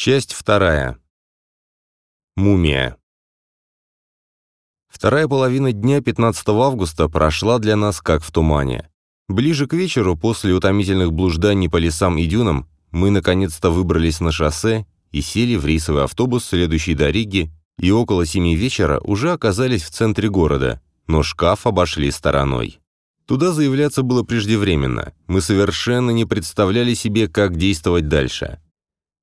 Часть вторая. Мумия. Вторая половина дня 15 августа прошла для нас как в тумане. Ближе к вечеру, после утомительных блужданий по лесам и дюнам, мы наконец-то выбрались на шоссе и сели в рейсовый автобус, следующий до Риги, и около семи вечера уже оказались в центре города, но шкаф обошли стороной. Туда заявляться было преждевременно, мы совершенно не представляли себе, как действовать дальше.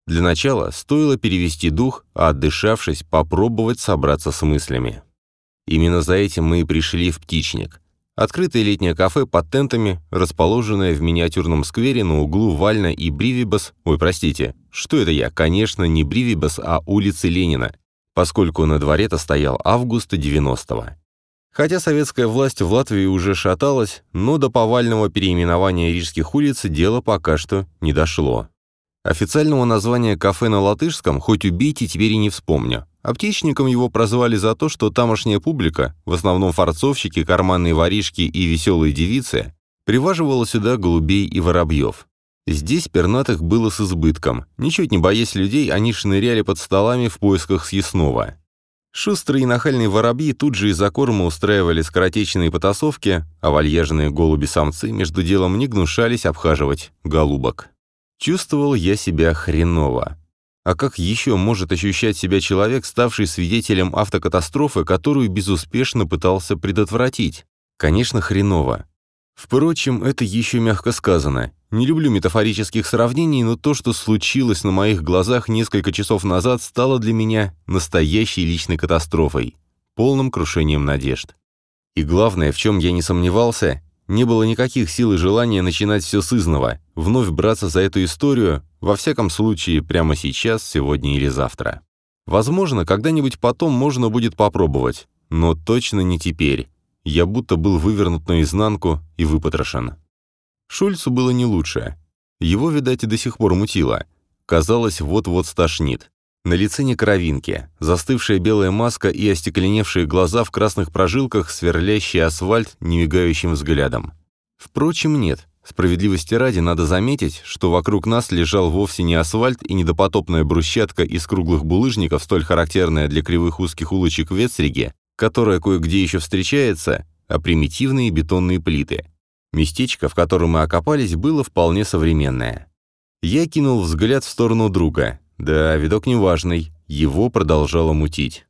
Для начала стоило перевести дух, а отдышавшись, попробовать собраться с мыслями. Именно за этим мы и пришли в «Птичник». Открытое летнее кафе под тентами, расположенное в миниатюрном сквере на углу Вальна и Бривибас, ой, простите, что это я, конечно, не Бривибас, а улицы Ленина, поскольку на дворе-то стоял август 90-го. Хотя советская власть в Латвии уже шаталась, но до повального переименования рижских улиц дело пока что не дошло. Официального названия кафе на латышском, хоть убейте, теперь и не вспомню. Аптечником его прозвали за то, что тамошняя публика, в основном фарцовщики, карманные воришки и веселые девицы, приваживала сюда голубей и воробьев. Здесь пернатых было с избытком. Ничуть не боясь людей, они шныряли под столами в поисках съестного. Шустрые и нахальные воробьи тут же из-за корма устраивали скоротечные потасовки, а вальяжные голуби-самцы между делом не гнушались обхаживать голубок. Чувствовал я себя хреново. А как еще может ощущать себя человек, ставший свидетелем автокатастрофы, которую безуспешно пытался предотвратить? Конечно, хреново. Впрочем, это еще мягко сказано. Не люблю метафорических сравнений, но то, что случилось на моих глазах несколько часов назад, стало для меня настоящей личной катастрофой, полным крушением надежд. И главное, в чем я не сомневался, не было никаких сил и желания начинать все с изного, вновь браться за эту историю, во всяком случае, прямо сейчас, сегодня или завтра. Возможно, когда-нибудь потом можно будет попробовать, но точно не теперь. Я будто был вывернут наизнанку и выпотрошен. Шульцу было не лучше. Его, видать, и до сих пор мутило. Казалось, вот-вот стошнит. На лице не кровинки, застывшая белая маска и остекленевшие глаза в красных прожилках, сверлящий асфальт немигающим взглядом. Впрочем, нет. Справедливости ради надо заметить, что вокруг нас лежал вовсе не асфальт и недопотопная брусчатка из круглых булыжников, столь характерная для кривых узких улочек в Вецриге, которая кое-где еще встречается, а примитивные бетонные плиты. Местечко, в котором мы окопались, было вполне современное. Я кинул взгляд в сторону друга. Да, видок неважный, его продолжало мутить.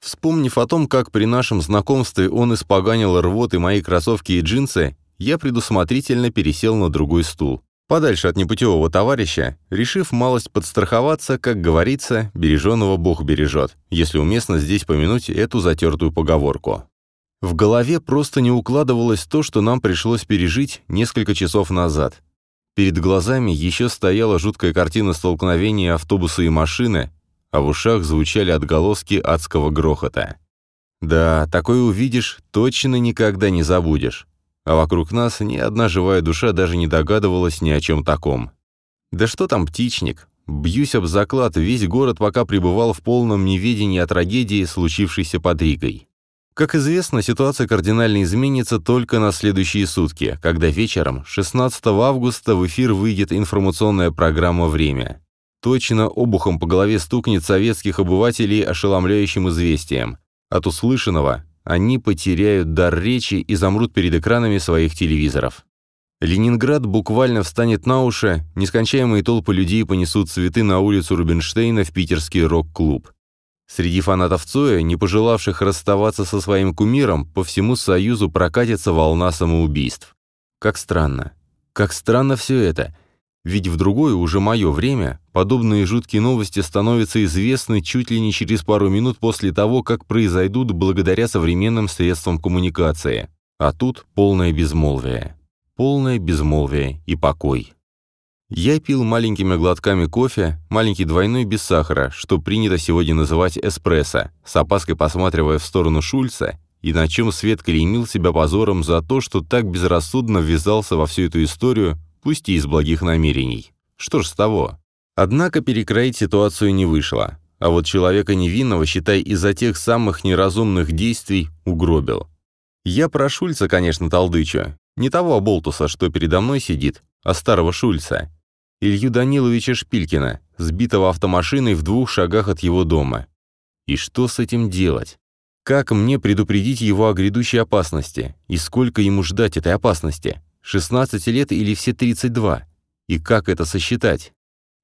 Вспомнив о том, как при нашем знакомстве он испоганил рвоты мои кроссовки и джинсы, я предусмотрительно пересел на другой стул, подальше от непутевого товарища, решив малость подстраховаться, как говорится, береженого Бог бережет, если уместно здесь помянуть эту затертую поговорку. В голове просто не укладывалось то, что нам пришлось пережить несколько часов назад. Перед глазами еще стояла жуткая картина столкновения автобуса и машины, а в ушах звучали отголоски адского грохота. Да, такое увидишь, точно никогда не забудешь. А вокруг нас ни одна живая душа даже не догадывалась ни о чем таком. Да что там птичник? Бьюсь об заклад, весь город пока пребывал в полном неведении о трагедии, случившейся под Ригой. Как известно, ситуация кардинально изменится только на следующие сутки, когда вечером, 16 августа, в эфир выйдет информационная программа «Время». Точно обухом по голове стукнет советских обывателей ошеломляющим известием. От услышанного они потеряют дар речи и замрут перед экранами своих телевизоров. Ленинград буквально встанет на уши, нескончаемые толпы людей понесут цветы на улицу Рубинштейна в питерский рок-клуб. Среди фанатов Цоя, не пожелавших расставаться со своим кумиром, по всему Союзу прокатится волна самоубийств. Как странно. Как странно все это. Ведь в другое, уже мое время, подобные жуткие новости становятся известны чуть ли не через пару минут после того, как произойдут благодаря современным средствам коммуникации. А тут полное безмолвие. Полное безмолвие и покой. Я пил маленькими глотками кофе, маленький двойной без сахара, что принято сегодня называть эспрессо, с опаской посматривая в сторону Шульца, и на чем свет клеймил себя позором за то, что так безрассудно ввязался во всю эту историю, пусть и из благих намерений. Что ж с того? Однако перекроить ситуацию не вышло. А вот человека невинного, считай, из-за тех самых неразумных действий, угробил. Я про Шульца, конечно, толдычу. Не того болтуса, что передо мной сидит, а старого Шульца. Илью Даниловича Шпилькина, сбитого автомашиной в двух шагах от его дома. И что с этим делать? Как мне предупредить его о грядущей опасности? И сколько ему ждать этой опасности? 16 лет или все 32? И как это сосчитать?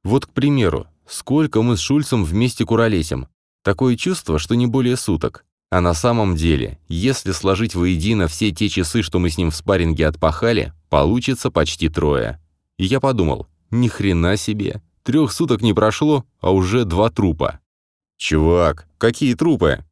Вот, к примеру, сколько мы с Шульцем вместе куролесим? Такое чувство, что не более суток. А на самом деле, если сложить воедино все те часы, что мы с ним в спарринге отпахали, получится почти трое. И я подумал, ни хрена себе, трех суток не прошло, а уже два трупа. «Чувак, какие трупы?»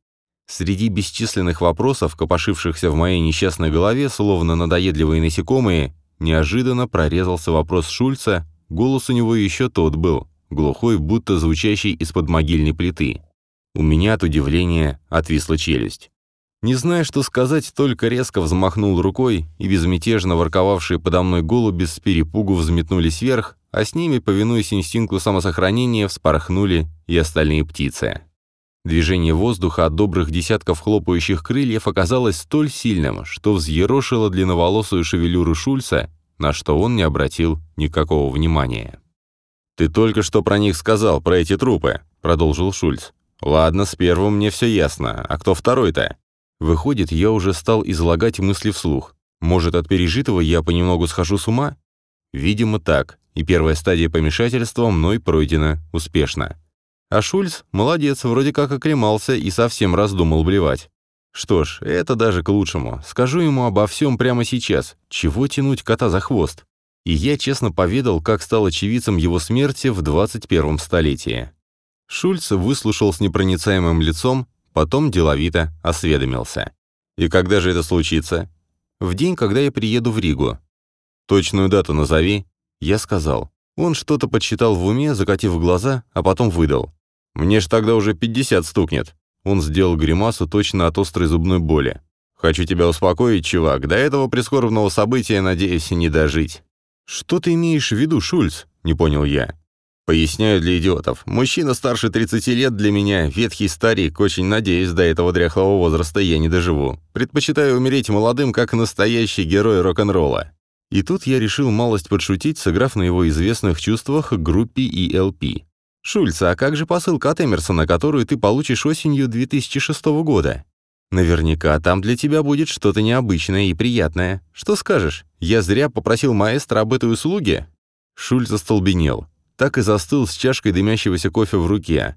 Среди бесчисленных вопросов, копошившихся в моей несчастной голове, словно надоедливые насекомые, неожиданно прорезался вопрос Шульца, голос у него еще тот был, глухой, будто звучащий из-под могильной плиты. У меня от удивления отвисла челюсть. Не зная, что сказать, только резко взмахнул рукой, и безмятежно ворковавшие подо мной голуби с перепугу взметнулись вверх, а с ними, повинуясь инстинкту самосохранения, вспорхнули и остальные птицы. Движение воздуха от добрых десятков хлопающих крыльев оказалось столь сильным, что взъерошило длинноволосую шевелюру Шульца, на что он не обратил никакого внимания. «Ты только что про них сказал, про эти трупы», — продолжил Шульц. «Ладно, с первым мне все ясно. А кто второй-то?» Выходит, я уже стал излагать мысли вслух. Может, от пережитого я понемногу схожу с ума? Видимо, так. И первая стадия помешательства мной пройдена успешно. А Шульц, молодец, вроде как оклемался и совсем раздумал блевать. Что ж, это даже к лучшему. Скажу ему обо всем прямо сейчас. Чего тянуть кота за хвост? И я честно поведал, как стал очевидцем его смерти в 21 столетии. Шульц выслушал с непроницаемым лицом, потом деловито осведомился. «И когда же это случится?» «В день, когда я приеду в Ригу». «Точную дату назови». Я сказал. Он что-то подсчитал в уме, закатив глаза, а потом выдал. «Мне ж тогда уже 50 стукнет». Он сделал гримасу точно от острой зубной боли. «Хочу тебя успокоить, чувак. До этого прискорбного события, надеюсь, не дожить». «Что ты имеешь в виду, Шульц?» — не понял я. Поясняю для идиотов. Мужчина старше 30 лет для меня, ветхий старик, очень надеюсь, до этого дряхлого возраста я не доживу. Предпочитаю умереть молодым, как настоящий герой рок-н-ролла. И тут я решил малость подшутить, сыграв на его известных чувствах группе ELP. «Шульца, а как же посылка от Эмерсона, которую ты получишь осенью 2006 года?» «Наверняка там для тебя будет что-то необычное и приятное. Что скажешь? Я зря попросил маэстро об этой услуге?» Шульц остолбенел так и застыл с чашкой дымящегося кофе в руке.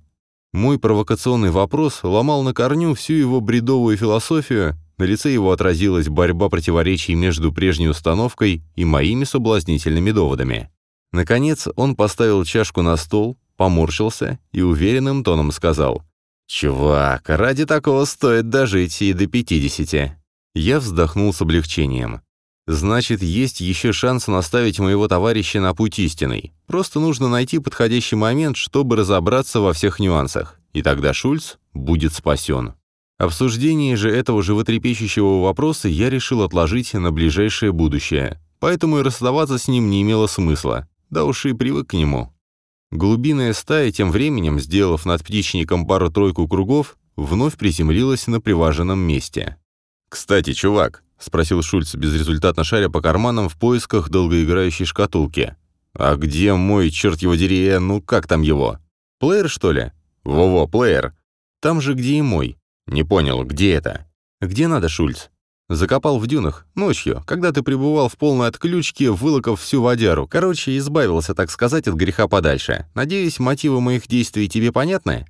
Мой провокационный вопрос ломал на корню всю его бредовую философию, на лице его отразилась борьба противоречий между прежней установкой и моими соблазнительными доводами. Наконец он поставил чашку на стол, поморщился и уверенным тоном сказал «Чувак, ради такого стоит дожить и до пятидесяти». Я вздохнул с облегчением. Значит, есть еще шанс наставить моего товарища на путь истинный. Просто нужно найти подходящий момент, чтобы разобраться во всех нюансах. И тогда Шульц будет спасен. Обсуждение же этого животрепещущего вопроса я решил отложить на ближайшее будущее. Поэтому и расставаться с ним не имело смысла. Да уж и привык к нему. Голубиная стая тем временем, сделав над птичником пару-тройку кругов, вновь приземлилась на приваженном месте. «Кстати, чувак, — спросил Шульц, безрезультатно шаря по карманам в поисках долгоиграющей шкатулки. «А где мой, черт его дери, э, ну как там его? Плеер, что ли?» «Во-во, плеер. Там же, где и мой». «Не понял, где это?» «Где надо, Шульц?» «Закопал в дюнах, ночью, когда ты пребывал в полной отключке, вылокав всю водяру. Короче, избавился, так сказать, от греха подальше. Надеюсь, мотивы моих действий тебе понятны?»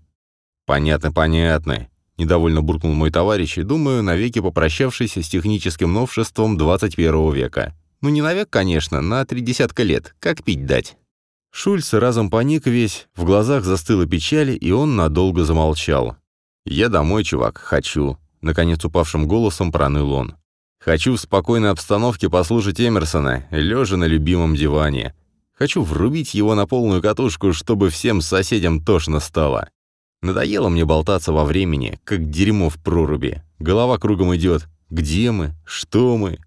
«Понятно, понятно. — недовольно буркнул мой товарищ, и, думаю, навеки попрощавшийся с техническим новшеством 21 века. Ну, не навек, конечно, на три десятка лет. Как пить дать? Шульц разом паник весь, в глазах застыла печаль, и он надолго замолчал. «Я домой, чувак, хочу», — наконец упавшим голосом проныл он. «Хочу в спокойной обстановке послушать Эмерсона, лежа на любимом диване. Хочу врубить его на полную катушку, чтобы всем соседям тошно стало. Надоело мне болтаться во времени, как дерьмо в проруби. Голова кругом идет. Где мы? Что мы?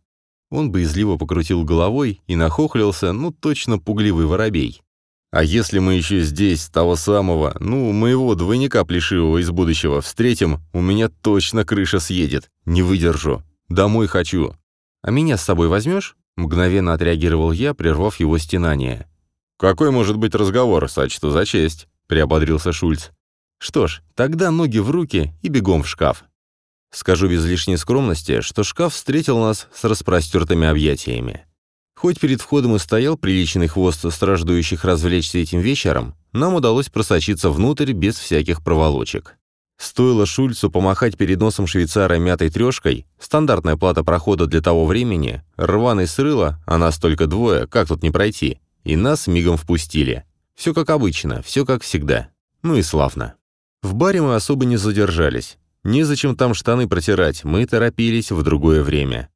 Он боязливо покрутил головой и нахохлился, ну точно пугливый воробей. А если мы еще здесь, того самого, ну, моего двойника плешивого из будущего, встретим, у меня точно крыша съедет. Не выдержу. Домой хочу. А меня с собой возьмешь? Мгновенно отреагировал я, прервав его стенание. «Какой может быть разговор? Сочту за честь», — приободрился Шульц. «Что ж, тогда ноги в руки и бегом в шкаф». Скажу без лишней скромности, что шкаф встретил нас с распростертыми объятиями. Хоть перед входом и стоял приличный хвост страждующих развлечься этим вечером, нам удалось просочиться внутрь без всяких проволочек. Стоило Шульцу помахать перед носом швейцара мятой трешкой, стандартная плата прохода для того времени, рваный с рыла, а нас только двое, как тут не пройти, и нас мигом впустили. Все как обычно, все как всегда. Ну и славно. В баре мы особо не задержались. Незачем там штаны протирать, мы торопились в другое время.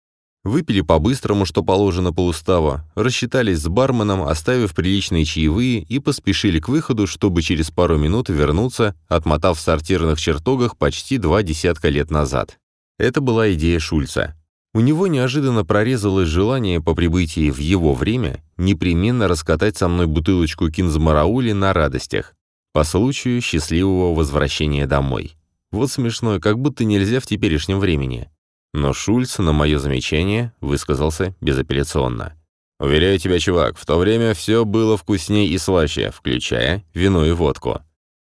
Выпили по-быстрому, что положено по уставу, рассчитались с барменом, оставив приличные чаевые и поспешили к выходу, чтобы через пару минут вернуться, отмотав в сортирных чертогах почти два десятка лет назад. Это была идея Шульца. У него неожиданно прорезалось желание по прибытии в его время непременно раскатать со мной бутылочку кинзмараули на радостях, по случаю счастливого возвращения домой. Вот смешно, как будто нельзя в теперешнем времени. Но Шульц на мое замечание высказался безапелляционно. «Уверяю тебя, чувак, в то время все было вкуснее и слаще, включая вино и водку».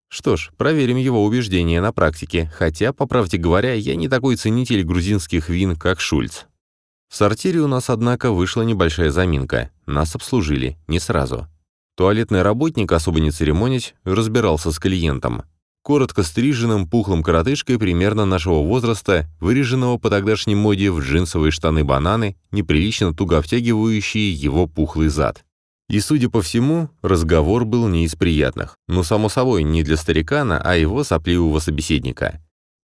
Что ж, проверим его убеждения на практике, хотя, по правде говоря, я не такой ценитель грузинских вин, как Шульц. В сортире у нас, однако, вышла небольшая заминка. Нас обслужили, не сразу. Туалетный работник, особо не церемонясь, разбирался с клиентом коротко стриженным пухлым коротышкой примерно нашего возраста, выреженного по тогдашней моде в джинсовые штаны-бананы, неприлично туго обтягивающие его пухлый зад. И, судя по всему, разговор был не из приятных. Ну, само собой, не для старикана, а его сопливого собеседника.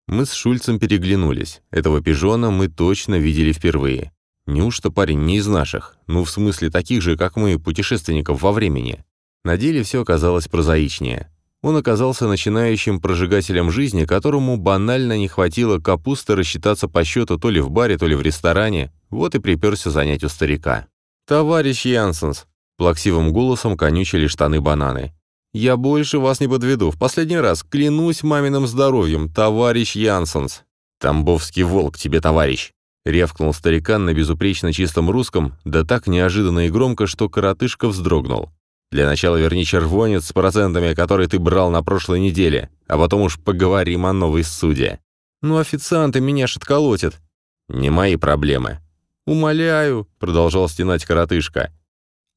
Мы с Шульцем переглянулись. Этого пижона мы точно видели впервые. Неужто парень не из наших? Ну, в смысле, таких же, как мы, путешественников во времени. На деле все оказалось прозаичнее он оказался начинающим прожигателем жизни, которому банально не хватило капусты рассчитаться по счету то ли в баре, то ли в ресторане, вот и приперся занять у старика. «Товарищ Янсенс!» — плаксивым голосом конючили штаны-бананы. «Я больше вас не подведу. В последний раз клянусь маминым здоровьем, товарищ Янсенс!» «Тамбовский волк тебе, товарищ!» — ревкнул старикан на безупречно чистом русском, да так неожиданно и громко, что коротышка вздрогнул. Для начала верни червонец с процентами, который ты брал на прошлой неделе, а потом уж поговорим о новой суде. Ну, официанты меня ж отколотят. Не мои проблемы. Умоляю, продолжал стенать коротышка.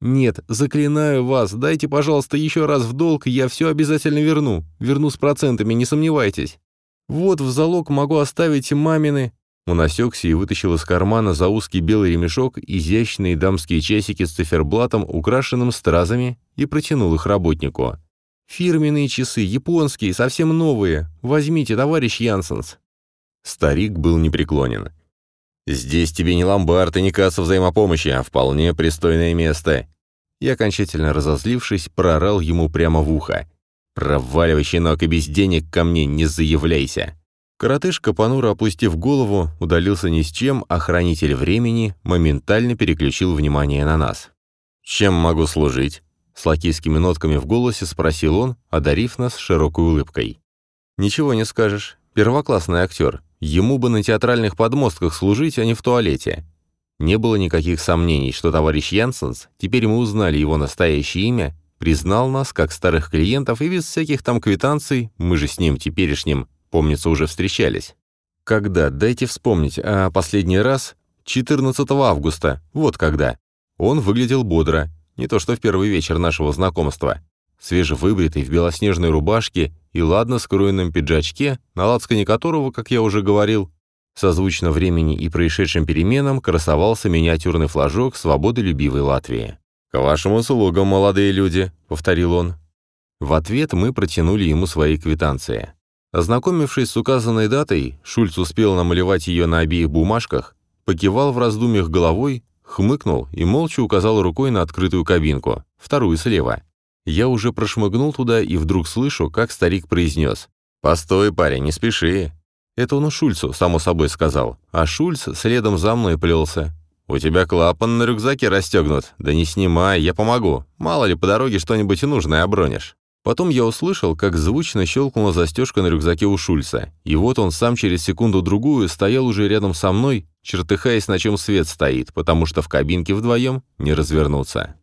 «Нет, заклинаю вас, дайте, пожалуйста, еще раз в долг, я все обязательно верну. Верну с процентами, не сомневайтесь. Вот в залог могу оставить мамины...» Он осекся и вытащил из кармана за узкий белый ремешок изящные дамские часики с циферблатом, украшенным стразами, и протянул их работнику. «Фирменные часы, японские, совсем новые. Возьмите, товарищ Янсенс». Старик был непреклонен. «Здесь тебе не ломбард и не касса взаимопомощи, а вполне пристойное место». И, окончательно разозлившись, прорал ему прямо в ухо. «Проваливай, щенок, и без денег ко мне не заявляйся». Коротышка, понуро опустив голову, удалился ни с чем, а хранитель времени моментально переключил внимание на нас. «Чем могу служить?» С лакейскими нотками в голосе спросил он, одарив нас широкой улыбкой. «Ничего не скажешь. Первоклассный актер. Ему бы на театральных подмостках служить, а не в туалете». Не было никаких сомнений, что товарищ Янсенс, теперь мы узнали его настоящее имя, признал нас как старых клиентов и без всяких там квитанций, мы же с ним теперешним Помнится, уже встречались. Когда? Дайте вспомнить. А последний раз? 14 августа. Вот когда. Он выглядел бодро. Не то что в первый вечер нашего знакомства. Свежевыбритый, в белоснежной рубашке и ладно скроенном пиджачке, на лацкане которого, как я уже говорил, созвучно времени и происшедшим переменам красовался миниатюрный флажок свободолюбивой Латвии. «К вашим услугам, молодые люди», — повторил он. В ответ мы протянули ему свои квитанции. Ознакомившись с указанной датой, Шульц успел намалевать ее на обеих бумажках, покивал в раздумьях головой, хмыкнул и молча указал рукой на открытую кабинку, вторую слева. Я уже прошмыгнул туда и вдруг слышу, как старик произнес. «Постой, парень, не спеши». Это он Шульцу, само собой, сказал, а Шульц следом за мной плелся. «У тебя клапан на рюкзаке расстегнут. Да не снимай, я помогу. Мало ли, по дороге что-нибудь нужное обронишь». Потом я услышал, как звучно щелкнула застежка на рюкзаке у Шульца, и вот он сам через секунду-другую стоял уже рядом со мной, чертыхаясь, на чем свет стоит, потому что в кабинке вдвоем не развернуться.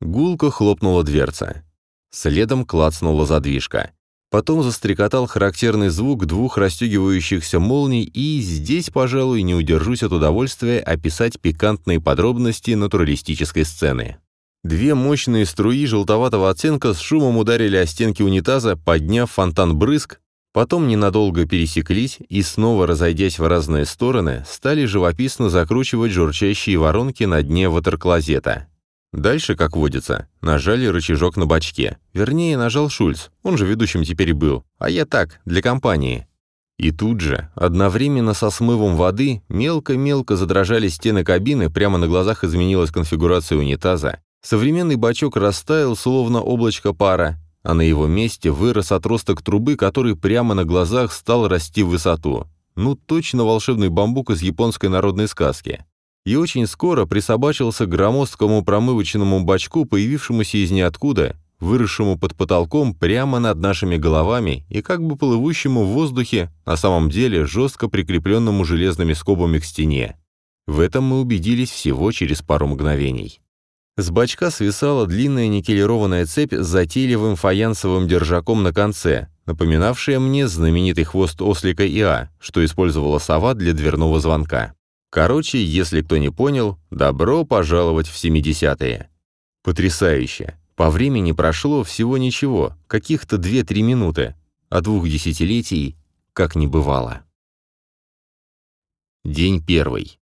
Гулко хлопнула дверца. Следом клацнула задвижка. Потом застрекотал характерный звук двух расстегивающихся молний, и здесь, пожалуй, не удержусь от удовольствия описать пикантные подробности натуралистической сцены. Две мощные струи желтоватого оттенка с шумом ударили о стенки унитаза, подняв фонтан брызг, потом ненадолго пересеклись и, снова разойдясь в разные стороны, стали живописно закручивать журчащие воронки на дне ватерклозета. Дальше, как водится, нажали рычажок на бачке. Вернее, нажал Шульц, он же ведущим теперь был, а я так, для компании. И тут же, одновременно со смывом воды, мелко-мелко задрожали стены кабины, прямо на глазах изменилась конфигурация унитаза. Современный бачок растаял, словно облачко пара, а на его месте вырос отросток трубы, который прямо на глазах стал расти в высоту. Ну, точно волшебный бамбук из японской народной сказки и очень скоро присобачился к громоздкому промывочному бачку, появившемуся из ниоткуда, выросшему под потолком прямо над нашими головами и как бы плывущему в воздухе, на самом деле жестко прикрепленному железными скобами к стене. В этом мы убедились всего через пару мгновений. С бачка свисала длинная никелированная цепь с затейливым фаянсовым держаком на конце, напоминавшая мне знаменитый хвост ослика ИА, что использовала сова для дверного звонка. Короче, если кто не понял, добро пожаловать в 70-е. Потрясающе. По времени прошло всего ничего, каких-то 2-3 минуты, а двух десятилетий как не бывало. День первый.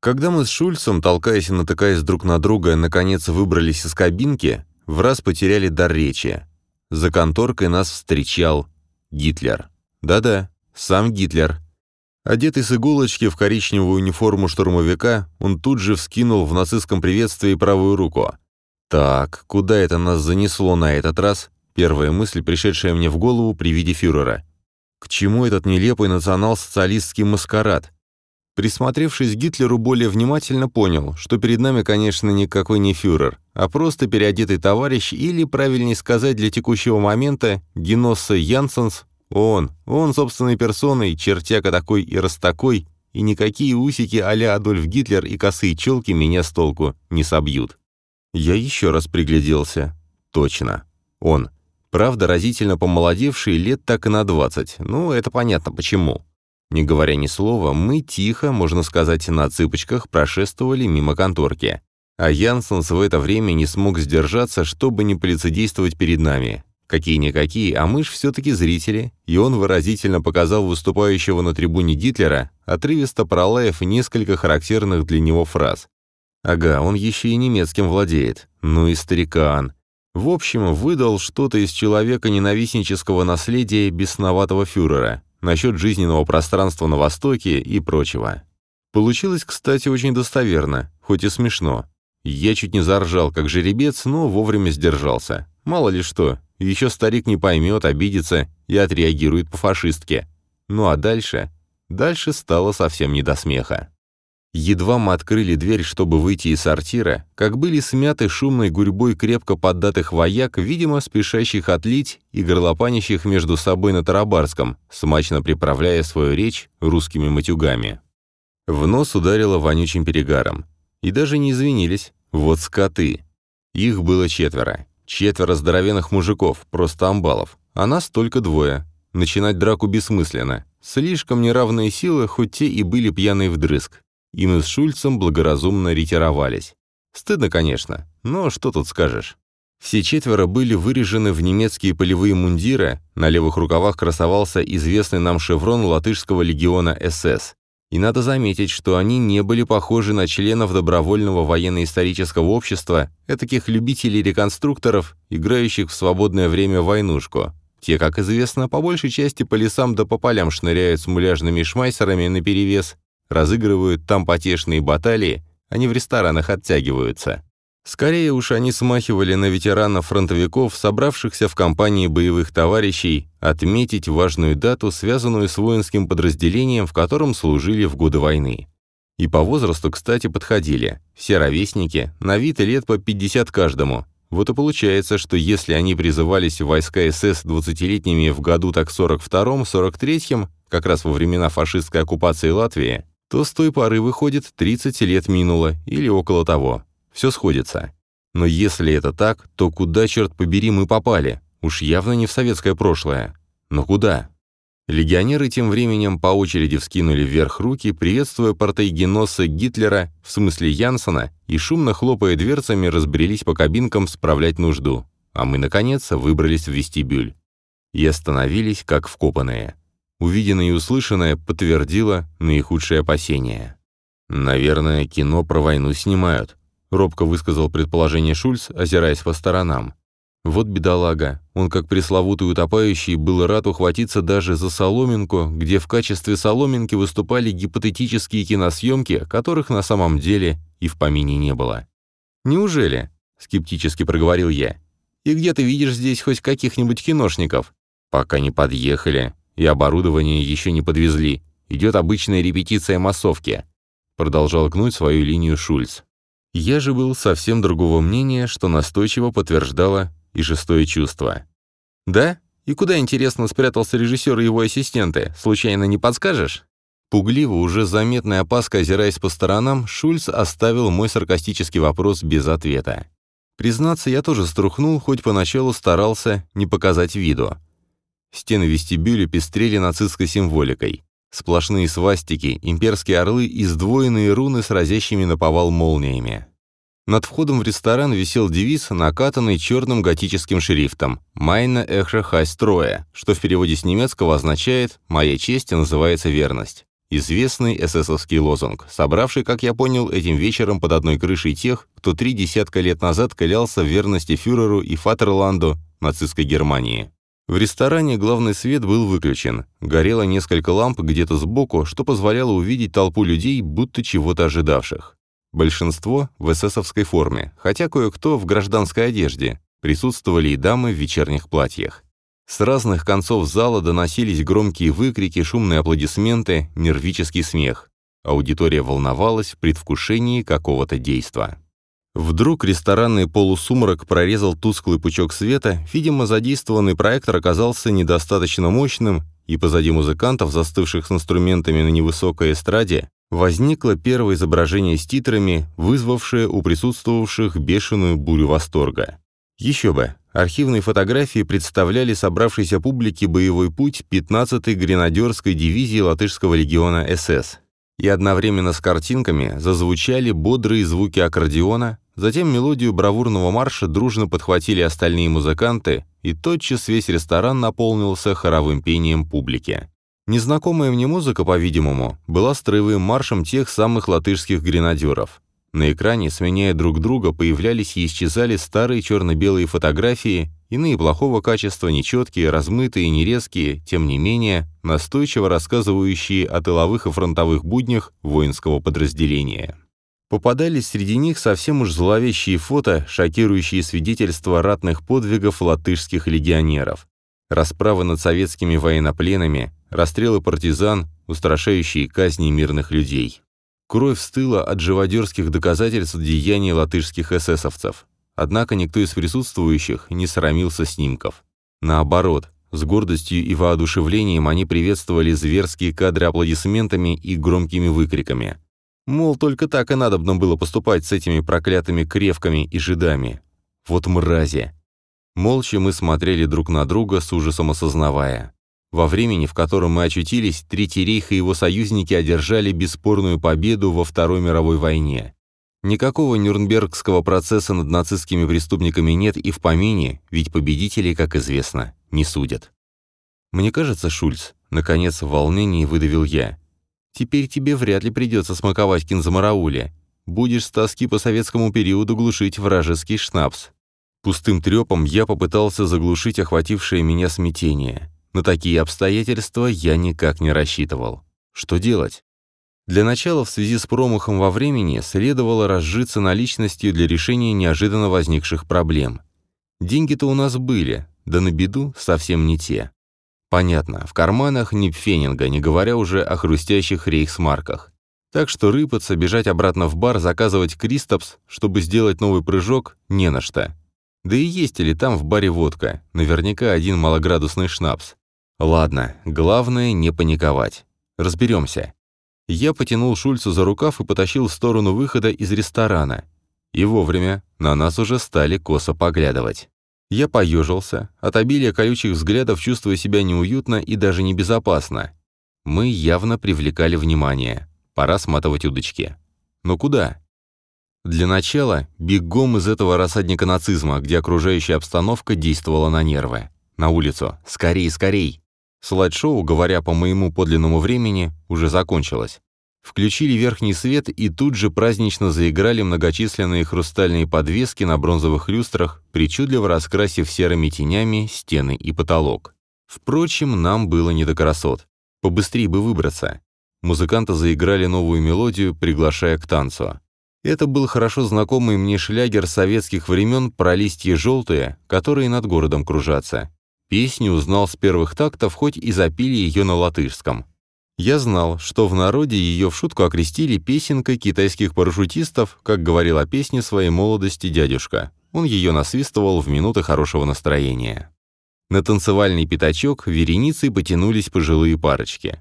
Когда мы с Шульцем, толкаясь и натыкаясь друг на друга, наконец выбрались из кабинки, в раз потеряли дар речи. За конторкой нас встречал Гитлер. Да-да, сам Гитлер. Одетый с иголочки в коричневую униформу штурмовика, он тут же вскинул в нацистском приветствии правую руку. «Так, куда это нас занесло на этот раз?» Первая мысль, пришедшая мне в голову при виде фюрера. «К чему этот нелепый национал-социалистский маскарад?» Присмотревшись Гитлеру более внимательно, понял, что перед нами, конечно, никакой не фюрер, а просто переодетый товарищ или, правильнее сказать, для текущего момента, Геносса Янсенс он, он собственной персоной, чертяка такой и растакой, и никакие усики а-ля Адольф Гитлер и косые челки меня с толку не собьют. Я еще раз пригляделся. Точно. Он. Правда, разительно помолодевший лет так и на двадцать. Ну, это понятно почему. Не говоря ни слова, мы тихо, можно сказать, на цыпочках прошествовали мимо конторки. А Янсенс в это время не смог сдержаться, чтобы не полицедействовать перед нами. Какие-никакие, а мы ж все-таки зрители, и он выразительно показал выступающего на трибуне Гитлера, отрывисто пролаев несколько характерных для него фраз. Ага, он еще и немецким владеет. Ну и старикан. В общем, выдал что-то из человека ненавистнического наследия бесноватого фюрера насчет жизненного пространства на Востоке и прочего. Получилось, кстати, очень достоверно, хоть и смешно. Я чуть не заржал, как жеребец, но вовремя сдержался. Мало ли что, еще старик не поймет, обидится и отреагирует по-фашистски. Ну а дальше? Дальше стало совсем не до смеха. Едва мы открыли дверь, чтобы выйти из сортира, как были смяты шумной гурьбой крепко поддатых вояк, видимо, спешащих отлить и горлопанящих между собой на тарабарском, смачно приправляя свою речь русскими матюгами. В нос ударило вонючим перегаром. И даже не извинились. Вот скоты. Их было четверо. Четверо здоровенных мужиков, просто амбалов, а нас только двое. Начинать драку бессмысленно. Слишком неравные силы, хоть те и были пьяные вдрызг. И мы с Шульцем благоразумно ретировались. Стыдно, конечно, но что тут скажешь. Все четверо были вырежены в немецкие полевые мундиры, на левых рукавах красовался известный нам шеврон латышского легиона СС. И надо заметить, что они не были похожи на членов добровольного военно-исторического общества, этаких любителей-реконструкторов, играющих в свободное время войнушку. Те, как известно, по большей части по лесам да по полям шныряют с муляжными шмайсерами наперевес, разыгрывают там потешные баталии, они в ресторанах оттягиваются. Скорее уж они смахивали на ветеранов-фронтовиков, собравшихся в компании боевых товарищей, отметить важную дату, связанную с воинским подразделением, в котором служили в годы войны. И по возрасту, кстати, подходили. Все ровесники, на вид лет по 50 каждому. Вот и получается, что если они призывались в войска СС 20-летними в году так 42-м, 43-м, как раз во времена фашистской оккупации Латвии, то с той поры, выходит, 30 лет минуло или около того. все сходится. Но если это так, то куда, черт побери, мы попали? Уж явно не в советское прошлое. Но куда? Легионеры тем временем по очереди вскинули вверх руки, приветствуя портейгеноса Гитлера, в смысле Янсена, и шумно хлопая дверцами разбрелись по кабинкам справлять нужду. А мы, наконец, выбрались в вестибюль. И остановились, как вкопанные. Увиденное и услышанное подтвердило наихудшие опасения. «Наверное, кино про войну снимают», — робко высказал предположение Шульц, озираясь по сторонам. Вот бедолага, он как пресловутый утопающий был рад ухватиться даже за соломинку, где в качестве соломинки выступали гипотетические киносъемки, которых на самом деле и в помине не было. «Неужели?» — скептически проговорил я. «И где ты видишь здесь хоть каких-нибудь киношников?» «Пока не подъехали, и оборудование еще не подвезли. Идет обычная репетиция массовки», — продолжал гнуть свою линию Шульц. Я же был совсем другого мнения, что настойчиво подтверждало и шестое чувство. «Да? И куда, интересно, спрятался режиссер и его ассистенты? Случайно не подскажешь?» Пугливо, уже заметной опаской озираясь по сторонам, Шульц оставил мой саркастический вопрос без ответа. Признаться, я тоже струхнул, хоть поначалу старался не показать виду. Стены вестибюля пестрели нацистской символикой. Сплошные свастики, имперские орлы и сдвоенные руны с разящими на повал молниями. Над входом в ресторан висел девиз, накатанный черным готическим шрифтом «Майна эхра хайстроя», что в переводе с немецкого означает «Моя честь» называется «Верность». Известный эсэсовский лозунг, собравший, как я понял, этим вечером под одной крышей тех, кто три десятка лет назад клялся в верности фюреру и Фатерланду нацистской Германии. В ресторане главный свет был выключен. Горело несколько ламп где-то сбоку, что позволяло увидеть толпу людей, будто чего-то ожидавших. Большинство в эсэсовской форме, хотя кое-кто в гражданской одежде. Присутствовали и дамы в вечерних платьях. С разных концов зала доносились громкие выкрики, шумные аплодисменты, нервический смех. Аудитория волновалась в предвкушении какого-то действа. Вдруг ресторанный полусумрак прорезал тусклый пучок света, видимо, задействованный проектор оказался недостаточно мощным, и позади музыкантов, застывших с инструментами на невысокой эстраде, возникло первое изображение с титрами, вызвавшее у присутствовавших бешеную бурю восторга. Еще бы, архивные фотографии представляли собравшейся публике боевой путь 15-й гренадерской дивизии латышского легиона СС. И одновременно с картинками зазвучали бодрые звуки аккордеона, затем мелодию бравурного марша дружно подхватили остальные музыканты, и тотчас весь ресторан наполнился хоровым пением публики. Незнакомая мне музыка, по-видимому, была строевым маршем тех самых латышских гренадеров. На экране, сменяя друг друга, появлялись и исчезали старые черно-белые фотографии, иные плохого качества, нечеткие, размытые, нерезкие, тем не менее, настойчиво рассказывающие о тыловых и фронтовых буднях воинского подразделения. Попадались среди них совсем уж зловещие фото, шокирующие свидетельства ратных подвигов латышских легионеров. Расправы над советскими военнопленами, расстрелы партизан, устрашающие казни мирных людей. Кровь стыла от живодерских доказательств деяний латышских эсэсовцев. Однако никто из присутствующих не срамился снимков. Наоборот, с гордостью и воодушевлением они приветствовали зверские кадры аплодисментами и громкими выкриками. Мол, только так и надобно было поступать с этими проклятыми кревками и жидами. Вот мрази. Молча мы смотрели друг на друга, с ужасом осознавая. Во времени, в котором мы очутились, Третий рейх и его союзники одержали бесспорную победу во Второй мировой войне. Никакого Нюрнбергского процесса над нацистскими преступниками нет и в помине, ведь победителей, как известно, не судят. «Мне кажется, Шульц», — наконец в волнении выдавил я, «теперь тебе вряд ли придется смаковать кинзамарауле. Будешь с тоски по советскому периоду глушить вражеский шнапс». Пустым трепом я попытался заглушить охватившее меня смятение. На такие обстоятельства я никак не рассчитывал. Что делать? Для начала, в связи с промахом во времени, следовало разжиться наличностью для решения неожиданно возникших проблем. Деньги-то у нас были, да на беду совсем не те. Понятно, в карманах ни пфенинга, не говоря уже о хрустящих рейхсмарках. Так что рыпаться, бежать обратно в бар, заказывать Кристопс, чтобы сделать новый прыжок, не на что. Да и есть ли там в баре водка, наверняка один малоградусный шнапс. Ладно, главное не паниковать. Разберемся. Я потянул Шульцу за рукав и потащил в сторону выхода из ресторана. И вовремя на нас уже стали косо поглядывать. Я поежился, от обилия колючих взглядов чувствуя себя неуютно и даже небезопасно. Мы явно привлекали внимание. Пора сматывать удочки. Но куда? Для начала бегом из этого рассадника нацизма, где окружающая обстановка действовала на нервы. На улицу. Скорей, скорей. Слайд-шоу, говоря по моему подлинному времени, уже закончилось. Включили верхний свет и тут же празднично заиграли многочисленные хрустальные подвески на бронзовых люстрах, причудливо раскрасив серыми тенями стены и потолок. Впрочем, нам было не до красот. Побыстрее бы выбраться. Музыканты заиграли новую мелодию, приглашая к танцу. Это был хорошо знакомый мне шлягер советских времен про листья желтые, которые над городом кружатся. Песню узнал с первых тактов, хоть и запили ее на латышском. Я знал, что в народе ее в шутку окрестили песенкой китайских парашютистов, как говорил о песне своей молодости дядюшка. Он ее насвистывал в минуты хорошего настроения. На танцевальный пятачок вереницей потянулись пожилые парочки.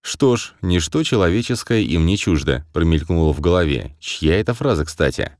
«Что ж, ничто человеческое им не чуждо», — промелькнуло в голове. Чья это фраза, кстати?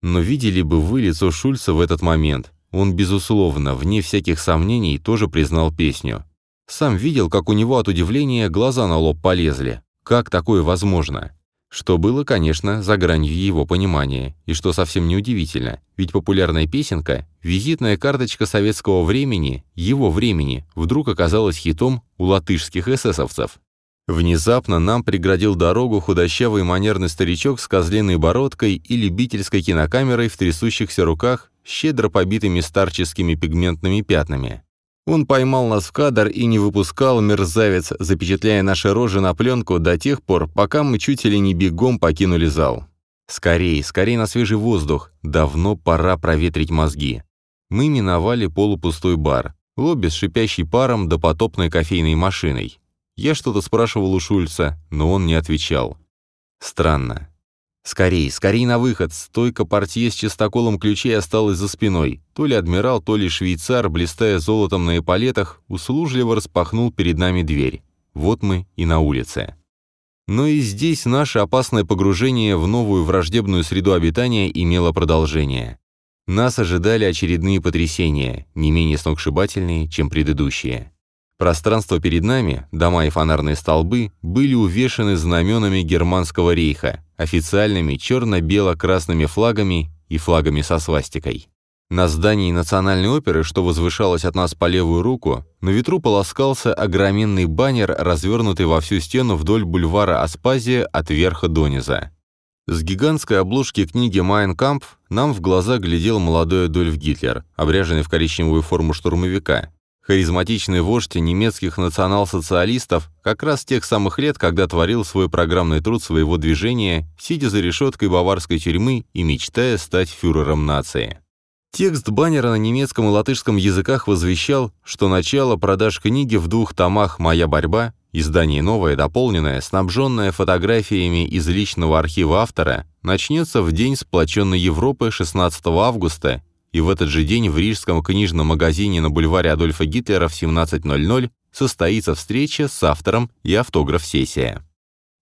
Но видели бы вы лицо Шульца в этот момент. Он, безусловно, вне всяких сомнений, тоже признал песню. Сам видел, как у него от удивления глаза на лоб полезли. Как такое возможно? Что было, конечно, за гранью его понимания, и что совсем неудивительно, ведь популярная песенка, визитная карточка советского времени, его времени, вдруг оказалась хитом у латышских эсэсовцев. Внезапно нам преградил дорогу худощавый манерный старичок с козленой бородкой и любительской кинокамерой в трясущихся руках, щедро побитыми старческими пигментными пятнами. Он поймал нас в кадр и не выпускал, мерзавец, запечатляя наши рожи на пленку до тех пор, пока мы чуть ли не бегом покинули зал. Скорей, скорей на свежий воздух, давно пора проветрить мозги. Мы миновали полупустой бар, лобби с шипящей паром до потопной кофейной машиной. Я что-то спрашивал у Шульца, но он не отвечал. Странно. «Скорей, скорей на выход!» Стойка портье с чистоколом ключей осталась за спиной. То ли адмирал, то ли швейцар, блистая золотом на эполетах, услужливо распахнул перед нами дверь. Вот мы и на улице. Но и здесь наше опасное погружение в новую враждебную среду обитания имело продолжение. Нас ожидали очередные потрясения, не менее сногсшибательные, чем предыдущие. Пространство перед нами, дома и фонарные столбы, были увешаны знаменами Германского рейха, официальными черно-бело-красными флагами и флагами со свастикой. На здании Национальной оперы, что возвышалось от нас по левую руку, на ветру полоскался огроменный баннер, развернутый во всю стену вдоль бульвара Аспазия от верха до низа. С гигантской обложки книги «Майн Кампф» нам в глаза глядел молодой Адольф Гитлер, обряженный в коричневую форму штурмовика, Харизматичный вождь немецких национал-социалистов как раз тех самых лет, когда творил свой программный труд своего движения, сидя за решеткой баварской тюрьмы и мечтая стать фюрером нации. Текст баннера на немецком и латышском языках возвещал, что начало продаж книги в двух томах «Моя борьба», издание новое, дополненное, снабженное фотографиями из личного архива автора, начнется в День сплоченной Европы 16 августа и в этот же день в рижском книжном магазине на бульваре Адольфа Гитлера в 17.00 состоится встреча с автором и автограф-сессия.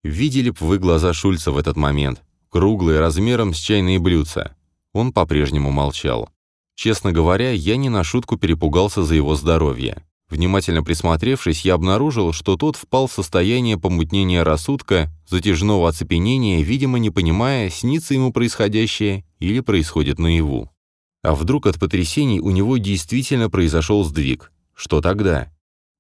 Видели б вы глаза Шульца в этот момент, круглые размером с чайные блюдца. Он по-прежнему молчал. Честно говоря, я не на шутку перепугался за его здоровье. Внимательно присмотревшись, я обнаружил, что тот впал в состояние помутнения рассудка, затяжного оцепенения, видимо, не понимая, снится ему происходящее или происходит наяву. А вдруг от потрясений у него действительно произошел сдвиг? Что тогда?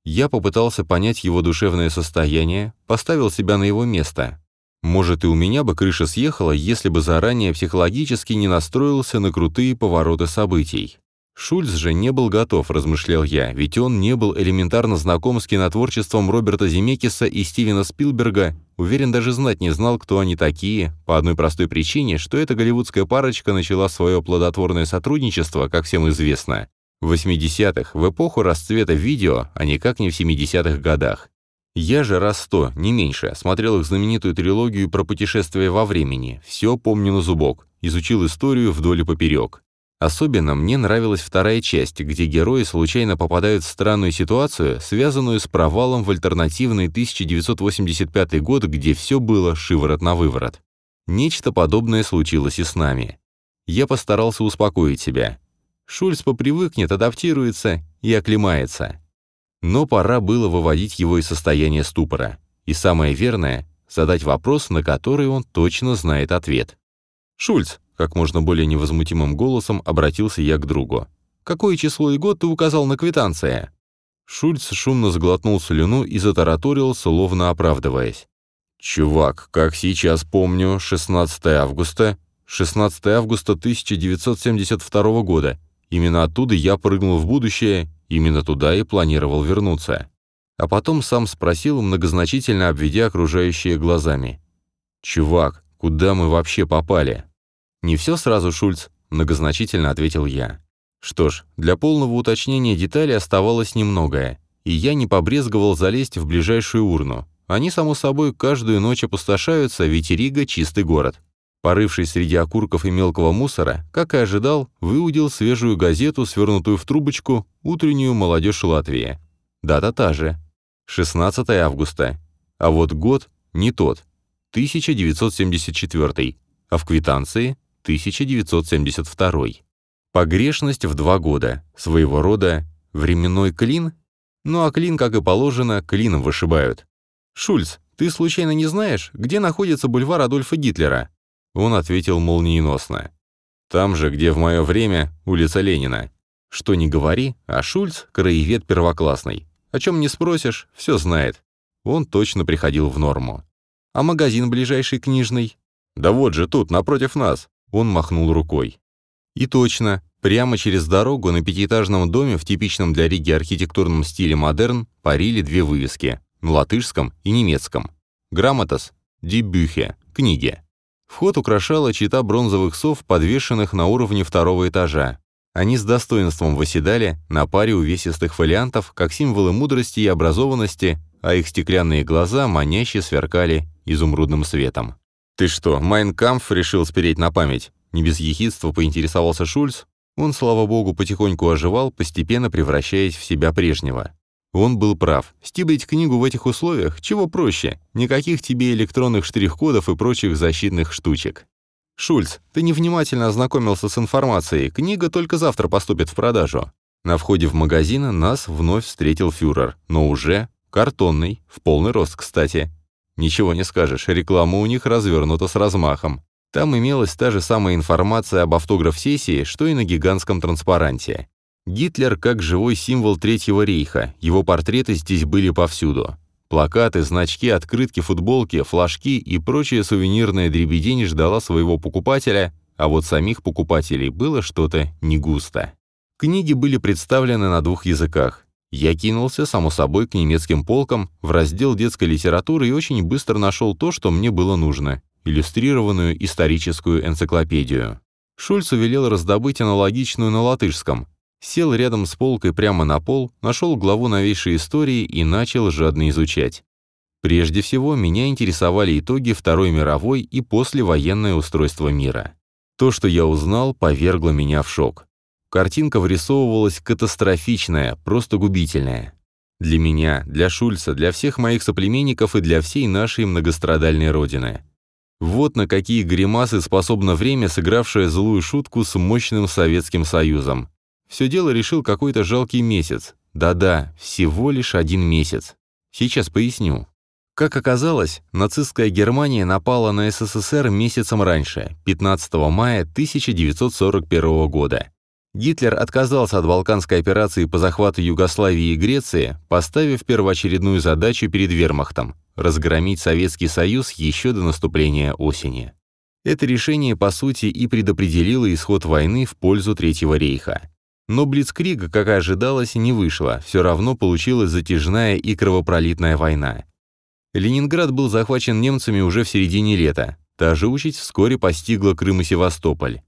Я попытался понять его душевное состояние, поставил себя на его место. Может, и у меня бы крыша съехала, если бы заранее психологически не настроился на крутые повороты событий. Шульц же не был готов, размышлял я, ведь он не был элементарно знаком с кинотворчеством Роберта Земекиса и Стивена Спилберга, уверен, даже знать не знал, кто они такие, по одной простой причине, что эта голливудская парочка начала свое плодотворное сотрудничество, как всем известно, в 80-х, в эпоху расцвета видео, а никак не в 70-х годах. Я же раз сто, не меньше, смотрел их знаменитую трилогию про путешествия во времени, все помню на зубок, изучил историю вдоль и поперек. Особенно мне нравилась вторая часть, где герои случайно попадают в странную ситуацию, связанную с провалом в альтернативный 1985 год, где все было шиворот на выворот. Нечто подобное случилось и с нами. Я постарался успокоить себя. Шульц попривыкнет, адаптируется и оклемается. Но пора было выводить его из состояния ступора. И самое верное — задать вопрос, на который он точно знает ответ. «Шульц», — как можно более невозмутимым голосом обратился я к другу. «Какое число и год ты указал на квитанции?» Шульц шумно сглотнул слюну и затараторил, словно оправдываясь. «Чувак, как сейчас помню, 16 августа, 16 августа 1972 года. Именно оттуда я прыгнул в будущее, именно туда и планировал вернуться. А потом сам спросил, многозначительно обведя окружающие глазами. «Чувак, куда мы вообще попали?» «Не все сразу, Шульц», — многозначительно ответил я. Что ж, для полного уточнения деталей оставалось немногое, и я не побрезговал залезть в ближайшую урну. Они, само собой, каждую ночь опустошаются, ведь Рига — чистый город. Порывшись среди окурков и мелкого мусора, как и ожидал, выудил свежую газету, свернутую в трубочку, утреннюю молодежь Латвии. Дата та же. 16 августа. А вот год не тот. 1974. А в квитанции 1972. Погрешность в два года. Своего рода временной клин? Ну а клин, как и положено, клином вышибают. «Шульц, ты случайно не знаешь, где находится бульвар Адольфа Гитлера?» Он ответил молниеносно. «Там же, где в мое время улица Ленина. Что не говори, а Шульц — краевед первоклассный. О чем не спросишь, все знает. Он точно приходил в норму. А магазин ближайший книжный? Да вот же, тут, напротив нас. Он махнул рукой. И точно, прямо через дорогу на пятиэтажном доме в типичном для Риги архитектурном стиле модерн парили две вывески на латышском и немецком. Грамотас, Дибюхе, книги. Вход украшала чита бронзовых сов, подвешенных на уровне второго этажа. Они с достоинством восседали на паре увесистых фолиантов, как символы мудрости и образованности, а их стеклянные глаза маняще сверкали изумрудным светом. «Ты что, Майнкамф решил спереть на память?» Не без ехидства поинтересовался Шульц. Он, слава богу, потихоньку оживал, постепенно превращаясь в себя прежнего. Он был прав. Стибрить книгу в этих условиях чего проще. Никаких тебе электронных штрих-кодов и прочих защитных штучек. «Шульц, ты невнимательно ознакомился с информацией. Книга только завтра поступит в продажу». На входе в магазин нас вновь встретил фюрер, но уже картонный, в полный рост, кстати. Ничего не скажешь, реклама у них развернута с размахом. Там имелась та же самая информация об автограф-сессии, что и на гигантском транспаранте. Гитлер как живой символ Третьего рейха, его портреты здесь были повсюду. Плакаты, значки, открытки, футболки, флажки и прочая сувенирная дребедень ждала своего покупателя, а вот самих покупателей было что-то не густо. Книги были представлены на двух языках. Я кинулся, само собой, к немецким полкам, в раздел детской литературы и очень быстро нашел то, что мне было нужно – иллюстрированную историческую энциклопедию. Шульц велел раздобыть аналогичную на латышском, Сел рядом с полкой прямо на пол, нашел главу новейшей истории и начал жадно изучать. Прежде всего, меня интересовали итоги Второй мировой и послевоенное устройство мира. То, что я узнал, повергло меня в шок. Картинка вырисовывалась катастрофичная, просто губительная. Для меня, для Шульца, для всех моих соплеменников и для всей нашей многострадальной родины. Вот на какие гримасы способно время, сыгравшее злую шутку с мощным Советским Союзом. Все дело решил какой-то жалкий месяц. Да-да, всего лишь один месяц. Сейчас поясню. Как оказалось, нацистская Германия напала на СССР месяцем раньше, 15 мая 1941 года. Гитлер отказался от Балканской операции по захвату Югославии и Греции, поставив первоочередную задачу перед вермахтом – разгромить Советский Союз еще до наступления осени. Это решение, по сути, и предопределило исход войны в пользу Третьего рейха. Но Блицкрига, как и ожидалось, не вышло, все равно получилась затяжная и кровопролитная война. Ленинград был захвачен немцами уже в середине лета. Та же участь вскоре постигла Крым и Севастополь.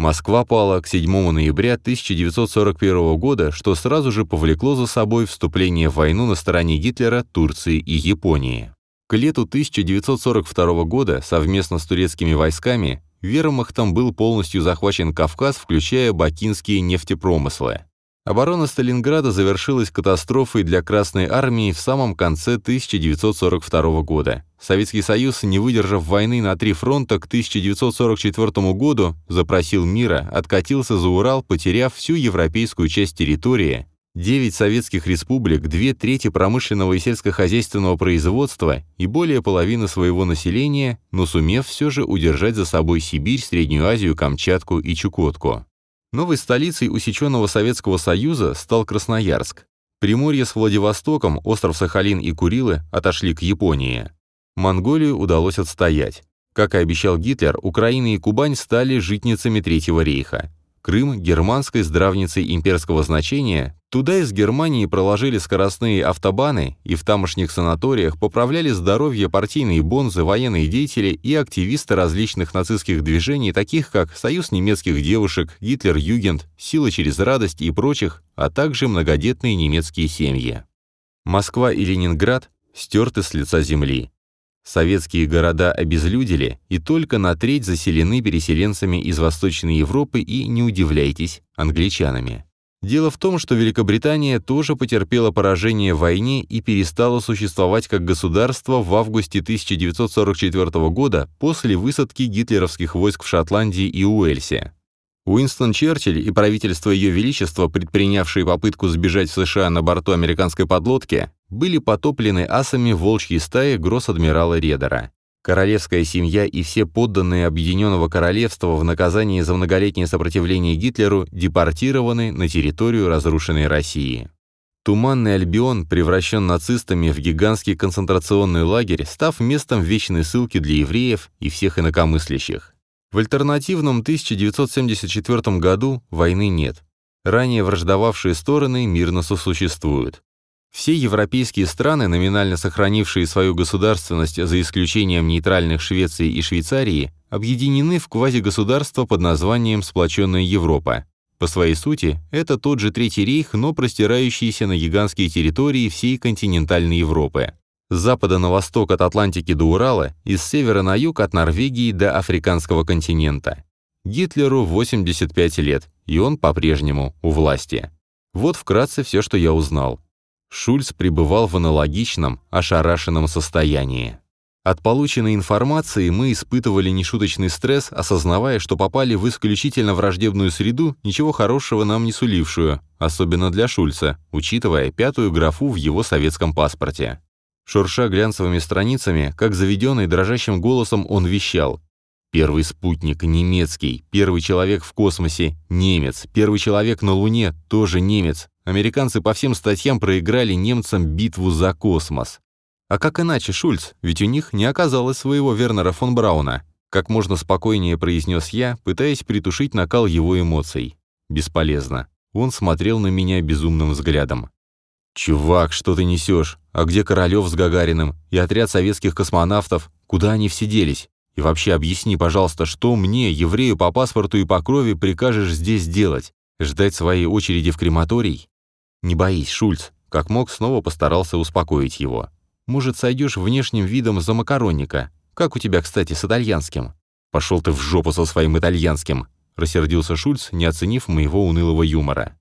Москва пала к 7 ноября 1941 года, что сразу же повлекло за собой вступление в войну на стороне Гитлера, Турции и Японии. К лету 1942 года совместно с турецкими войсками вермахтом был полностью захвачен Кавказ, включая бакинские нефтепромыслы. Оборона Сталинграда завершилась катастрофой для Красной Армии в самом конце 1942 года. Советский Союз, не выдержав войны на три фронта, к 1944 году запросил мира, откатился за Урал, потеряв всю европейскую часть территории, девять советских республик, две трети промышленного и сельскохозяйственного производства и более половины своего населения, но сумев все же удержать за собой Сибирь, Среднюю Азию, Камчатку и Чукотку. Новой столицей усеченного Советского Союза стал Красноярск. Приморье с Владивостоком, остров Сахалин и Курилы отошли к Японии. Монголию удалось отстоять. Как и обещал Гитлер, Украина и Кубань стали житницами Третьего рейха. Крым, германской здравницей имперского значения, туда из Германии проложили скоростные автобаны и в тамошних санаториях поправляли здоровье партийные бонзы, военные деятели и активисты различных нацистских движений, таких как Союз немецких девушек, Гитлер-Югент, Сила через радость и прочих, а также многодетные немецкие семьи. Москва и Ленинград стерты с лица земли. Советские города обезлюдили и только на треть заселены переселенцами из Восточной Европы и, не удивляйтесь, англичанами. Дело в том, что Великобритания тоже потерпела поражение в войне и перестала существовать как государство в августе 1944 года после высадки гитлеровских войск в Шотландии и Уэльсе. Уинстон Черчилль и правительство Ее Величества, предпринявшие попытку сбежать в США на борту американской подлодки, были потоплены асами волчьей стаи гросс-адмирала Редера. Королевская семья и все подданные Объединенного Королевства в наказании за многолетнее сопротивление Гитлеру депортированы на территорию разрушенной России. Туманный Альбион превращен нацистами в гигантский концентрационный лагерь, став местом вечной ссылки для евреев и всех инакомыслящих. В альтернативном 1974 году войны нет. Ранее враждовавшие стороны мирно сосуществуют. Все европейские страны, номинально сохранившие свою государственность за исключением нейтральных Швеции и Швейцарии, объединены в квазигосударство под названием «Сплоченная Европа». По своей сути, это тот же Третий рейх, но простирающийся на гигантские территории всей континентальной Европы. С запада на восток от Атлантики до Урала и с севера на юг от Норвегии до африканского континента. Гитлеру 85 лет, и он по-прежнему у власти. Вот вкратце все, что я узнал. Шульц пребывал в аналогичном, ошарашенном состоянии. От полученной информации мы испытывали нешуточный стресс, осознавая, что попали в исключительно враждебную среду, ничего хорошего нам не сулившую, особенно для Шульца, учитывая пятую графу в его советском паспорте. Шурша глянцевыми страницами, как заведенный дрожащим голосом он вещал. Первый спутник немецкий, первый человек в космосе немец, первый человек на Луне тоже немец, Американцы по всем статьям проиграли немцам битву за космос. А как иначе, Шульц? Ведь у них не оказалось своего Вернера фон Брауна. Как можно спокойнее произнес я, пытаясь притушить накал его эмоций. Бесполезно. Он смотрел на меня безумным взглядом. «Чувак, что ты несешь? А где Королёв с Гагариным? И отряд советских космонавтов? Куда они все делись? И вообще объясни, пожалуйста, что мне, еврею по паспорту и по крови, прикажешь здесь делать? Ждать своей очереди в крематорий?» «Не боись, Шульц», как мог, снова постарался успокоить его. «Может, сойдешь внешним видом за макаронника? Как у тебя, кстати, с итальянским?» «Пошел ты в жопу со своим итальянским!» рассердился Шульц, не оценив моего унылого юмора.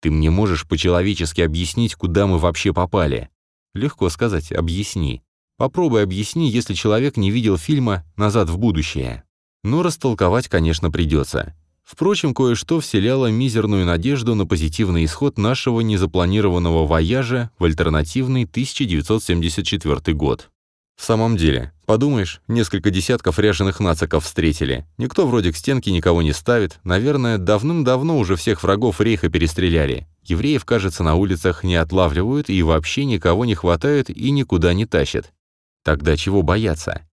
«Ты мне можешь по-человечески объяснить, куда мы вообще попали?» «Легко сказать, объясни. Попробуй объясни, если человек не видел фильма «Назад в будущее». Но растолковать, конечно, придется. Впрочем, кое-что вселяло мизерную надежду на позитивный исход нашего незапланированного вояжа в альтернативный 1974 год. В самом деле, подумаешь, несколько десятков ряженых нациков встретили. Никто вроде к стенке никого не ставит. Наверное, давным-давно уже всех врагов рейха перестреляли. Евреев, кажется, на улицах не отлавливают и вообще никого не хватают и никуда не тащат. Тогда чего бояться?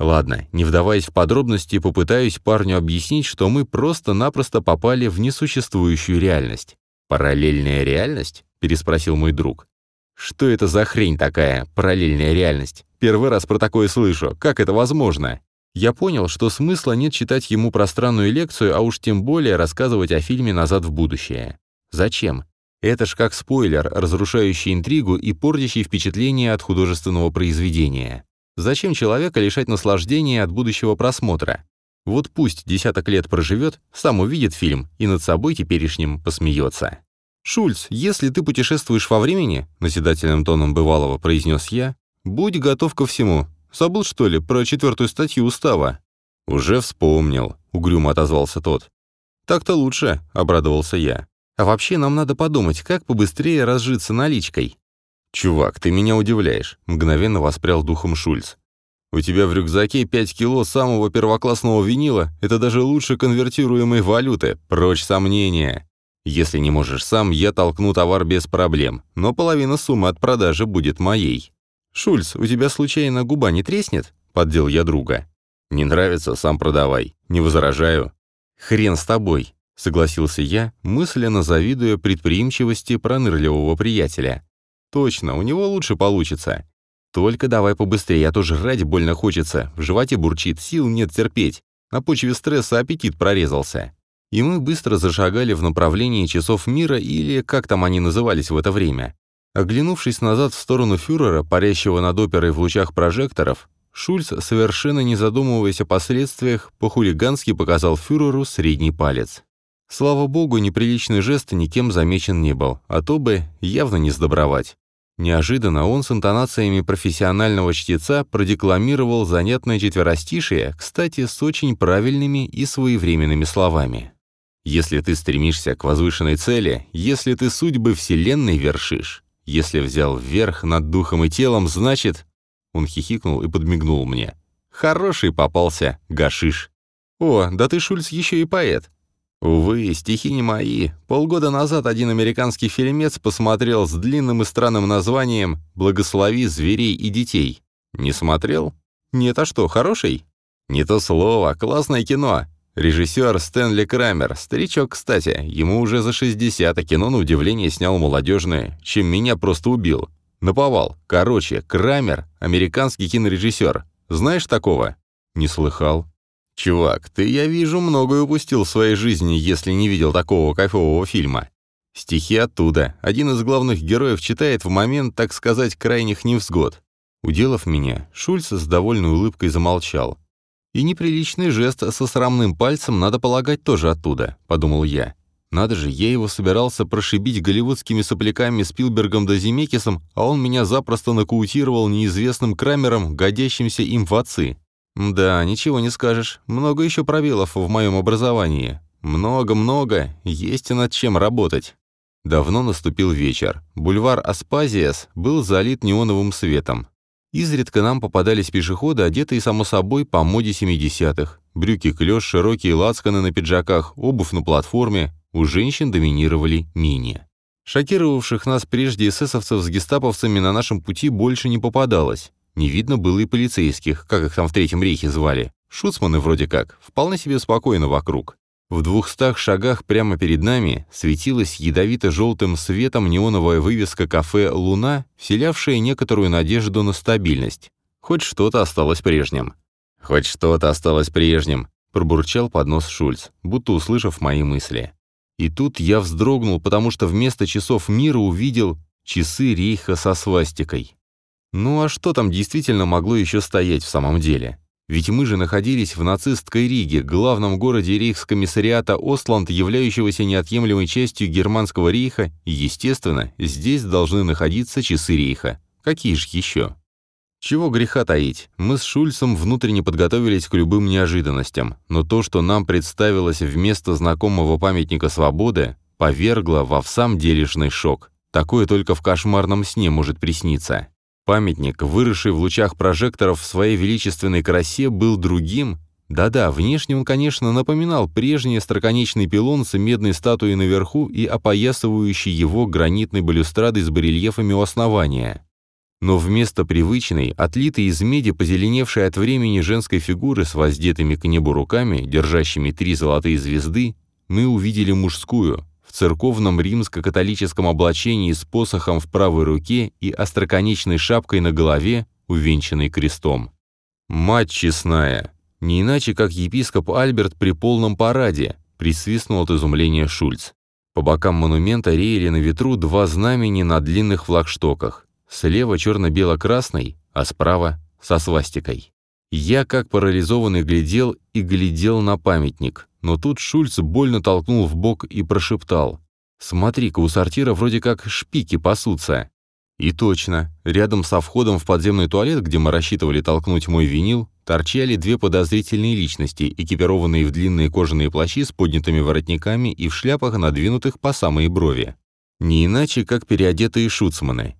Ладно, не вдаваясь в подробности, попытаюсь парню объяснить, что мы просто-напросто попали в несуществующую реальность. «Параллельная реальность?» — переспросил мой друг. «Что это за хрень такая, параллельная реальность? Первый раз про такое слышу. Как это возможно?» Я понял, что смысла нет читать ему пространную лекцию, а уж тем более рассказывать о фильме «Назад в будущее». Зачем? Это ж как спойлер, разрушающий интригу и портящий впечатление от художественного произведения. Зачем человека лишать наслаждения от будущего просмотра? Вот пусть десяток лет проживет, сам увидит фильм и над собой теперешним посмеется. «Шульц, если ты путешествуешь во времени», — наседательным тоном бывалого произнес я, «будь готов ко всему. Забыл, что ли, про четвертую статью устава?» «Уже вспомнил», — угрюмо отозвался тот. «Так-то лучше», — обрадовался я. «А вообще нам надо подумать, как побыстрее разжиться наличкой». «Чувак, ты меня удивляешь», — мгновенно воспрял духом Шульц. «У тебя в рюкзаке 5 кило самого первоклассного винила, это даже лучше конвертируемой валюты, прочь сомнения. Если не можешь сам, я толкну товар без проблем, но половина суммы от продажи будет моей». «Шульц, у тебя случайно губа не треснет?» — поддел я друга. «Не нравится, сам продавай. Не возражаю». «Хрен с тобой», — согласился я, мысленно завидуя предприимчивости пронырливого приятеля. «Точно, у него лучше получится. Только давай побыстрее, а то жрать больно хочется, в животе бурчит, сил нет терпеть. На почве стресса аппетит прорезался» и мы быстро зашагали в направлении часов мира или как там они назывались в это время. Оглянувшись назад в сторону фюрера, парящего над оперой в лучах прожекторов, Шульц, совершенно не задумываясь о последствиях, по-хулигански показал фюреру средний палец. Слава богу, неприличный жест никем замечен не был, а то бы явно не сдобровать. Неожиданно он с интонациями профессионального чтеца продекламировал занятное четверостишие, кстати, с очень правильными и своевременными словами. Если ты стремишься к возвышенной цели, если ты судьбы Вселенной вершишь, если взял вверх над духом и телом, значит...» Он хихикнул и подмигнул мне. «Хороший попался, гашиш». «О, да ты, Шульц, еще и поэт». Увы, стихи не мои. Полгода назад один американский фильмец посмотрел с длинным и странным названием «Благослови зверей и детей». Не смотрел? Нет, а что, хороший? Не то слово, классное кино. Режиссер Стэнли Крамер, старичок, кстати, ему уже за 60, а кино на удивление снял молодежное, чем меня просто убил. Наповал. Короче, Крамер, американский кинорежиссер. Знаешь такого? Не слыхал. Чувак, ты, я вижу, многое упустил в своей жизни, если не видел такого кайфового фильма. Стихи оттуда. Один из главных героев читает в момент, так сказать, крайних невзгод. Уделав меня, Шульц с довольной улыбкой замолчал. И неприличный жест со срамным пальцем, надо полагать, тоже оттуда, подумал я. Надо же, я его собирался прошибить голливудскими сопляками Спилбергом да Земекисом, а он меня запросто нокаутировал неизвестным Крамером, годящимся им в отцы. Да, ничего не скажешь. Много еще пробелов в моем образовании. Много-много, есть над чем работать. Давно наступил вечер. Бульвар Аспазиас был залит неоновым светом. Изредка нам попадались пешеходы, одетые, само собой, по моде 70-х. Брюки клеш, широкие лацканы на пиджаках, обувь на платформе. У женщин доминировали мини. Шокировавших нас прежде эсэсовцев с гестаповцами на нашем пути больше не попадалось. Не видно было и полицейских, как их там в Третьем рейхе звали. Шуцманы вроде как, вполне себе спокойно вокруг. В двухстах шагах прямо перед нами светилась ядовито-желтым светом неоновая вывеска кафе «Луна», вселявшая некоторую надежду на стабильность. Хоть что-то осталось прежним. «Хоть что-то осталось прежним», — пробурчал под нос Шульц, будто услышав мои мысли. И тут я вздрогнул, потому что вместо часов мира увидел часы рейха со свастикой. Ну а что там действительно могло еще стоять в самом деле? Ведь мы же находились в нацистской Риге, главном городе рейхскомиссариата Остланд, являющегося неотъемлемой частью германского рейха, и, естественно, здесь должны находиться часы рейха. Какие же еще? Чего греха таить, мы с Шульцем внутренне подготовились к любым неожиданностям, но то, что нам представилось вместо знакомого памятника свободы, повергло во в самом делешный шок. Такое только в кошмарном сне может присниться. Памятник, выросший в лучах прожекторов в своей величественной красе, был другим. Да-да, внешне он, конечно, напоминал прежний остроконечный пилон с медной статуей наверху и опоясывающий его гранитной балюстрадой с барельефами у основания. Но вместо привычной, отлитой из меди, позеленевшей от времени женской фигуры с воздетыми к небу руками, держащими три золотые звезды, мы увидели мужскую, церковном римско-католическом облачении с посохом в правой руке и остроконечной шапкой на голове, увенчанной крестом. «Мать честная!» Не иначе, как епископ Альберт при полном параде, присвистнул от изумления Шульц. По бокам монумента реяли на ветру два знамени на длинных флагштоках. Слева черно-бело-красный, а справа со свастикой. Я, как парализованный, глядел и глядел на памятник но тут Шульц больно толкнул в бок и прошептал. Смотри-ка, у сортира вроде как шпики пасутся. И точно, рядом со входом в подземный туалет, где мы рассчитывали толкнуть мой винил, торчали две подозрительные личности, экипированные в длинные кожаные плащи с поднятыми воротниками и в шляпах, надвинутых по самые брови. Не иначе, как переодетые шуцманы.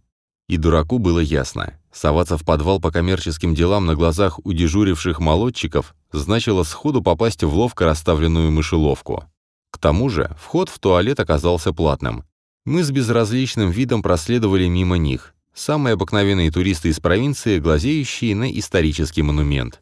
И дураку было ясно. Соваться в подвал по коммерческим делам на глазах у дежуривших молодчиков значило сходу попасть в ловко расставленную мышеловку. К тому же вход в туалет оказался платным. Мы с безразличным видом проследовали мимо них. Самые обыкновенные туристы из провинции, глазеющие на исторический монумент.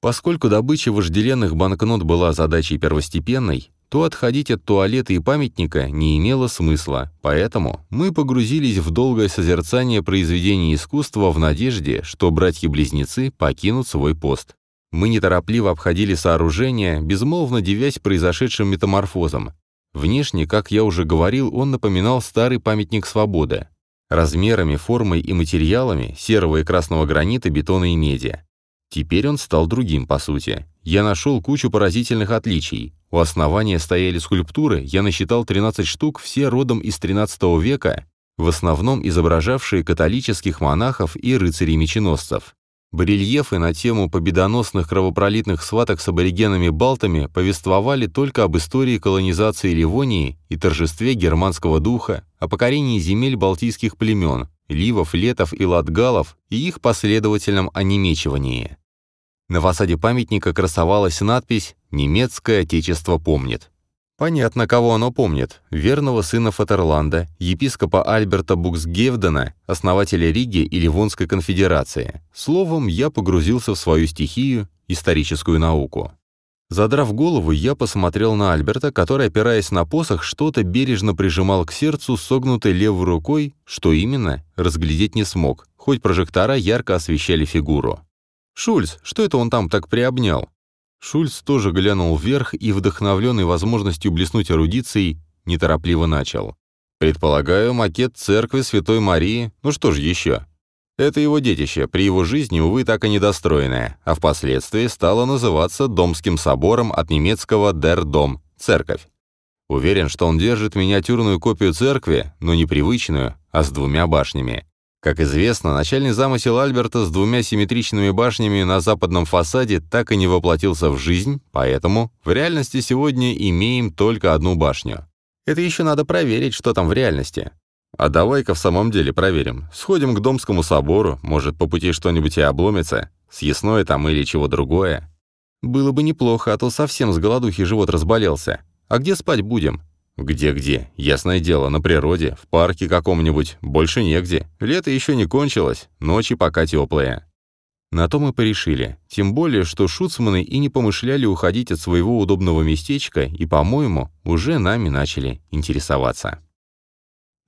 Поскольку добыча вожделенных банкнот была задачей первостепенной, то отходить от туалета и памятника не имело смысла, поэтому мы погрузились в долгое созерцание произведений искусства в надежде, что братья-близнецы покинут свой пост. Мы неторопливо обходили сооружение, безмолвно девясь произошедшим метаморфозом, Внешне, как я уже говорил, он напоминал старый памятник свободы. Размерами, формой и материалами серого и красного гранита, бетона и меди. Теперь он стал другим, по сути. Я нашел кучу поразительных отличий. У основания стояли скульптуры, я насчитал 13 штук, все родом из XIII века, в основном изображавшие католических монахов и рыцарей-меченосцев. Барельефы на тему победоносных кровопролитных сваток с аборигенами-балтами повествовали только об истории колонизации Ливонии и торжестве германского духа, о покорении земель балтийских племен, ливов, летов и латгалов и их последовательном онемечивании. На фасаде памятника красовалась надпись «Немецкое отечество помнит». Понятно, кого оно помнит. Верного сына Фатерланда, епископа Альберта Буксгевдена, основателя Риги и Ливонской конфедерации. Словом, я погрузился в свою стихию, историческую науку. Задрав голову, я посмотрел на Альберта, который, опираясь на посох, что-то бережно прижимал к сердцу согнутой левой рукой, что именно, разглядеть не смог, хоть прожектора ярко освещали фигуру. «Шульц, что это он там так приобнял?» Шульц тоже глянул вверх и, вдохновленный возможностью блеснуть эрудицией, неторопливо начал. «Предполагаю, макет церкви Святой Марии, ну что ж еще? Это его детище, при его жизни, увы, так и недостроенное, а впоследствии стало называться Домским собором от немецкого «дер дом» — церковь. Уверен, что он держит миниатюрную копию церкви, но не привычную, а с двумя башнями. Как известно, начальный замысел Альберта с двумя симметричными башнями на западном фасаде так и не воплотился в жизнь, поэтому в реальности сегодня имеем только одну башню. Это еще надо проверить, что там в реальности. А давай-ка в самом деле проверим. Сходим к Домскому собору, может, по пути что-нибудь и обломится, съестное там или чего другое. Было бы неплохо, а то совсем с голодухи живот разболелся. А где спать будем? «Где-где? Ясное дело, на природе, в парке каком-нибудь. Больше негде. Лето еще не кончилось, ночи пока теплые». На то мы порешили. Тем более, что шуцманы и не помышляли уходить от своего удобного местечка и, по-моему, уже нами начали интересоваться.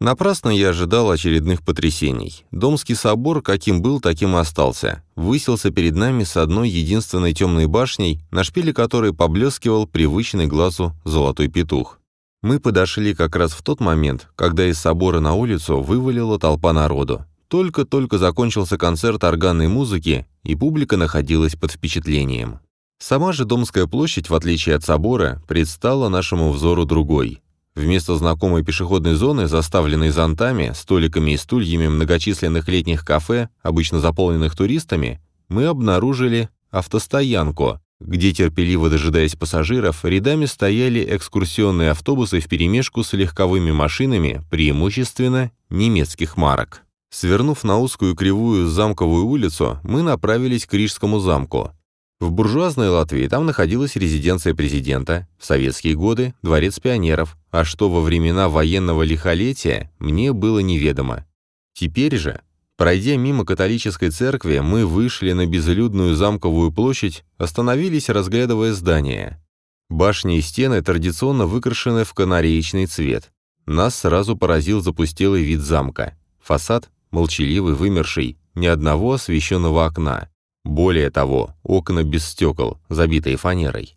Напрасно я ожидал очередных потрясений. Домский собор, каким был, таким и остался. Высился перед нами с одной единственной темной башней, на шпиле которой поблескивал привычный глазу золотой петух. Мы подошли как раз в тот момент, когда из собора на улицу вывалила толпа народу. Только-только закончился концерт органной музыки, и публика находилась под впечатлением. Сама же Домская площадь, в отличие от собора, предстала нашему взору другой. Вместо знакомой пешеходной зоны, заставленной зонтами, столиками и стульями многочисленных летних кафе, обычно заполненных туристами, мы обнаружили автостоянку, где, терпеливо дожидаясь пассажиров, рядами стояли экскурсионные автобусы вперемешку с легковыми машинами, преимущественно немецких марок. Свернув на узкую кривую замковую улицу, мы направились к Рижскому замку. В буржуазной Латвии там находилась резиденция президента, в советские годы – дворец пионеров, а что во времена военного лихолетия, мне было неведомо. Теперь же Пройдя мимо католической церкви, мы вышли на безлюдную замковую площадь, остановились, разглядывая здание. Башни и стены традиционно выкрашены в канареечный цвет. Нас сразу поразил запустелый вид замка. Фасад молчаливый, вымерший, ни одного освещенного окна. Более того, окна без стекол, забитые фанерой.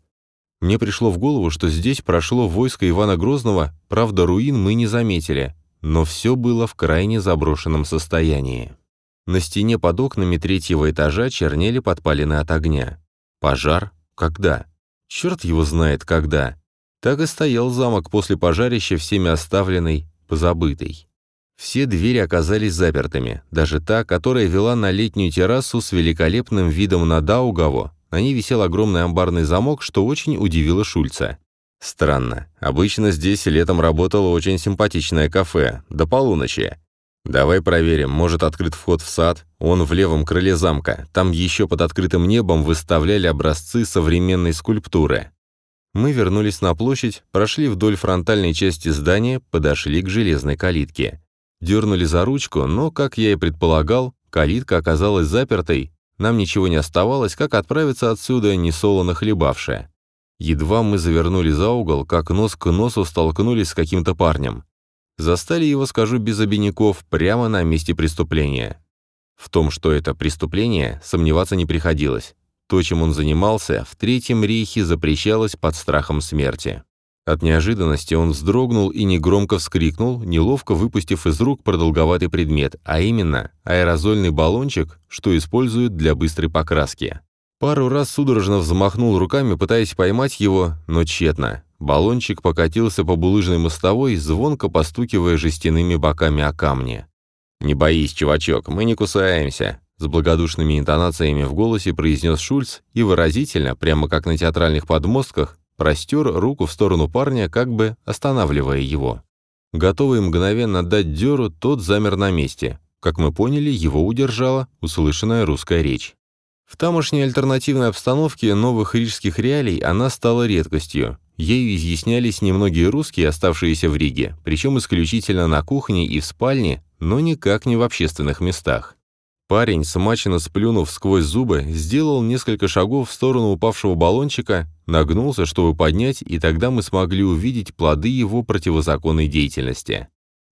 Мне пришло в голову, что здесь прошло войско Ивана Грозного, правда, руин мы не заметили, но все было в крайне заброшенном состоянии. На стене под окнами третьего этажа чернели подпалины от огня. Пожар? Когда? Черт его знает, когда. Так и стоял замок после пожарища, всеми оставленный, позабытый. Все двери оказались запертыми, даже та, которая вела на летнюю террасу с великолепным видом на Даугаву. На ней висел огромный амбарный замок, что очень удивило Шульца. Странно. Обычно здесь летом работало очень симпатичное кафе. До полуночи. «Давай проверим, может, открыт вход в сад? Он в левом крыле замка. Там еще под открытым небом выставляли образцы современной скульптуры». Мы вернулись на площадь, прошли вдоль фронтальной части здания, подошли к железной калитке. Дернули за ручку, но, как я и предполагал, калитка оказалась запертой. Нам ничего не оставалось, как отправиться отсюда, несолоно хлебавши. Едва мы завернули за угол, как нос к носу столкнулись с каким-то парнем. Застали его, скажу без обиняков, прямо на месте преступления. В том, что это преступление, сомневаться не приходилось. То, чем он занимался, в Третьем рейхе запрещалось под страхом смерти. От неожиданности он вздрогнул и негромко вскрикнул, неловко выпустив из рук продолговатый предмет, а именно аэрозольный баллончик, что используют для быстрой покраски. Пару раз судорожно взмахнул руками, пытаясь поймать его, но тщетно. Баллончик покатился по булыжной мостовой, звонко постукивая жестяными боками о камни. «Не боись, чувачок, мы не кусаемся», с благодушными интонациями в голосе произнес Шульц и выразительно, прямо как на театральных подмостках, простер руку в сторону парня, как бы останавливая его. Готовый мгновенно дать дёру, тот замер на месте. Как мы поняли, его удержала услышанная русская речь. В тамошней альтернативной обстановке новых рижских реалий она стала редкостью. Ею изъяснялись немногие русские, оставшиеся в Риге, причем исключительно на кухне и в спальне, но никак не в общественных местах. Парень, смаченно сплюнув сквозь зубы, сделал несколько шагов в сторону упавшего баллончика, нагнулся, чтобы поднять, и тогда мы смогли увидеть плоды его противозаконной деятельности.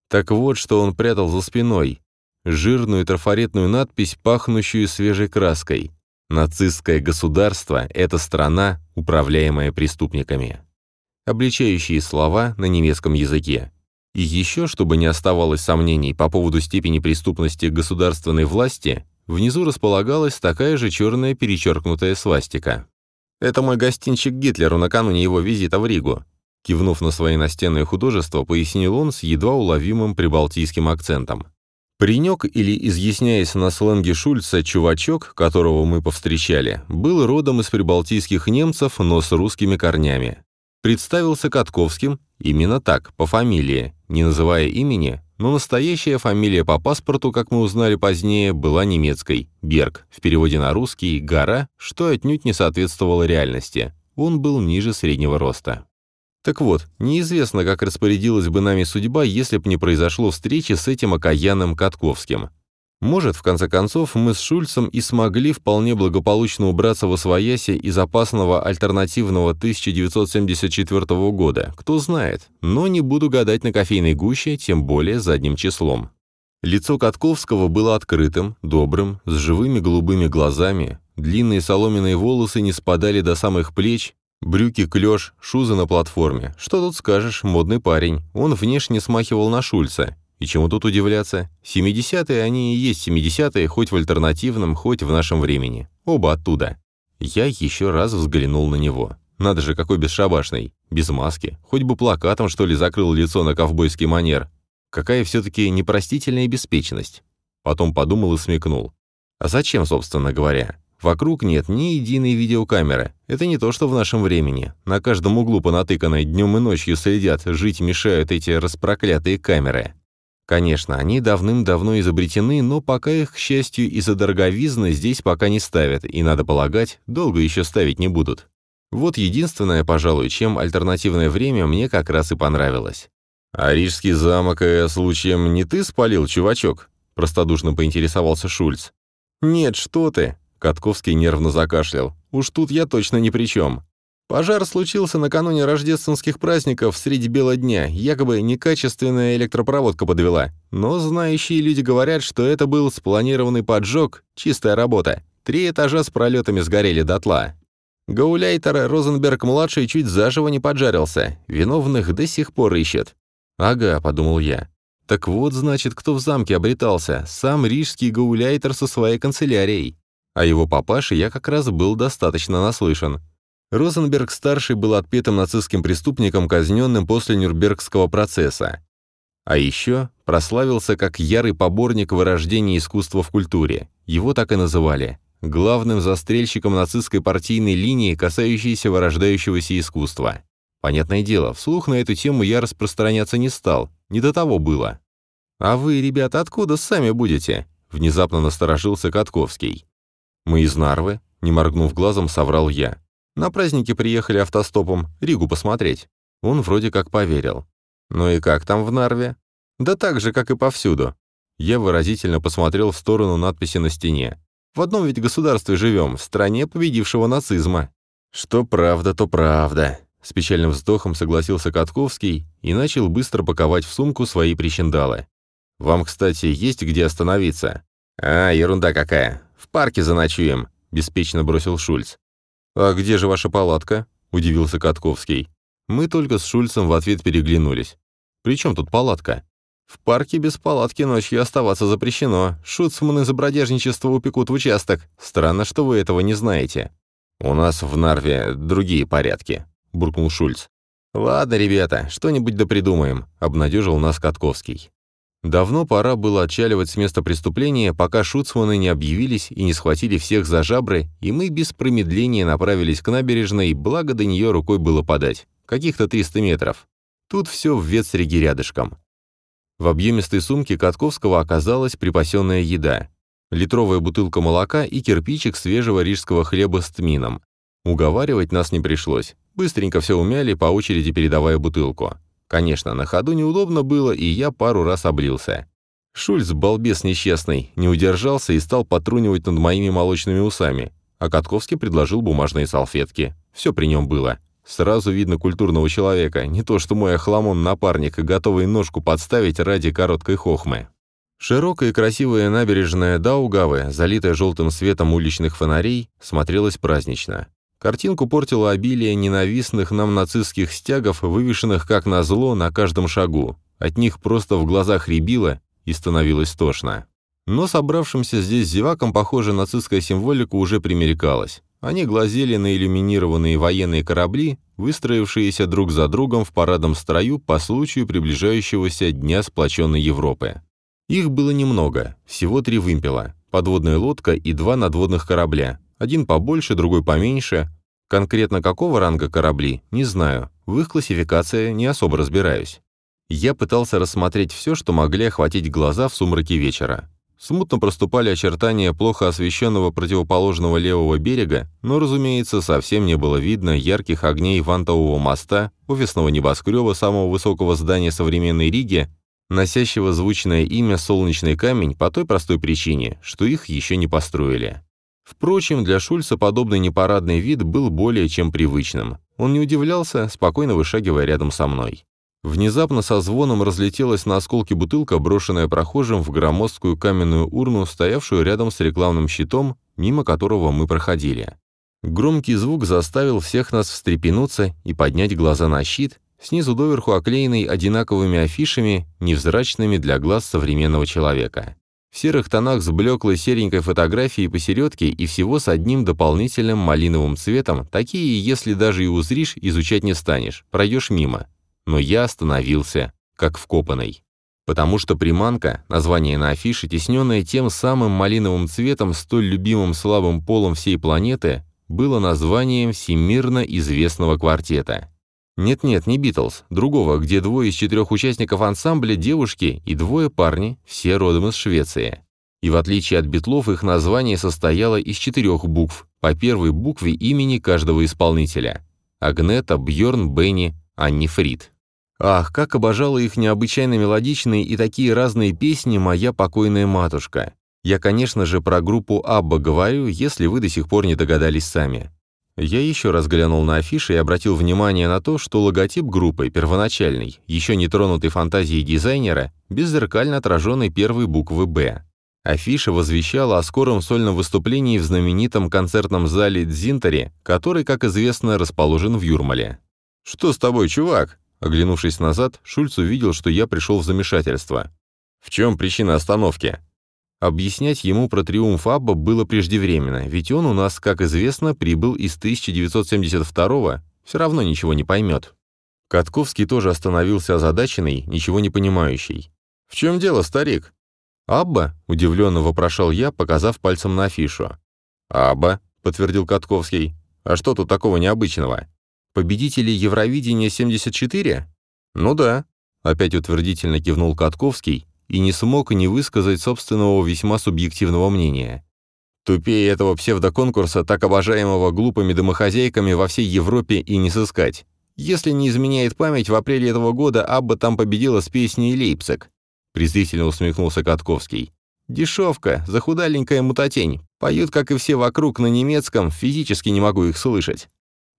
Так вот, что он прятал за спиной. Жирную трафаретную надпись, пахнущую свежей краской. «Нацистское государство – это страна, управляемая преступниками». Обличающие слова на немецком языке. И еще, чтобы не оставалось сомнений по поводу степени преступности государственной власти, внизу располагалась такая же черная перечеркнутая свастика. «Это мой гостинчик Гитлеру накануне его визита в Ригу», кивнув на свои настенные художества, пояснил он с едва уловимым прибалтийским акцентом. Паренек, или, изъясняясь на сленге Шульца, чувачок, которого мы повстречали, был родом из прибалтийских немцев, но с русскими корнями. Представился Катковским, именно так, по фамилии, не называя имени, но настоящая фамилия по паспорту, как мы узнали позднее, была немецкой – Берг, в переводе на русский – гора, что отнюдь не соответствовало реальности. Он был ниже среднего роста. Так вот, неизвестно, как распорядилась бы нами судьба, если б не произошло встречи с этим окаянным Катковским. Может, в конце концов, мы с Шульцем и смогли вполне благополучно убраться во своясе из опасного альтернативного 1974 года, кто знает, но не буду гадать на кофейной гуще, тем более задним числом. Лицо Катковского было открытым, добрым, с живыми голубыми глазами, длинные соломенные волосы не спадали до самых плеч, брюки клеш, шузы на платформе. Что тут скажешь, модный парень, он внешне смахивал на Шульца, и чему тут удивляться? 70-е они и есть 70-е, хоть в альтернативном, хоть в нашем времени. Оба оттуда. Я еще раз взглянул на него. Надо же, какой бесшабашный. Без маски. Хоть бы плакатом, что ли, закрыл лицо на ковбойский манер. Какая все-таки непростительная беспечность. Потом подумал и смекнул. А зачем, собственно говоря? Вокруг нет ни единой видеокамеры. Это не то, что в нашем времени. На каждом углу понатыканной днем и ночью следят, жить мешают эти распроклятые камеры. Конечно, они давным-давно изобретены, но пока их, к счастью, из-за дороговизны здесь пока не ставят, и, надо полагать, долго еще ставить не будут. Вот единственное, пожалуй, чем альтернативное время мне как раз и понравилось. «А Рижский замок, э, случаем, не ты спалил, чувачок?» – простодушно поинтересовался Шульц. «Нет, что ты!» – Катковский нервно закашлял. «Уж тут я точно ни при чем. Пожар случился накануне рождественских праздников среди бела дня, якобы некачественная электропроводка подвела. Но знающие люди говорят, что это был спланированный поджог, чистая работа. Три этажа с пролетами сгорели дотла. Гауляйтер Розенберг-младший чуть заживо не поджарился. Виновных до сих пор ищет. «Ага», — подумал я. «Так вот, значит, кто в замке обретался. Сам рижский гауляйтер со своей канцелярией. А его папаше я как раз был достаточно наслышан. Розенберг-старший был отпетым нацистским преступником, казненным после Нюрнбергского процесса. А еще прославился как ярый поборник вырождения искусства в культуре. Его так и называли – главным застрельщиком нацистской партийной линии, касающейся вырождающегося искусства. Понятное дело, вслух на эту тему я распространяться не стал, не до того было. «А вы, ребята, откуда сами будете?» — внезапно насторожился Катковский. «Мы из Нарвы», — не моргнув глазом, соврал я. «На праздники приехали автостопом, Ригу посмотреть». Он вроде как поверил. «Ну и как там в Нарве?» «Да так же, как и повсюду». Я выразительно посмотрел в сторону надписи на стене. «В одном ведь государстве живем, в стране победившего нацизма». «Что правда, то правда», — с печальным вздохом согласился Катковский и начал быстро паковать в сумку свои причиндалы. «Вам, кстати, есть где остановиться?» «А, ерунда какая. Парке заночуем», — беспечно бросил Шульц. «А где же ваша палатка?» — удивился Катковский. Мы только с Шульцем в ответ переглянулись. «При чем тут палатка?» «В парке без палатки ночью оставаться запрещено. Шуцманы за бродяжничество упекут в участок. Странно, что вы этого не знаете». «У нас в Нарве другие порядки», — буркнул Шульц. «Ладно, ребята, что-нибудь да придумаем», — обнадежил нас Катковский. Давно пора было отчаливать с места преступления, пока шуцманы не объявились и не схватили всех за жабры, и мы без промедления направились к набережной, благо до нее рукой было подать. Каких-то 300 метров. Тут все в ветсреге рядышком. В объемистой сумке Катковского оказалась припасенная еда. Литровая бутылка молока и кирпичик свежего рижского хлеба с тмином. Уговаривать нас не пришлось. Быстренько все умяли, по очереди передавая бутылку. Конечно, на ходу неудобно было, и я пару раз облился. Шульц, балбес несчастный, не удержался и стал потрунивать над моими молочными усами, а Катковский предложил бумажные салфетки. Все при нем было. Сразу видно культурного человека, не то что мой охламон-напарник, готовый ножку подставить ради короткой хохмы. Широкая и красивая набережная Даугавы, залитая желтым светом уличных фонарей, смотрелась празднично. Картинку портило обилие ненавистных нам нацистских стягов, вывешенных как назло на каждом шагу. От них просто в глазах рябило и становилось тошно. Но собравшимся здесь зевакам, похоже, нацистская символика уже примерекалась. Они глазели на иллюминированные военные корабли, выстроившиеся друг за другом в парадном строю по случаю приближающегося Дня сплоченной Европы. Их было немного, всего три вымпела, подводная лодка и два надводных корабля, один побольше, другой поменьше. Конкретно какого ранга корабли, не знаю. В их классификации не особо разбираюсь. Я пытался рассмотреть все, что могли охватить глаза в сумраке вечера. Смутно проступали очертания плохо освещенного противоположного левого берега, но, разумеется, совсем не было видно ярких огней вантового моста, офисного небоскреба самого высокого здания современной Риги, носящего звучное имя «Солнечный камень» по той простой причине, что их еще не построили. Впрочем, для Шульца подобный непарадный вид был более чем привычным. Он не удивлялся, спокойно вышагивая рядом со мной. Внезапно со звоном разлетелась на осколки бутылка, брошенная прохожим в громоздкую каменную урну, стоявшую рядом с рекламным щитом, мимо которого мы проходили. Громкий звук заставил всех нас встрепенуться и поднять глаза на щит, снизу доверху оклеенный одинаковыми афишами, невзрачными для глаз современного человека. В серых тонах с блеклой серенькой фотографией посередке и всего с одним дополнительным малиновым цветом, такие, если даже и узришь, изучать не станешь, пройдешь мимо. Но я остановился, как вкопанный. Потому что приманка, название на афише, тесненное тем самым малиновым цветом, столь любимым слабым полом всей планеты, было названием всемирно известного квартета. Нет-нет, не Битлз, другого, где двое из четырех участников ансамбля девушки и двое парни, все родом из Швеции. И в отличие от Битлов, их название состояло из четырех букв, по первой букве имени каждого исполнителя. Агнета, Бьорн, Бенни, Анни Фрид. Ах, как обожала их необычайно мелодичные и такие разные песни моя покойная матушка. Я, конечно же, про группу Абба говорю, если вы до сих пор не догадались сами. Я еще раз глянул на афиши и обратил внимание на то, что логотип группы, первоначальный, еще не тронутый фантазией дизайнера, беззеркально отраженный первой буквы «Б». Афиша возвещала о скором сольном выступлении в знаменитом концертном зале Дзинтаре, который, как известно, расположен в Юрмале. «Что с тобой, чувак?» Оглянувшись назад, Шульц увидел, что я пришел в замешательство. «В чем причина остановки?» Объяснять ему про триумф Абба было преждевременно, ведь он у нас, как известно, прибыл из 1972-го, все равно ничего не поймет. Катковский тоже остановился озадаченный, ничего не понимающий. «В чем дело, старик?» «Абба?» — удивленно вопрошал я, показав пальцем на афишу. «Абба», — подтвердил Катковский. «А что тут такого необычного? Победители Евровидения 74?» «Ну да», — опять утвердительно кивнул Катковский и не смог не высказать собственного весьма субъективного мнения. Тупее этого псевдоконкурса, так обожаемого глупыми домохозяйками во всей Европе и не сыскать. Если не изменяет память, в апреле этого года Абба там победила с песней «Лейпциг». Презрительно усмехнулся Катковский. «Дешевка, захудаленькая мутатень. Поют, как и все вокруг, на немецком, физически не могу их слышать».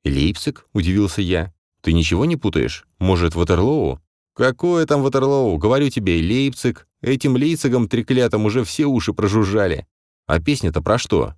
«Лейпциг?» — удивился я. «Ты ничего не путаешь? Может, Ватерлоу?» «Какое там Ватерлоу? Говорю тебе, Лейпциг. Этим Лейпцигом треклятым уже все уши прожужжали. А песня-то про что?»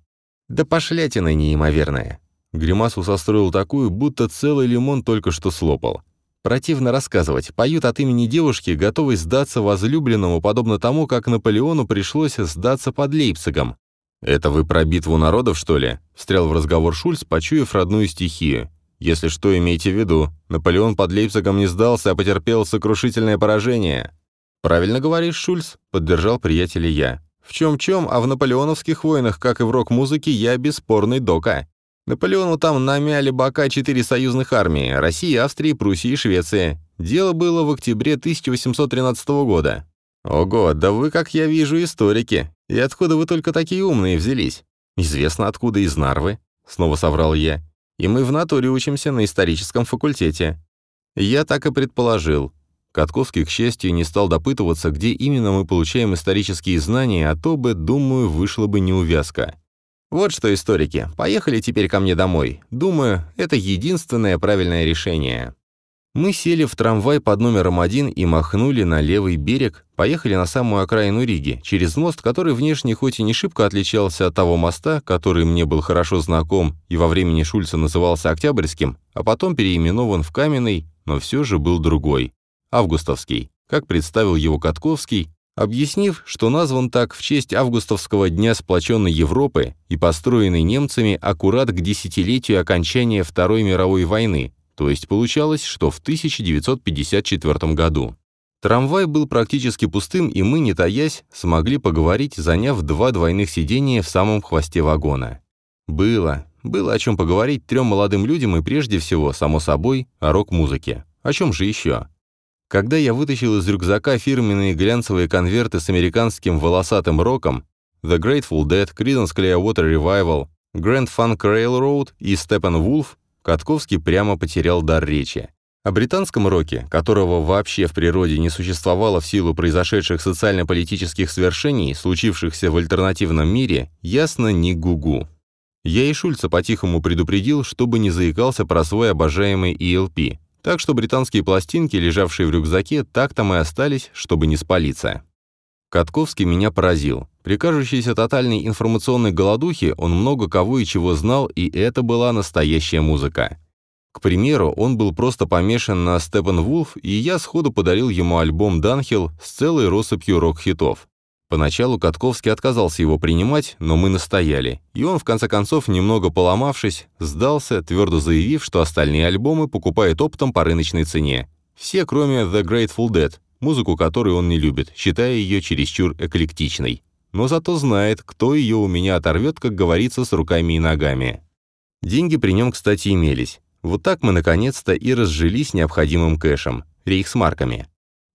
«Да пошлятина неимоверная». Гримасу состроил такую, будто целый лимон только что слопал. Противно рассказывать. Поют от имени девушки, готовой сдаться возлюбленному, подобно тому, как Наполеону пришлось сдаться под Лейпцигом. «Это вы про битву народов, что ли?» — встрял в разговор Шульц, почуяв родную стихию. Если что, имейте в виду, Наполеон под Лейпцигом не сдался, а потерпел сокрушительное поражение. «Правильно говоришь, Шульц», — поддержал приятеля я. «В чем-чем, а в наполеоновских войнах, как и в рок-музыке, я бесспорный дока. Наполеону там намяли бока четыре союзных армии — России, Австрии, Пруссии и Швеции. Дело было в октябре 1813 года. Ого, да вы, как я вижу, историки. И откуда вы только такие умные взялись? Известно, откуда из Нарвы, — снова соврал я и мы в натуре учимся на историческом факультете». Я так и предположил. Катковский, к счастью, не стал допытываться, где именно мы получаем исторические знания, а то бы, думаю, вышла бы неувязка. Вот что, историки, поехали теперь ко мне домой. Думаю, это единственное правильное решение. Мы сели в трамвай под номером один и махнули на левый берег, поехали на самую окраину Риги, через мост, который внешне хоть и не шибко отличался от того моста, который мне был хорошо знаком и во времени Шульца назывался Октябрьским, а потом переименован в Каменный, но все же был другой, Августовский, как представил его Катковский, объяснив, что назван так в честь августовского дня сплоченной Европы и построенный немцами аккурат к десятилетию окончания Второй мировой войны, то есть получалось, что в 1954 году. Трамвай был практически пустым, и мы, не таясь, смогли поговорить, заняв два двойных сидения в самом хвосте вагона. Было, было о чем поговорить трем молодым людям и прежде всего, само собой, о рок-музыке. О чем же еще? Когда я вытащил из рюкзака фирменные глянцевые конверты с американским волосатым роком, The Grateful Dead, Creedence Clearwater Revival, Grand Funk Railroad и Steppenwolf, Катковский прямо потерял дар речи. О британском роке, которого вообще в природе не существовало в силу произошедших социально-политических свершений, случившихся в альтернативном мире, ясно не гугу. Я и Шульца по-тихому предупредил, чтобы не заикался про свой обожаемый ELP, так что британские пластинки, лежавшие в рюкзаке, так там и остались, чтобы не спалиться. Катковский меня поразил. При кажущейся тотальной информационной голодухе он много кого и чего знал, и это была настоящая музыка. К примеру, он был просто помешан на Степан Вулф, и я сходу подарил ему альбом «Данхилл» с целой россыпью рок-хитов. Поначалу Катковский отказался его принимать, но мы настояли, и он, в конце концов, немного поломавшись, сдался, твердо заявив, что остальные альбомы покупает оптом по рыночной цене. Все, кроме The Grateful Dead, музыку которой он не любит, считая ее чересчур эклектичной. Но зато знает, кто ее у меня оторвет, как говорится, с руками и ногами. Деньги при нем, кстати, имелись. Вот так мы наконец-то и разжились необходимым кэшем, рейхсмарками.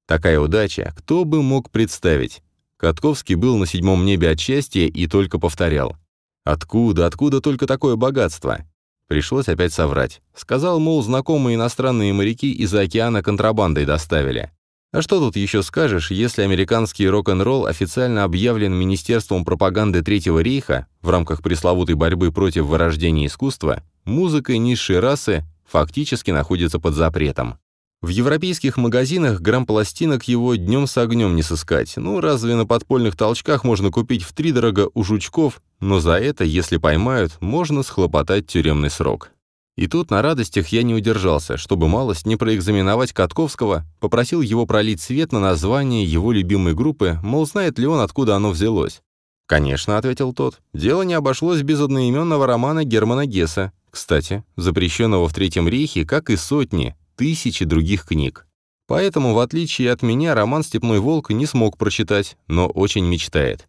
Такая удача, кто бы мог представить? Катковский был на седьмом небе от счастья и только повторял. Откуда, откуда только такое богатство? Пришлось опять соврать. Сказал, мол, знакомые иностранные моряки из-за океана контрабандой доставили. А что тут еще скажешь, если американский рок-н-ролл официально объявлен Министерством пропаганды Третьего рейха в рамках пресловутой борьбы против вырождения искусства, музыка низшей расы фактически находится под запретом. В европейских магазинах грамм пластинок его днем с огнем не сыскать. Ну, разве на подпольных толчках можно купить втридорого у жучков, но за это, если поймают, можно схлопотать тюремный срок. И тут на радостях я не удержался, чтобы малость не проэкзаменовать Катковского, попросил его пролить свет на название его любимой группы, мол, знает ли он, откуда оно взялось. «Конечно», — ответил тот. «Дело не обошлось без одноименного романа Германа Гесса, кстати, запрещенного в Третьем рейхе, как и сотни, тысячи других книг. Поэтому, в отличие от меня, роман «Степной волк» не смог прочитать, но очень мечтает.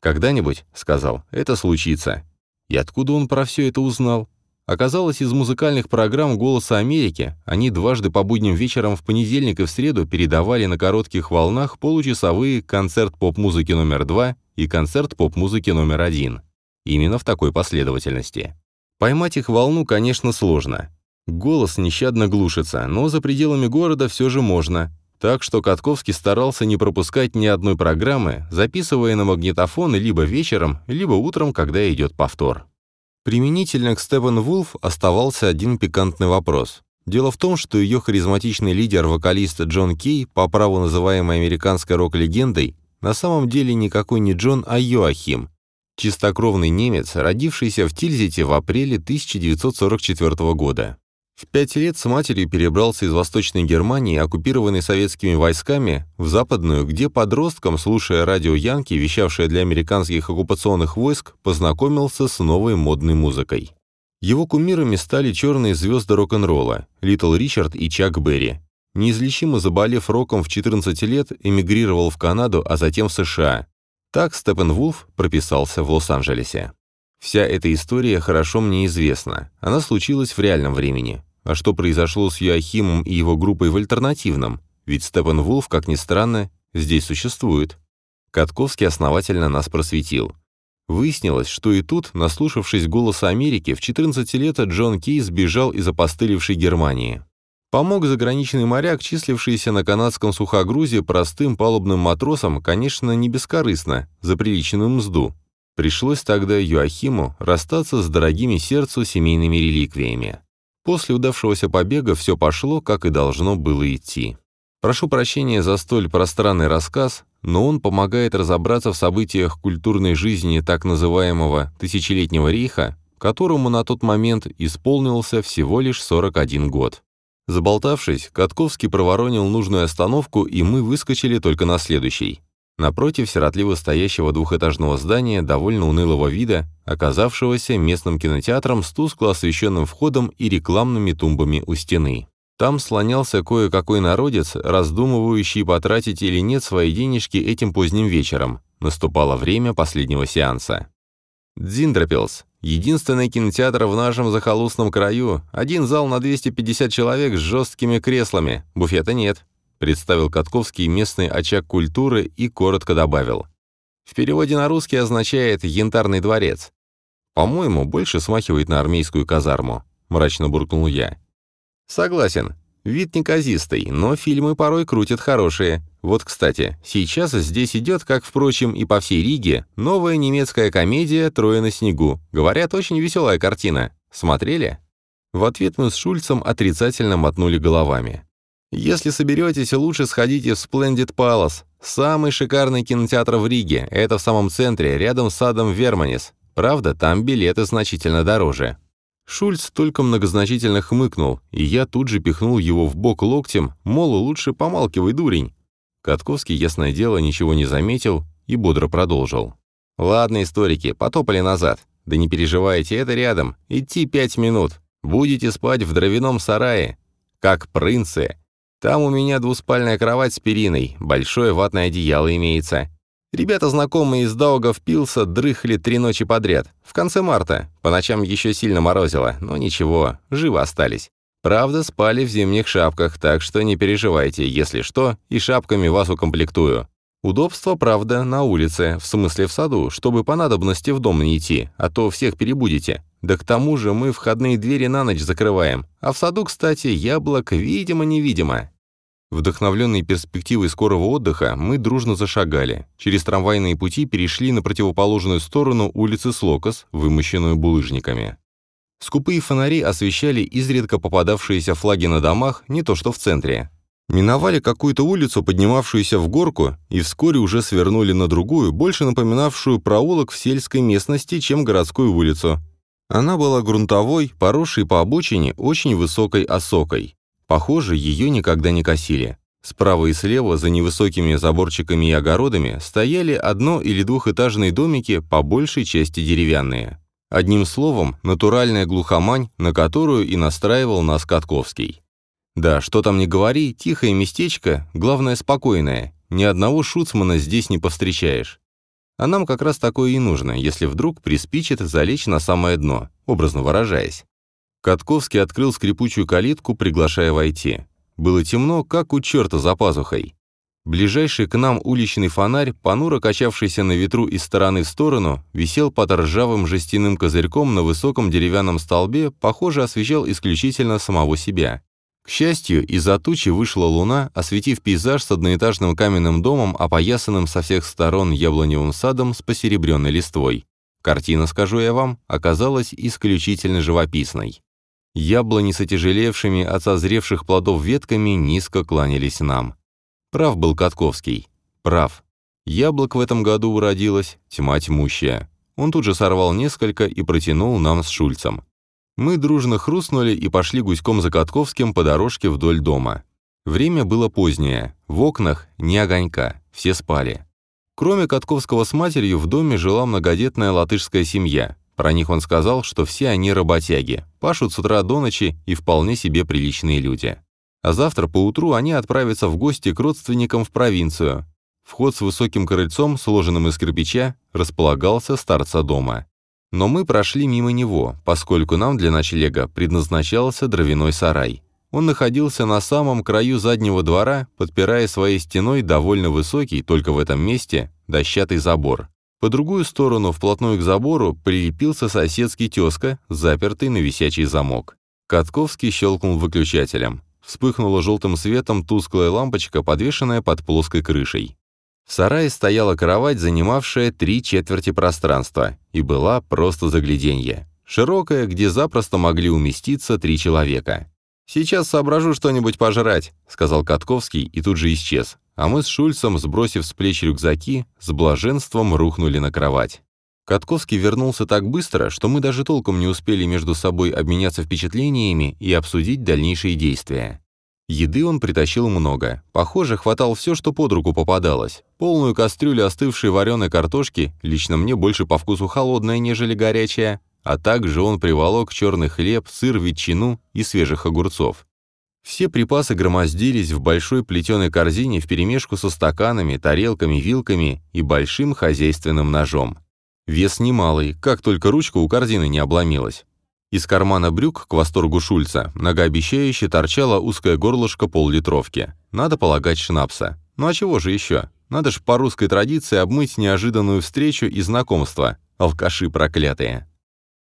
«Когда-нибудь», — сказал, — «это случится». И откуда он про все это узнал? Оказалось, из музыкальных программ «Голоса Америки» они дважды по будним вечерам в понедельник и в среду передавали на коротких волнах получасовые концерт поп-музыки номер два и концерт поп-музыки номер один. Именно в такой последовательности. Поймать их волну, конечно, сложно. Голос нещадно глушится, но за пределами города все же можно. Так что Катковский старался не пропускать ни одной программы, записывая на магнитофон либо вечером, либо утром, когда идет повтор. Применительно к Степан Вулф оставался один пикантный вопрос. Дело в том, что ее харизматичный лидер-вокалист Джон Кей, по праву называемый американской рок-легендой, на самом деле никакой не Джон, а Йоахим, чистокровный немец, родившийся в Тильзите в апреле 1944 года. В пять лет с матерью перебрался из Восточной Германии, оккупированной советскими войсками, в Западную, где подростком, слушая радио Янки, вещавшее для американских оккупационных войск, познакомился с новой модной музыкой. Его кумирами стали черные звезды рок-н-ролла – Литл Ричард и Чак Берри. Неизлечимо заболев роком в 14 лет, эмигрировал в Канаду, а затем в США. Так Steppenwolf прописался в Лос-Анджелесе. Вся эта история хорошо мне известна. Она случилась в реальном времени. А что произошло с Йоахимом и его группой в альтернативном? Ведь Steppenwolf, как ни странно, здесь существует. Катковский основательно нас просветил. Выяснилось, что и тут, наслушавшись голоса Америки, в 14 лет Джон Кейс бежал из опостылевшей Германии. Помог заграничный моряк, числившийся на канадском сухогрузе простым палубным матросам, конечно, не бескорыстно, за приличную мзду. Пришлось тогда Юахиму расстаться с дорогими сердцу семейными реликвиями. После удавшегося побега все пошло, как и должно было идти. Прошу прощения за столь пространный рассказ, но он помогает разобраться в событиях культурной жизни так называемого «тысячелетнего рейха», которому на тот момент исполнился всего лишь 41 год. Заболтавшись, Катковский проворонил нужную остановку, и мы выскочили только на следующий. Напротив сиротливо стоящего двухэтажного здания довольно унылого вида, оказавшегося местным кинотеатром с тускло освещенным входом и рекламными тумбами у стены. Там слонялся кое-какой народец, раздумывающий, потратить или нет свои денежки этим поздним вечером. Наступало время последнего сеанса. Дзиндропилс. Единственный кинотеатр в нашем захолустном краю. Один зал на 250 человек с жесткими креслами. Буфета нет. Представил Катковский местный очаг культуры и коротко добавил. В переводе на русский означает «янтарный дворец». «По-моему, больше смахивает на армейскую казарму», — мрачно буркнул я. «Согласен. Вид неказистый, но фильмы порой крутят хорошие. Вот, кстати, сейчас здесь идет, как, впрочем, и по всей Риге, новая немецкая комедия «Трое на снегу». Говорят, очень веселая картина. Смотрели?» В ответ мы с Шульцем отрицательно мотнули головами. «Если соберетесь, лучше сходите в Splendid Palace. Самый шикарный кинотеатр в Риге. Это в самом центре, рядом с садом Верманис. Правда, там билеты значительно дороже. Шульц только многозначительно хмыкнул, и я тут же пихнул его в бок локтем, мол, лучше помалкивай, дурень. Катковский, ясное дело, ничего не заметил и бодро продолжил. «Ладно, историки, потопали назад. Да не переживайте, это рядом. Идти пять минут. Будете спать в дровяном сарае. Как принцы. Там у меня двуспальная кровать с периной, большое ватное одеяло имеется. Ребята, знакомые из Даугав Пилса, дрыхли три ночи подряд. В конце марта. По ночам еще сильно морозило, но ничего, живы остались. Правда, спали в зимних шапках, так что не переживайте, если что, и шапками вас укомплектую. Удобство, правда, на улице, в смысле в саду, чтобы по надобности в дом не идти, а то всех перебудете. Да к тому же мы входные двери на ночь закрываем. А в саду, кстати, яблок видимо-невидимо. Вдохновленные перспективой скорого отдыха, мы дружно зашагали. Через трамвайные пути перешли на противоположную сторону улицы Слокос, вымощенную булыжниками. Скупые фонари освещали изредка попадавшиеся флаги на домах, не то что в центре. Миновали какую-то улицу, поднимавшуюся в горку, и вскоре уже свернули на другую, больше напоминавшую проулок в сельской местности, чем городскую улицу. Она была грунтовой, поросшей по обочине очень высокой осокой. Похоже, ее никогда не косили. Справа и слева, за невысокими заборчиками и огородами, стояли одно- или двухэтажные домики, по большей части деревянные. Одним словом, натуральная глухомань, на которую и настраивал нас Катковский. Да, что там не говори, тихое местечко, главное спокойное, ни одного шуцмана здесь не повстречаешь. А нам как раз такое и нужно, если вдруг приспичит залечь на самое дно, образно выражаясь. Катковский открыл скрипучую калитку, приглашая войти. Было темно, как у черта за пазухой. Ближайший к нам уличный фонарь, понуро качавшийся на ветру из стороны в сторону, висел под ржавым жестяным козырьком на высоком деревянном столбе, похоже, освещал исключительно самого себя. К счастью, из-за тучи вышла луна, осветив пейзаж с одноэтажным каменным домом, опоясанным со всех сторон яблоневым садом с посеребренной листвой. Картина, скажу я вам, оказалась исключительно живописной. Яблони с отяжелевшими от созревших плодов ветками низко кланялись нам. Прав был Катковский. Прав. Яблок в этом году уродилось тьма тьмущая. Он тут же сорвал несколько и протянул нам с Шульцем. Мы дружно хрустнули и пошли гуськом за Катковским по дорожке вдоль дома. Время было позднее, в окнах ни огонька, все спали. Кроме Катковского с матерью в доме жила многодетная латышская семья, про них он сказал, что все они работяги, пашут с утра до ночи и вполне себе приличные люди. А завтра поутру они отправятся в гости к родственникам в провинцию. Вход с высоким крыльцом, сложенным из кирпича, располагался с торца дома. Но мы прошли мимо него, поскольку нам для ночлега предназначался дровяной сарай. Он находился на самом краю заднего двора, подпирая своей стеной довольно высокий, только в этом месте, дощатый забор. По другую сторону, вплотную к забору, прилепился соседский тезка, запертый на висячий замок. Катковский щелкнул выключателем. Вспыхнула желтым светом тусклая лампочка, подвешенная под плоской крышей. В сарае стояла кровать, занимавшая три четверти пространства, и была просто загляденье. Широкая, где запросто могли уместиться три человека. «Сейчас соображу что-нибудь пожрать», — сказал Катковский и тут же исчез а мы с Шульцем, сбросив с плеч рюкзаки, с блаженством рухнули на кровать. Катковский вернулся так быстро, что мы даже толком не успели между собой обменяться впечатлениями и обсудить дальнейшие действия. Еды он притащил много. Похоже, хватал все, что под руку попадалось. Полную кастрюлю остывшей вареной картошки, лично мне больше по вкусу холодная, нежели горячая, а также он приволок черный хлеб, сыр, ветчину и свежих огурцов. Все припасы громоздились в большой плетеной корзине вперемешку со стаканами, тарелками, вилками и большим хозяйственным ножом. Вес немалый, как только ручка у корзины не обломилась. Из кармана брюк, к восторгу Шульца, многообещающе торчала узкое горлышко поллитровки. Надо полагать шнапса. Ну а чего же еще? Надо ж по русской традиции обмыть неожиданную встречу и знакомство. Алкаши проклятые.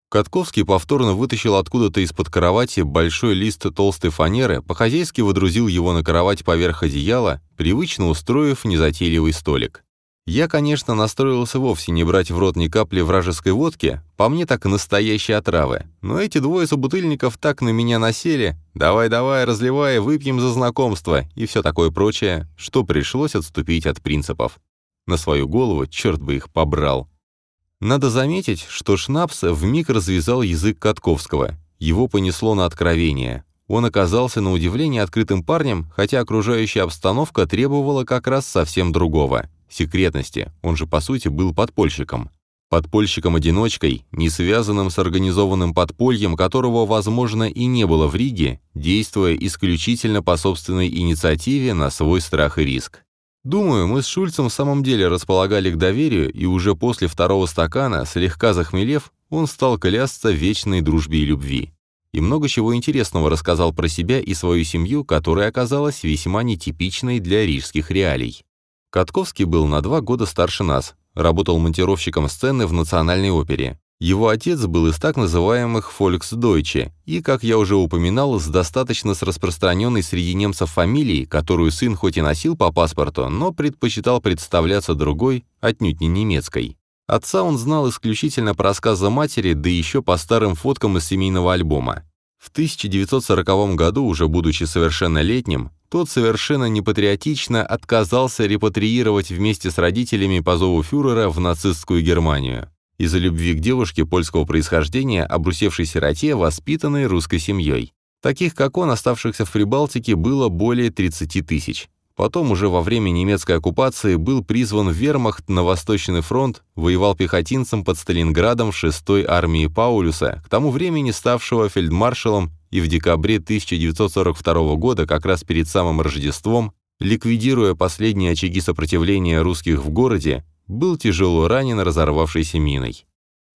Катковский повторно вытащил откуда-то из-под кровати большой лист толстой фанеры, по-хозяйски водрузил его на кровать поверх одеяла, привычно устроив незатейливый столик. Я, конечно, настроился вовсе не брать в рот ни капли вражеской водки, по мне так настоящие отравы, но эти двое собутыльников так на меня насели, давай-давай, разливай, выпьем за знакомство и все такое прочее, что пришлось отступить от принципов. На свою голову черт бы их побрал. Надо заметить, что Шнапс вмиг развязал язык Катковского. Его понесло на откровение. Он оказался на удивление открытым парнем, хотя окружающая обстановка требовала как раз совсем другого — секретности. Он же, по сути, был подпольщиком. Подпольщиком-одиночкой, не связанным с организованным подпольем, которого, возможно, и не было в Риге, действуя исключительно по собственной инициативе на свой страх и риск. Думаю, мы с Шульцем в самом деле располагали к доверию, и уже после второго стакана, слегка захмелев, он стал клясться вечной дружбе и любви. И много чего интересного рассказал про себя и свою семью, которая оказалась весьма нетипичной для рижских реалий. Катковский был на два года старше нас, работал монтировщиком сцены в Национальной опере. Его отец был из так называемых «Фольксдойче» и, как я уже упоминал, с достаточно с распространенной среди немцев фамилией, которую сын хоть и носил по паспорту, но предпочитал представляться другой, отнюдь не немецкой. Отца он знал исключительно по рассказам матери, да еще по старым фоткам из семейного альбома. В 1940 году, уже будучи совершеннолетним, тот совершенно непатриотично отказался репатриировать вместе с родителями по зову фюрера в нацистскую Германию из-за любви к девушке польского происхождения, обрусевшей сироте, воспитанной русской семьей. Таких, как он, оставшихся в Прибалтике, было более 30 тысяч. Потом уже во время немецкой оккупации был призван в вермахт на Восточный фронт, воевал пехотинцем под Сталинградом в 6-й армии Паулюса, к тому времени ставшего фельдмаршалом, и в декабре 1942 года, как раз перед самым Рождеством, ликвидируя последние очаги сопротивления русских в городе, был тяжело ранен разорвавшейся миной.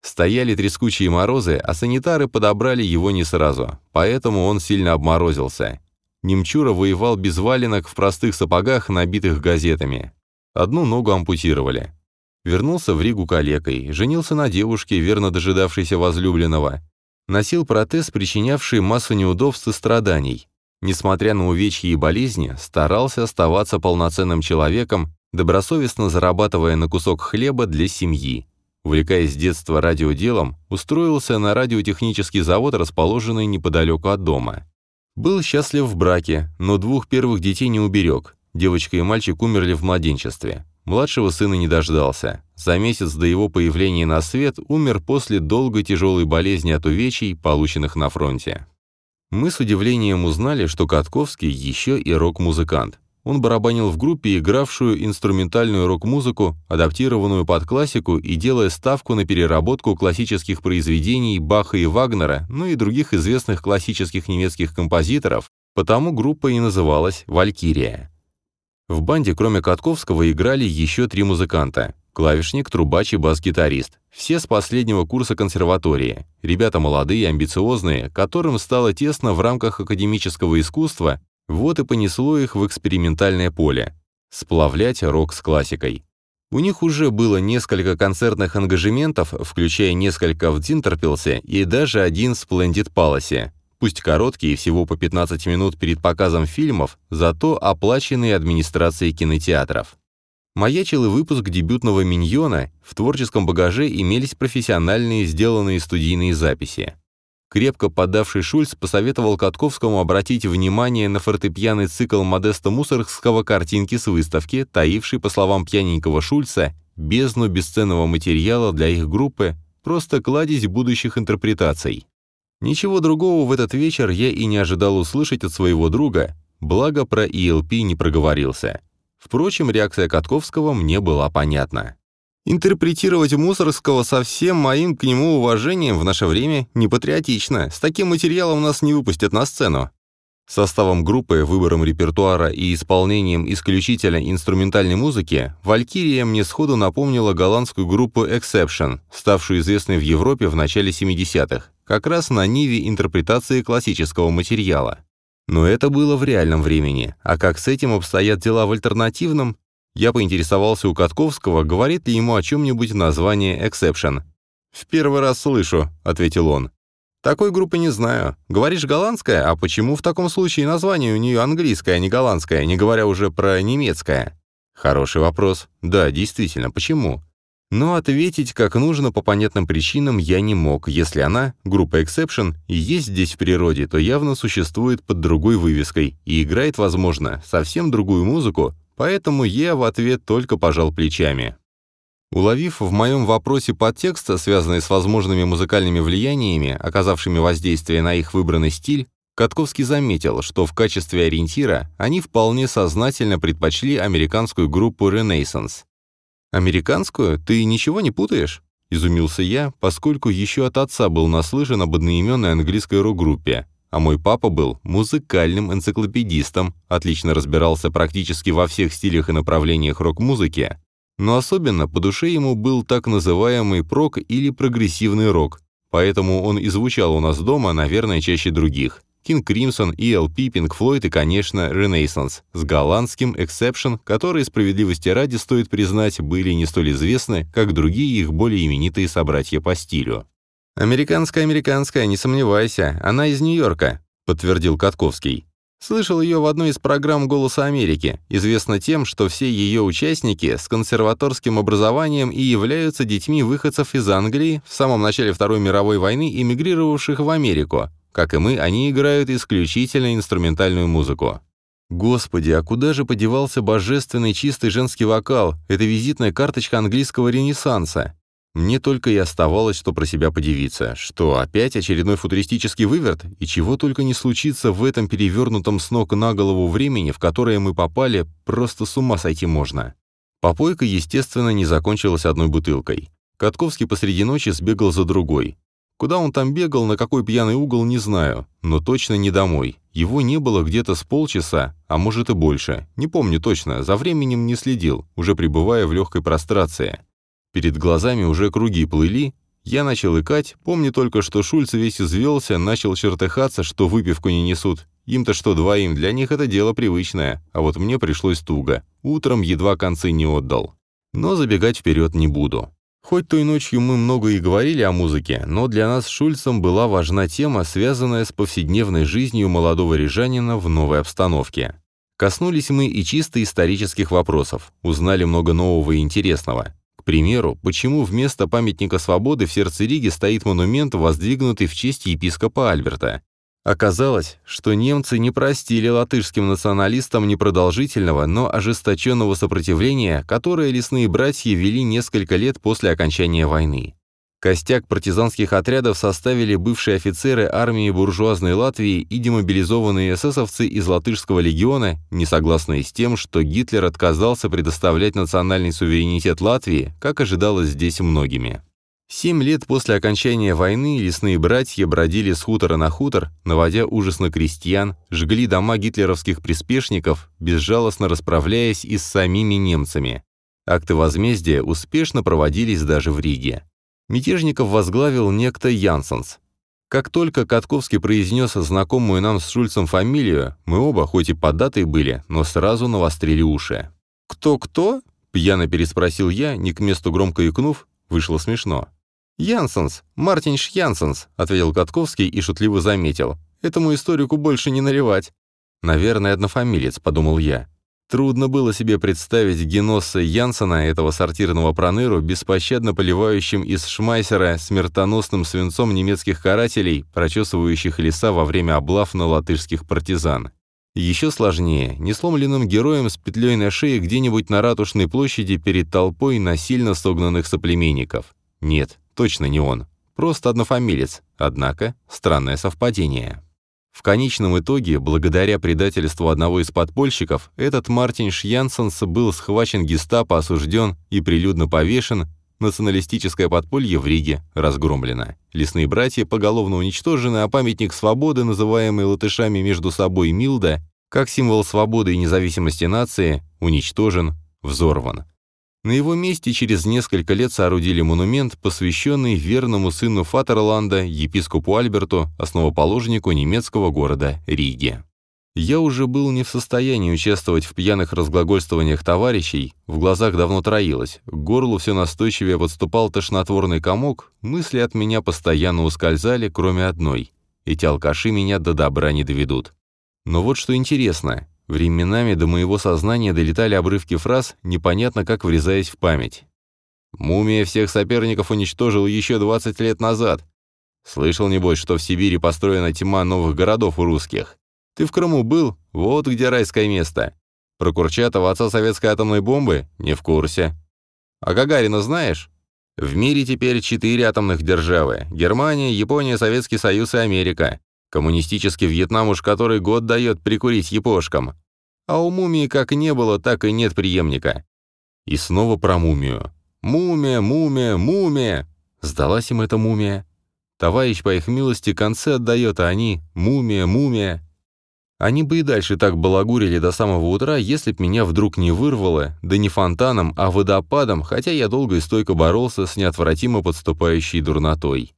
Стояли трескучие морозы, а санитары подобрали его не сразу, поэтому он сильно обморозился. Немчура воевал без валенок в простых сапогах, набитых газетами. Одну ногу ампутировали. Вернулся в Ригу калекой, женился на девушке, верно дожидавшейся возлюбленного. Носил протез, причинявший массу неудобств и страданий. Несмотря на увечья и болезни, старался оставаться полноценным человеком, добросовестно зарабатывая на кусок хлеба для семьи. Увлекаясь с детства радиоделом, устроился на радиотехнический завод, расположенный неподалеку от дома. Был счастлив в браке, но двух первых детей не уберег. Девочка и мальчик умерли в младенчестве. Младшего сына не дождался. За месяц до его появления на свет умер после долгой тяжелой болезни от увечий, полученных на фронте. Мы с удивлением узнали, что Катковский еще и рок-музыкант. Он барабанил в группе, игравшую инструментальную рок-музыку, адаптированную под классику и делая ставку на переработку классических произведений Баха и Вагнера, ну и других известных классических немецких композиторов, потому группа и называлась «Валькирия». В банде, кроме Катковского, играли еще три музыканта – клавишник, трубач и бас-гитарист. Все с последнего курса консерватории. Ребята молодые, амбициозные, которым стало тесно в рамках академического искусства вот и понесло их в экспериментальное поле. Сплавлять рок с классикой. У них уже было несколько концертных ангажементов, включая несколько в Динтерпилсе и даже один в Palace. Пусть короткие, всего по 15 минут перед показом фильмов, зато оплаченные администрацией кинотеатров. Маячил и выпуск дебютного «Миньона», в творческом багаже имелись профессиональные сделанные студийные записи. Крепко поддавший Шульц посоветовал Катковскому обратить внимание на фортепианный цикл Модеста Мусоргского картинки с выставки, таивший, по словам пьяненького Шульца, бездну бесценного материала для их группы, просто кладезь будущих интерпретаций. Ничего другого в этот вечер я и не ожидал услышать от своего друга, благо про ELP не проговорился. Впрочем, реакция Катковского мне была понятна. Интерпретировать Мусоргского со всем моим к нему уважением в наше время непатриотично. С таким материалом нас не выпустят на сцену. Составом группы, выбором репертуара и исполнением исключительно инструментальной музыки «Валькирия» мне сходу напомнила голландскую группу Exception, ставшую известной в Европе в начале 70-х, как раз на ниве интерпретации классического материала. Но это было в реальном времени, а как с этим обстоят дела в альтернативном, я поинтересовался у Катковского, говорит ли ему о чем-нибудь название «Exception». «В первый раз слышу», — ответил он. «Такой группы не знаю. Говоришь, голландская? А почему в таком случае название у нее английское, а не голландское, не говоря уже про немецкое?» «Хороший вопрос. Да, действительно, почему?» Но ответить как нужно по понятным причинам я не мог. Если она, группа Exception, есть здесь в природе, то явно существует под другой вывеской и играет, возможно, совсем другую музыку, Поэтому я в ответ только пожал плечами. Уловив в моем вопросе подтекст, связанный с возможными музыкальными влияниями, оказавшими воздействие на их выбранный стиль, Катковский заметил, что в качестве ориентира они вполне сознательно предпочли американскую группу Renaissance. «Американскую? Ты ничего не путаешь?» — изумился я, поскольку еще от отца был наслышан об одноименной английской рок-группе, а мой папа был музыкальным энциклопедистом, отлично разбирался практически во всех стилях и направлениях рок-музыки, но особенно по душе ему был так называемый прок или прогрессивный рок, поэтому он и звучал у нас дома, наверное, чаще других. King Crimson, ELP, Pink Floyd и, конечно, Renaissance, с голландским Exception, которые, справедливости ради, стоит признать, были не столь известны, как другие их более именитые собратья по стилю. «Американская, американская, не сомневайся, она из Нью-Йорка», — подтвердил Катковский. Слышал ее в одной из программ «Голоса Америки». Известно тем, что все ее участники с консерваторским образованием и являются детьми выходцев из Англии в самом начале Второй мировой войны, эмигрировавших в Америку. Как и мы, они играют исключительно инструментальную музыку. Господи, а куда же подевался божественный чистый женский вокал? Это визитная карточка английского ренессанса. Мне только и оставалось, что про себя подивиться, что опять очередной футуристический выверт, и чего только не случится в этом перевернутом с ног на голову времени, в которое мы попали, просто с ума сойти можно. Попойка, естественно, не закончилась одной бутылкой. Катковский посреди ночи сбегал за другой. Куда он там бегал, на какой пьяный угол, не знаю, но точно не домой. Его не было где-то с полчаса, а может и больше. Не помню точно, за временем не следил, уже пребывая в легкой прострации. Перед глазами уже круги плыли, я начал икать, помню только, что Шульц весь извелся, начал чертыхаться, что выпивку не несут. Им-то что двоим, для них это дело привычное, а вот мне пришлось туго. Утром едва концы не отдал. Но забегать вперед не буду. Хоть той ночью мы много и говорили о музыке, но для нас с Шульцем была важна тема, связанная с повседневной жизнью молодого рижанина в новой обстановке. Коснулись мы и чисто исторических вопросов, узнали много нового и интересного. К примеру, почему вместо памятника свободы в сердце Риги стоит монумент, воздвигнутый в честь епископа Альберта? Оказалось, что немцы не простили латышским националистам непродолжительного, но ожесточенного сопротивления, которое лесные братья вели несколько лет после окончания войны. Костяк партизанских отрядов составили бывшие офицеры армии буржуазной Латвии и демобилизованные эсэсовцы из Латышского легиона, не согласные с тем, что Гитлер отказался предоставлять национальный суверенитет Латвии, как ожидалось здесь многими. Семь лет после окончания войны лесные братья бродили с хутора на хутор, наводя ужас на крестьян, жгли дома гитлеровских приспешников, безжалостно расправляясь и с самими немцами. Акты возмездия успешно проводились даже в Риге. Мятежников возглавил некто Янсенс. Как только Катковский произнес знакомую нам с Шульцем фамилию, мы оба, хоть и поддатые были, но сразу навострили уши. «Кто-кто?» — пьяно переспросил я, не к месту громко икнув, вышло смешно. «Янсенс, Мартинш Янсенс», — ответил Катковский и шутливо заметил. «Этому историку больше не наливать». «Наверное, однофамилец», — подумал я. Трудно было себе представить Геносса Янсена, этого сортирного проныру, беспощадно поливающим из Шмайсера смертоносным свинцом немецких карателей, прочесывающих леса во время облав на латышских партизан. Еще сложнее, несломленным героем с петлей на шее где-нибудь на Ратушной площади перед толпой насильно согнанных соплеменников. Нет, точно не он. Просто однофамилец, однако странное совпадение. В конечном итоге, благодаря предательству одного из подпольщиков, этот Мартин Шьянсенс был схвачен гестапо, осужден и прилюдно повешен, националистическое подполье в Риге разгромлено. Лесные братья поголовно уничтожены, а памятник свободы, называемый латышами между собой Милда, как символ свободы и независимости нации, уничтожен, взорван. На его месте через несколько лет соорудили монумент, посвященный верному сыну Фатерланда, епископу Альберту, основоположнику немецкого города Риги. Я уже был не в состоянии участвовать в пьяных разглагольствованиях товарищей, в глазах давно троилось, к горлу все настойчивее подступал тошнотворный комок, мысли от меня постоянно ускользали, кроме одной. Эти алкаши меня до добра не доведут. Но вот что интересно, Временами до моего сознания долетали обрывки фраз, непонятно как врезаясь в память. «Мумия всех соперников уничтожил еще 20 лет назад. Слышал, небось, что в Сибири построена тьма новых городов у русских. Ты в Крыму был? Вот где райское место. Про Курчатова, отца советской атомной бомбы? Не в курсе. А Гагарина знаешь? В мире теперь четыре атомных державы. Германия, Япония, Советский Союз и Америка. Коммунистический Вьетнам уж который год дает прикурить япошкам. А у мумии как не было, так и нет преемника. И снова про мумию. «Мумия, мумия, мумия!» Сдалась им эта мумия. Товарищ, по их милости, концы отдает, а они «мумия, мумия». Они бы и дальше так балагурили до самого утра, если б меня вдруг не вырвало, да не фонтаном, а водопадом, хотя я долго и стойко боролся с неотвратимо подступающей дурнотой.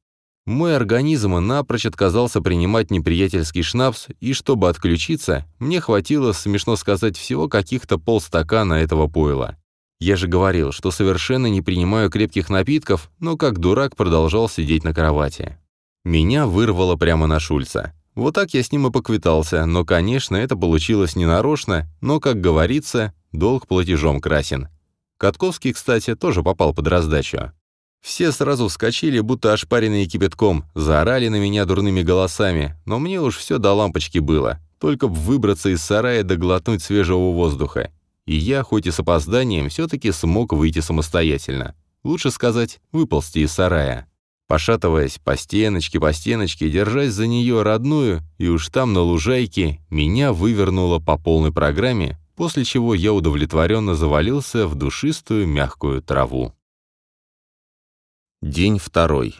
Мой организм напрочь отказался принимать неприятельский шнапс, и чтобы отключиться, мне хватило, смешно сказать, всего каких-то полстакана этого пойла. Я же говорил, что совершенно не принимаю крепких напитков, но как дурак продолжал сидеть на кровати. Меня вырвало прямо на Шульца. Вот так я с ним и поквитался, но, конечно, это получилось ненарочно, но, как говорится, долг платежом красен. Катковский, кстати, тоже попал под раздачу. Все сразу вскочили, будто ошпаренные кипятком, заорали на меня дурными голосами, но мне уж все до лампочки было, только б выбраться из сарая да глотнуть свежего воздуха. И я, хоть и с опозданием, все-таки смог выйти самостоятельно. лучше сказать, выползти из сарая. Пошатываясь по стеночке, по стеночке, держась за нее родную, и уж там на лужайке, меня вывернуло по полной программе, после чего я удовлетворенно завалился в душистую мягкую траву. День второй.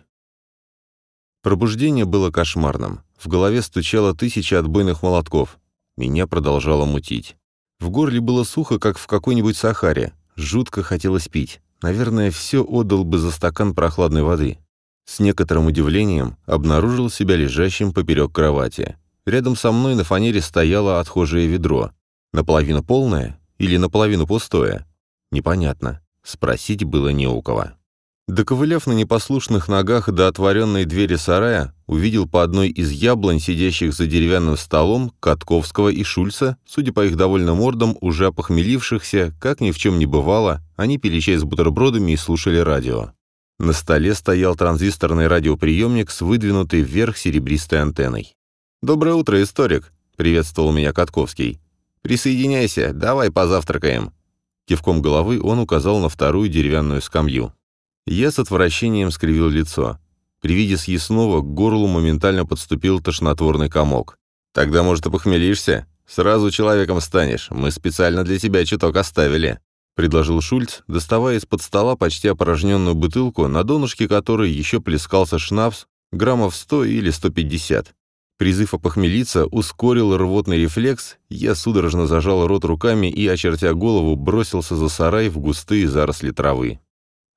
Пробуждение было кошмарным. В голове стучало тысяча отбойных молотков. Меня продолжало мутить. В горле было сухо, как в какой-нибудь Сахаре. Жутко хотелось пить. Наверное, все отдал бы за стакан прохладной воды. С некоторым удивлением обнаружил себя лежащим поперек кровати. Рядом со мной на фанере стояло отхожее ведро. Наполовину полное или наполовину пустое? Непонятно. Спросить было не у кого. Доковыляв на непослушных ногах до отворенной двери сарая, увидел по одной из яблонь, сидящих за деревянным столом, Катковского и Шульца, судя по их довольным мордам, уже опохмелившихся, как ни в чем не бывало, они пили чай с бутербродами и слушали радио. На столе стоял транзисторный радиоприемник с выдвинутой вверх серебристой антенной. «Доброе утро, историк!» — приветствовал меня Катковский. «Присоединяйся, давай позавтракаем!» Кивком головы он указал на вторую деревянную скамью. Я с отвращением скривил лицо. При виде съестного к горлу моментально подступил тошнотворный комок. «Тогда, может, и похмелишься? Сразу человеком станешь. Мы специально для тебя чуток оставили», — предложил Шульц, доставая из-под стола почти опорожненную бутылку, на донышке которой еще плескался шнапс, граммов 100 или 150. Призыв опохмелиться ускорил рвотный рефлекс, я судорожно зажал рот руками и, очертя голову, бросился за сарай в густые заросли травы.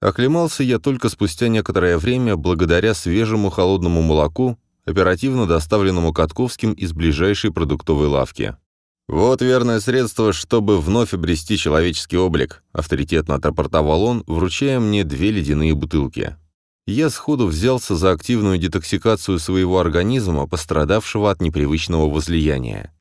Оклемался я только спустя некоторое время благодаря свежему холодному молоку, оперативно доставленному Катковским из ближайшей продуктовой лавки. «Вот верное средство, чтобы вновь обрести человеческий облик», авторитетно отрапортовал он, вручая мне две ледяные бутылки. Я сходу взялся за активную детоксикацию своего организма, пострадавшего от непривычного возлияния.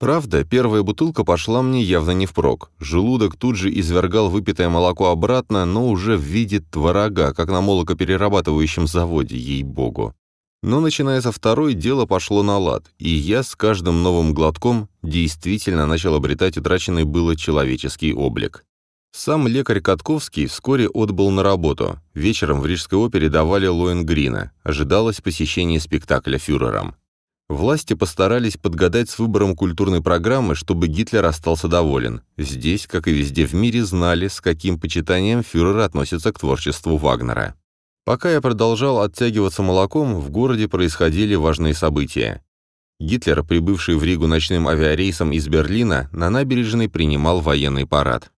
Правда, первая бутылка пошла мне явно не впрок. Желудок тут же извергал выпитое молоко обратно, но уже в виде творога, как на молокоперерабатывающем заводе, ей-богу. Но начиная со второй, дело пошло на лад, и я с каждым новым глотком действительно начал обретать утраченный было человеческий облик. Сам лекарь Катковский вскоре отбыл на работу. Вечером в Рижской опере давали Лоенгрина. Ожидалось посещение спектакля фюрером. Власти постарались подгадать с выбором культурной программы, чтобы Гитлер остался доволен. Здесь, как и везде в мире, знали, с каким почитанием фюрер относится к творчеству Вагнера. Пока я продолжал оттягиваться молоком, в городе происходили важные события. Гитлер, прибывший в Ригу ночным авиарейсом из Берлина, на набережной принимал военный парад.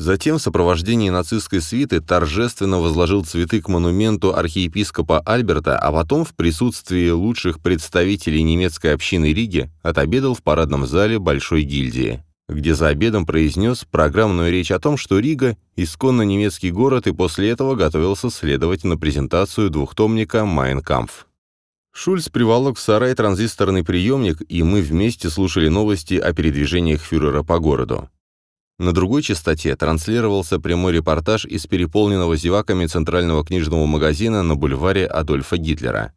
Затем в сопровождении нацистской свиты торжественно возложил цветы к монументу архиепископа Альберта, а потом в присутствии лучших представителей немецкой общины Риги отобедал в парадном зале Большой гильдии, где за обедом произнес программную речь о том, что Рига – исконно немецкий город, и после этого готовился следовать на презентацию двухтомника «Майн Кампф». Шульц приволок в сарай транзисторный приемник, и мы вместе слушали новости о передвижениях фюрера по городу. На другой частоте транслировался прямой репортаж из переполненного зеваками центрального книжного магазина на бульваре Адольфа Гитлера.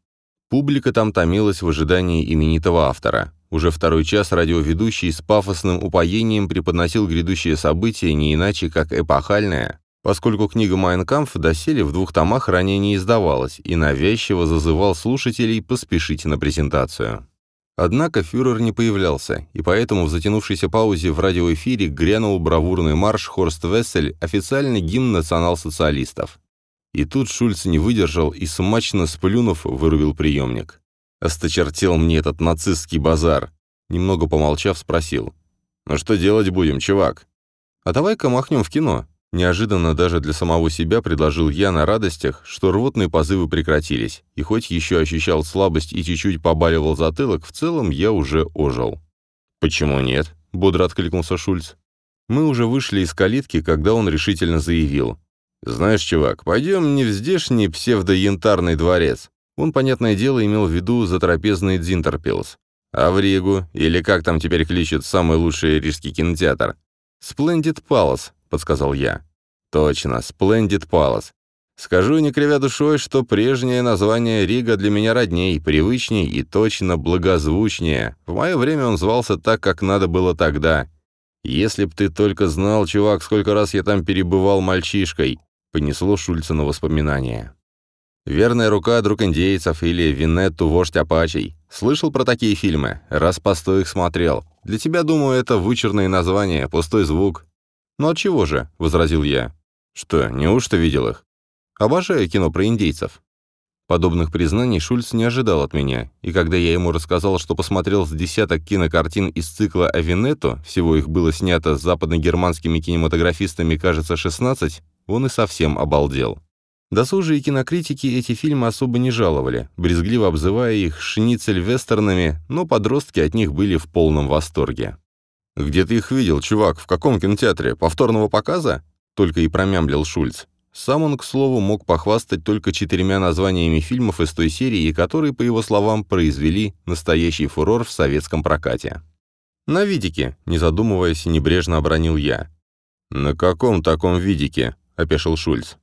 Публика там томилась в ожидании именитого автора. Уже второй час радиоведущий с пафосным упоением преподносил грядущее событие не иначе, как эпохальное, поскольку книга «Майнкамф» доселе в двух томах ранее не издавалась и навязчиво зазывал слушателей поспешить на презентацию. Однако фюрер не появлялся, и поэтому в затянувшейся паузе в радиоэфире грянул бравурный марш «Хорст Вессель», официальный гимн национал-социалистов. И тут Шульц не выдержал и, смачно сплюнув, вырубил приемник. «Осточертел мне этот нацистский базар!» Немного помолчав, спросил. «Ну что делать будем, чувак?» «А давай-ка махнем в кино», Неожиданно даже для самого себя предложил я на радостях, что рвотные позывы прекратились, и хоть еще ощущал слабость и чуть-чуть побаливал затылок, в целом я уже ожил. «Почему нет?» — бодро откликнулся Шульц. Мы уже вышли из калитки, когда он решительно заявил. «Знаешь, чувак, пойдем не в здешний псевдоянтарный дворец». Он, понятное дело, имел в виду затрапезный Дзинтерпилс. А в Ригу, или как там теперь кличут самый лучший рижский кинотеатр? «Сплендид Палас», подсказал я. «Точно, Splendid Palace. Скажу, не кривя душой, что прежнее название Рига для меня родней, привычней и точно благозвучнее. В мое время он звался так, как надо было тогда. Если б ты только знал, чувак, сколько раз я там перебывал мальчишкой. Понесло Шульца на воспоминания. «Верная рука, друг индейцев» или «Винетту, вождь апачей». Слышал про такие фильмы? Раз по сто их смотрел. Для тебя, думаю, это вычурные названия, пустой звук. «Ну от чего же?» — возразил я. «Что, неужто видел их?» «Обожаю кино про индейцев». Подобных признаний Шульц не ожидал от меня, и когда я ему рассказал, что посмотрел с десяток кинокартин из цикла «Авинетто», всего их было снято с западногерманскими кинематографистами, кажется, 16, он и совсем обалдел. Досужие кинокритики эти фильмы особо не жаловали, брезгливо обзывая их шницель-вестернами, но подростки от них были в полном восторге. «Где ты их видел, чувак? В каком кинотеатре? Повторного показа?» Только и промямлил Шульц. Сам он, к слову, мог похвастать только четырьмя названиями фильмов из той серии, которые, по его словам, произвели настоящий фурор в советском прокате. «На видике», — не задумываясь, небрежно обронил я. «На каком таком видике?» — опешил Шульц.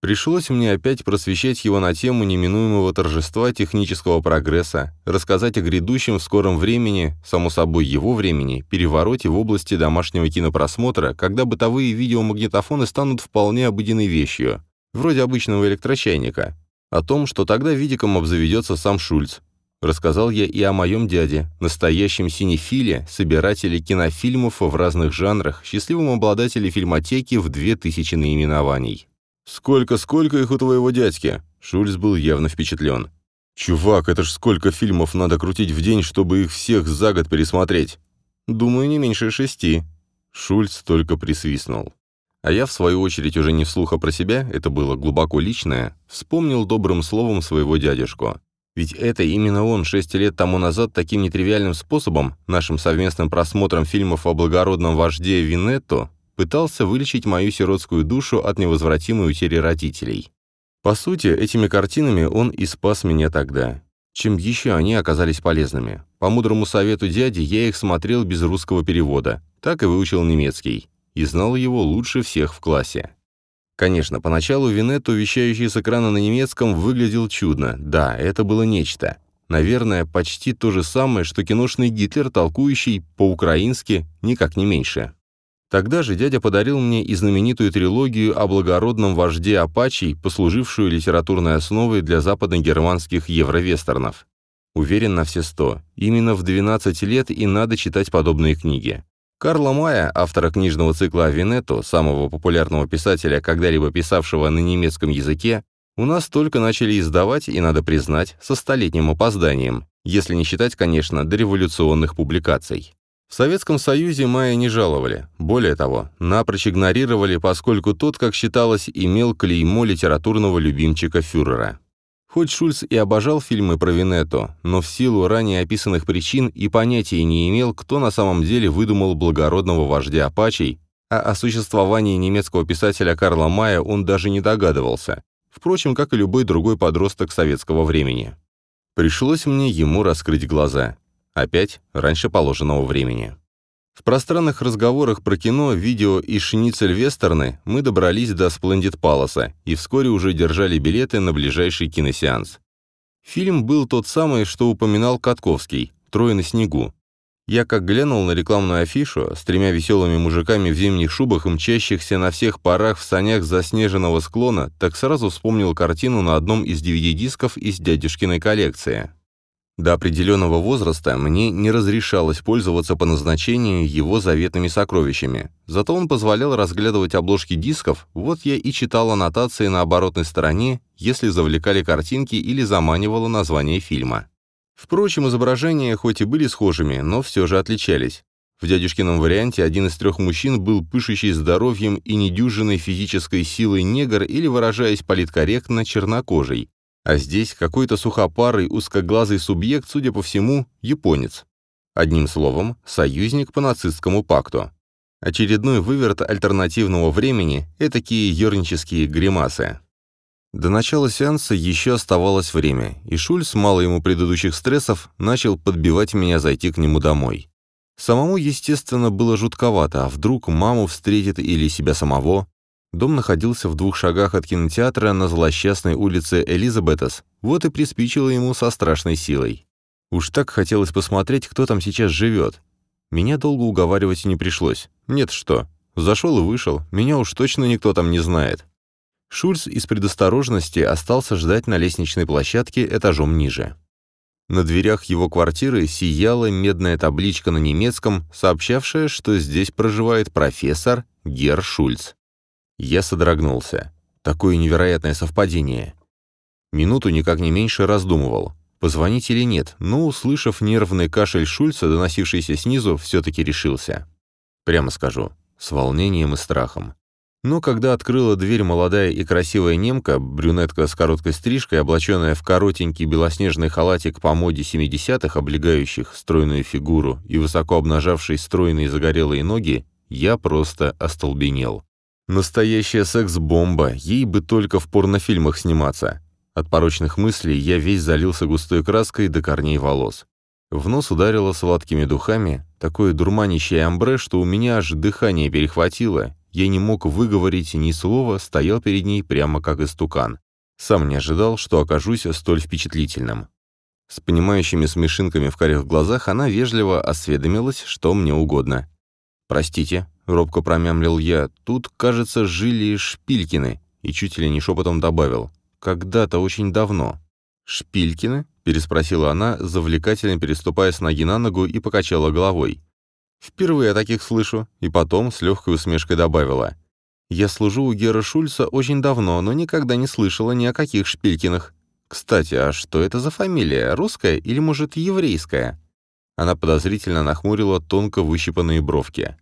Пришлось мне опять просвещать его на тему неминуемого торжества технического прогресса, рассказать о грядущем в скором времени, само собой его времени, перевороте в области домашнего кинопросмотра, когда бытовые видеомагнитофоны станут вполне обыденной вещью, вроде обычного электрочайника. О том, что тогда видиком обзаведется сам Шульц. Рассказал я и о моем дяде, настоящем синефиле, собирателе кинофильмов в разных жанрах, счастливом обладателе фильмотеки в 2000 наименований. «Сколько-сколько их у твоего дядьки?» Шульц был явно впечатлен. «Чувак, это ж сколько фильмов надо крутить в день, чтобы их всех за год пересмотреть?» «Думаю, не меньше шести». Шульц только присвистнул. А я, в свою очередь, уже не вслух, а про себя, это было глубоко личное, вспомнил добрым словом своего дядюшку. Ведь это именно он шесть лет тому назад таким нетривиальным способом, нашим совместным просмотром фильмов о благородном вожде Винетто, пытался вылечить мою сиротскую душу от невозвратимой утери родителей. По сути, этими картинами он и спас меня тогда. Чем еще они оказались полезными? По мудрому совету дяди я их смотрел без русского перевода, так и выучил немецкий, и знал его лучше всех в классе. Конечно, поначалу Винетту, вещающий с экрана на немецком, выглядел чудно. Да, это было нечто. Наверное, почти то же самое, что киношный Гитлер, толкующий по-украински, никак не меньше. Тогда же дядя подарил мне и знаменитую трилогию о благородном вожде Апачей, послужившую литературной основой для западно-германских евровестернов. Уверен на все сто. Именно в 12 лет и надо читать подобные книги. Карла Мая, автора книжного цикла «Авинетто», самого популярного писателя, когда-либо писавшего на немецком языке, у нас только начали издавать, и, надо признать, со столетним опозданием, если не считать, конечно, дореволюционных публикаций. В Советском Союзе Майя не жаловали. Более того, напрочь игнорировали, поскольку тот, как считалось, имел клеймо литературного любимчика фюрера. Хоть Шульц и обожал фильмы про Винетто, но в силу ранее описанных причин и понятия не имел, кто на самом деле выдумал благородного вождя Апачей, а о существовании немецкого писателя Карла Мая он даже не догадывался, впрочем, как и любой другой подросток советского времени. Пришлось мне ему раскрыть глаза. Опять раньше положенного времени. В пространных разговорах про кино, видео и шницель-вестерны мы добрались до Сплендид Паласа и вскоре уже держали билеты на ближайший киносеанс. Фильм был тот самый, что упоминал Катковский «Трое на снегу». Я как глянул на рекламную афишу с тремя веселыми мужиками в зимних шубах и мчащихся на всех парах в санях заснеженного склона, так сразу вспомнил картину на одном из DVD-дисков из дядюшкиной коллекции. До определенного возраста мне не разрешалось пользоваться по назначению его заветными сокровищами. Зато он позволял разглядывать обложки дисков, вот я и читал аннотации на оборотной стороне, если завлекали картинки или заманивало название фильма. Впрочем, изображения хоть и были схожими, но все же отличались. В дядюшкином варианте один из трех мужчин был пышущий здоровьем и недюжинной физической силой негр или, выражаясь политкорректно, чернокожий, а здесь какой-то сухопарый, узкоглазый субъект, судя по всему, японец. Одним словом, союзник по нацистскому пакту. Очередной выверт альтернативного времени – этакие ернические гримасы. До начала сеанса еще оставалось время, и Шульц, мало ему предыдущих стрессов, начал подбивать меня зайти к нему домой. Самому, естественно, было жутковато, а вдруг маму встретит или себя самого? Дом находился в двух шагах от кинотеатра на злосчастной улице Элизабетас, вот и приспичило ему со страшной силой. Уж так хотелось посмотреть, кто там сейчас живет. Меня долго уговаривать не пришлось. Нет что, зашел и вышел, меня уж точно никто там не знает. Шульц из предосторожности остался ждать на лестничной площадке этажом ниже. На дверях его квартиры сияла медная табличка на немецком, сообщавшая, что здесь проживает профессор Гер Шульц. Я содрогнулся. Такое невероятное совпадение. Минуту никак не меньше раздумывал, позвонить или нет, но, услышав нервный кашель Шульца, доносившийся снизу, все-таки решился. Прямо скажу, с волнением и страхом. Но когда открыла дверь молодая и красивая немка, брюнетка с короткой стрижкой, облаченная в коротенький белоснежный халатик по моде 70-х, облегающих стройную фигуру и высоко обнажавший стройные загорелые ноги, я просто остолбенел. Настоящая секс-бомба, ей бы только в порнофильмах сниматься. От порочных мыслей я весь залился густой краской до корней волос. В нос ударило сладкими духами, такое дурманящее амбре, что у меня аж дыхание перехватило, я не мог выговорить ни слова, стоял перед ней прямо как истукан. Сам не ожидал, что окажусь столь впечатлительным. С понимающими смешинками в карих глазах она вежливо осведомилась, что мне угодно. «Простите», — робко промямлил я, — «тут, кажется, жили Шпилькины», и чуть ли не шепотом добавил. «Когда-то очень давно». «Шпилькины?» — переспросила она, завлекательно переступая с ноги на ногу и покачала головой. Впервые о таких слышу. И потом с легкой усмешкой добавила. Я служу у Гера Шульца очень давно, но никогда не слышала ни о каких Шпилькиных. Кстати, а что это за фамилия? Русская или, может, еврейская? Она подозрительно нахмурила тонко выщипанные бровки.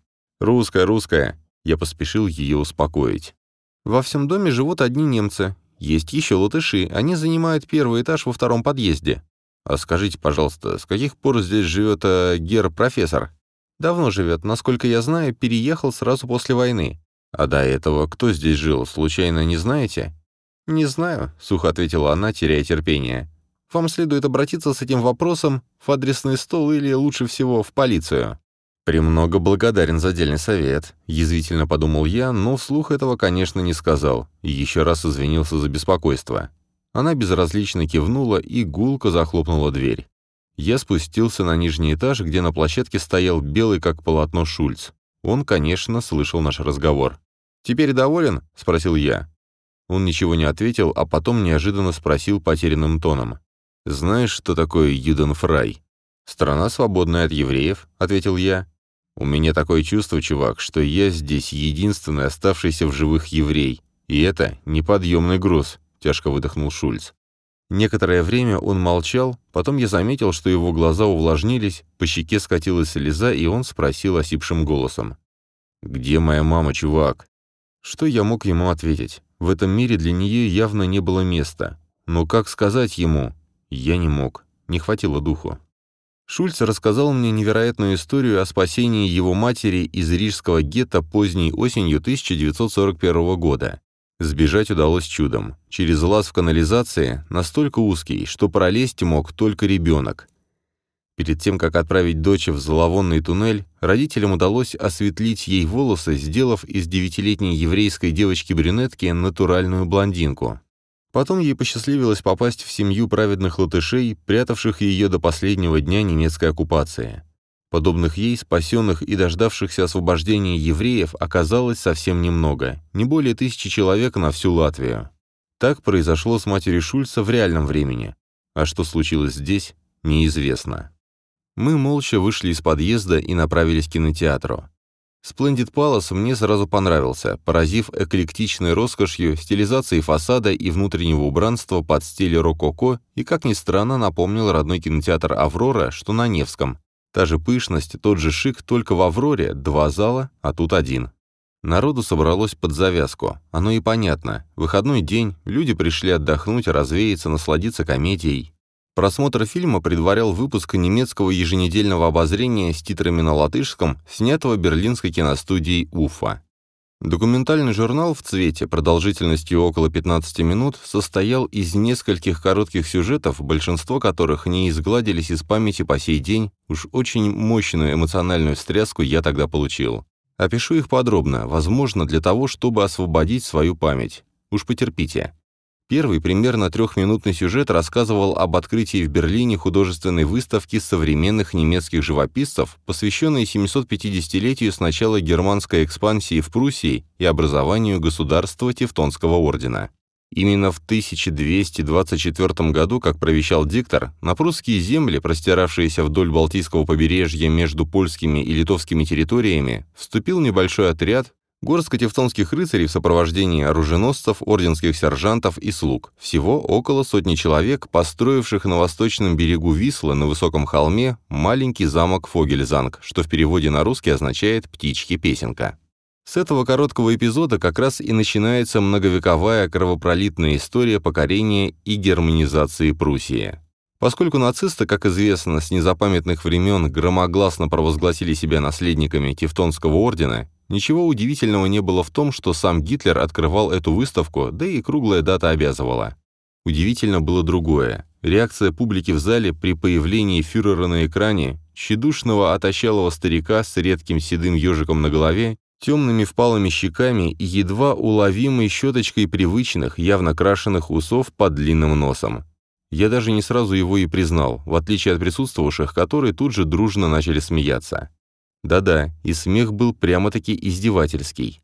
«Русская, русская!» Я поспешил ее успокоить. «Во всем доме живут одни немцы. Есть еще латыши, они занимают первый этаж во втором подъезде. А скажите, пожалуйста, с каких пор здесь живет э, гер-профессор?» Давно живет, насколько я знаю, переехал сразу после войны. А до этого кто здесь жил, случайно не знаете?» «Не знаю», — сухо ответила она, теряя терпение. «Вам следует обратиться с этим вопросом в адресный стол или, лучше всего, в полицию». «Премного благодарен за отдельный совет», — язвительно подумал я, но вслух этого, конечно, не сказал, и еще раз извинился за беспокойство. Она безразлично кивнула и гулко захлопнула дверь. Я спустился на нижний этаж, где на площадке стоял белый как полотно Шульц. Он, конечно, слышал наш разговор. «Теперь доволен?» — спросил я. Он ничего не ответил, а потом неожиданно спросил потерянным тоном. «Знаешь, что такое Юденфрай?» «Страна, свободная от евреев», — ответил я. «У меня такое чувство, чувак, что я здесь единственный оставшийся в живых еврей. И это неподъемный груз», — тяжко выдохнул Шульц. Некоторое время он молчал, потом я заметил, что его глаза увлажнились, по щеке скатилась слеза, и он спросил осипшим голосом. «Где моя мама, чувак?» Что я мог ему ответить? В этом мире для нее явно не было места. Но как сказать ему? Я не мог. Не хватило духу. Шульц рассказал мне невероятную историю о спасении его матери из рижского гетто поздней осенью 1941 года. Сбежать удалось чудом. Через лаз в канализации, настолько узкий, что пролезть мог только ребенок. Перед тем, как отправить дочь в зловонный туннель, родителям удалось осветлить ей волосы, сделав из девятилетней еврейской девочки-брюнетки натуральную блондинку. Потом ей посчастливилось попасть в семью праведных латышей, прятавших ее до последнего дня немецкой оккупации. Подобных ей, спасенных и дождавшихся освобождения евреев, оказалось совсем немного, не более тысячи человек на всю Латвию. Так произошло с матерью Шульца в реальном времени. А что случилось здесь, неизвестно. Мы молча вышли из подъезда и направились к кинотеатру. Splendid Palace мне сразу понравился, поразив эклектичной роскошью, стилизацией фасада и внутреннего убранства под стиль рококо и, как ни странно, напомнил родной кинотеатр «Аврора», что на Невском, Та же пышность, тот же шик, только в «Авроре» два зала, а тут один. Народу собралось под завязку. Оно и понятно. Выходной день, люди пришли отдохнуть, развеяться, насладиться комедией. Просмотр фильма предварял выпуск немецкого еженедельного обозрения с титрами на латышском, снятого берлинской киностудией «Уфа». Документальный журнал в цвете, продолжительностью около 15 минут, состоял из нескольких коротких сюжетов, большинство которых не изгладились из памяти по сей день, уж очень мощную эмоциональную встряску я тогда получил. Опишу их подробно, возможно, для того, чтобы освободить свою память. Уж потерпите. Первый, примерно трехминутный сюжет рассказывал об открытии в Берлине художественной выставки современных немецких живописцев, посвященной 750-летию с начала германской экспансии в Пруссии и образованию государства Тевтонского ордена. Именно в 1224 году, как провещал диктор, на прусские земли, простиравшиеся вдоль Балтийского побережья между польскими и литовскими территориями, вступил небольшой отряд, Горстка тевтонских рыцарей в сопровождении оруженосцев, орденских сержантов и слуг. Всего около сотни человек, построивших на восточном берегу Вислы на высоком холме маленький замок Фогельзанг, что в переводе на русский означает «птички-песенка». С этого короткого эпизода как раз и начинается многовековая кровопролитная история покорения и германизации Пруссии. Поскольку нацисты, как известно, с незапамятных времен громогласно провозгласили себя наследниками Тевтонского ордена, ничего удивительного не было в том, что сам Гитлер открывал эту выставку, да и круглая дата обязывала. Удивительно было другое. Реакция публики в зале при появлении фюрера на экране, тщедушного отощалого старика с редким седым ежиком на голове, темными впалыми щеками и едва уловимой щеточкой привычных, явно крашеных усов под длинным носом. Я даже не сразу его и признал, в отличие от присутствовавших, которые тут же дружно начали смеяться. Да-да, и смех был прямо-таки издевательский.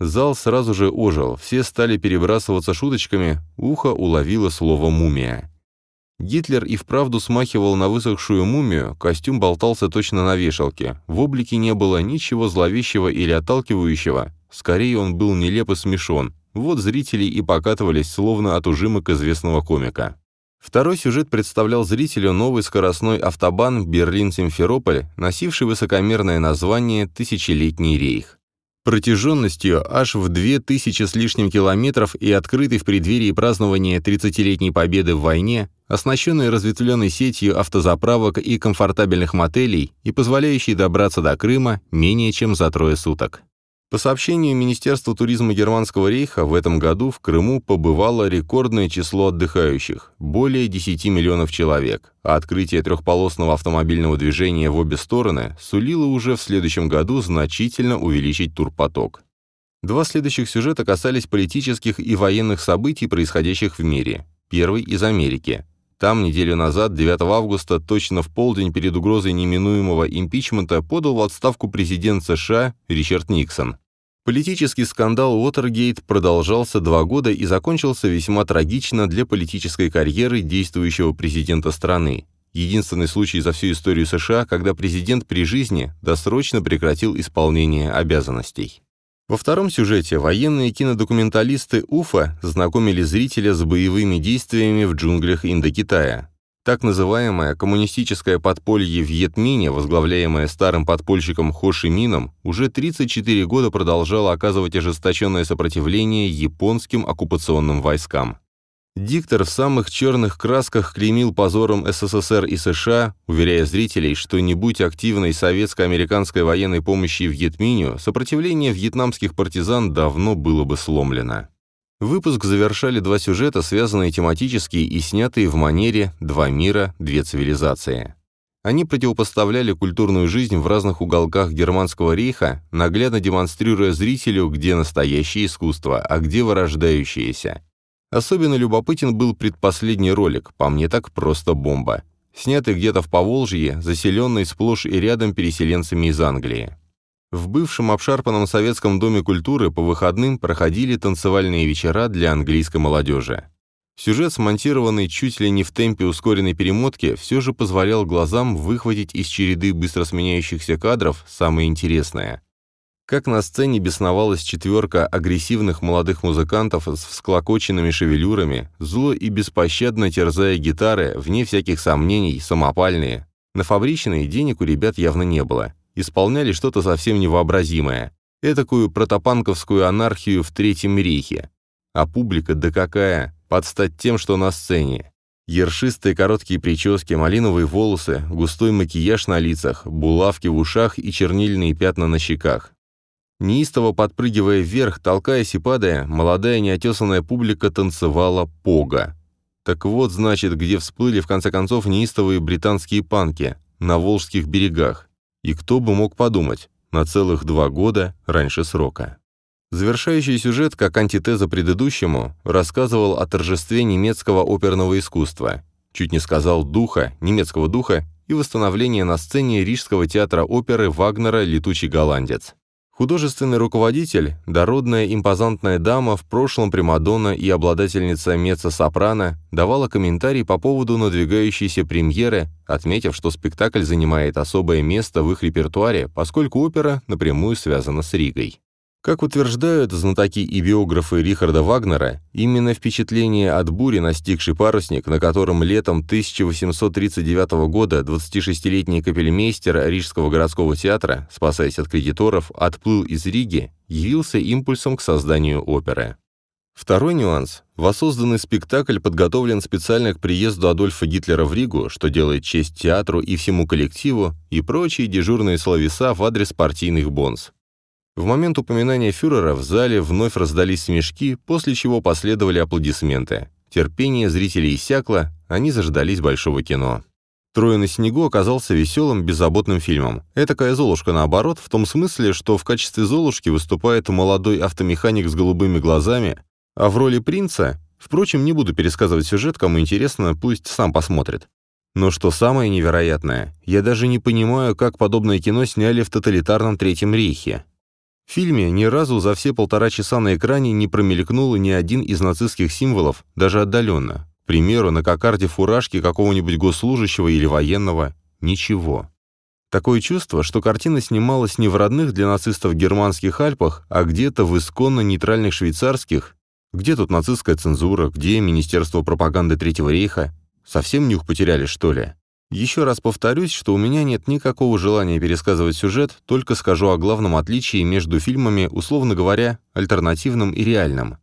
Зал сразу же ожил, все стали перебрасываться шуточками, ухо уловило слово «мумия». Гитлер и вправду смахивал на высохшую мумию, костюм болтался точно на вешалке, в облике не было ничего зловещего или отталкивающего, скорее он был нелепо смешон, вот зрители и покатывались словно от ужимок известного комика. Второй сюжет представлял зрителю новый скоростной автобан Берлин-Симферополь, носивший высокомерное название «Тысячелетний рейх». Протяженностью аж в 2000 с лишним километров и открытый в преддверии празднования 30-летней победы в войне, оснащенный разветвленной сетью автозаправок и комфортабельных мотелей и позволяющий добраться до Крыма менее чем за трое суток. По сообщению Министерства туризма Германского рейха, в этом году в Крыму побывало рекордное число отдыхающих – более 10 миллионов человек, а открытие трехполосного автомобильного движения в обе стороны сулило уже в следующем году значительно увеличить турпоток. Два следующих сюжета касались политических и военных событий, происходящих в мире. Первый – из Америки. Там неделю назад, 9 августа, точно в полдень перед угрозой неминуемого импичмента, подал в отставку президент США Ричард Никсон. Политический скандал Уотергейт продолжался два года и закончился весьма трагично для политической карьеры действующего президента страны. Единственный случай за всю историю США, когда президент при жизни досрочно прекратил исполнение обязанностей. Во втором сюжете военные кинодокументалисты Уфа знакомили зрителя с боевыми действиями в джунглях Индокитая. Так называемое коммунистическое подполье Вьетмине, возглавляемое старым подпольщиком Хо Ши Мином, уже 34 года продолжало оказывать ожесточенное сопротивление японским оккупационным войскам. Диктор в самых черных красках клеймил позором СССР и США, уверяя зрителей, что не будь активной советско-американской военной помощи Вьетминю, сопротивление вьетнамских партизан давно было бы сломлено. Выпуск завершали два сюжета, связанные тематически и снятые в манере «Два мира, две цивилизации». Они противопоставляли культурную жизнь в разных уголках Германского рейха, наглядно демонстрируя зрителю, где настоящее искусство, а где вырождающееся. Особенно любопытен был предпоследний ролик, по мне так просто бомба. Снятый где-то в Поволжье, заселенный сплошь и рядом переселенцами из Англии. В бывшем обшарпанном советском доме культуры по выходным проходили танцевальные вечера для английской молодежи. Сюжет, смонтированный чуть ли не в темпе ускоренной перемотки, все же позволял глазам выхватить из череды быстро сменяющихся кадров самое интересное как на сцене бесновалась четверка агрессивных молодых музыкантов с всклокоченными шевелюрами, зло и беспощадно терзая гитары, вне всяких сомнений, самопальные. На фабричные денег у ребят явно не было. Исполняли что-то совсем невообразимое. Этакую протопанковскую анархию в Третьем рейхе. А публика, да какая, подстать тем, что на сцене. Ершистые короткие прически, малиновые волосы, густой макияж на лицах, булавки в ушах и чернильные пятна на щеках. Неистово подпрыгивая вверх, толкаясь и падая, молодая неотесанная публика танцевала пога. Так вот, значит, где всплыли в конце концов неистовые британские панки, на Волжских берегах. И кто бы мог подумать, на целых два года раньше срока. Завершающий сюжет, как антитеза предыдущему, рассказывал о торжестве немецкого оперного искусства, чуть не сказал духа, немецкого духа, и восстановлении на сцене Рижского театра оперы Вагнера «Летучий голландец». Художественный руководитель, дородная импозантная дама, в прошлом Примадонна и обладательница меццо-сопрано, давала комментарий по поводу надвигающейся премьеры, отметив, что спектакль занимает особое место в их репертуаре, поскольку опера напрямую связана с Ригой. Как утверждают знатоки и биографы Рихарда Вагнера, именно впечатление от бури, настигший парусник, на котором летом 1839 года 26-летний капельмейстер Рижского городского театра, спасаясь от кредиторов, отплыл из Риги, явился импульсом к созданию оперы. Второй нюанс. Воссозданный спектакль подготовлен специально к приезду Адольфа Гитлера в Ригу, что делает честь театру и всему коллективу, и прочие дежурные словеса в адрес партийных бонс. В момент упоминания фюрера в зале вновь раздались смешки, после чего последовали аплодисменты. Терпение зрителей иссякло, они заждались большого кино. «Трое на снегу» оказался веселым, беззаботным фильмом. Этакая «Золушка» наоборот, в том смысле, что в качестве «Золушки» выступает молодой автомеханик с голубыми глазами, а в роли принца... Впрочем, не буду пересказывать сюжет, кому интересно, пусть сам посмотрит. Но что самое невероятное, я даже не понимаю, как подобное кино сняли в тоталитарном Третьем рейхе. Фильме ни разу за все полтора часа на экране не промелькнул ни один из нацистских символов, даже отдаленно. К примеру, на кокарде фуражки какого-нибудь госслужащего или военного. Ничего. Такое чувство, что картина снималась не в родных для нацистов германских Альпах, а где-то в исконно нейтральных швейцарских. Где тут нацистская цензура, где Министерство пропаганды Третьего рейха? Совсем нюх потеряли, что ли? Еще раз повторюсь, что у меня нет никакого желания пересказывать сюжет, только скажу о главном отличии между фильмами, условно говоря, альтернативным и реальным.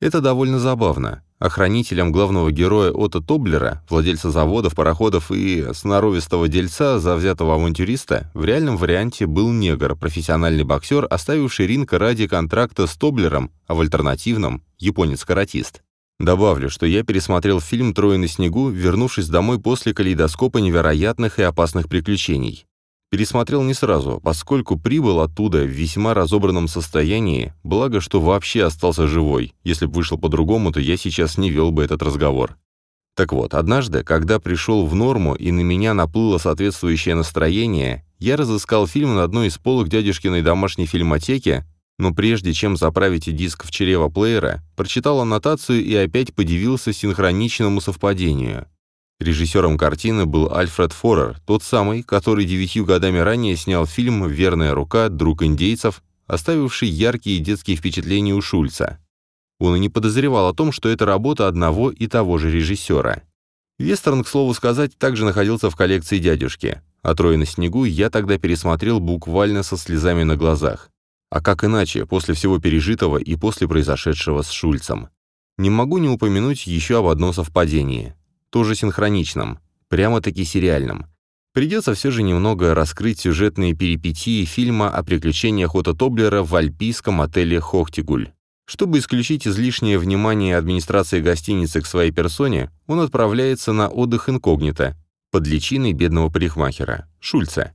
Это довольно забавно. Охранителем главного героя Отто Тоблера, владельца заводов, пароходов и сноровистого дельца, завзятого авантюриста, в реальном варианте был негр, профессиональный боксер, оставивший ринг ради контракта с Тоблером, а в альтернативном – японец-каратист. Добавлю, что я пересмотрел фильм «Трое на снегу», вернувшись домой после калейдоскопа невероятных и опасных приключений. Пересмотрел не сразу, поскольку прибыл оттуда в весьма разобранном состоянии, благо, что вообще остался живой. Если бы вышел по-другому, то я сейчас не вел бы этот разговор. Так вот, однажды, когда пришел в норму и на меня наплыло соответствующее настроение, я разыскал фильм на одной из полок дядюшкиной домашней фильмотеки, но прежде чем заправить диск в чрево плеера, прочитал аннотацию и опять подивился синхроничному совпадению. Режиссером картины был Альфред Форер, тот самый, который девятью годами ранее снял фильм «Верная рука. Друг индейцев», оставивший яркие детские впечатления у Шульца. Он и не подозревал о том, что это работа одного и того же режиссера. Вестерн, к слову сказать, также находился в коллекции дядюшки, а «Трое на снегу» я тогда пересмотрел буквально со слезами на глазах. А как иначе, после всего пережитого и после произошедшего с Шульцем? Не могу не упомянуть еще об одном совпадении. Тоже синхроничном, прямо-таки сериальном. Придется все же немного раскрыть сюжетные перипетии фильма о приключениях Отто Тоблера в альпийском отеле «Хохтигуль». Чтобы исключить излишнее внимание администрации гостиницы к своей персоне, он отправляется на отдых инкогнито, под личиной бедного парикмахера, Шульца.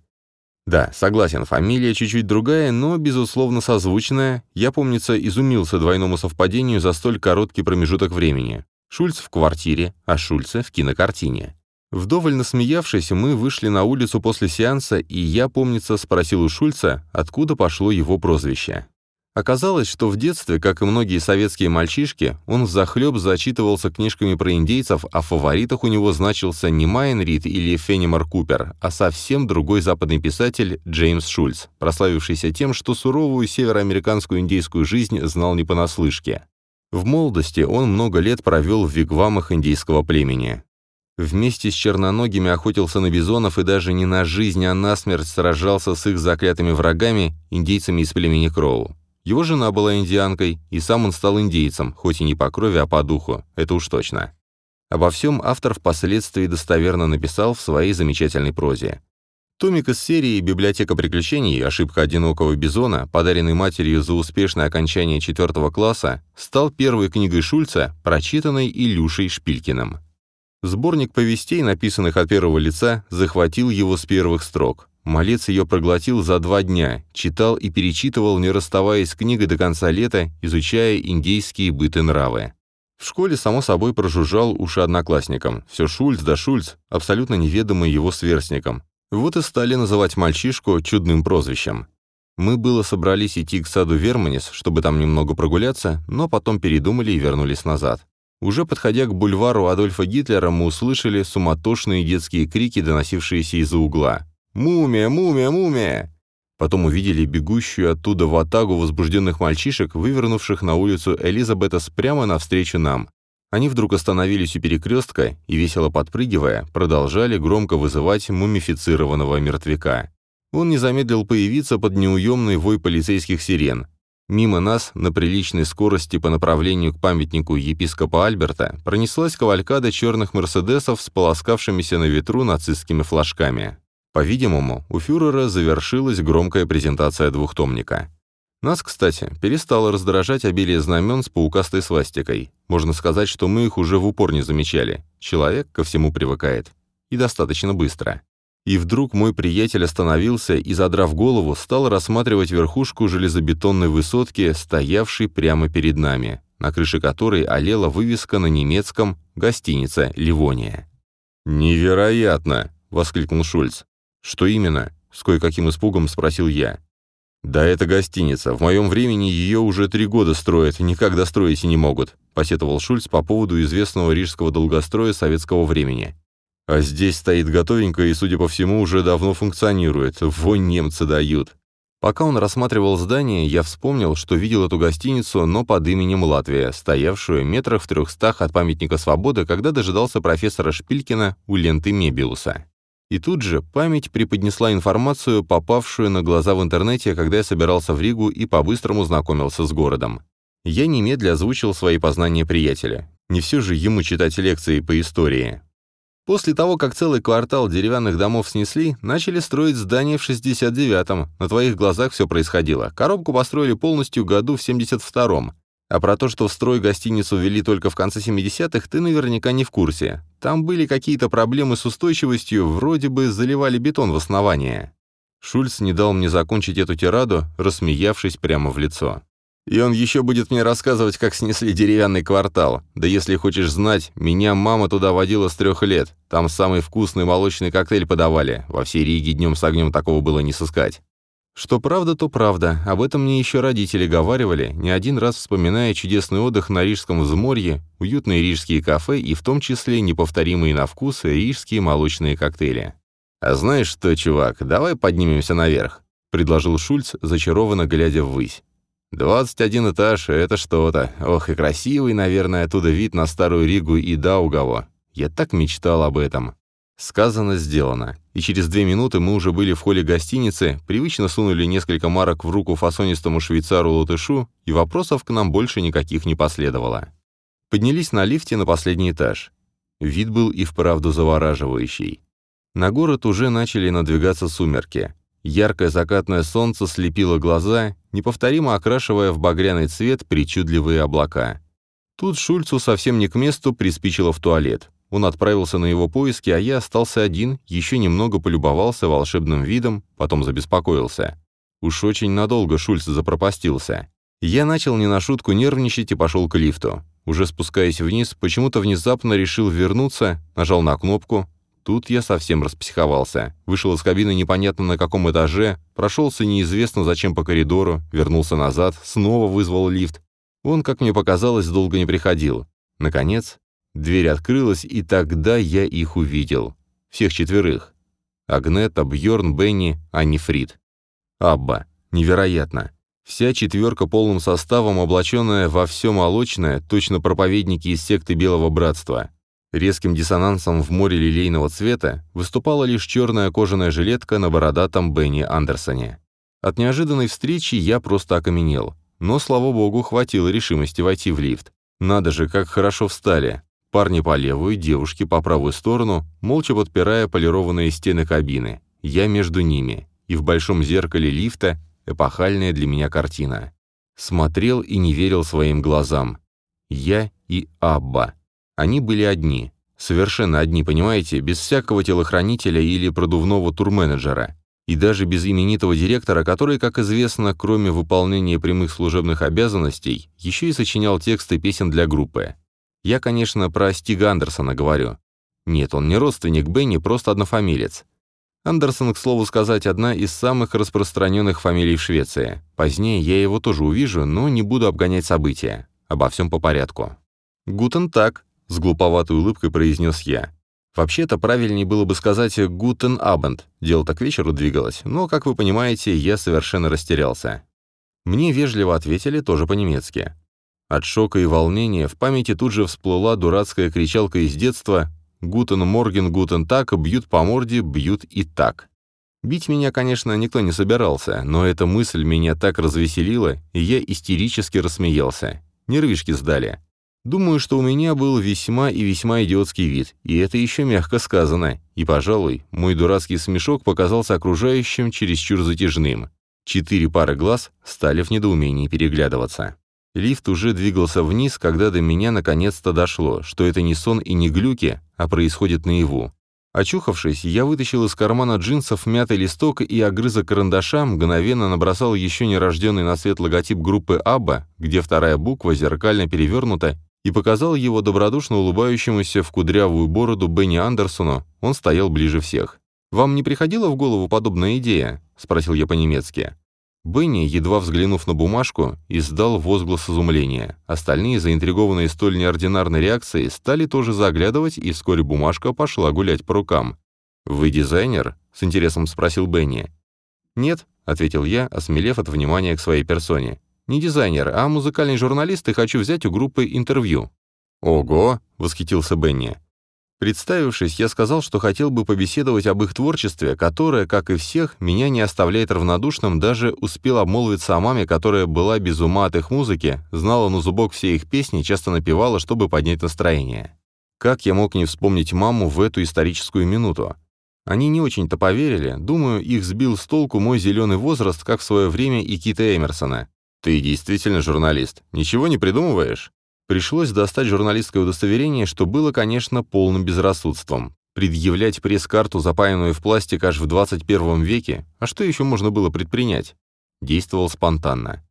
Да, согласен, фамилия чуть-чуть другая, но, безусловно, созвучная. Я, помнится, изумился двойному совпадению за столь короткий промежуток времени. Шульц в квартире, а Шульце в кинокартине. Вдоволь насмеявшись, мы вышли на улицу после сеанса, и я, помнится, спросил у Шульца, откуда пошло его прозвище. Оказалось, что в детстве, как и многие советские мальчишки, он взахлеб зачитывался книжками про индейцев, а в фаворитах у него значился не Майен Рид или Фенимор Купер, а совсем другой западный писатель Джеймс Шульц, прославившийся тем, что суровую североамериканскую индейскую жизнь знал не понаслышке. В молодости он много лет провел в вигвамах индейского племени. Вместе с черноногими охотился на бизонов и даже не на жизнь, а на смерть сражался с их заклятыми врагами, индейцами из племени Кроу. Его жена была индианкой, и сам он стал индейцем, хоть и не по крови, а по духу, это уж точно. Обо всем автор впоследствии достоверно написал в своей замечательной прозе. Томик из серии «Библиотека приключений. Ошибка одинокого бизона», подаренный матерью за успешное окончание четвертого класса, стал первой книгой Шульца, прочитанной Илюшей Шпилькиным. Сборник повестей, написанных от первого лица, захватил его с первых строк. Малец ее проглотил за два дня, читал и перечитывал, не расставаясь с книгой до конца лета, изучая индейские быты нравы. В школе, само собой, прожужжал уши одноклассникам. Все Шульц да Шульц, абсолютно неведомый его сверстникам. Вот и стали называть мальчишку чудным прозвищем. Мы было собрались идти к саду Верманис, чтобы там немного прогуляться, но потом передумали и вернулись назад. Уже подходя к бульвару Адольфа Гитлера, мы услышали суматошные детские крики, доносившиеся из-за угла. «Мумия! Мумия! Мумия!» Потом увидели бегущую оттуда в атагу возбужденных мальчишек, вывернувших на улицу Элизабетас прямо навстречу нам. Они вдруг остановились у перекрестка и, весело подпрыгивая, продолжали громко вызывать мумифицированного мертвяка. Он не замедлил появиться под неуемный вой полицейских сирен. Мимо нас, на приличной скорости по направлению к памятнику епископа Альберта, пронеслась кавалькада черных «Мерседесов» с полоскавшимися на ветру нацистскими флажками. По-видимому, у фюрера завершилась громкая презентация двухтомника. Нас, кстати, перестало раздражать обилие знамен с паукастой свастикой. Можно сказать, что мы их уже в упор не замечали. Человек ко всему привыкает. И достаточно быстро. И вдруг мой приятель остановился и, задрав голову, стал рассматривать верхушку железобетонной высотки, стоявшей прямо перед нами, на крыше которой олела вывеска на немецком «Гостиница Ливония». «Невероятно!» — воскликнул Шульц. «Что именно?» — с кое-каким испугом спросил я. «Да это гостиница. В моем времени ее уже три года строят, никак достроить и не могут», — посетовал Шульц по поводу известного рижского долгостроя советского времени. «А здесь стоит готовенько и, судя по всему, уже давно функционирует. Вонь немцы дают». Пока он рассматривал здание, я вспомнил, что видел эту гостиницу, но под именем Латвия, стоявшую метрах в трехстах от памятника свободы, когда дожидался профессора Шпилькина у ленты Мебиуса. И тут же память преподнесла информацию, попавшую на глаза в интернете, когда я собирался в Ригу и по-быстрому знакомился с городом. Я немедля озвучил свои познания приятеля. Не все же ему читать лекции по истории. После того, как целый квартал деревянных домов снесли, начали строить здание в 69-м. На твоих глазах все происходило. Коробку построили полностью году в 72-м. А про то, что в строй гостиницу ввели только в конце 70-х, ты наверняка не в курсе. Там были какие-то проблемы с устойчивостью, вроде бы заливали бетон в основание. Шульц не дал мне закончить эту тираду, рассмеявшись прямо в лицо. И он еще будет мне рассказывать, как снесли деревянный квартал. Да если хочешь знать, меня мама туда водила с трех лет. Там самый вкусный молочный коктейль подавали. Во всей Риге днем с огнем такого было не сыскать. Что правда, то правда. Об этом мне еще родители говаривали, не один раз вспоминая чудесный отдых на Рижском взморье, уютные рижские кафе и в том числе неповторимые на вкус рижские молочные коктейли. «А знаешь что, чувак, давай поднимемся наверх», — предложил Шульц, зачарованно глядя ввысь. «Двадцать один этаж — это что-то. Ох, и красивый, наверное, оттуда вид на Старую Ригу и Даугаво. Я так мечтал об этом». Сказано, сделано. И через две минуты мы уже были в холле гостиницы, привычно сунули несколько марок в руку фасонистому швейцару-латышу, и вопросов к нам больше никаких не последовало. Поднялись на лифте на последний этаж. Вид был и вправду завораживающий. На город уже начали надвигаться сумерки. Яркое закатное солнце слепило глаза, неповторимо окрашивая в багряный цвет причудливые облака. Тут Шульцу совсем не к месту приспичило в туалет. Он отправился на его поиски, а я остался один, еще немного полюбовался волшебным видом, потом забеспокоился. Уж очень надолго Шульц запропастился. Я начал не на шутку нервничать и пошел к лифту. Уже спускаясь вниз, почему-то внезапно решил вернуться, нажал на кнопку. Тут я совсем распсиховался. Вышел из кабины непонятно на каком этаже, прошелся неизвестно зачем по коридору, вернулся назад, снова вызвал лифт. Он, как мне показалось, долго не приходил. Наконец, Дверь открылась, и тогда я их увидел. Всех четверых. Агнета, Бьорн, Бенни, Анни Фрид. Абба. Невероятно. Вся четверка полным составом, облаченная во все молочное, точно проповедники из секты Белого Братства. Резким диссонансом в море лилейного цвета выступала лишь черная кожаная жилетка на бородатом Бенни Андерсоне. От неожиданной встречи я просто окаменел. Но, слава богу, хватило решимости войти в лифт. Надо же, как хорошо встали. Парни по левую, девушки по правую сторону, молча подпирая полированные стены кабины. Я между ними. И в большом зеркале лифта эпохальная для меня картина. Смотрел и не верил своим глазам. Я и Абба. Они были одни. Совершенно одни, понимаете, без всякого телохранителя или продувного турменеджера. И даже без именитого директора, который, как известно, кроме выполнения прямых служебных обязанностей, еще и сочинял тексты песен для группы. Я, конечно, про Стига Андерсона говорю. Нет, он не родственник Бенни, просто однофамилец. Андерсон, к слову сказать, одна из самых распространенных фамилий в Швеции. Позднее я его тоже увижу, но не буду обгонять события. Обо всем по порядку. «Guten Tag», — с глуповатой улыбкой произнес я. Вообще-то правильнее было бы сказать «guten Abend», дело-то к вечеру двигалось, но, как вы понимаете, я совершенно растерялся. Мне вежливо ответили тоже по-немецки. От шока и волнения в памяти тут же всплыла дурацкая кричалка из детства Guten Morgen, guten Tag, бьют по морде, бьют и так. Бить меня, конечно, никто не собирался, но эта мысль меня так развеселила, и я истерически рассмеялся. Нервишки сдали. Думаю, что у меня был весьма и весьма идиотский вид, и это еще мягко сказано, и, пожалуй, мой дурацкий смешок показался окружающим чересчур затяжным. Четыре пары глаз стали в недоумении переглядываться. Лифт уже двигался вниз, когда до меня наконец-то дошло, что это не сон и не глюки, а происходит наяву. Очухавшись, я вытащил из кармана джинсов мятый листок и огрызок карандаша, мгновенно набросал еще не рожденный на свет логотип группы «Абба», где вторая буква зеркально перевернута, и показал его добродушно улыбающемуся в кудрявую бороду Бенни Андерсону, он стоял ближе всех. «Вам не приходила в голову подобная идея?» — спросил я по-немецки. Бенни, едва взглянув на бумажку, издал возглас изумления. Остальные, заинтригованные столь неординарной реакцией, стали тоже заглядывать, и вскоре бумажка пошла гулять по рукам. «Вы дизайнер?» — с интересом спросил Бенни. «Нет», — ответил я, осмелев от внимания к своей персоне. «Не дизайнер, а музыкальный журналист, и хочу взять у группы интервью». «Ого!» — восхитился Бенни. Представившись, я сказал, что хотел бы побеседовать об их творчестве, которое, как и всех, меня не оставляет равнодушным, даже успел обмолвиться о маме, которая была без ума от их музыки, знала на зубок все их песни, часто напевала, чтобы поднять настроение. Как я мог не вспомнить маму в эту историческую минуту? Они не очень-то поверили, думаю, их сбил с толку мой зеленый возраст, как в свое время и Кита Эмерсона. «Ты действительно журналист? Ничего не придумываешь?» Пришлось достать журналистское удостоверение, что было, конечно, полным безрассудством. Предъявлять пресс-карту, запаянную в пластик аж в 21 веке, а что еще можно было предпринять? Действовал спонтанно.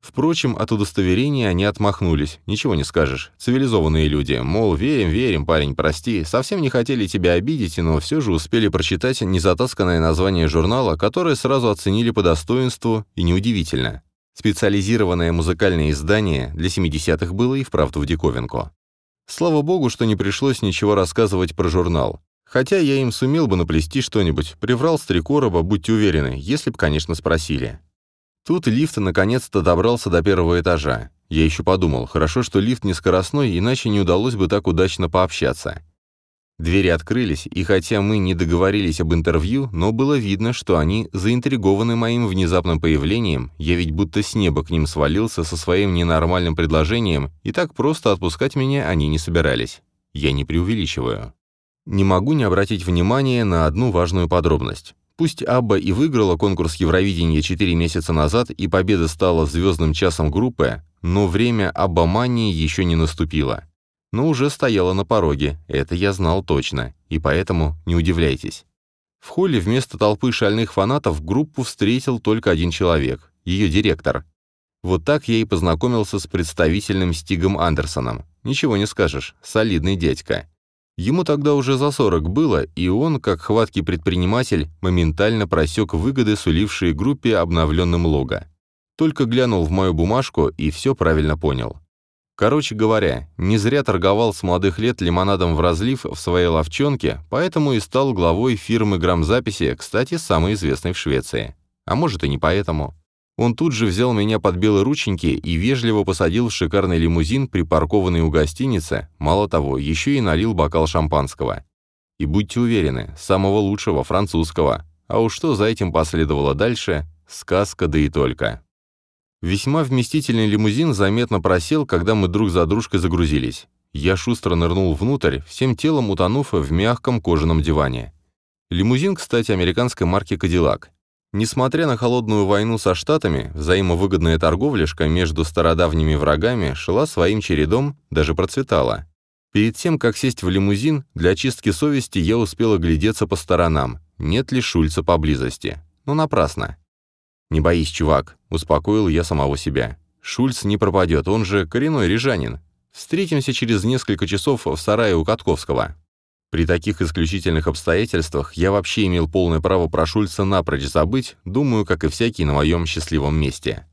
Впрочем, от удостоверения они отмахнулись, ничего не скажешь. Цивилизованные люди, мол, верим, верим, парень, прости, совсем не хотели тебя обидеть, но все же успели прочитать незатасканное название журнала, которое сразу оценили по достоинству, и неудивительно. Специализированное музыкальное издание для 70-х было и вправду в диковинку. Слава богу, что не пришлось ничего рассказывать про журнал. Хотя я им сумел бы наплести что-нибудь, приврал с три короба, будьте уверены, если б, конечно, спросили. Тут лифт наконец-то добрался до первого этажа. Я еще подумал, хорошо, что лифт не скоростной, иначе не удалось бы так удачно пообщаться. Двери открылись, и хотя мы не договорились об интервью, но было видно, что они заинтригованы моим внезапным появлением, я ведь будто с неба к ним свалился со своим ненормальным предложением, и так просто отпускать меня они не собирались. Я не преувеличиваю. Не могу не обратить внимание на одну важную подробность. Пусть Абба и выиграла конкурс Евровидения 4 месяца назад, и победа стала звездным часом группы, но время Аббамании еще не наступило но уже стояла на пороге, это я знал точно, и поэтому не удивляйтесь. В холле вместо толпы шальных фанатов группу встретил только один человек, ее директор. Вот так я и познакомился с представительным Стигом Андерсоном. Ничего не скажешь, солидный дядька. Ему тогда уже за 40 было, и он, как хваткий предприниматель, моментально просек выгоды, сулившие группе обновленным лого. Только глянул в мою бумажку и все правильно понял. Короче говоря, не зря торговал с молодых лет лимонадом в разлив в своей ловчонке, поэтому и стал главой фирмы грамзаписи, кстати, самой известной в Швеции. А может и не поэтому. Он тут же взял меня под белые рученьки и вежливо посадил в шикарный лимузин, припаркованный у гостиницы, мало того, еще и налил бокал шампанского. И будьте уверены, самого лучшего, французского. А уж что за этим последовало дальше, сказка да и только. Весьма вместительный лимузин заметно просел, когда мы друг за дружкой загрузились. Я шустро нырнул внутрь, всем телом утонув в мягком кожаном диване. Лимузин, кстати, американской марки «Кадиллак». Несмотря на холодную войну со Штатами, взаимовыгодная торговляшка между стародавними врагами шла своим чередом, даже процветала. Перед тем, как сесть в лимузин, для очистки совести я успел оглядеться по сторонам, нет ли Шульца поблизости. но напрасно. «Не боись, чувак», — успокоил я самого себя. «Шульц не пропадет, он же коренной рижанин. Встретимся через несколько часов в сарае у Катковского». При таких исключительных обстоятельствах я вообще имел полное право про Шульца напрочь забыть, думаю, как и всякий на моем счастливом месте.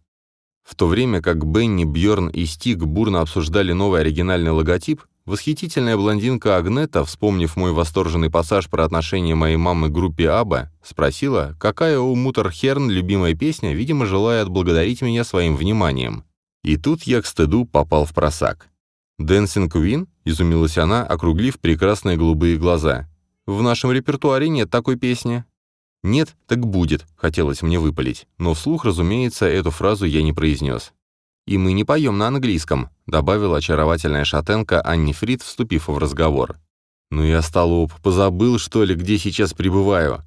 В то время как Бенни, Бьорн и Стиг бурно обсуждали новый оригинальный логотип, восхитительная блондинка Агнета, вспомнив мой восторженный пассаж про отношение моей мамы к группе Аба, спросила, какая у Мутерхерн любимая песня, видимо, желая отблагодарить меня своим вниманием. И тут я к стыду попал в просак. «Dancing Queen?» — изумилась она, округлив прекрасные голубые глаза. «В нашем репертуаре нет такой песни». «Нет, так будет», — хотелось мне выпалить, но вслух, разумеется, эту фразу я не произнес. «И мы не поем на английском», — добавила очаровательная шатенка Анни Фрид, вступив в разговор. «Ну я столоп, позабыл, что ли, где сейчас пребываю?»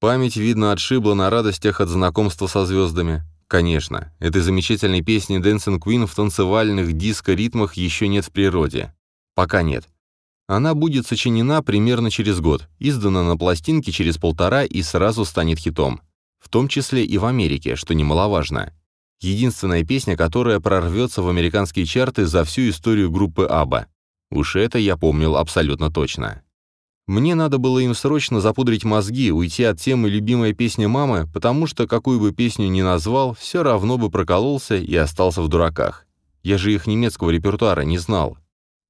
Память, видно, отшибла на радостях от знакомства со звездами. Конечно, этой замечательной песни Dancing Queen в танцевальных диско-ритмах еще нет в природе. Пока нет. Она будет сочинена примерно через год, издана на пластинке через полтора и сразу станет хитом. В том числе и в Америке, что немаловажно. Единственная песня, которая прорвется в американские чарты за всю историю группы ABBA. Уж это я помнил абсолютно точно. Мне надо было им срочно запудрить мозги, уйти от темы «любимая песня мамы», потому что, какую бы песню ни назвал, все равно бы прокололся и остался в дураках. Я же их немецкого репертуара не знал.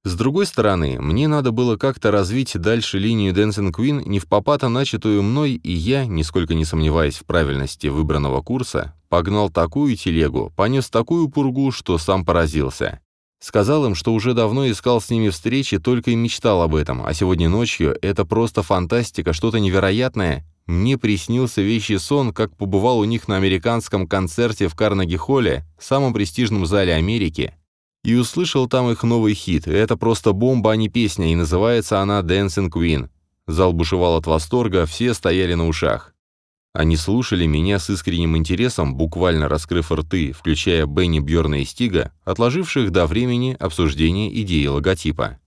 С другой стороны, мне надо было как-то развить дальше линию Dancing Queen не в попата начатую мной, и я, нисколько не сомневаясь в правильности выбранного курса, погнал такую телегу, понес такую пургу, что сам поразился. Сказал им, что уже давно искал с ними встречи, только и мечтал об этом, а сегодня ночью это просто фантастика, что-то невероятное. Мне приснился вещий сон, как побывал у них на американском концерте в Карнеги-холле, самом престижном зале Америки, и услышал там их новый хит. Это просто бомба, а не песня, и называется она «Dancing Queen». Зал бушевал от восторга, все стояли на ушах. Они слушали меня с искренним интересом, буквально раскрыв рты, включая Бенни, Бьорна и Стига, отложивших до времени обсуждения идеи логотипа.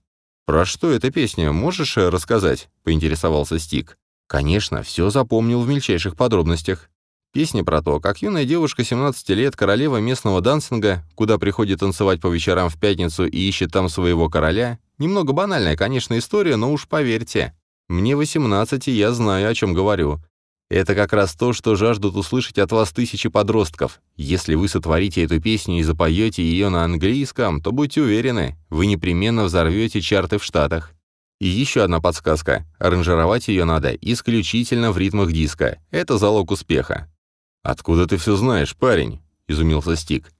«Про что эта песня, можешь рассказать?» — поинтересовался Стиг. «Конечно, все запомнил в мельчайших подробностях. Песня про то, как юная девушка 17 лет, королева местного дансинга, куда приходит танцевать по вечерам в пятницу и ищет там своего короля. Немного банальная, конечно, история, но уж поверьте. Мне 18, и я знаю, о чем говорю. Это как раз то, что жаждут услышать от вас тысячи подростков. Если вы сотворите эту песню и запоете ее на английском, то будьте уверены, вы непременно взорвете чарты в Штатах. И еще одна подсказка. Аранжировать ее надо исключительно в ритмах диска. Это залог успеха. «Откуда ты все знаешь, парень?» — изумился Стик.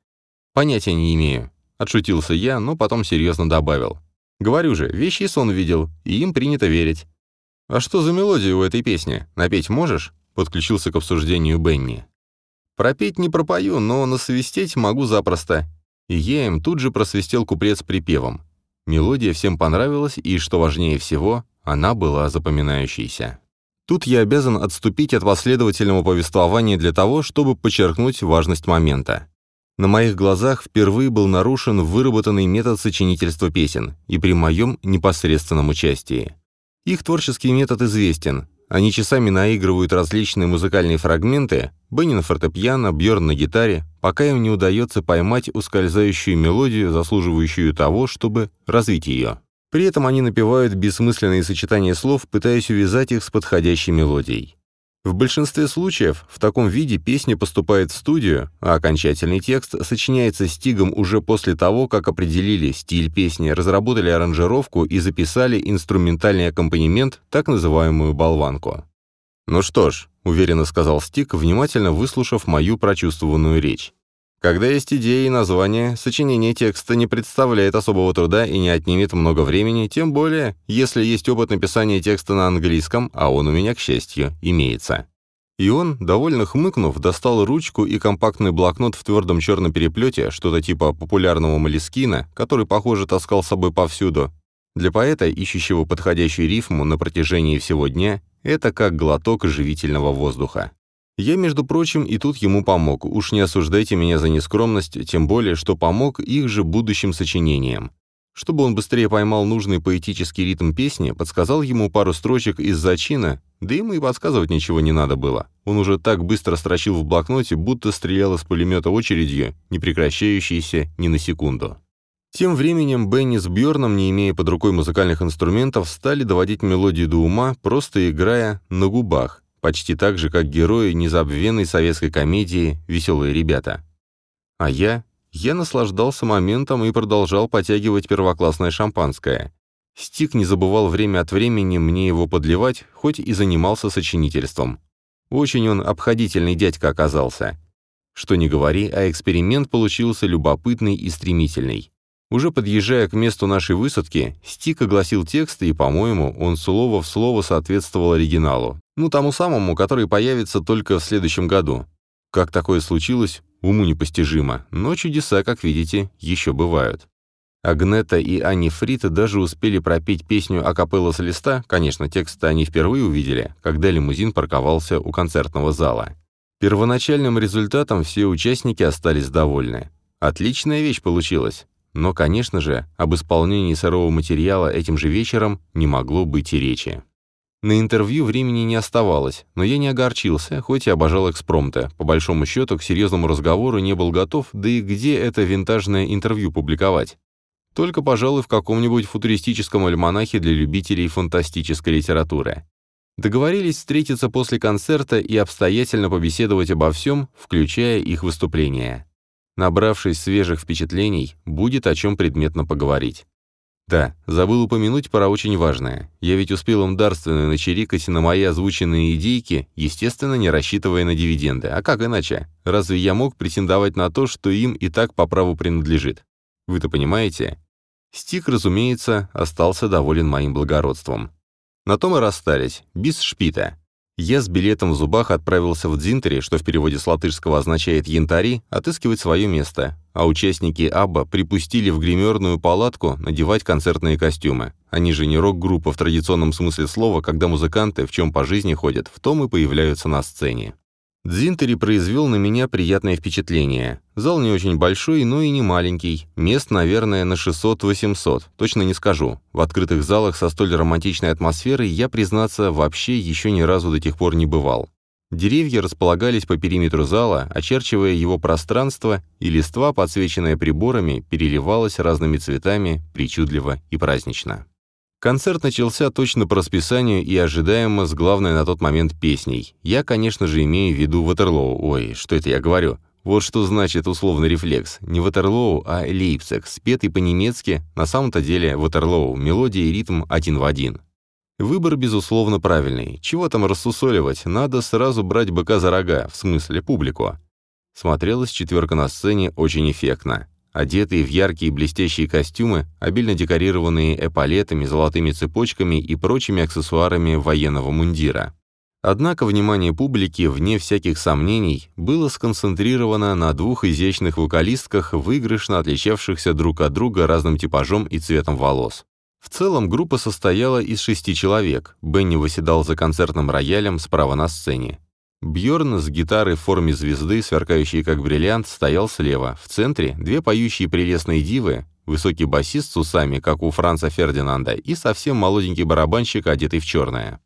«Понятия не имею», — отшутился я, но потом серьезно добавил. «Говорю же, вещи сон видел, и им принято верить». «А что за мелодия у этой песни? Напеть можешь?» — подключился к обсуждению Бенни. «Пропеть не пропою, но насвистеть могу запросто». И я им тут же просвистел куплет с припевом. Мелодия всем понравилась, и, что важнее всего, она была запоминающейся. Тут я обязан отступить от последовательного повествования для того, чтобы подчеркнуть важность момента. На моих глазах впервые был нарушен выработанный метод сочинительства песен, и при моем непосредственном участии. Их творческий метод известен. Они часами наигрывают различные музыкальные фрагменты, Бенни на фортепиано, Бьорн на гитаре, пока им не удается поймать ускользающую мелодию, заслуживающую того, чтобы развить ее. При этом они напевают бессмысленные сочетания слов, пытаясь увязать их с подходящей мелодией. В большинстве случаев в таком виде песня поступает в студию, а окончательный текст сочиняется стигом уже после того, как определили стиль песни, разработали аранжировку и записали инструментальный аккомпанемент, так называемую болванку. «Ну что ж», — уверенно сказал Стик, внимательно выслушав мою прочувствованную речь. Когда есть идея и название, сочинение текста не представляет особого труда и не отнимет много времени, тем более, если есть опыт написания текста на английском, а он у меня, к счастью, имеется. И он, довольно хмыкнув, достал ручку и компактный блокнот в твердом черном переплете, что-то типа популярного молескина, который, похоже, таскал с собой повсюду. Для поэта, ищущего подходящую рифму на протяжении всего дня, это как глоток живительного воздуха. Я, между прочим, и тут ему помог. Уж не осуждайте меня за нескромность, тем более, что помог их же будущим сочинениям. Чтобы он быстрее поймал нужный поэтический ритм песни, подсказал ему пару строчек из зачина, да ему и подсказывать ничего не надо было. Он уже так быстро строчил в блокноте, будто стрелял из пулемета очередью, не прекращающейся ни на секунду. Тем временем Бенни с Бьорном, не имея под рукой музыкальных инструментов, стали доводить мелодию до ума, просто играя на губах, почти так же, как герои незабвенной советской комедии «Веселые ребята». А я? Я наслаждался моментом и продолжал потягивать первоклассное шампанское. Стик не забывал время от времени мне его подливать, хоть и занимался сочинительством. Очень он обходительный дядька оказался. Что ни говори, а эксперимент получился любопытный и стремительный. Уже подъезжая к месту нашей высадки, Стик огласил текст, и, по-моему, он слово в слово соответствовал оригиналу. Ну, тому самому, который появится только в следующем году. Как такое случилось, уму непостижимо, но чудеса, как видите, еще бывают. Агнета и Ани Фрита даже успели пропеть песню акапелла с листа, конечно, текст они впервые увидели, когда лимузин парковался у концертного зала. Первоначальным результатом все участники остались довольны. Отличная вещь получилась. Но, конечно же, об исполнении сырого материала этим же вечером не могло быть и речи. На интервью времени не оставалось, но я не огорчился, хоть и обожал экспромты. По большому счету, к серьезному разговору не был готов, да и где это винтажное интервью публиковать? Только, пожалуй, в каком-нибудь футуристическом альманахе для любителей фантастической литературы. Договорились встретиться после концерта и обстоятельно побеседовать обо всем, включая их выступления. Набравшись свежих впечатлений, будет о чем предметно поговорить. Да, забыл упомянуть про очень важное. Я ведь успел им дарственно начерикать на мои озвученные идейки, естественно, не рассчитывая на дивиденды. А как иначе? Разве я мог претендовать на то, что им и так по праву принадлежит? Вы-то понимаете? Стик, разумеется, остался доволен моим благородством. На том и расстались, без шпита. Я с билетом в зубах отправился в Дзинтери, что в переводе с латышского означает «янтари», отыскивать свое место, а участники Абба припустили в гримерную палатку надевать концертные костюмы. Они же не рок-группа в традиционном смысле слова, когда музыканты, в чем по жизни ходят, в том и появляются на сцене. Дзинтери произвел на меня приятное впечатление. Зал не очень большой, но и не маленький. Мест, наверное, на 600-800, точно не скажу. В открытых залах со столь романтичной атмосферой я, признаться, вообще еще ни разу до тех пор не бывал. Деревья располагались по периметру зала, очерчивая его пространство, и листва, подсвеченная приборами, переливалась разными цветами, причудливо и празднично. Концерт начался точно по расписанию и ожидаемо с главной на тот момент песней. Я, конечно же, имею в виду Ватерлоу. Ой, что это я говорю? Вот что значит условный рефлекс. Не Ватерлоу, а Лейпциг, спетый по-немецки, на самом-то деле Ватерлоу, мелодия и ритм один в один. Выбор, безусловно, правильный. Чего там рассусоливать, надо сразу брать быка за рога, в смысле публику. Смотрелась четверка на сцене очень эффектно. Одетые в яркие блестящие костюмы, обильно декорированные эполетами, золотыми цепочками и прочими аксессуарами военного мундира. Однако внимание публики, вне всяких сомнений, было сконцентрировано на двух изящных вокалистках, выигрышно отличавшихся друг от друга разным типажом и цветом волос. В целом группа состояла из шести человек. Бенни выседал за концертным роялем справа на сцене. Бьорн с гитарой в форме звезды, сверкающей как бриллиант, стоял слева. В центре две поющие прелестные дивы, высокий басист с усами, как у Франца Фердинанда, и совсем молоденький барабанщик, одетый в черное.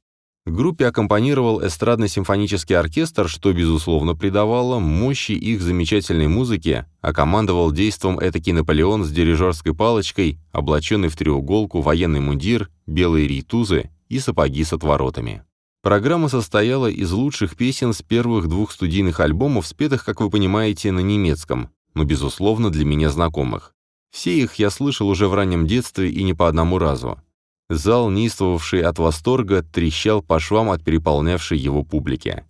Группе аккомпанировал эстрадно-симфонический оркестр, что, безусловно, придавало мощи их замечательной музыке, а командовал действом этакий Наполеон с дирижерской палочкой, облаченный в треуголку, военный мундир, белые рейтузы и сапоги с отворотами. Программа состояла из лучших песен с первых двух студийных альбомов, спетых, как вы понимаете, на немецком, но, безусловно, для меня знакомых. Все их я слышал уже в раннем детстве и не по одному разу. Зал, неистовавший от восторга, трещал по швам от переполнявшей его публики.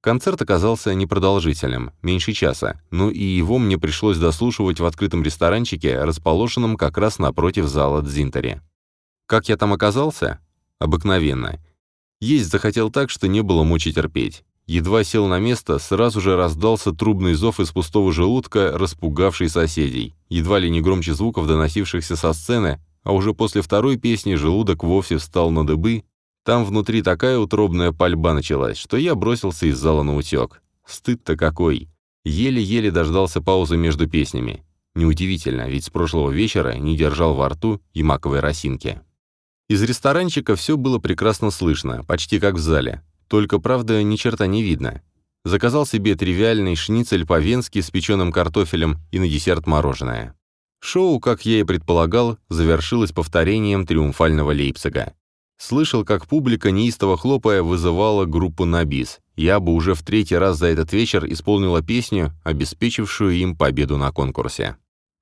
Концерт оказался непродолжительным, меньше часа, но и его мне пришлось дослушивать в открытом ресторанчике, расположенном как раз напротив зала Дзинтери. Как я там оказался? Обыкновенно. Есть захотел так, что не было мочи терпеть. Едва сел на место, сразу же раздался трубный зов из пустого желудка, распугавший соседей. Едва ли не громче звуков, доносившихся со сцены, а уже после второй песни желудок вовсе встал на дыбы. Там внутри такая утробная пальба началась, что я бросился из зала на утек. Стыд-то какой! Еле-еле дождался паузы между песнями. Неудивительно, ведь с прошлого вечера не держал во рту и маковой росинки. Из ресторанчика все было прекрасно слышно, почти как в зале. Только, правда, ни черта не видно. Заказал себе тривиальный шницель по-венски с печеным картофелем и на десерт мороженое. Шоу, как я и предполагал, завершилось повторением триумфального Лейпцига. Слышал, как публика, неистово хлопая, вызывала группу на бис. Я бы уже в третий раз за этот вечер исполнила песню, обеспечившую им победу на конкурсе.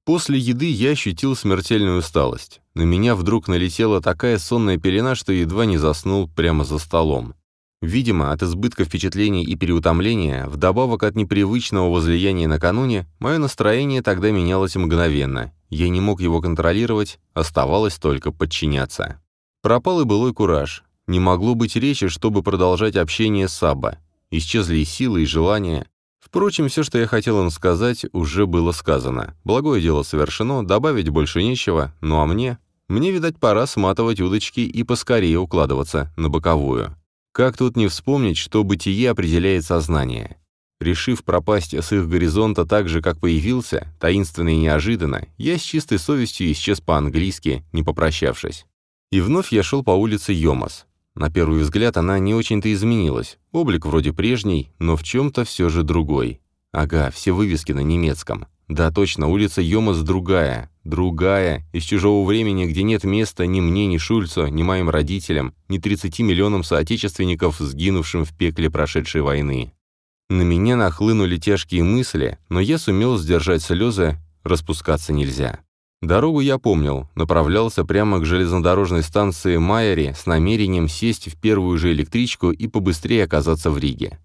После еды я ощутил смертельную усталость. На меня вдруг налетела такая сонная пелена, что едва не заснул прямо за столом. Видимо, от избытка впечатлений и переутомления, вдобавок от непривычного возлияния накануне, мое настроение тогда менялось мгновенно. Я не мог его контролировать, оставалось только подчиняться. Пропал и былой кураж. Не могло быть речи, чтобы продолжать общение с Саба. Исчезли и силы, и желания. Впрочем, все, что я хотел им сказать, уже было сказано. Благое дело совершено, добавить больше нечего, ну а мне? Мне, видать, пора сматывать удочки и поскорее укладываться на боковую. Как тут не вспомнить, что бытие определяет сознание? Решив пропасть с их горизонта так же, как появился, таинственно и неожиданно, я с чистой совестью исчез по-английски, не попрощавшись. И вновь я шел по улице Йомас. На первый взгляд она не очень-то изменилась. Облик вроде прежний, но в чем-то все же другой. Ага, все вывески на немецком. Да, точно, улица Йомас другая. Другая, из чужого времени, где нет места ни мне, ни Шульцу, ни моим родителям, ни 30 миллионам соотечественников, сгинувшим в пекле прошедшей войны. На меня нахлынули тяжкие мысли, но я сумел сдержать слезы, распускаться нельзя. Дорогу я помнил, направлялся прямо к железнодорожной станции Майери с намерением сесть в первую же электричку и побыстрее оказаться в Риге.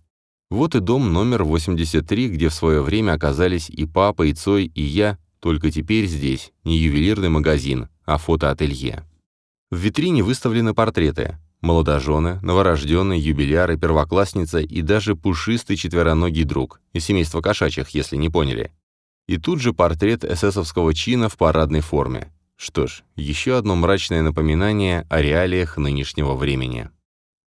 Вот и дом номер 83, где в свое время оказались и папа, и Цой, и я, только теперь здесь не ювелирный магазин, а фотоателье. В витрине выставлены портреты. Молодожены, новорожденные, юбиляры, первоклассница и даже пушистый четвероногий друг, из семейства кошачьих, если не поняли. И тут же портрет эсэсовского чина в парадной форме. Что ж, еще одно мрачное напоминание о реалиях нынешнего времени.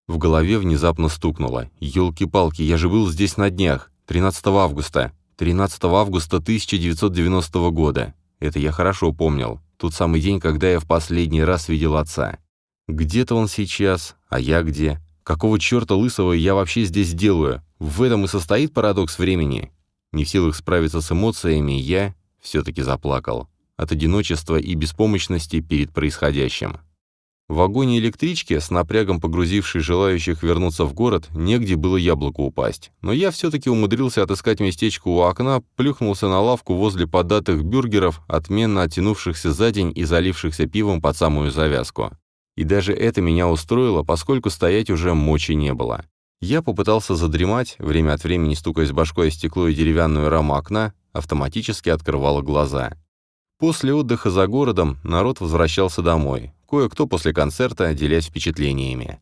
В голове внезапно стукнуло. «Елки-палки, я же был здесь на днях. 13 августа. 13 августа 1990 года. Это я хорошо помнил. Тот самый день, когда я в последний раз видел отца. Где-то он сейчас, а я где? Какого черта лысого я вообще здесь делаю? В этом и состоит парадокс времени. Не в силах справиться с эмоциями, я все-таки заплакал. От одиночества и беспомощности перед происходящим. В вагоне электрички, с напрягом погрузившей желающих вернуться в город, негде было яблоку упасть. Но я все-таки умудрился отыскать местечко у окна, плюхнулся на лавку возле податых бюргеров, отменно оттянувшихся за день и залившихся пивом под самую завязку. И даже это меня устроило, поскольку стоять уже мочи не было. Я попытался задремать, время от времени стукаясь башкой о стекло и деревянную раму окна, автоматически открывало глаза. После отдыха за городом народ возвращался домой, кое-кто после концерта, делясь впечатлениями.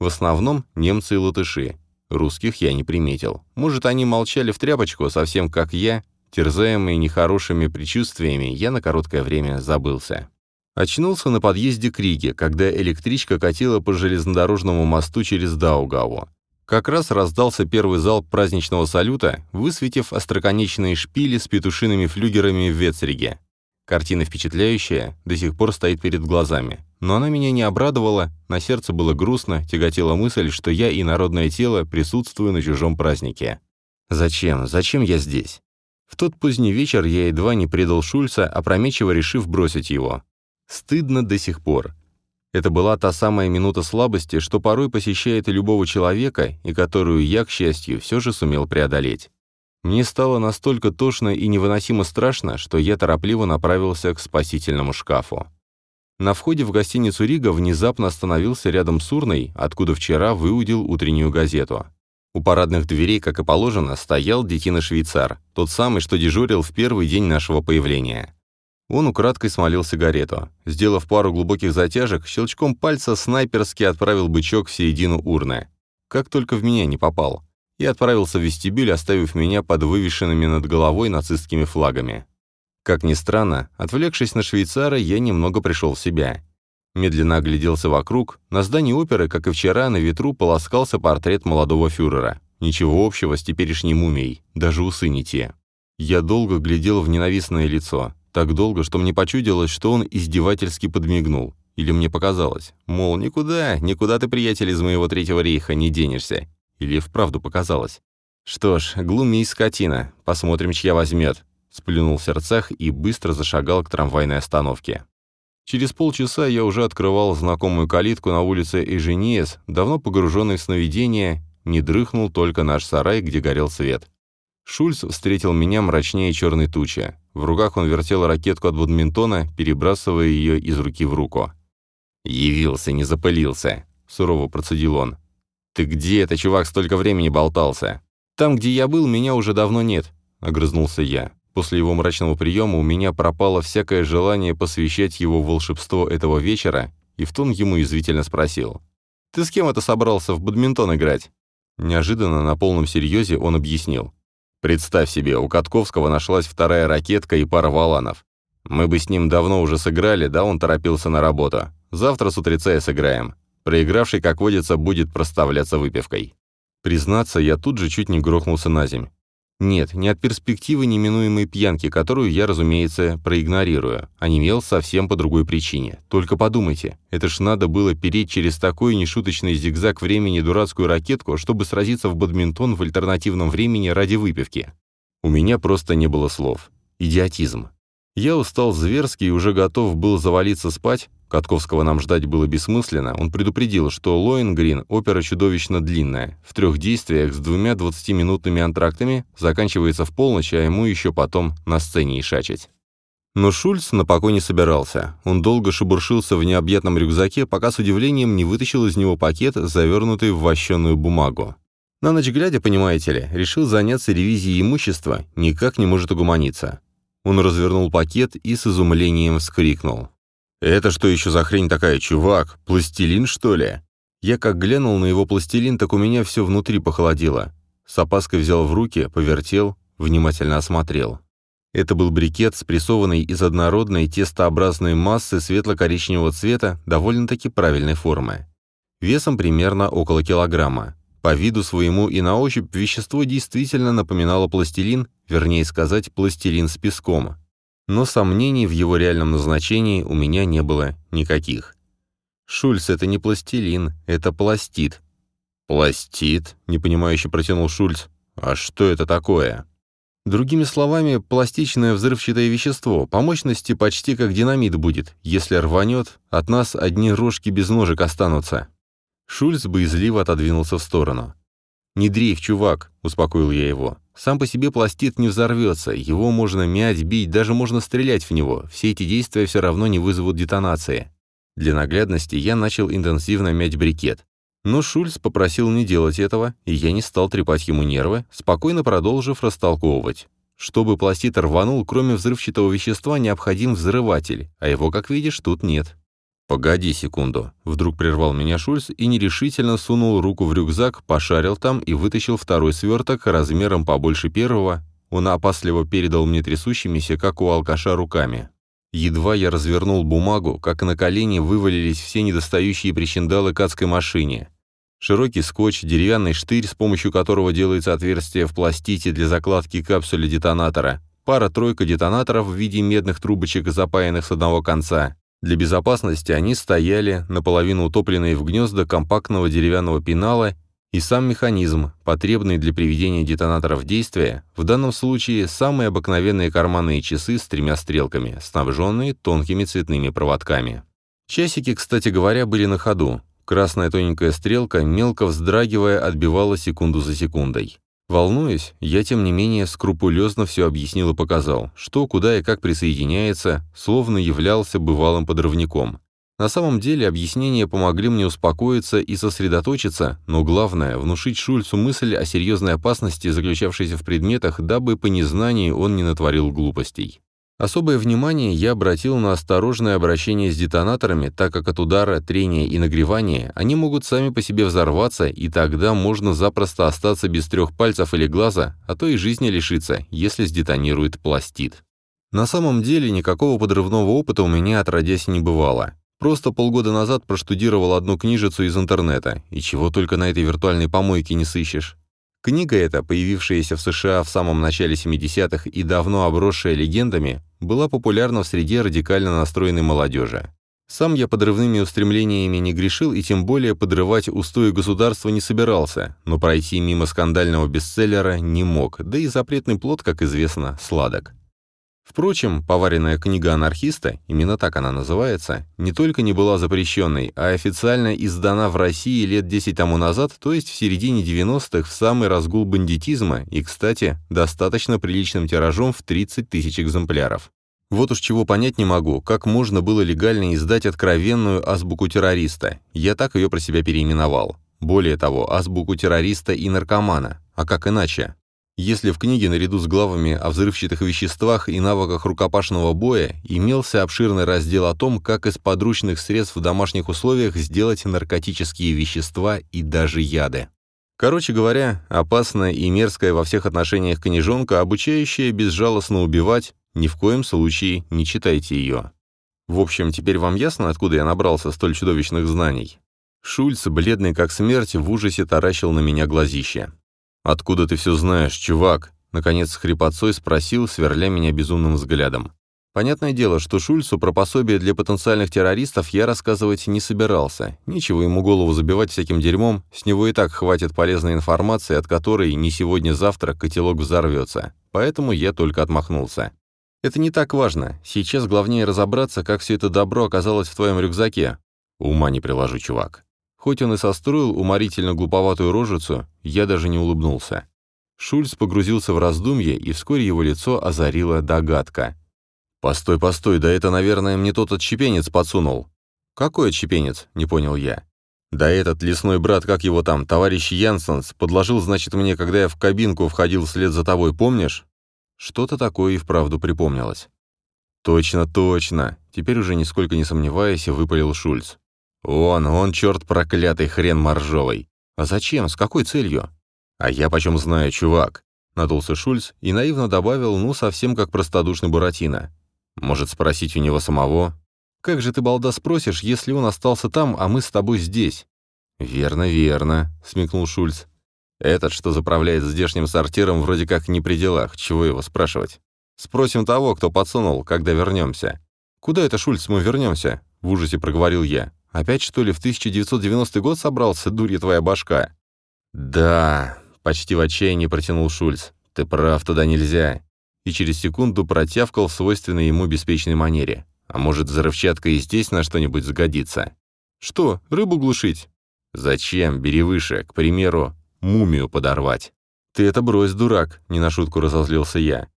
В основном немцы и латыши. Русских я не приметил. Может, они молчали в тряпочку, совсем как я, терзаемый нехорошими предчувствиями, я на короткое время забылся. Очнулся на подъезде к Риге, когда электричка катила по железнодорожному мосту через Даугаву. Как раз раздался первый залп праздничного салюта, высветив остроконечные шпили с петушиными флюгерами в Ветцриге. Картина впечатляющая, до сих пор стоит перед глазами. Но она меня не обрадовала, на сердце было грустно, тяготела мысль, что я и народное тело присутствую на чужом празднике. Зачем? Зачем я здесь? В тот поздний вечер я едва не предал Шульца, опрометчиво решив бросить его. Стыдно до сих пор. Это была та самая минута слабости, что порой посещает и любого человека, и которую я, к счастью, все же сумел преодолеть. Мне стало настолько тошно и невыносимо страшно, что я торопливо направился к спасительному шкафу. На входе в гостиницу Рига внезапно остановился рядом с урной, откуда вчера выудил утреннюю газету. У парадных дверей, как и положено, стоял детина-швейцар, тот самый, что дежурил в первый день нашего появления. Он украдкой смолил сигарету. Сделав пару глубоких затяжек, щелчком пальца снайперски отправил бычок в середину урны. Как только в меня не попал. И отправился в вестибюль, оставив меня под вывешенными над головой нацистскими флагами. Как ни странно, отвлекшись на швейцара, я немного пришел в себя. Медленно огляделся вокруг. На здании оперы, как и вчера, на ветру полоскался портрет молодого фюрера. Ничего общего с теперешней мумией, даже усы не те. Я долго глядел в ненавистное лицо. Так долго, что мне почудилось, что он издевательски подмигнул. Или мне показалось? Мол, никуда, никуда ты, приятель, из моего Третьего рейха не денешься. Или вправду показалось? Что ж, глумись, скотина. Посмотрим, чья возьмет. Сплюнул в сердцах и быстро зашагал к трамвайной остановке. Через полчаса я уже открывал знакомую калитку на улице Эжениес, давно погруженный в сновидение, не дрыхнул только наш сарай, где горел свет. Шульц встретил меня мрачнее черной тучи. В руках он вертел ракетку от бадминтона, перебрасывая ее из руки в руку. «Явился, не запылился», — сурово процедил он. «Ты где это, чувак, столько времени болтался?» «Там, где я был, меня уже давно нет», — огрызнулся я. После его мрачного приема у меня пропало всякое желание посвящать его волшебство этого вечера, и в тон ему извительно спросил. «Ты с кем это собрался в бадминтон играть?» Неожиданно, на полном серьезе, он объяснил. «Представь себе, у Катковского нашлась вторая ракетка и пара валанов. Мы бы с ним давно уже сыграли, да он торопился на работу. Завтра с утреца и сыграем. Проигравший, как водится, будет проставляться выпивкой». Признаться, я тут же чуть не грохнулся на земь. Нет, не от перспективы неминуемой пьянки, которую я, разумеется, проигнорирую, а немел совсем по другой причине. Только подумайте, это ж надо было переть через такой нешуточный зигзаг времени дурацкую ракетку, чтобы сразиться в бадминтон в альтернативном времени ради выпивки. У меня просто не было слов. Идиотизм. Я устал зверски и уже готов был завалиться спать, Катковского нам ждать было бессмысленно, он предупредил, что «Лоенгрин» — опера чудовищно длинная, в трех действиях с двумя 20-минутными антрактами, заканчивается в полночь, а ему еще потом на сцене и шачать. Но Шульц на покой не собирался. Он долго шебуршился в необъятном рюкзаке, пока с удивлением не вытащил из него пакет, завернутый в вощеную бумагу. На ночь глядя, понимаете ли, решил заняться ревизией имущества, никак не может угомониться. Он развернул пакет и с изумлением вскрикнул. «Это что еще за хрень такая, чувак? Пластилин, что ли?» Я как глянул на его пластилин, так у меня все внутри похолодело. С опаской взял в руки, повертел, внимательно осмотрел. Это был брикет, спрессованный из однородной тестообразной массы светло-коричневого цвета довольно-таки правильной формы. Весом примерно около килограмма. По виду своему и на ощупь вещество действительно напоминало пластилин, вернее сказать, пластилин с песком но сомнений в его реальном назначении у меня не было никаких. «Шульц, это не пластилин, это пластит». «Пластит?» — непонимающе протянул Шульц. «А что это такое?» Другими словами, пластичное взрывчатое вещество, по мощности почти как динамит будет. Если рванет, от нас одни рожки без ножек останутся. Шульц боязливо отодвинулся в сторону. «Не дрейф, чувак», — успокоил я его. Сам по себе пластид не взорвется, его можно мять, бить, даже можно стрелять в него. Все эти действия все равно не вызовут детонации. Для наглядности я начал интенсивно мять брикет. Но Шульц попросил не делать этого, и я не стал трепать ему нервы, спокойно продолжив растолковывать. Чтобы пластид рванул, кроме взрывчатого вещества, необходим взрыватель, а его, как видишь, тут нет. «Погоди секунду», — вдруг прервал меня Шульц и нерешительно сунул руку в рюкзак, пошарил там и вытащил второй сверток размером побольше первого. Он опасливо передал мне трясущимися, как у алкаша, руками. Едва я развернул бумагу, как на колени вывалились все недостающие причиндалы к адской машине. Широкий скотч, деревянный штырь, с помощью которого делается отверстие в пластите для закладки капсули детонатора, пара-тройка детонаторов в виде медных трубочек, запаянных с одного конца, для безопасности они стояли, наполовину утопленные в гнезда компактного деревянного пенала, и сам механизм, потребный для приведения детонатора в действие, в данном случае самые обыкновенные карманные часы с тремя стрелками, снабженные тонкими цветными проводками. Часики, кстати говоря, были на ходу. Красная тоненькая стрелка, мелко вздрагивая, отбивала секунду за секундой. Волнуясь, я, тем не менее, скрупулезно все объяснил и показал, что, куда и как присоединяется, словно являлся бывалым подрывником. На самом деле объяснения помогли мне успокоиться и сосредоточиться, но главное — внушить Шульцу мысль о серьезной опасности, заключавшейся в предметах, дабы по незнанию он не натворил глупостей. Особое внимание я обратил на осторожное обращение с детонаторами, так как от удара, трения и нагревания они могут сами по себе взорваться, и тогда можно запросто остаться без трех пальцев или глаза, а то и жизни лишиться, если сдетонирует пластид. На самом деле никакого подрывного опыта у меня отродясь не бывало. Просто полгода назад проштудировал одну книжицу из интернета, и чего только на этой виртуальной помойке не сыщешь. Книга эта, появившаяся в США в самом начале 70-х и давно обросшая легендами, была популярна в среде радикально настроенной молодежи. Сам я подрывными устремлениями не грешил и тем более подрывать устои государства не собирался, но пройти мимо скандального бестселлера не мог, да и запретный плод, как известно, сладок. Впрочем, поваренная книга анархиста, именно так она называется, не только не была запрещенной, а официально издана в России лет 10 тому назад, то есть в середине 90-х, в самый разгул бандитизма и, кстати, достаточно приличным тиражом в 30 тысяч экземпляров. Вот уж чего понять не могу, как можно было легально издать откровенную азбуку террориста. Я так ее про себя переименовал. Более того, азбуку террориста и наркомана. А как иначе? Если в книге наряду с главами о взрывчатых веществах и навыках рукопашного боя имелся обширный раздел о том, как из подручных средств в домашних условиях сделать наркотические вещества и даже яды. Короче говоря, опасная и мерзкая во всех отношениях книжонка, обучающая безжалостно убивать, ни в коем случае не читайте ее. В общем, теперь вам ясно, откуда я набрался столь чудовищных знаний? Шульц, бледный как смерть, в ужасе таращил на меня глазище. «Откуда ты все знаешь, чувак?» Наконец хрипотцой спросил, сверля меня безумным взглядом. Понятное дело, что Шульцу про пособие для потенциальных террористов я рассказывать не собирался. Нечего ему голову забивать всяким дерьмом, с него и так хватит полезной информации, от которой не сегодня-завтра котелок взорвется. Поэтому я только отмахнулся. Это не так важно. Сейчас главнее разобраться, как все это добро оказалось в твоем рюкзаке. Ума не приложу, чувак. Хоть он и состроил уморительно глуповатую рожицу, я даже не улыбнулся. Шульц погрузился в раздумье, и вскоре его лицо озарила догадка. «Постой, постой, да это, наверное, мне тот отщепенец подсунул». «Какой отщепенец?» — не понял я. «Да этот лесной брат, как его там, товарищ Янсенс, подложил, значит, мне, когда я в кабинку входил вслед за тобой, помнишь?» Что-то такое и вправду припомнилось. «Точно, точно!» Теперь уже нисколько не сомневаясь, выпалил Шульц. «Он, он, черт проклятый, хрен моржовый! А зачем? С какой целью?» «А я почем знаю, чувак?» Надулся Шульц и наивно добавил, ну, совсем как простодушный Буратино. «Может, спросить у него самого?» «Как же ты, балда, спросишь, если он остался там, а мы с тобой здесь?» «Верно, верно», — смекнул Шульц. «Этот, что заправляет здешним сортиром, вроде как не при делах, чего его спрашивать? Спросим того, кто подсунул, когда вернемся». «Куда это, Шульц, мы вернемся?» — в ужасе проговорил я. Опять, что ли, в 1990 год собрался, дурья твоя башка?» «Да», — почти в отчаянии протянул Шульц. «Ты прав, туда нельзя». И через секунду протявкал в свойственной ему беспечной манере. «А может, взрывчатка и здесь на что-нибудь сгодится?» «Что, рыбу глушить?» «Зачем? Бери выше. К примеру, мумию подорвать». «Ты это брось, дурак», — не на шутку разозлился я.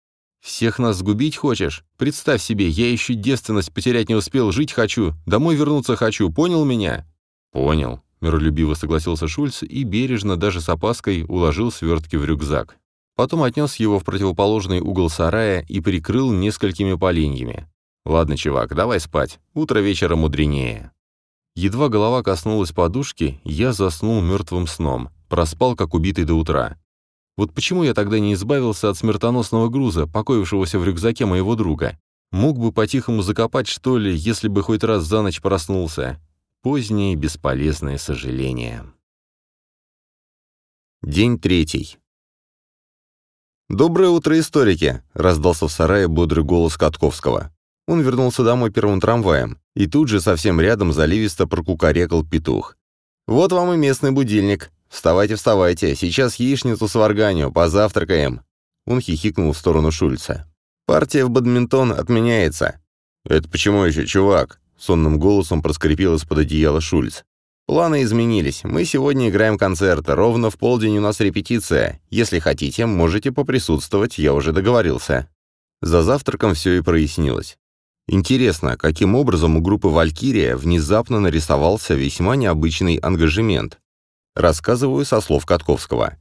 «Всех нас сгубить хочешь? Представь себе, я еще девственность потерять не успел, жить хочу, домой вернуться хочу, понял меня?» «Понял», — миролюбиво согласился Шульц и бережно, даже с опаской, уложил свертки в рюкзак. Потом отнес его в противоположный угол сарая и прикрыл несколькими поленьями. «Ладно, чувак, давай спать, утро вечера мудренее». Едва голова коснулась подушки, я заснул мертвым сном, проспал как убитый до утра. Вот почему я тогда не избавился от смертоносного груза, покоившегося в рюкзаке моего друга? Мог бы по-тихому закопать, что ли, если бы хоть раз за ночь проснулся. Позднее бесполезное сожаление. День третий. «Доброе утро, историки!» — раздался в сарае бодрый голос Катковского. Он вернулся домой первым трамваем, и тут же совсем рядом заливисто прокукарекал петух. «Вот вам и местный будильник. «Вставайте, вставайте, сейчас яичницу сварганю, позавтракаем!» Он хихикнул в сторону Шульца. «Партия в бадминтон отменяется». «Это почему еще, чувак?» Сонным голосом проскрипел из-под одеяла Шульц. «Планы изменились. Мы сегодня играем концерт. Ровно в полдень у нас репетиция. Если хотите, можете поприсутствовать, я уже договорился». За завтраком все и прояснилось. Интересно, каким образом у группы «Валькирия» внезапно нарисовался весьма необычный ангажемент. Рассказываю со слов Катковского.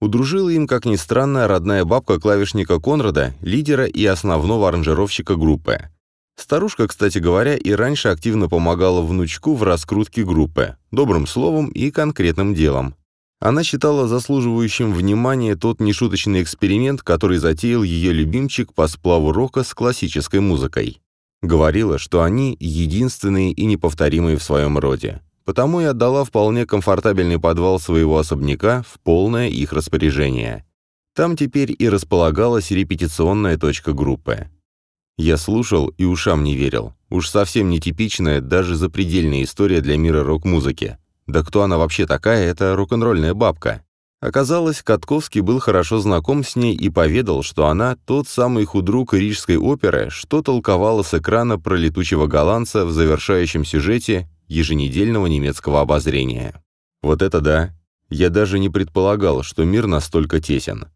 Удружила им, как ни странно, родная бабка клавишника Конрада, лидера и основного аранжировщика группы. Старушка, кстати говоря, и раньше активно помогала внучку в раскрутке группы, добрым словом и конкретным делом. Она считала заслуживающим внимания тот нешуточный эксперимент, который затеял ее любимчик по сплаву рока с классической музыкой. Говорила, что они единственные и неповторимые в своем роде потому и отдала вполне комфортабельный подвал своего особняка в полное их распоряжение. Там теперь и располагалась репетиционная точка группы. Я слушал и ушам не верил. Уж совсем нетипичная, даже запредельная история для мира рок-музыки. Да кто она вообще такая, это рок-н-ролльная бабка. Оказалось, Катковский был хорошо знаком с ней и поведал, что она тот самый худрук рижской оперы, что толковала с экрана про летучего голландца в завершающем сюжете еженедельного немецкого обозрения. Вот это да! Я даже не предполагал, что мир настолько тесен.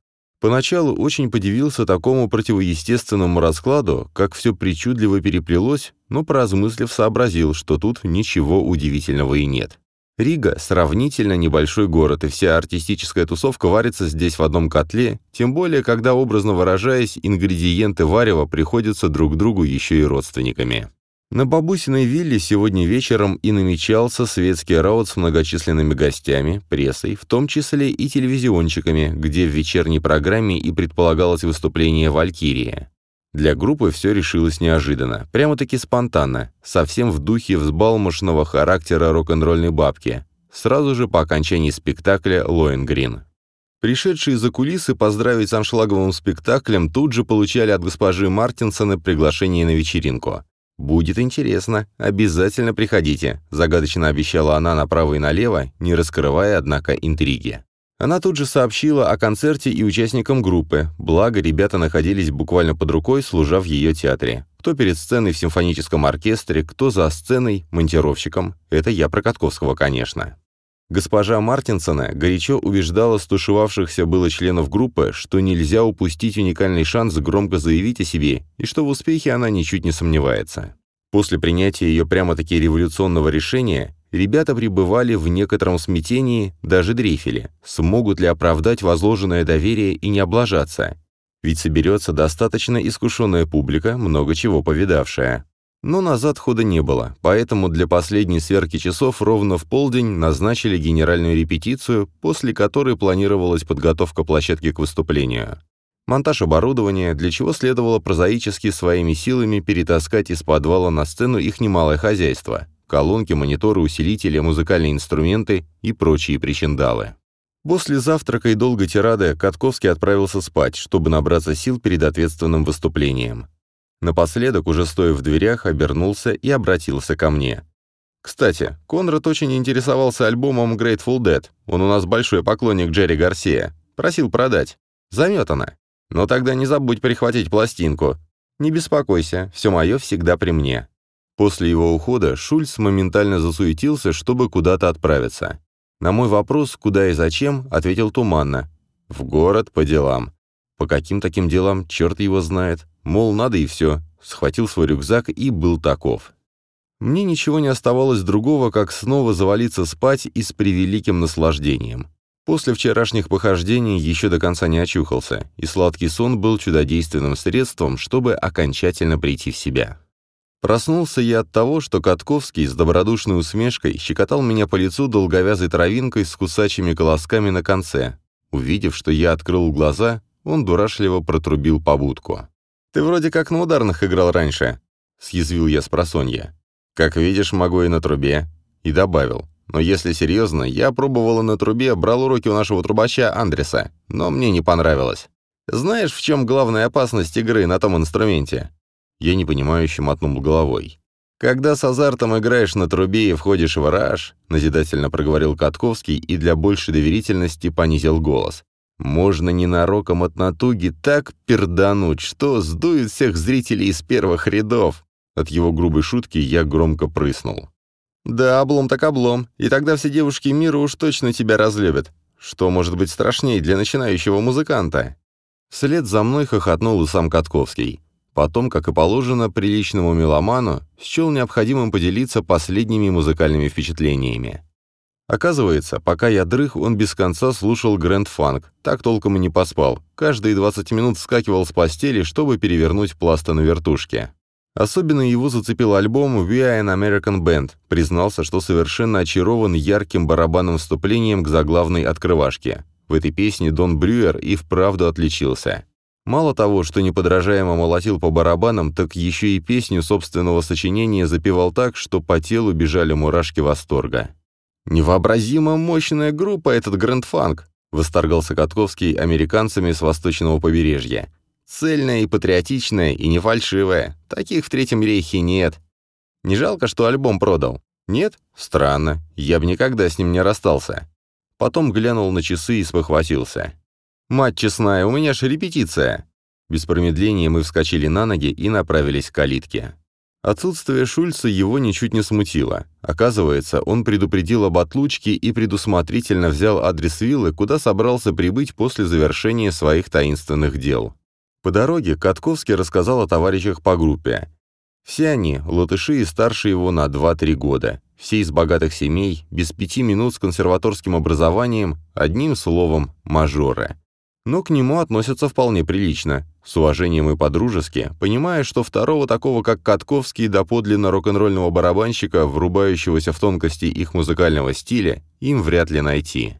Поначалу очень подивился такому противоестественному раскладу, как все причудливо переплелось, но, поразмыслив, сообразил, что тут ничего удивительного и нет. Рига – сравнительно небольшой город, и вся артистическая тусовка варится здесь в одном котле, тем более, когда, образно выражаясь, ингредиенты варева приходятся друг другу еще и родственниками. На бабусиной вилле сегодня вечером и намечался светский раут с многочисленными гостями, прессой, в том числе и телевизионщиками, где в вечерней программе и предполагалось выступление «Валькирия». Для группы все решилось неожиданно, прямо-таки спонтанно, совсем в духе взбалмошного характера рок-н-ролльной бабки, сразу же по окончании спектакля «Лоенгрин». Пришедшие за кулисы поздравить с аншлаговым спектаклем тут же получали от госпожи Мартинсона приглашение на вечеринку. «Будет интересно. Обязательно приходите», — загадочно обещала она направо и налево, не раскрывая, однако, интриги. Она тут же сообщила о концерте и участникам группы, благо ребята находились буквально под рукой, служа в ее театре. Кто перед сценой в симфоническом оркестре, кто за сценой, монтировщиком. Это я про Катковского, конечно. Госпожа Мартинсона горячо убеждала стушевавшихся было членов группы, что нельзя упустить уникальный шанс громко заявить о себе, и что в успехе она ничуть не сомневается. После принятия ее прямо-таки революционного решения, Ребята пребывали в некотором смятении, даже дрейфили. Смогут ли оправдать возложенное доверие и не облажаться? Ведь соберется достаточно искушенная публика, много чего повидавшая. Но назад хода не было, поэтому для последней сверки часов ровно в полдень назначили генеральную репетицию, после которой планировалась подготовка площадки к выступлению. Монтаж оборудования, для чего следовало прозаически своими силами перетаскать из подвала на сцену их немалое хозяйство колонки, мониторы, усилители, музыкальные инструменты и прочие причиндалы. После завтрака и долгой тирады Катковский отправился спать, чтобы набраться сил перед ответственным выступлением. Напоследок, уже стоя в дверях, обернулся и обратился ко мне. «Кстати, Конрад очень интересовался альбомом Grateful Dead. Он у нас большой поклонник Джерри Гарсия. Просил продать. Заметано. Но тогда не забудь прихватить пластинку. Не беспокойся, все мое всегда при мне. После его ухода Шульц моментально засуетился, чтобы куда-то отправиться. На мой вопрос, куда и зачем, ответил туманно. «В город по делам». По каким таким делам, черт его знает. Мол, надо и все. Схватил свой рюкзак и был таков. Мне ничего не оставалось другого, как снова завалиться спать и с превеликим наслаждением. После вчерашних похождений еще до конца не очухался, и сладкий сон был чудодейственным средством, чтобы окончательно прийти в себя. Проснулся я от того, что Катковский с добродушной усмешкой щекотал меня по лицу долговязой травинкой с кусачими колосками на конце. Увидев, что я открыл глаза, он дурашливо протрубил побудку. «Ты вроде как на ударных играл раньше», — съязвил я с просонья. «Как видишь, могу и на трубе». И добавил. «Но если серьезно, я пробовал на трубе, брал уроки у нашего трубача Андреса, но мне не понравилось. Знаешь, в чем главная опасность игры на том инструменте? Я непонимающе мотнул головой. «Когда с азартом играешь на трубе и входишь в раж», назидательно проговорил Катковский и для большей доверительности понизил голос. «Можно ненароком от натуги так пердануть, что сдует всех зрителей из первых рядов». От его грубой шутки я громко прыснул. «Да, облом так облом, и тогда все девушки мира уж точно тебя разлюбят. Что может быть страшнее для начинающего музыканта?» Вслед за мной хохотнул и сам Катковский. Потом, как и положено приличному меломану, счел необходимым поделиться последними музыкальными впечатлениями. Оказывается, пока я дрых, он без конца слушал Грэнд Фанк, так толком и не поспал. Каждые 20 минут вскакивал с постели, чтобы перевернуть пласта на вертушке. Особенно его зацепил альбом «We are an American Band», признался, что совершенно очарован ярким барабанным вступлением к заглавной открывашке. В этой песне Дон Брюер и вправду отличился. Мало того, что неподражаемо молотил по барабанам, так еще и песню собственного сочинения запевал так, что по телу бежали мурашки восторга. «Невообразимо мощная группа этот Грэнд Фанк», восторгался Катковский американцами с восточного побережья. Цельная и патриотичная, и не фальшивая. Таких в Третьем рейхе нет. Не жалко, что альбом продал? Нет? Странно. Я бы никогда с ним не расстался. Потом глянул на часы и спохватился. «Мать честная, у меня же репетиция!» Без промедления мы вскочили на ноги и направились к калитке. Отсутствие Шульца его ничуть не смутило. Оказывается, он предупредил об отлучке и предусмотрительно взял адрес виллы, куда собрался прибыть после завершения своих таинственных дел. По дороге Катковский рассказал о товарищах по группе. Все они, латыши и старше его на 2-3 года. Все из богатых семей, без пяти минут с консерваторским образованием, одним словом, мажоры. Но к нему относятся вполне прилично, с уважением и по-дружески, понимая, что второго такого, как Катковский, доподлинно рок-н-ролльного барабанщика, врубающегося в тонкости их музыкального стиля, им вряд ли найти.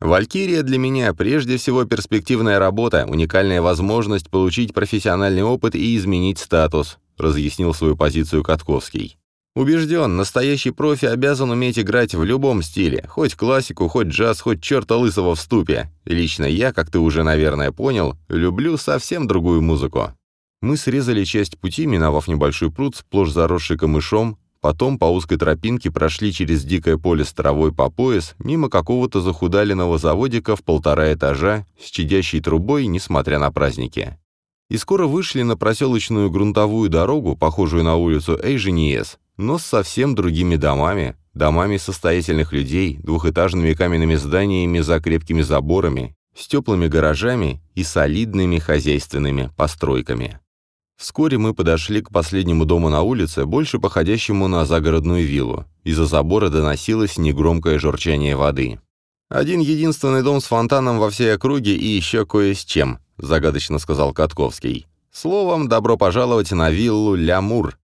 «Валькирия» для меня прежде всего перспективная работа, уникальная возможность получить профессиональный опыт и изменить статус, разъяснил свою позицию Катковский. Убежден, настоящий профи обязан уметь играть в любом стиле, хоть классику, хоть джаз, хоть черта лысого в ступе. Лично я, как ты уже, наверное, понял, люблю совсем другую музыку. Мы срезали часть пути, миновав небольшой пруд, сплошь заросший камышом, потом по узкой тропинке прошли через дикое поле с травой по пояс, мимо какого-то захудаленного заводика в полтора этажа, с чадящей трубой, несмотря на праздники. И скоро вышли на проселочную грунтовую дорогу, похожую на улицу Эйжениес, но с совсем другими домами, домами состоятельных людей, двухэтажными каменными зданиями за крепкими заборами, с теплыми гаражами и солидными хозяйственными постройками. Вскоре мы подошли к последнему дому на улице, больше походящему на загородную виллу. Из-за забора доносилось негромкое журчание воды. «Один единственный дом с фонтаном во всей округе и еще кое с чем», — загадочно сказал Катковский. «Словом, добро пожаловать на виллу Лямур,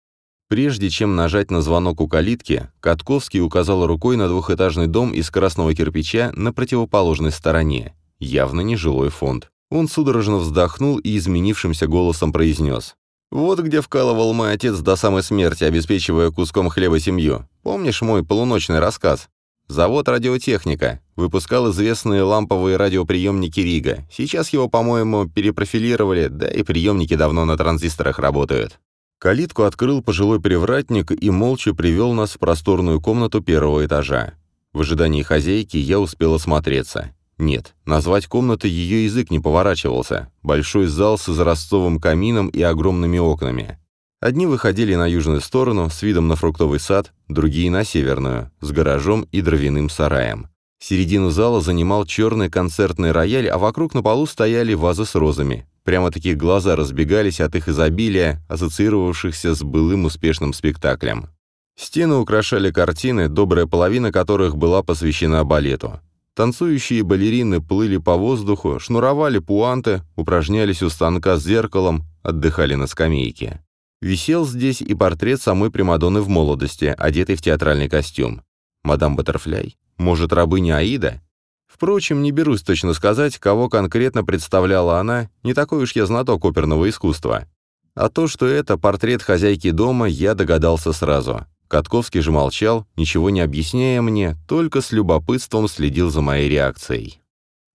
Прежде чем нажать на звонок у калитки, Катковский указал рукой на двухэтажный дом из красного кирпича на противоположной стороне. Явно не жилой фонд. Он судорожно вздохнул и изменившимся голосом произнес. «Вот где вкалывал мой отец до самой смерти, обеспечивая куском хлеба семью. Помнишь мой полуночный рассказ? Завод «Радиотехника» выпускал известные ламповые радиоприемники Рига. Сейчас его, по-моему, перепрофилировали, да и приемники давно на транзисторах работают. Калитку открыл пожилой привратник и молча привел нас в просторную комнату первого этажа. В ожидании хозяйки я успел осмотреться. Нет, назвать комнатой ее язык не поворачивался. Большой зал с изразцовым камином и огромными окнами. Одни выходили на южную сторону с видом на фруктовый сад, другие на северную, с гаражом и дровяным сараем. Середину зала занимал черный концертный рояль, а вокруг на полу стояли вазы с розами. Прямо такие глаза разбегались от их изобилия, ассоциировавшихся с былым успешным спектаклем. Стены украшали картины, добрая половина которых была посвящена балету. Танцующие балерины плыли по воздуху, шнуровали пуанты, упражнялись у станка с зеркалом, отдыхали на скамейке. Висел здесь и портрет самой Примадонны в молодости, одетой в театральный костюм. Мадам Баттерфляй? Может, рабыня Аида? Впрочем, не берусь точно сказать, кого конкретно представляла она, не такой уж я знаток оперного искусства. А то, что это портрет хозяйки дома, я догадался сразу. Катковский же молчал, ничего не объясняя мне, только с любопытством следил за моей реакцией.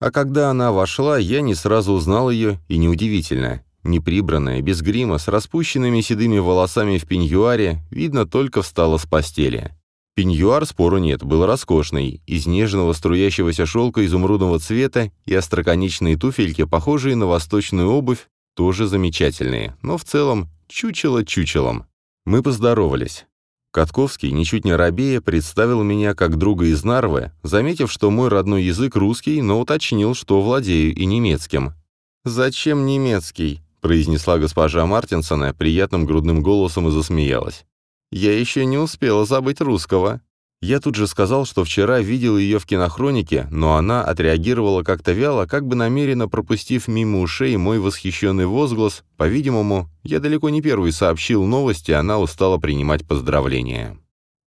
А когда она вошла, я не сразу узнал ее, и неудивительно. Неприбранная, без грима, с распущенными седыми волосами в пеньюаре, видно, только встала с постели. Пеньюар, спору нет, был роскошный, из нежного струящегося шелка изумрудного цвета и остроконечные туфельки, похожие на восточную обувь, тоже замечательные, но в целом чучело чучелом. Мы поздоровались. Катковский, ничуть не робея, представил меня как друга из Нарвы, заметив, что мой родной язык русский, но уточнил, что владею и немецким. «Зачем немецкий?» — произнесла госпожа Мартинсона приятным грудным голосом и засмеялась. Я еще не успела забыть русского. Я тут же сказал, что вчера видел ее в кинохронике, но она отреагировала как-то вяло, как бы намеренно пропустив мимо ушей мой восхищенный возглас. По-видимому, я далеко не первый сообщил новости, она устала принимать поздравления.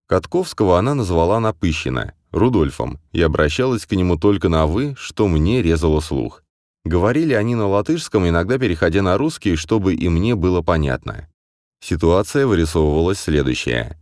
Катковского она назвала напыщенно, Рудольфом, и обращалась к нему только на «вы», что мне резало слух. Говорили они на латышском, иногда переходя на русский, чтобы и мне было понятно. Ситуация вырисовывалась следующая.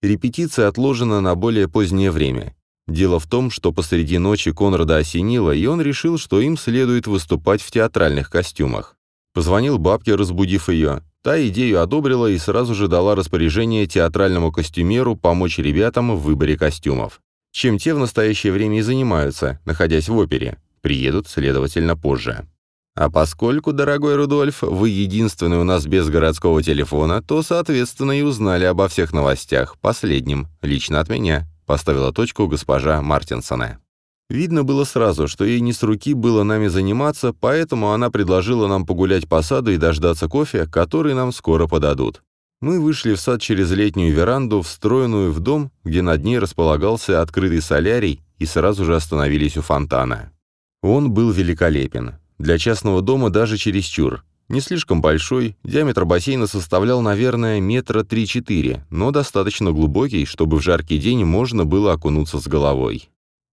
Репетиция отложена на более позднее время. Дело в том, что посреди ночи Конрада осенило, и он решил, что им следует выступать в театральных костюмах. Позвонил бабке, разбудив ее. Та идею одобрила и сразу же дала распоряжение театральному костюмеру помочь ребятам в выборе костюмов. Чем те в настоящее время и занимаются, находясь в опере. Приедут, следовательно, позже. А поскольку, дорогой Рудольф, вы единственный у нас без городского телефона, то, соответственно, и узнали обо всех новостях, последним, лично от меня, поставила точку госпожа Мартинсона. Видно было сразу, что ей не с руки было нами заниматься, поэтому она предложила нам погулять по саду и дождаться кофе, который нам скоро подадут. Мы вышли в сад через летнюю веранду, встроенную в дом, где над ней располагался открытый солярий, и сразу же остановились у фонтана. Он был великолепен. Для частного дома даже чересчур. Не слишком большой, диаметр бассейна составлял, наверное, метра 3-4, но достаточно глубокий, чтобы в жаркий день можно было окунуться с головой.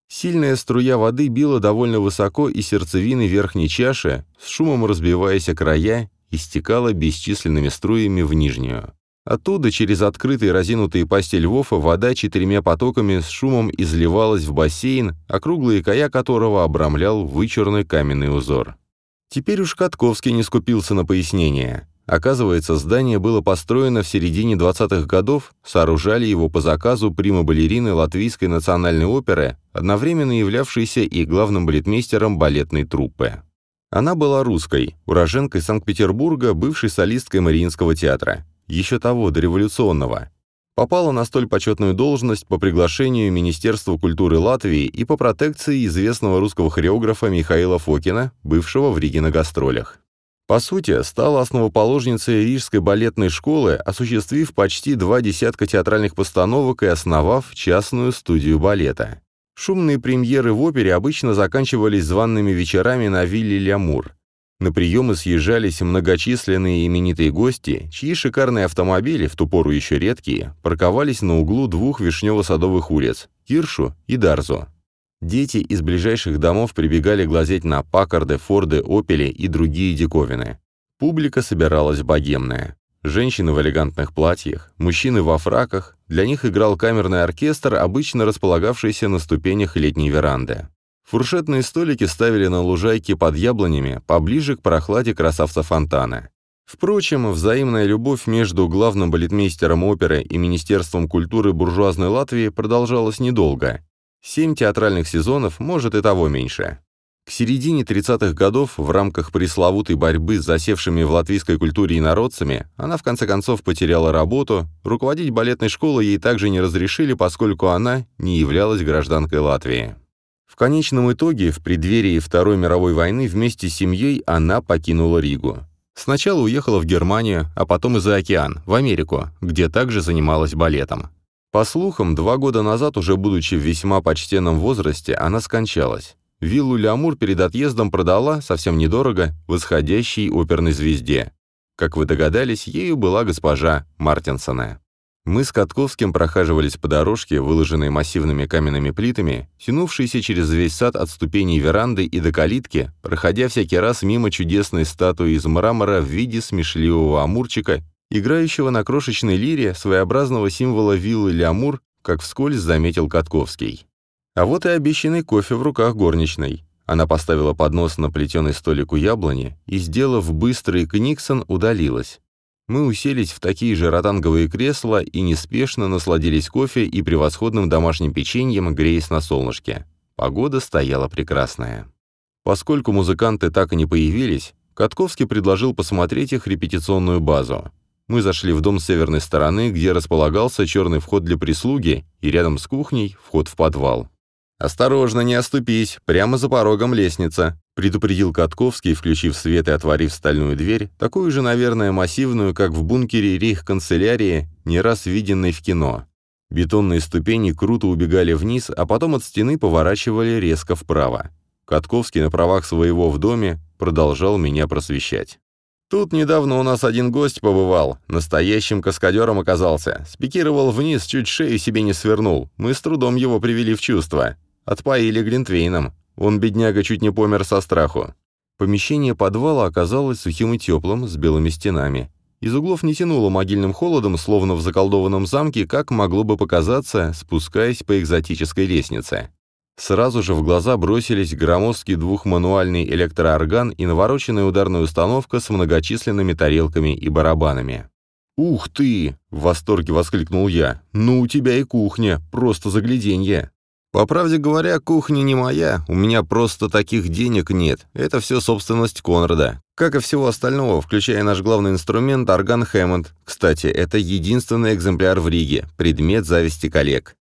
Сильная струя воды била довольно высоко и сердцевины верхней чаши, с шумом разбиваясь о края, истекала бесчисленными струями в нижнюю. Оттуда через открытые разинутые пасти львов вода четырьмя потоками с шумом изливалась в бассейн, округлые края которого обрамлял вычурный каменный узор. Теперь уж Катковский не скупился на пояснение. Оказывается, здание было построено в середине 20-х годов, сооружали его по заказу прима-балерины Латвийской национальной оперы, одновременно являвшейся и главным балетмейстером балетной труппы. Она была русской, уроженкой Санкт-Петербурга, бывшей солисткой Мариинского театра, еще того, дореволюционного. Попала на столь почетную должность по приглашению Министерства культуры Латвии и по протекции известного русского хореографа Михаила Фокина, бывшего в Риге на гастролях. По сути, стала основоположницей Рижской балетной школы, осуществив почти два десятка театральных постановок и основав частную студию балета. Шумные премьеры в опере обычно заканчивались званными вечерами на вилле Лямур. На приемы съезжались многочисленные именитые гости, чьи шикарные автомобили, в ту пору еще редкие, парковались на углу двух вишнево-садовых улиц – Киршу и Дарзу. Дети из ближайших домов прибегали глазеть на Паккарды, Форды, Опели и другие диковины. Публика собиралась богемная. Женщины в элегантных платьях, мужчины во фраках. Для них играл камерный оркестр, обычно располагавшийся на ступенях летней веранды. Фуршетные столики ставили на лужайке под яблонями, поближе к прохладе красавца фонтана. Впрочем, взаимная любовь между главным балетмейстером оперы и Министерством культуры буржуазной Латвии продолжалась недолго. Семь театральных сезонов, может и того меньше. К середине 30-х годов, в рамках пресловутой борьбы с засевшими в латвийской культуре инородцами, она в конце концов потеряла работу, руководить балетной школой ей также не разрешили, поскольку она не являлась гражданкой Латвии. В конечном итоге, в преддверии Второй мировой войны вместе с семьей она покинула Ригу. Сначала уехала в Германию, а потом и за океан, в Америку, где также занималась балетом. По слухам, два года назад, уже будучи в весьма почтенном возрасте, она скончалась. Виллу Лямур перед отъездом продала, совсем недорого, восходящей оперной звезде. Как вы догадались, ею была госпожа Мартинсона. Мы с Катковским прохаживались по дорожке, выложенной массивными каменными плитами, тянувшейся через весь сад от ступеней веранды и до калитки, проходя всякий раз мимо чудесной статуи из мрамора в виде смешливого амурчика играющего на крошечной лире своеобразного символа виллы Лямур, как вскользь заметил Катковский. А вот и обещанный кофе в руках горничной. Она поставила поднос на плетеный столик у яблони и, сделав быстрый книксон, удалилась. Мы уселись в такие же ротанговые кресла и неспешно насладились кофе и превосходным домашним печеньем, греясь на солнышке. Погода стояла прекрасная. Поскольку музыканты так и не появились, Катковский предложил посмотреть их репетиционную базу. Мы зашли в дом с северной стороны, где располагался черный вход для прислуги, и рядом с кухней вход в подвал. «Осторожно, не оступись, прямо за порогом лестница», предупредил Катковский, включив свет и отворив стальную дверь, такую же, наверное, массивную, как в бункере рейх-канцелярии, не раз виденной в кино. Бетонные ступени круто убегали вниз, а потом от стены поворачивали резко вправо. Катковский на правах своего в доме продолжал меня просвещать. Тут недавно у нас один гость побывал, настоящим каскадером оказался. Спикировал вниз, чуть шею себе не свернул. Мы с трудом его привели в чувство. Отпоили глинтвейном. Он, бедняга, чуть не помер со страху. Помещение подвала оказалось сухим и теплым, с белыми стенами. Из углов не тянуло могильным холодом, словно в заколдованном замке, как могло бы показаться, спускаясь по экзотической лестнице. Сразу же в глаза бросились громоздкий двухмануальный электроорган и навороченная ударная установка с многочисленными тарелками и барабанами. «Ух ты!» — в восторге воскликнул я. «Ну, у тебя и кухня, просто загляденье!» «По правде говоря, кухня не моя, у меня просто таких денег нет, это все собственность Конрада, как и всего остального, включая наш главный инструмент — орган Хэммонд. Кстати, это единственный экземпляр в Риге, предмет зависти коллег.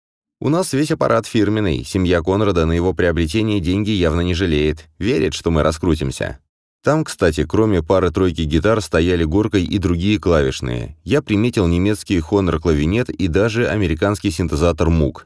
У нас весь аппарат фирменный, семья Конрада на его приобретение деньги явно не жалеет, верит, что мы раскрутимся. Там, кстати, кроме пары-тройки гитар, стояли горкой и другие клавишные. Я приметил немецкий Honor клавинет и даже американский синтезатор Moog.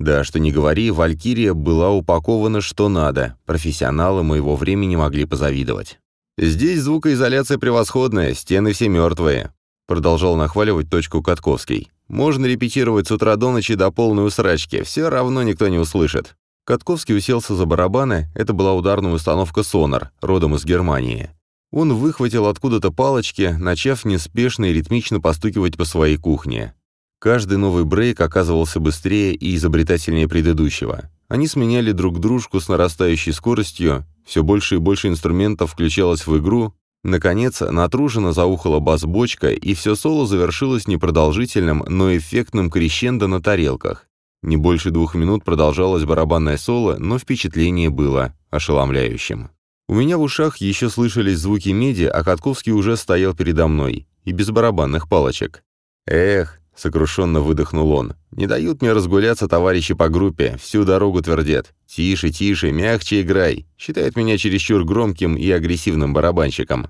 Да, что не говори, Валькирия была упакована что надо, профессионалы моего времени могли позавидовать. «Здесь звукоизоляция превосходная, стены все мертвые», продолжал нахваливать точку Катковский. Можно репетировать с утра до ночи до полной усрачки, все равно никто не услышит. Катковский уселся за барабаны, это была ударная установка «Сонар», родом из Германии. Он выхватил откуда-то палочки, начав неспешно и ритмично постукивать по своей кухне. Каждый новый брейк оказывался быстрее и изобретательнее предыдущего. Они сменяли друг дружку с нарастающей скоростью, все больше и больше инструментов включалось в игру, Наконец, натруженно заухала бас-бочка, и все соло завершилось непродолжительным, но эффектным крещендо на тарелках. Не больше двух минут продолжалось барабанное соло, но впечатление было ошеломляющим. У меня в ушах еще слышались звуки меди, а Катковский уже стоял передо мной, и без барабанных палочек. «Эх», — сокрушенно выдохнул он, — «не дают мне разгуляться товарищи по группе, всю дорогу твердят. Тише, тише, мягче играй. Считают меня чересчур громким и агрессивным барабанщиком».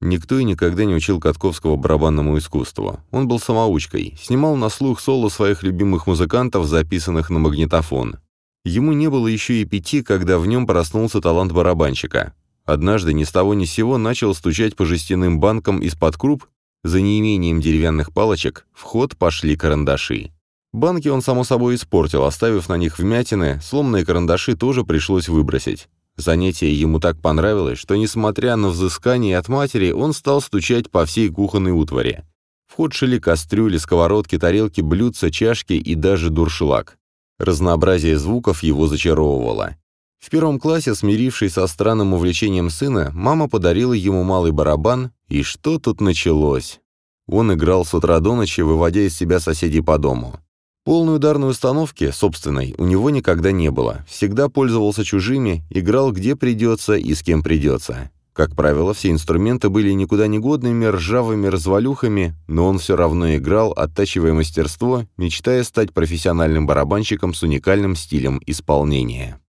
Никто и никогда не учил Катковского барабанному искусству. Он был самоучкой, снимал на слух соло своих любимых музыкантов, записанных на магнитофон. Ему не было еще и пяти, когда в нем проснулся талант барабанщика. Однажды ни с того ни с сего начал стучать по жестяным банкам из-под круп, за неимением деревянных палочек в ход пошли карандаши. Банки он, само собой, испортил, оставив на них вмятины, сломанные карандаши тоже пришлось выбросить. Занятие ему так понравилось, что, несмотря на взыскание от матери, он стал стучать по всей кухонной утвари. В ход шли кастрюли, сковородки, тарелки, блюдца, чашки и даже дуршлаг. Разнообразие звуков его зачаровывало. В первом классе, смирившись со странным увлечением сына, мама подарила ему малый барабан, и что тут началось? Он играл с утра до ночи, выводя из себя соседей по дому. Полной ударной установки, собственной, у него никогда не было. Всегда пользовался чужими, играл где придется и с кем придется. Как правило, все инструменты были никуда не годными, ржавыми развалюхами, но он все равно играл, оттачивая мастерство, мечтая стать профессиональным барабанщиком с уникальным стилем исполнения.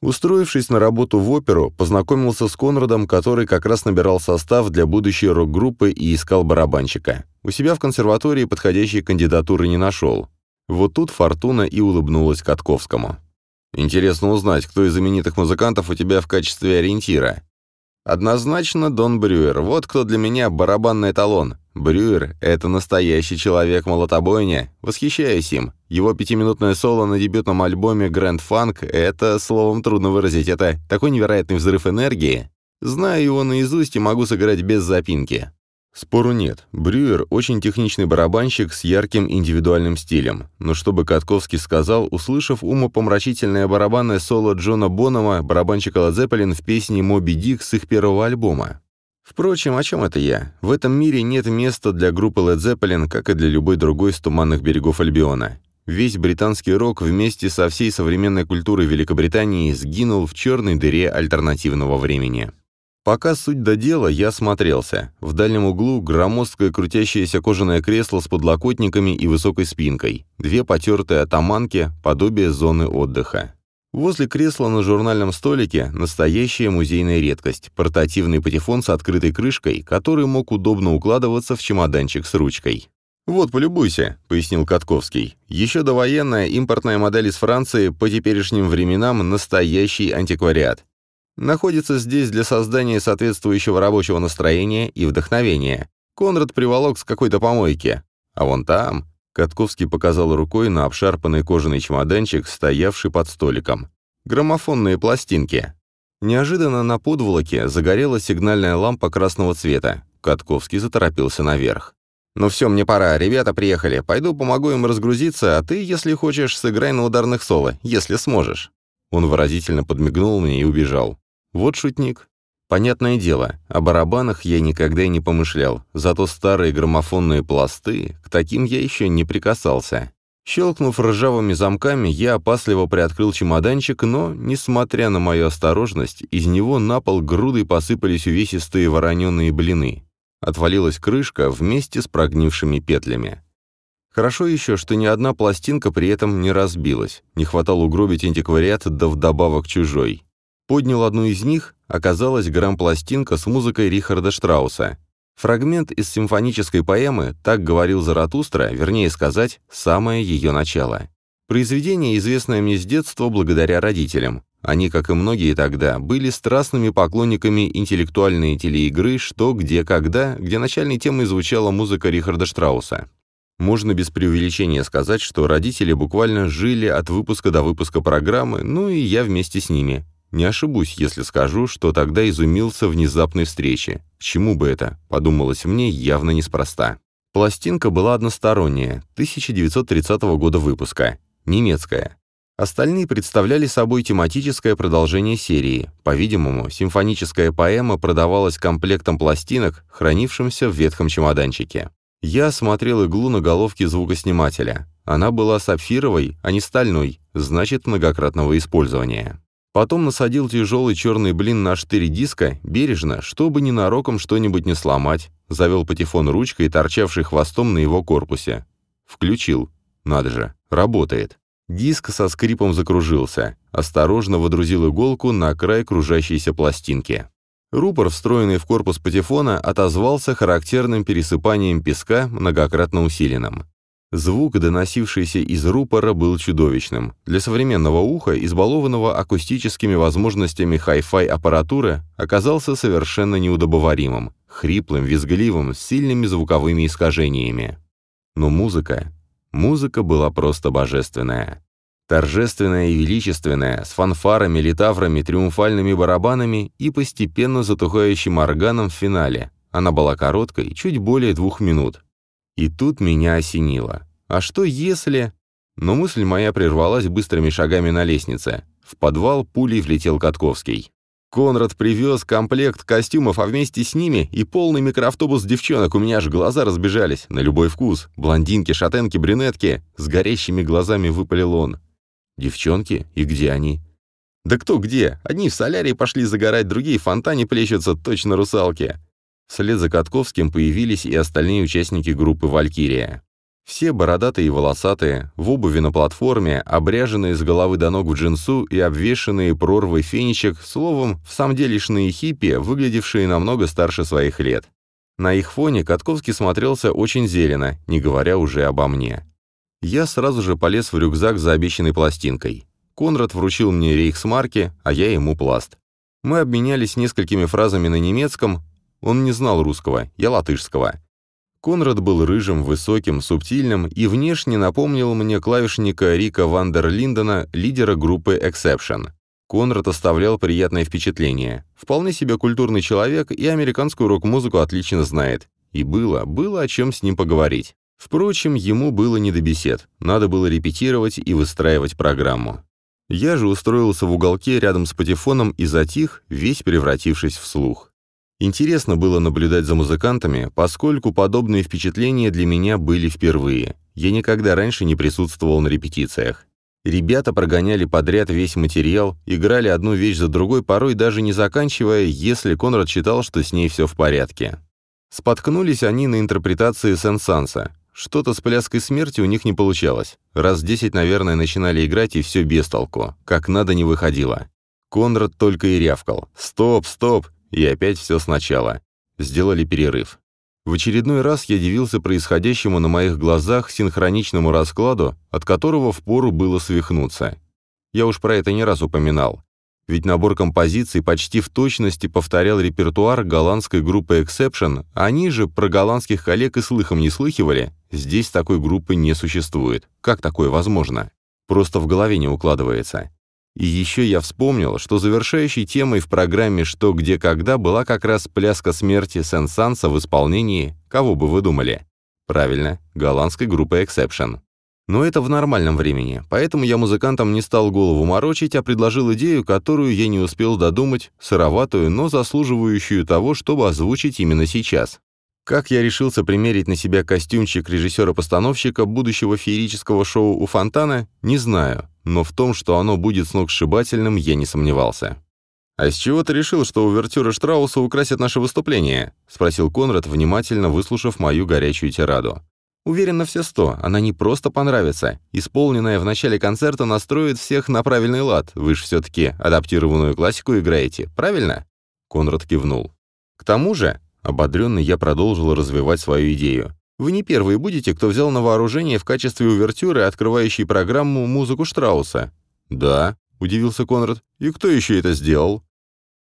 Устроившись на работу в оперу, познакомился с Конрадом, который как раз набирал состав для будущей рок-группы и искал барабанщика. У себя в консерватории подходящей кандидатуры не нашел. Вот тут Фортуна и улыбнулась Катковскому. «Интересно узнать, кто из знаменитых музыкантов у тебя в качестве ориентира?» «Однозначно Дон Брюер. Вот кто для меня барабанный эталон. Брюер — это настоящий человек-молотобойня. Восхищаюсь им. Его пятиминутное соло на дебютном альбоме «Грэнд Фанк» — это, словом, трудно выразить. Это такой невероятный взрыв энергии. Знаю его наизусть и могу сыграть без запинки. Спору нет. Брюер — очень техничный барабанщик с ярким индивидуальным стилем. Но чтобы Катковский сказал, услышав умопомрачительное барабанное соло Джона Бонома, барабанщика Zeppelin в песне «Моби Дик» с их первого альбома. Впрочем, о чем это я? В этом мире нет места для группы Led Zeppelin, как и для любой другой с туманных берегов Альбиона. Весь британский рок вместе со всей современной культурой Великобритании сгинул в черной дыре альтернативного времени. Пока суть до дела, я смотрелся. В дальнем углу громоздкое крутящееся кожаное кресло с подлокотниками и высокой спинкой, две потертые атаманки, подобие зоны отдыха. Возле кресла на журнальном столике настоящая музейная редкость – портативный патефон с открытой крышкой, который мог удобно укладываться в чемоданчик с ручкой. «Вот, полюбуйся», — пояснил Катковский. «Еще довоенная импортная модель из Франции, по теперешним временам настоящий антиквариат. Находится здесь для создания соответствующего рабочего настроения и вдохновения. Конрад приволок с какой-то помойки. А вон там...» Катковский показал рукой на обшарпанный кожаный чемоданчик, стоявший под столиком. «Граммофонные пластинки». Неожиданно на подволоке загорелась сигнальная лампа красного цвета. Катковский заторопился наверх. «Ну все, мне пора, ребята приехали. Пойду помогу им разгрузиться, а ты, если хочешь, сыграй на ударных соло, если сможешь». Он выразительно подмигнул мне и убежал. Вот шутник. Понятное дело, о барабанах я никогда и не помышлял, зато старые граммофонные пласты, к таким я еще не прикасался. Щелкнув ржавыми замками, я опасливо приоткрыл чемоданчик, но, несмотря на мою осторожность, из него на пол грудой посыпались увесистые вороненые блины. Отвалилась крышка вместе с прогнившими петлями. Хорошо еще, что ни одна пластинка при этом не разбилась. Не хватало угробить антиквариат, да вдобавок чужой. Поднял одну из них, оказалась грамм-пластинка с музыкой Рихарда Штрауса. Фрагмент из симфонической поэмы «Так говорил Заратустра», вернее сказать, самое ее начало. Произведение, известное мне с детства благодаря родителям. Они, как и многие тогда, были страстными поклонниками интеллектуальной телеигры «Что, где, когда», где начальной темой звучала музыка Рихарда Штрауса. Можно без преувеличения сказать, что родители буквально жили от выпуска до выпуска программы, ну и я вместе с ними. Не ошибусь, если скажу, что тогда изумился внезапной встрече. К чему бы это, подумалось мне явно неспроста. Пластинка была односторонняя, 1930 года выпуска, немецкая. Остальные представляли собой тематическое продолжение серии. По-видимому, симфоническая поэма продавалась комплектом пластинок, хранившимся в ветхом чемоданчике. Я осмотрел иглу на головке звукоснимателя. Она была сапфировой, а не стальной, значит, многократного использования. Потом насадил тяжелый черный блин на штырь диска, бережно, чтобы ненароком что-нибудь не сломать, завел патефон ручкой, торчавший хвостом на его корпусе. Включил. Надо же, работает. Диск со скрипом закружился. Осторожно водрузил иголку на край кружащейся пластинки. Рупор, встроенный в корпус патефона, отозвался характерным пересыпанием песка, многократно усиленным. Звук, доносившийся из рупора, был чудовищным. Для современного уха, избалованного акустическими возможностями хай-фай аппаратуры, оказался совершенно неудобоваримым, хриплым, визгливым, с сильными звуковыми искажениями. Но музыка... Музыка была просто божественная. Торжественная и величественная, с фанфарами, литаврами, триумфальными барабанами и постепенно затухающим органом в финале. Она была короткой, чуть более двух минут. И тут меня осенило. А что если... Но мысль моя прервалась быстрыми шагами на лестнице. В подвал пулей влетел Катковский. Конрад привез комплект костюмов, а вместе с ними и полный микроавтобус девчонок. У меня аж глаза разбежались. На любой вкус. Блондинки, шатенки, брюнетки. С горящими глазами выпалил он. Девчонки? И где они? Да кто где? Одни в солярии пошли загорать, другие в фонтане плещутся, точно русалки. Вслед за Катковским появились и остальные участники группы «Валькирия». Все бородатые и волосатые, в обуви на платформе, обряженные с головы до ног в джинсу и обвешанные прорвой фенечек, словом, в самом делешные хиппи, выглядевшие намного старше своих лет. На их фоне Катковский смотрелся очень зелено, не говоря уже обо мне. Я сразу же полез в рюкзак за обещанной пластинкой. Конрад вручил мне рейхсмарки, а я ему пласт. Мы обменялись несколькими фразами на немецком. Он не знал русского, я латышского. Конрад был рыжим, высоким, субтильным и внешне напомнил мне клавишника Рика Вандерлиндена, лидера группы Exception. Конрад оставлял приятное впечатление. Вполне себе культурный человек и американскую рок-музыку отлично знает. И было, было о чем с ним поговорить. Впрочем, ему было не до бесед, надо было репетировать и выстраивать программу. Я же устроился в уголке рядом с патефоном и затих, весь превратившись в слух. Интересно было наблюдать за музыкантами, поскольку подобные впечатления для меня были впервые. Я никогда раньше не присутствовал на репетициях. Ребята прогоняли подряд весь материал, играли одну вещь за другой, порой даже не заканчивая, если Конрад считал, что с ней все в порядке. Споткнулись они на интерпретации Сен-Санса. Что-то с пляской смерти у них не получалось. Раз десять, наверное, начинали играть, и все без толку. Как надо не выходило. Конрад только и рявкал. «Стоп, стоп!» И опять все сначала. Сделали перерыв. В очередной раз я дивился происходящему на моих глазах синхроничному раскладу, от которого впору было свихнуться. Я уж про это не раз упоминал ведь набор композиций почти в точности повторял репертуар голландской группы Exception, а они же про голландских коллег и слыхом не слыхивали. Здесь такой группы не существует. Как такое возможно? Просто в голове не укладывается. И еще я вспомнил, что завершающей темой в программе «Что, где, когда» была как раз пляска смерти Сен-Санса в исполнении, кого бы вы думали? Правильно, голландской группы Exception. Но это в нормальном времени, поэтому я музыкантам не стал голову морочить, а предложил идею, которую я не успел додумать, сыроватую, но заслуживающую того, чтобы озвучить именно сейчас. Как я решился примерить на себя костюмчик режиссера-постановщика будущего феерического шоу у Фонтана, не знаю, но в том, что оно будет сногсшибательным, я не сомневался. «А с чего ты решил, что увертюры Штрауса украсят наше выступление?» — спросил Конрад, внимательно выслушав мою горячую тираду. Уверен на все сто, она не просто понравится. Исполненная в начале концерта настроит всех на правильный лад. Вы же все-таки адаптированную классику играете, правильно?» Конрад кивнул. «К тому же», — ободренный я продолжил развивать свою идею, «вы не первые будете, кто взял на вооружение в качестве увертюры, открывающей программу музыку Штрауса». «Да», — удивился Конрад, — «и кто еще это сделал?»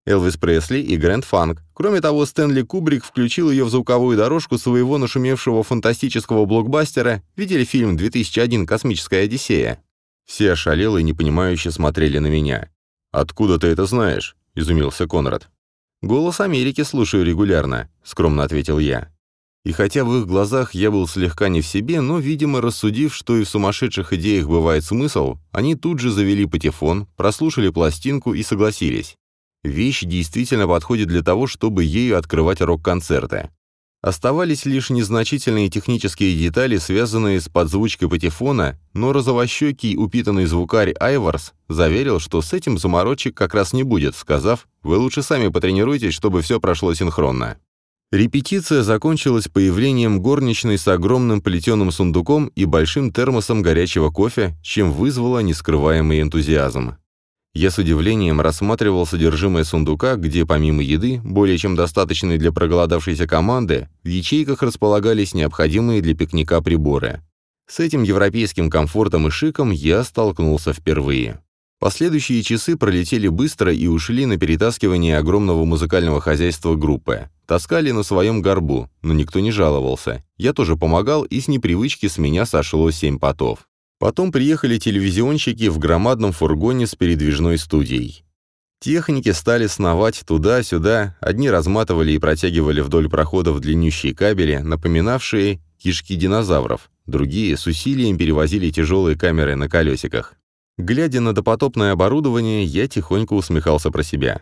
Элвис Пресли и Грэнд Фанк. Кроме того, Стэнли Кубрик включил ее в звуковую дорожку своего нашумевшего фантастического блокбастера «Видели фильм 2001. Космическая Одиссея?» Все ошалело и непонимающе смотрели на меня. «Откуда ты это знаешь?» — изумился Конрад. «Голос Америки слушаю регулярно», — скромно ответил я. И хотя в их глазах я был слегка не в себе, но, видимо, рассудив, что и в сумасшедших идеях бывает смысл, они тут же завели патефон, прослушали пластинку и согласились. Вещь действительно подходит для того, чтобы ею открывать рок-концерты. Оставались лишь незначительные технические детали, связанные с подзвучкой патефона, но розовощекий упитанный звукарь Айварс заверил, что с этим заморочек как раз не будет, сказав, «Вы лучше сами потренируйтесь, чтобы все прошло синхронно». Репетиция закончилась появлением горничной с огромным плетеным сундуком и большим термосом горячего кофе, чем вызвало нескрываемый энтузиазм. Я с удивлением рассматривал содержимое сундука, где помимо еды, более чем достаточной для проголодавшейся команды, в ячейках располагались необходимые для пикника приборы. С этим европейским комфортом и шиком я столкнулся впервые. Последующие часы пролетели быстро и ушли на перетаскивание огромного музыкального хозяйства группы. Таскали на своем горбу, но никто не жаловался. Я тоже помогал, и с непривычки с меня сошло семь потов. Потом приехали телевизионщики в громадном фургоне с передвижной студией. Техники стали сновать туда-сюда, одни разматывали и протягивали вдоль проходов длиннющие кабели, напоминавшие кишки динозавров, другие с усилием перевозили тяжелые камеры на колесиках. Глядя на допотопное оборудование, я тихонько усмехался про себя.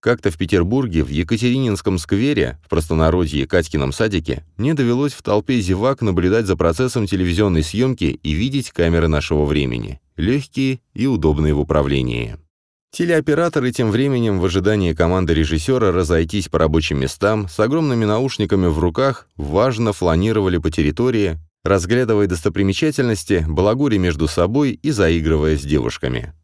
Как-то в Петербурге, в Екатерининском сквере, в простонародье Катькином садике, мне довелось в толпе зевак наблюдать за процессом телевизионной съемки и видеть камеры нашего времени, легкие и удобные в управлении. Телеоператоры тем временем в ожидании команды режиссера разойтись по рабочим местам с огромными наушниками в руках важно фланировали по территории, разглядывая достопримечательности, балагури между собой и заигрывая с девушками.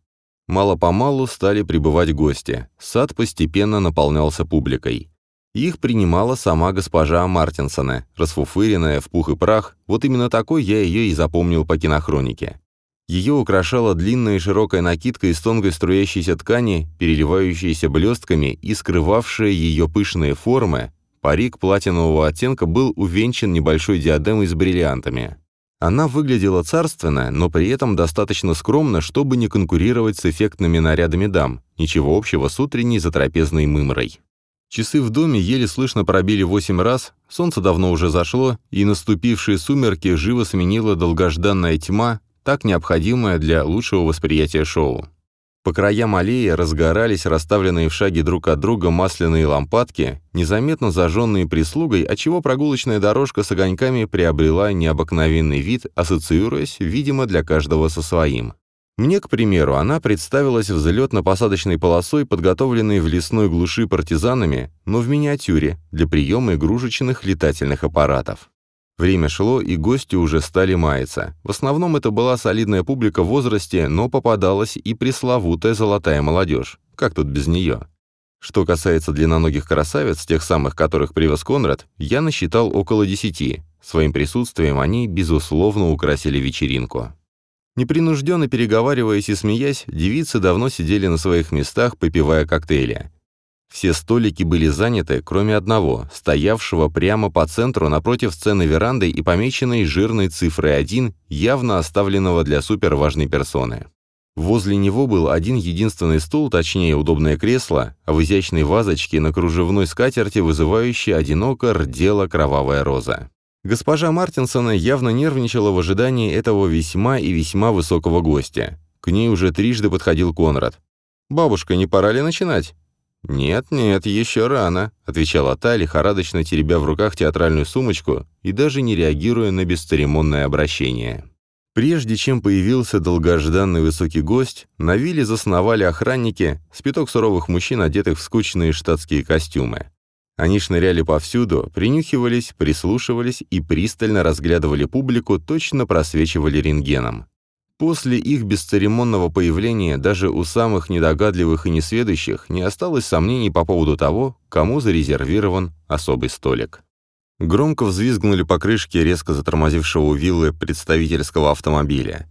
Мало-помалу стали прибывать гости. Сад постепенно наполнялся публикой. Их принимала сама госпожа Мартинсона, расфуфыренная в пух и прах, вот именно такой я ее и запомнил по кинохронике. Ее украшала длинная и широкая накидка из тонкой струящейся ткани, переливающейся блестками и скрывавшая ее пышные формы, парик платинового оттенка был увенчан небольшой диадемой с бриллиантами. Она выглядела царственно, но при этом достаточно скромно, чтобы не конкурировать с эффектными нарядами дам, ничего общего с утренней затрапезной мымрой. Часы в доме еле слышно пробили восемь раз, солнце давно уже зашло, и наступившие сумерки живо сменила долгожданная тьма, так необходимая для лучшего восприятия шоу. По краям аллеи разгорались расставленные в шаге друг от друга масляные лампадки, незаметно зажженные прислугой, отчего прогулочная дорожка с огоньками приобрела необыкновенный вид, ассоциируясь, видимо, для каждого со своим. Мне, к примеру, она представилась взлетно-посадочной полосой, подготовленной в лесной глуши партизанами, но в миниатюре, для приема игрушечных летательных аппаратов. Время шло, и гости уже стали маяться. В основном это была солидная публика в возрасте, но попадалась и пресловутая золотая молодежь. Как тут без нее? Что касается длинноногих красавиц, тех самых, которых привез Конрад, я насчитал около десяти. Своим присутствием они, безусловно, украсили вечеринку. Непринужденно переговариваясь и смеясь, девицы давно сидели на своих местах, попивая коктейли. Все столики были заняты, кроме одного, стоявшего прямо по центру напротив сцены веранды и помеченной жирной цифрой 1, явно оставленного для суперважной персоны. Возле него был один единственный стул, точнее удобное кресло, а в изящной вазочке на кружевной скатерти вызывающей одиноко рдела кровавая роза. Госпожа Мартинсона явно нервничала в ожидании этого весьма и весьма высокого гостя. К ней уже трижды подходил Конрад. «Бабушка, не пора ли начинать?» «Нет, нет, еще рано», — отвечала та, лихорадочно теребя в руках театральную сумочку и даже не реагируя на бесцеремонное обращение. Прежде чем появился долгожданный высокий гость, на вилле засновали охранники, спиток суровых мужчин, одетых в скучные штатские костюмы. Они шныряли повсюду, принюхивались, прислушивались и пристально разглядывали публику, точно просвечивали рентгеном. После их бесцеремонного появления даже у самых недогадливых и несведущих не осталось сомнений по поводу того, кому зарезервирован особый столик. Громко взвизгнули покрышки резко затормозившего у виллы представительского автомобиля.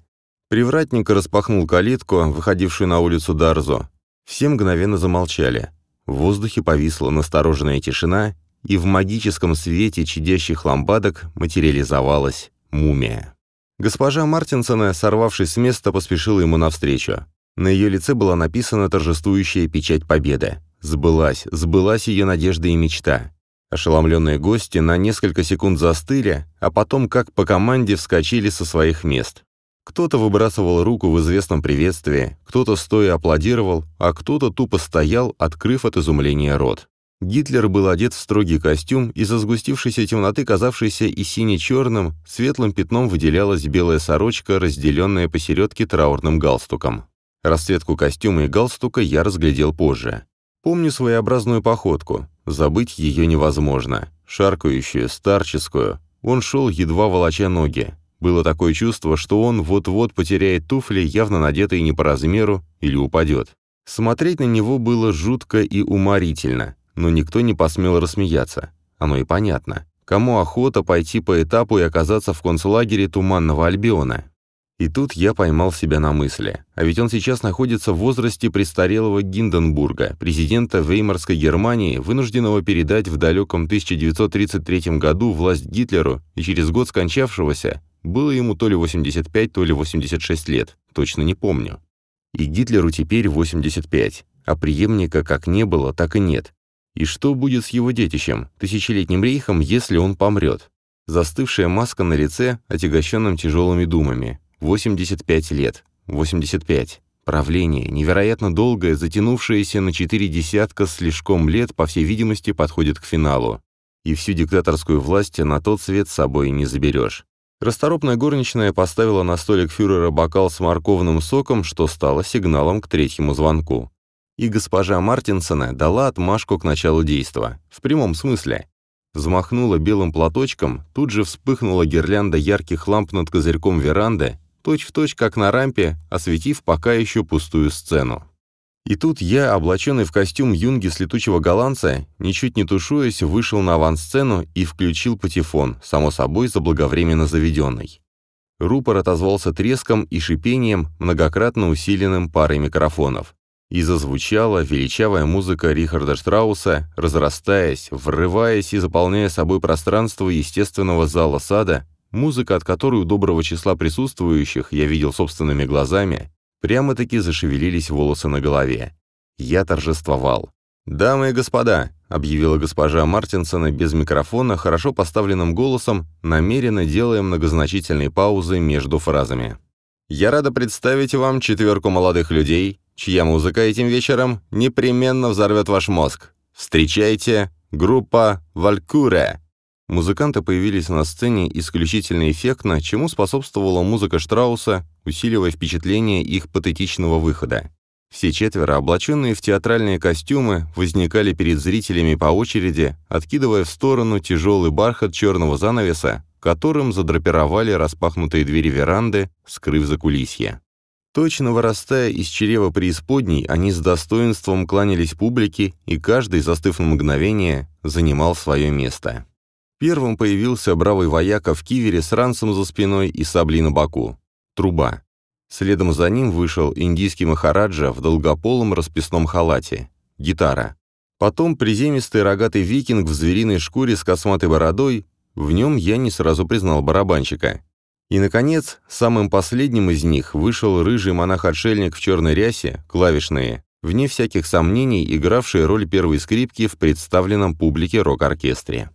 Привратник распахнул калитку, выходившую на улицу Дарзо. Все мгновенно замолчали. В воздухе повисла настороженная тишина, и в магическом свете чадящих лампадок материализовалась мумия. Госпожа Мартинсона, сорвавшись с места, поспешила ему навстречу. На ее лице была написана торжествующая печать победы. Сбылась, сбылась ее надежда и мечта. Ошеломленные гости на несколько секунд застыли, а потом, как по команде, вскочили со своих мест. Кто-то выбрасывал руку в известном приветствии, кто-то стоя аплодировал, а кто-то тупо стоял, открыв от изумления рот. Гитлер был одет в строгий костюм, из-за сгустившейся темноты, казавшейся и сине-черным, светлым пятном выделялась белая сорочка, разделенная посередке траурным галстуком. Расцветку костюма и галстука я разглядел позже. Помню своеобразную походку, забыть ее невозможно. Шаркающую, старческую. Он шел, едва волоча ноги. Было такое чувство, что он вот-вот потеряет туфли, явно надетые не по размеру, или упадет. Смотреть на него было жутко и уморительно, но никто не посмел рассмеяться. Оно и понятно. Кому охота пойти по этапу и оказаться в концлагере Туманного Альбиона? И тут я поймал себя на мысли. А ведь он сейчас находится в возрасте престарелого Гинденбурга, президента Веймарской Германии, вынужденного передать в далеком 1933 году власть Гитлеру и через год скончавшегося, было ему то ли 85, то ли 86 лет, точно не помню. И Гитлеру теперь 85, а преемника как не было, так и нет. И что будет с его детищем, тысячелетним рейхом, если он помрет? Застывшая маска на лице, отягощенным тяжелыми думами. 85 лет. 85. Правление, невероятно долгое, затянувшееся на четыре десятка слишком лет, по всей видимости, подходит к финалу. И всю диктаторскую власть на тот свет с собой не заберешь. Расторопная горничная поставила на столик фюрера бокал с морковным соком, что стало сигналом к третьему звонку. И госпожа Мартинсона дала отмашку к началу действа. В прямом смысле. Взмахнула белым платочком, тут же вспыхнула гирлянда ярких ламп над козырьком веранды, точь-в-точь, точь, как на рампе, осветив пока еще пустую сцену. И тут я, облаченный в костюм юнги с летучего голландца, ничуть не тушуясь, вышел на авансцену и включил патефон, само собой заблаговременно заведенный. Рупор отозвался треском и шипением, многократно усиленным парой микрофонов. И зазвучала величавая музыка Рихарда Штрауса, разрастаясь, врываясь и заполняя собой пространство естественного зала сада, музыка, от которой у доброго числа присутствующих я видел собственными глазами, Прямо-таки зашевелились волосы на голове. Я торжествовал. «Дамы и господа», — объявила госпожа Мартинсона без микрофона, хорошо поставленным голосом, намеренно делая многозначительные паузы между фразами. «Я рада представить вам четверку молодых людей, чья музыка этим вечером непременно взорвет ваш мозг. Встречайте, группа «Валькуре». Музыканты появились на сцене исключительно эффектно, чему способствовала музыка Штрауса, усиливая впечатление их патетичного выхода. Все четверо, облаченные в театральные костюмы, возникали перед зрителями по очереди, откидывая в сторону тяжелый бархат черного занавеса, которым задрапировали распахнутые двери веранды, скрыв закулисье. Точно вырастая из чрева преисподней, они с достоинством кланялись публике, и каждый, застыв на мгновение, занимал свое место. Первым появился бравый вояка в кивере с ранцем за спиной и саблей на боку. Труба. Следом за ним вышел индийский махараджа в долгополом расписном халате. Гитара. Потом приземистый рогатый викинг в звериной шкуре с косматой бородой. В нем я не сразу признал барабанщика. И, наконец, самым последним из них вышел рыжий монах-отшельник в черной рясе, клавишные, вне всяких сомнений игравший роль первой скрипки в представленном публике рок-оркестре.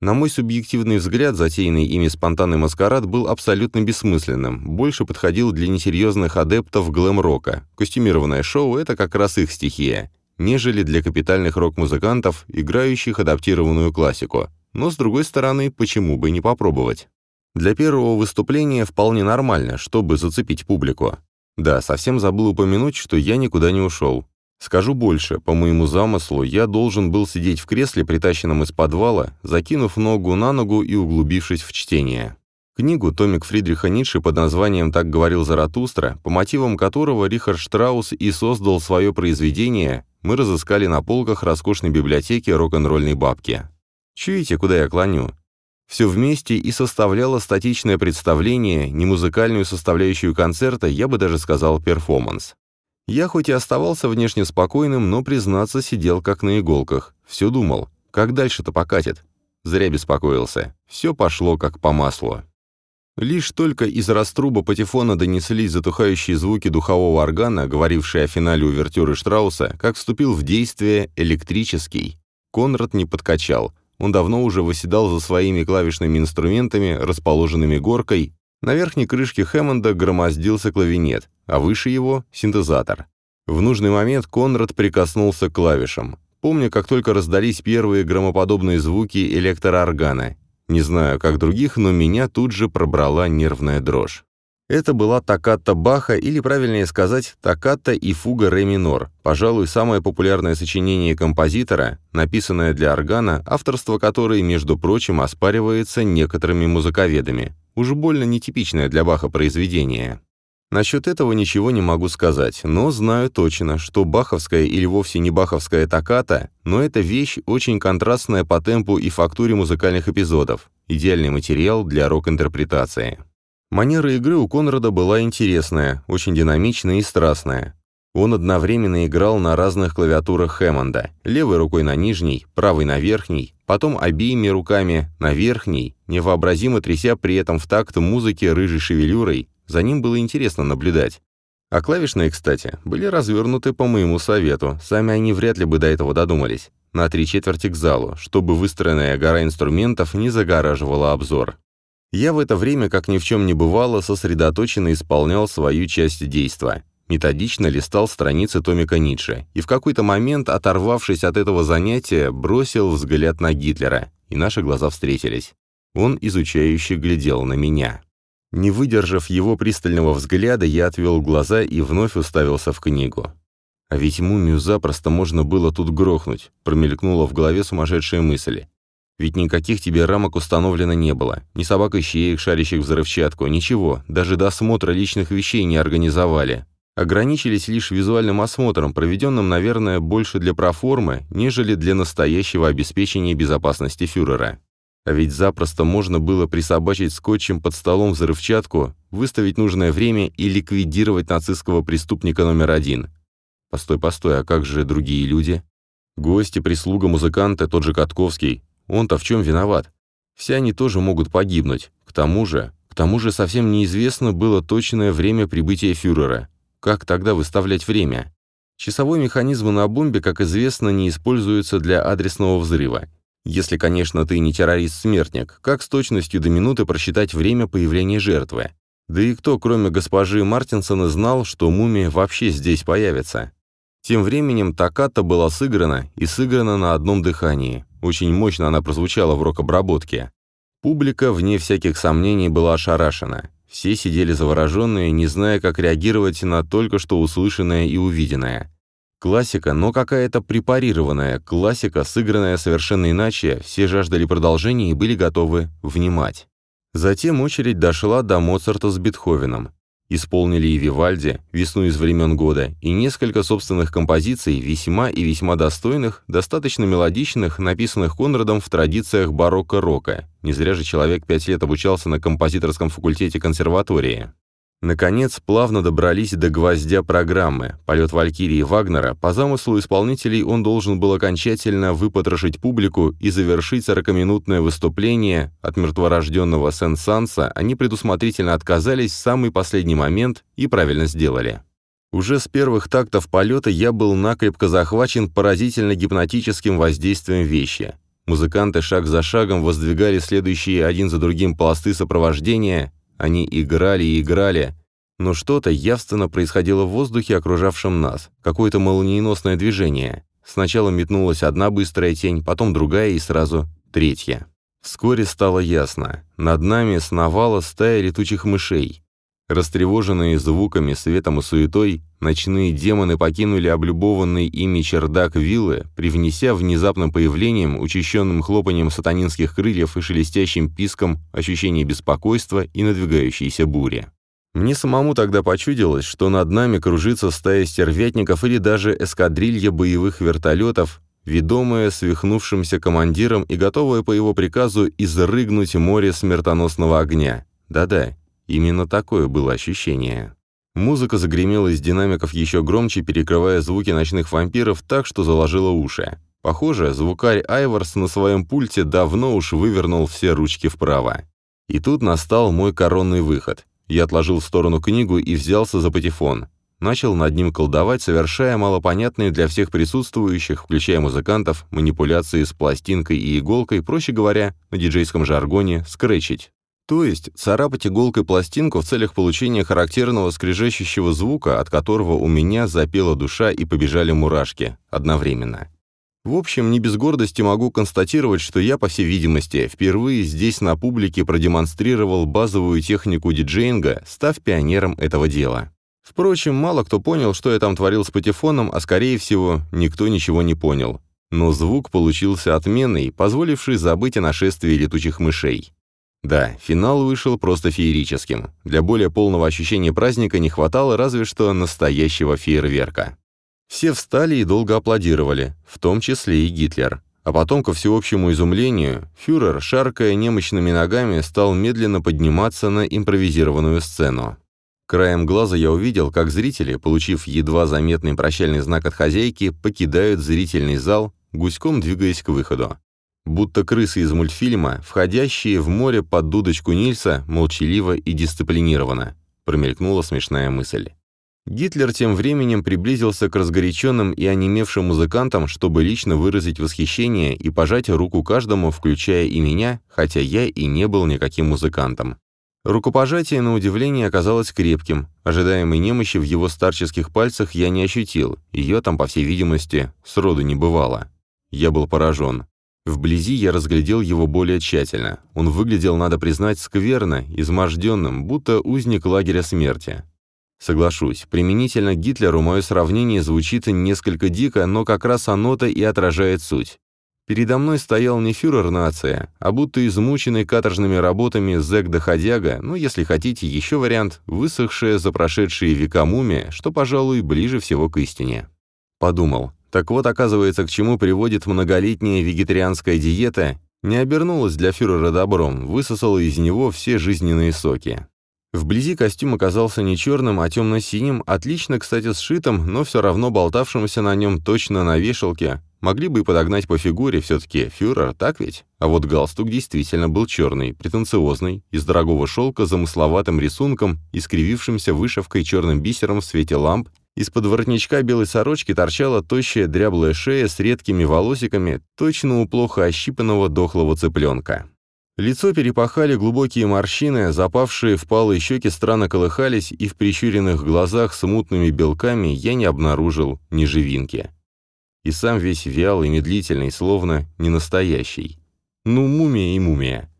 На мой субъективный взгляд, затеянный ими спонтанный маскарад был абсолютно бессмысленным, больше подходил для несерьезных адептов глэм-рока. Костюмированное шоу — это как раз их стихия, нежели для капитальных рок-музыкантов, играющих адаптированную классику. Но, с другой стороны, почему бы не попробовать? Для первого выступления вполне нормально, чтобы зацепить публику. Да, совсем забыл упомянуть, что я никуда не ушел. Скажу больше, по моему замыслу, я должен был сидеть в кресле, притащенном из подвала, закинув ногу на ногу и углубившись в чтение. Книгу «Томик Фридриха Ницше» под названием «Так говорил Заратустра», по мотивам которого Рихард Штраус и создал свое произведение, мы разыскали на полках роскошной библиотеки рок-н-ролльной бабки. Чуете, куда я клоню? Все вместе и составляло статичное представление, не музыкальную составляющую концерта, я бы даже сказал перформанс. Я хоть и оставался внешне спокойным, но, признаться, сидел как на иголках. Все думал, как дальше-то покатит. Зря беспокоился. Все пошло как по маслу. Лишь только из раструба патефона донеслись затухающие звуки духового органа, говорившие о финале увертюры Штрауса, как вступил в действие электрический. Конрад не подкачал. Он давно уже восседал за своими клавишными инструментами, расположенными горкой, на верхней крышке Хэммонда громоздился клавинет, а выше его — синтезатор. В нужный момент Конрад прикоснулся к клавишам. Помню, как только раздались первые громоподобные звуки электрооргана. Не знаю, как других, но меня тут же пробрала нервная дрожь. Это была токката Баха, или, правильнее сказать, токката и фуга ре минор, пожалуй, самое популярное сочинение композитора, написанное для органа, авторство которой, между прочим, оспаривается некоторыми музыковедами. Уж больно нетипичное для Баха произведение. Насчет этого ничего не могу сказать, но знаю точно, что баховская или вовсе не баховская токката, но это вещь очень контрастная по темпу и фактуре музыкальных эпизодов, идеальный материал для рок-интерпретации. Манера игры у Конрада была интересная, очень динамичная и страстная. Он одновременно играл на разных клавиатурах Хэммонда, левой рукой на нижней, правой на верхней, потом обеими руками на верхней, невообразимо тряся при этом в такт музыки рыжей шевелюрой, за ним было интересно наблюдать. А клавишные, кстати, были развернуты по моему совету, сами они вряд ли бы до этого додумались, на три четверти к залу, чтобы выстроенная гора инструментов не загораживала обзор. Я в это время, как ни в чем не бывало, сосредоточенно исполнял свою часть действа. Методично листал страницы Томика Ницше и в какой-то момент, оторвавшись от этого занятия, бросил взгляд на Гитлера, и наши глаза встретились. Он изучающе глядел на меня. Не выдержав его пристального взгляда, я отвел глаза и вновь уставился в книгу. А ведь мумию запросто можно было тут грохнуть, промелькнула в голове сумасшедшая мысль. Ведь никаких тебе рамок установлено не было. Ни собак-ищеек, шарящих взрывчатку, ничего. Даже досмотра личных вещей не организовали. Ограничились лишь визуальным осмотром, проведенным, наверное, больше для проформы, нежели для настоящего обеспечения безопасности фюрера. А ведь запросто можно было присобачить скотчем под столом взрывчатку, выставить нужное время и ликвидировать нацистского преступника номер один. Постой, постой, а как же другие люди? Гости, прислуга, музыканты, тот же Катковский. Он-то в чем виноват? Все они тоже могут погибнуть. К тому же, к тому же совсем неизвестно было точное время прибытия фюрера. Как тогда выставлять время? Часовой механизм на бомбе, как известно, не используется для адресного взрыва. Если, конечно, ты не террорист-смертник, как с точностью до минуты просчитать время появления жертвы? Да и кто, кроме госпожи Мартинсона, знал, что мумия вообще здесь появится? Тем временем Токата была сыграна, и сыграна на одном дыхании. Очень мощно она прозвучала в рок-обработке. Публика, вне всяких сомнений, была ошарашена. Все сидели завороженные, не зная, как реагировать на только что услышанное и увиденное. Классика, но какая-то препарированная, классика, сыгранная совершенно иначе, все жаждали продолжения и были готовы внимать. Затем очередь дошла до Моцарта с Бетховеном. Исполнили и Вивальди, «Весну из времен года», и несколько собственных композиций, весьма и весьма достойных, достаточно мелодичных, написанных Конрадом в традициях барокко-рока. Не зря же человек пять лет обучался на композиторском факультете консерватории. Наконец, плавно добрались до гвоздя программы. Полет Валькирии Вагнера. По замыслу исполнителей он должен был окончательно выпотрошить публику и завершить 40-минутное выступление. От мертворожденного Сен-Санса они предусмотрительно отказались в самый последний момент и правильно сделали. Уже с первых тактов полета я был накрепко захвачен поразительно гипнотическим воздействием вещи. Музыканты шаг за шагом воздвигали следующие один за другим пласты сопровождения. Они играли и играли. Но что-то явственно происходило в воздухе, окружавшем нас. Какое-то молниеносное движение. Сначала метнулась одна быстрая тень, потом другая и сразу третья. Вскоре стало ясно. Над нами сновала стая летучих мышей. Растревоженные звуками, светом и суетой, ночные демоны покинули облюбованный ими чердак виллы, привнеся внезапным появлением, учащенным хлопанием сатанинских крыльев и шелестящим писком ощущение беспокойства и надвигающейся бури. Мне самому тогда почудилось, что над нами кружится стая стервятников или даже эскадрилья боевых вертолетов, ведомая свихнувшимся командиром и готовая по его приказу изрыгнуть море смертоносного огня. Да-да, Именно такое было ощущение. Музыка загремела из динамиков еще громче, перекрывая звуки ночных вампиров так, что заложило уши. Похоже, звукарь Айварс на своем пульте давно уж вывернул все ручки вправо. И тут настал мой коронный выход. Я отложил в сторону книгу и взялся за патефон. Начал над ним колдовать, совершая малопонятные для всех присутствующих, включая музыкантов, манипуляции с пластинкой и иголкой, проще говоря, на диджейском жаргоне, скретчить. То есть царапать иголкой пластинку в целях получения характерного скрежещущего звука, от которого у меня запела душа и побежали мурашки одновременно. В общем, не без гордости могу констатировать, что я, по всей видимости, впервые здесь на публике продемонстрировал базовую технику диджеинга, став пионером этого дела. Впрочем, мало кто понял, что я там творил с патефоном, а скорее всего, никто ничего не понял. Но звук получился отменный, позволивший забыть о нашествии летучих мышей. Да, финал вышел просто феерическим. Для более полного ощущения праздника не хватало разве что настоящего фейерверка. Все встали и долго аплодировали, в том числе и Гитлер. А потом, ко всеобщему изумлению, фюрер, шаркая немощными ногами, стал медленно подниматься на импровизированную сцену. Краем глаза я увидел, как зрители, получив едва заметный прощальный знак от хозяйки, покидают зрительный зал, гуськом двигаясь к выходу. Будто крысы из мультфильма, входящие в море под дудочку Нильса, молчаливо и дисциплинированно. Промелькнула смешная мысль. Гитлер тем временем приблизился к разгоряченным и онемевшим музыкантам, чтобы лично выразить восхищение и пожать руку каждому, включая и меня, хотя я и не был никаким музыкантом. Рукопожатие, на удивление, оказалось крепким. Ожидаемой немощи в его старческих пальцах я не ощутил, ее там, по всей видимости, сроду не бывало. Я был поражен. Вблизи я разглядел его более тщательно. Он выглядел, надо признать, скверно, изможденным, будто узник лагеря смерти. Соглашусь, применительно Гитлеру мое сравнение звучит несколько дико, но как раз оно-то и отражает суть. Передо мной стоял не фюрер нация, а будто измученный каторжными работами зэк-доходяга, ну, если хотите, еще вариант, высохшая за прошедшие века мумия, что, пожалуй, ближе всего к истине. Подумал, так вот, оказывается, к чему приводит многолетняя вегетарианская диета, не обернулась для фюрера добром, высосала из него все жизненные соки. Вблизи костюм оказался не черным, а темно-синим, отлично, кстати, сшитым, но все равно болтавшимся на нем точно на вешалке. Могли бы и подогнать по фигуре, все-таки фюрер, так ведь? А вот галстук действительно был черный, претенциозный, из дорогого шелка замысловатым рисунком, искривившимся вышивкой черным бисером в свете ламп из-под воротничка белой сорочки торчала тощая дряблая шея с редкими волосиками, точно у плохо ощипанного дохлого цыпленка. Лицо перепахали глубокие морщины, запавшие впалые щеки странно колыхались, и в прищуренных глазах с мутными белками я не обнаружил ни живинки. И сам весь вялый, медлительный, словно не настоящий. Ну, мумия и мумия.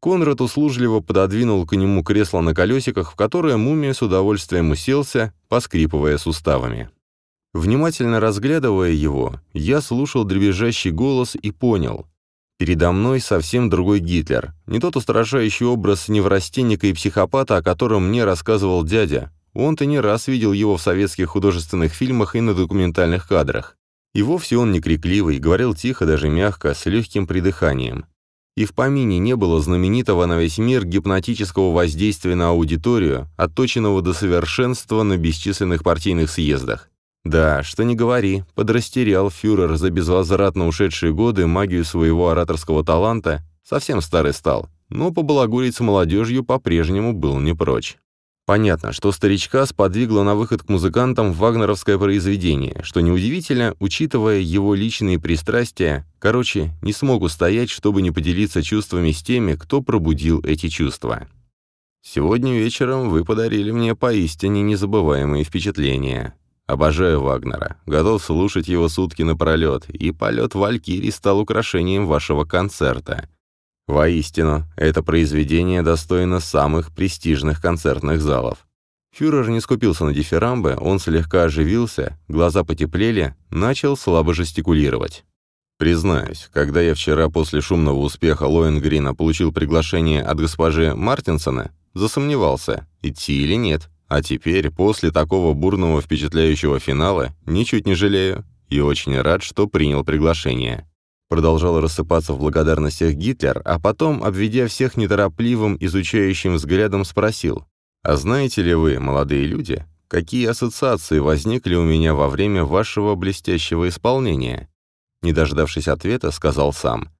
Конрад услужливо пододвинул к нему кресло на колесиках, в которое мумия с удовольствием уселся, поскрипывая суставами. Внимательно разглядывая его, я слушал дребезжащий голос и понял. Передо мной совсем другой Гитлер, не тот устрашающий образ неврастенника и психопата, о котором мне рассказывал дядя. Он-то не раз видел его в советских художественных фильмах и на документальных кадрах. И вовсе он не крикливый, говорил тихо, даже мягко, с легким придыханием. И в помине не было знаменитого на весь мир гипнотического воздействия на аудиторию, отточенного до совершенства на бесчисленных партийных съездах. Да, что не говори, подрастерял фюрер за безвозвратно ушедшие годы магию своего ораторского таланта, совсем старый стал, но побалагурить с молодежью по-прежнему был не прочь. Понятно, что старичка сподвигло на выход к музыкантам вагнеровское произведение, что неудивительно, учитывая его личные пристрастия, короче, не смог устоять, чтобы не поделиться чувствами с теми, кто пробудил эти чувства. Сегодня вечером вы подарили мне поистине незабываемые впечатления. Обожаю Вагнера, готов слушать его сутки напролет, и полет Валькирий стал украшением вашего концерта. Воистину, это произведение достойно самых престижных концертных залов. Фюрер не скупился на дифирамбы, он слегка оживился, глаза потеплели, начал слабо жестикулировать. Признаюсь, когда я вчера после шумного успеха Лоенгрина получил приглашение от госпожи Мартинсона, засомневался, идти или нет. А теперь, после такого бурного впечатляющего финала, ничуть не жалею и очень рад, что принял приглашение. Продолжал рассыпаться в благодарностях Гитлер, а потом, обведя всех неторопливым, изучающим взглядом, спросил, «А знаете ли вы, молодые люди, какие ассоциации возникли у меня во время вашего блестящего исполнения?» Не дождавшись ответа, сказал сам,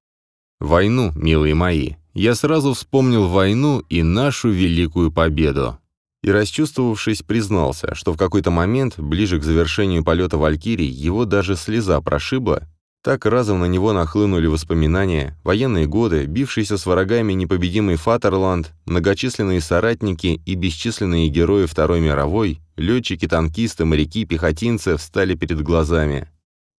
«Войну, милые мои. Я сразу вспомнил войну и нашу великую победу». И, расчувствовавшись, признался, что в какой-то момент, ближе к завершению полета Валькирий, его даже слеза прошибла, так разом на него нахлынули воспоминания, военные годы, бившийся с врагами непобедимый Фатерланд, многочисленные соратники и бесчисленные герои Второй мировой, летчики, танкисты, моряки, пехотинцы встали перед глазами.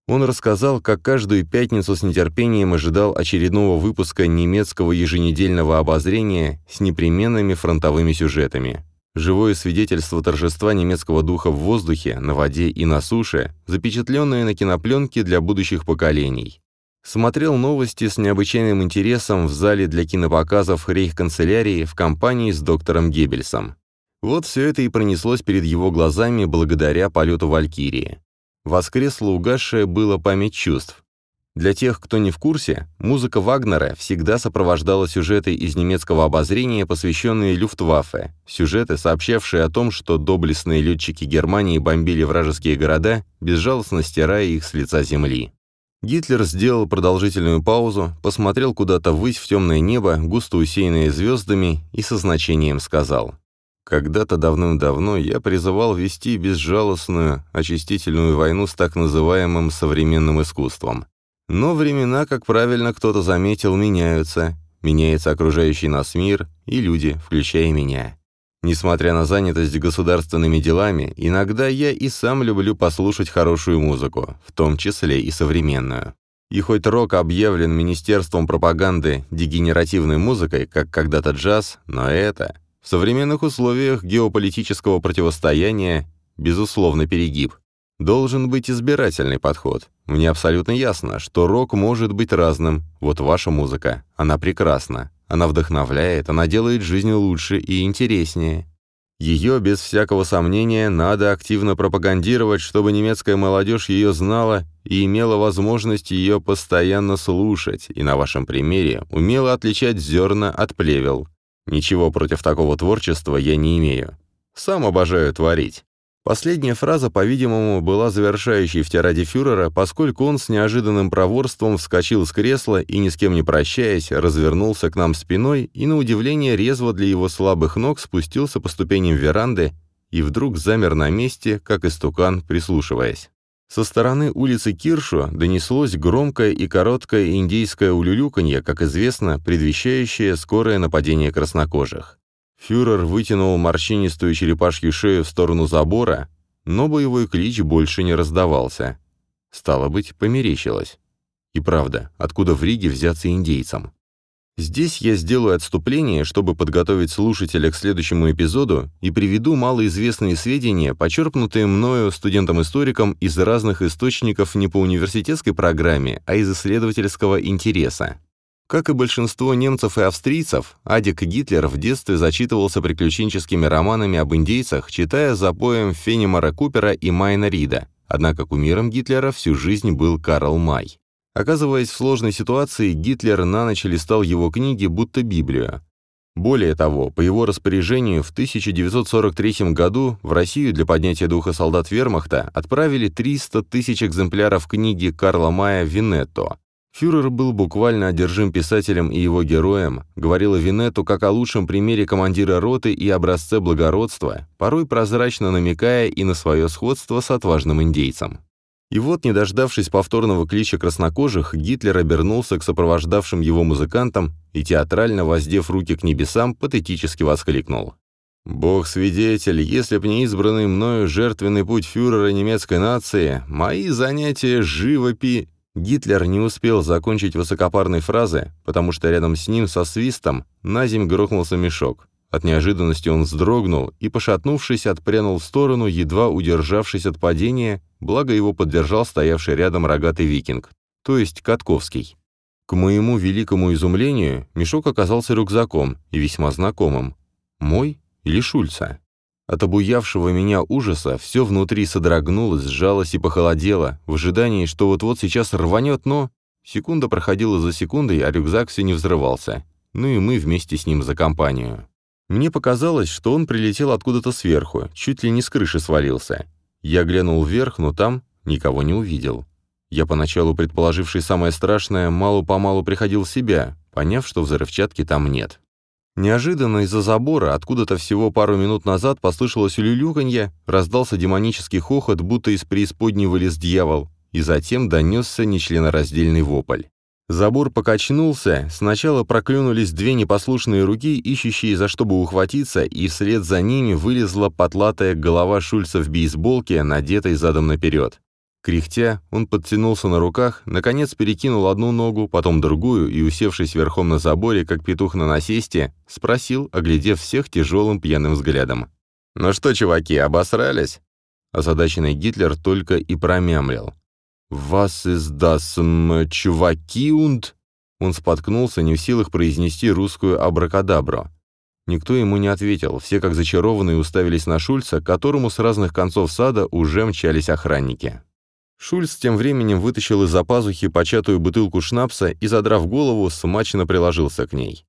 Он рассказал, как каждую пятницу с нетерпением ожидал очередного выпуска немецкого еженедельного обозрения с непременными фронтовыми сюжетами. Живое свидетельство торжества немецкого духа в воздухе, на воде и на суше, запечатленное на кинопленке для будущих поколений. Смотрел новости с необычайным интересом в зале для кинопоказов рейхканцелярии в компании с доктором Геббельсом. Вот все это и пронеслось перед его глазами благодаря полету Валькирии. Воскресла угасшая было память чувств, для тех, кто не в курсе, музыка Вагнера всегда сопровождала сюжеты из немецкого обозрения, посвященные Люфтваффе, сюжеты, сообщавшие о том, что доблестные летчики Германии бомбили вражеские города, безжалостно стирая их с лица земли. Гитлер сделал продолжительную паузу, посмотрел куда-то ввысь в темное небо, густо усеянное звездами, и со значением сказал. «Когда-то давным-давно я призывал вести безжалостную, очистительную войну с так называемым современным искусством. Но времена, как правильно кто-то заметил, меняются. Меняется окружающий нас мир и люди, включая меня. Несмотря на занятость государственными делами, иногда я и сам люблю послушать хорошую музыку, в том числе и современную. И хоть рок объявлен Министерством пропаганды дегенеративной музыкой, как когда-то джаз, но это, в современных условиях геополитического противостояния, безусловно, перегиб. Должен быть избирательный подход. Мне абсолютно ясно, что рок может быть разным. Вот ваша музыка, она прекрасна. Она вдохновляет, она делает жизнь лучше и интереснее. Ее, без всякого сомнения, надо активно пропагандировать, чтобы немецкая молодежь ее знала и имела возможность ее постоянно слушать, и на вашем примере умела отличать зерна от плевел. Ничего против такого творчества я не имею. Сам обожаю творить. Последняя фраза, по-видимому, была завершающей в тираде фюрера, поскольку он с неожиданным проворством вскочил с кресла и, ни с кем не прощаясь, развернулся к нам спиной и, на удивление, резво для его слабых ног спустился по ступеням веранды и вдруг замер на месте, как истукан, прислушиваясь. Со стороны улицы Киршу донеслось громкое и короткое индейское улюлюканье, как известно, предвещающее скорое нападение краснокожих. Фюрер вытянул морщинистую черепашью шею в сторону забора, но боевой клич больше не раздавался. Стало быть, померещилось. И правда, откуда в Риге взяться индейцам? Здесь я сделаю отступление, чтобы подготовить слушателя к следующему эпизоду и приведу малоизвестные сведения, почерпнутые мною студентом-историком из разных источников не по университетской программе, а из исследовательского интереса. Как и большинство немцев и австрийцев, Адик Гитлер в детстве зачитывался приключенческими романами об индейцах, читая запоем Фенимара Купера и Майна Рида. Однако кумиром Гитлера всю жизнь был Карл Май. Оказываясь в сложной ситуации, Гитлер на ночь листал его книги, будто Библию. Более того, по его распоряжению в 1943 году в Россию для поднятия духа солдат вермахта отправили 300 тысяч экземпляров книги Карла Мая «Винетто», Фюрер был буквально одержим писателем и его героем, говорил о Винету как о лучшем примере командира роты и образце благородства, порой прозрачно намекая и на свое сходство с отважным индейцем. И вот, не дождавшись повторного клича краснокожих, Гитлер обернулся к сопровождавшим его музыкантам и, театрально воздев руки к небесам, патетически воскликнул. «Бог свидетель, если б не избранный мною жертвенный путь фюрера немецкой нации, мои занятия живопи...» Гитлер не успел закончить высокопарной фразы, потому что рядом с ним со свистом на земь грохнулся мешок. От неожиданности он вздрогнул и, пошатнувшись, отпрянул в сторону, едва удержавшись от падения, благо его поддержал стоявший рядом рогатый викинг, то есть Катковский. К моему великому изумлению, мешок оказался рюкзаком и весьма знакомым. Мой или Шульца? От обуявшего меня ужаса все внутри содрогнулось, сжалось и похолодело, в ожидании, что вот-вот сейчас рванет, но... Секунда проходила за секундой, а рюкзак все не взрывался. Ну и мы вместе с ним за компанию. Мне показалось, что он прилетел откуда-то сверху, чуть ли не с крыши свалился. Я глянул вверх, но там никого не увидел. Я, поначалу предположивший самое страшное, мало-помалу приходил в себя, поняв, что взрывчатки там нет. Неожиданно из-за забора, откуда-то всего пару минут назад послышалось улюлюканье, раздался демонический хохот, будто из преисподней вылез дьявол, и затем донесся нечленораздельный вопль. Забор покачнулся, сначала проклюнулись две непослушные руки, ищущие за что бы ухватиться, и вслед за ними вылезла потлатая голова Шульца в бейсболке, надетой задом наперед. Кряхтя, он подтянулся на руках, наконец перекинул одну ногу, потом другую и, усевшись верхом на заборе, как петух на насесте, спросил, оглядев всех тяжелым пьяным взглядом. «Ну что, чуваки, обосрались?» Озадаченный Гитлер только и промямлил. «Вас из дасм чуваки und...» Он споткнулся, не в силах произнести русскую абракадабру. Никто ему не ответил, все как зачарованные уставились на Шульца, которому с разных концов сада уже мчались охранники. Шульц тем временем вытащил из-за пазухи початую бутылку шнапса и, задрав голову, смачно приложился к ней.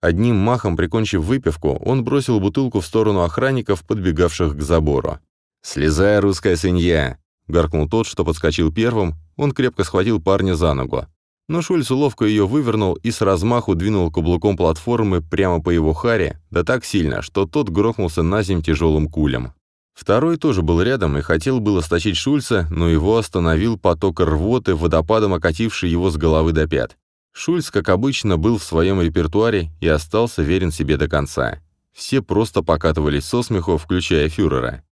Одним махом прикончив выпивку, он бросил бутылку в сторону охранников, подбегавших к забору. «Слезай, русская свинья!» — гаркнул тот, что подскочил первым, он крепко схватил парня за ногу. Но Шульц ловко ее вывернул и с размаху двинул каблуком платформы прямо по его харе, да так сильно, что тот грохнулся на земь тяжелым кулем. Второй тоже был рядом и хотел было стащить Шульца, но его остановил поток рвоты, водопадом окативший его с головы до пят. Шульц, как обычно, был в своем репертуаре и остался верен себе до конца. Все просто покатывались со смеху, включая фюрера.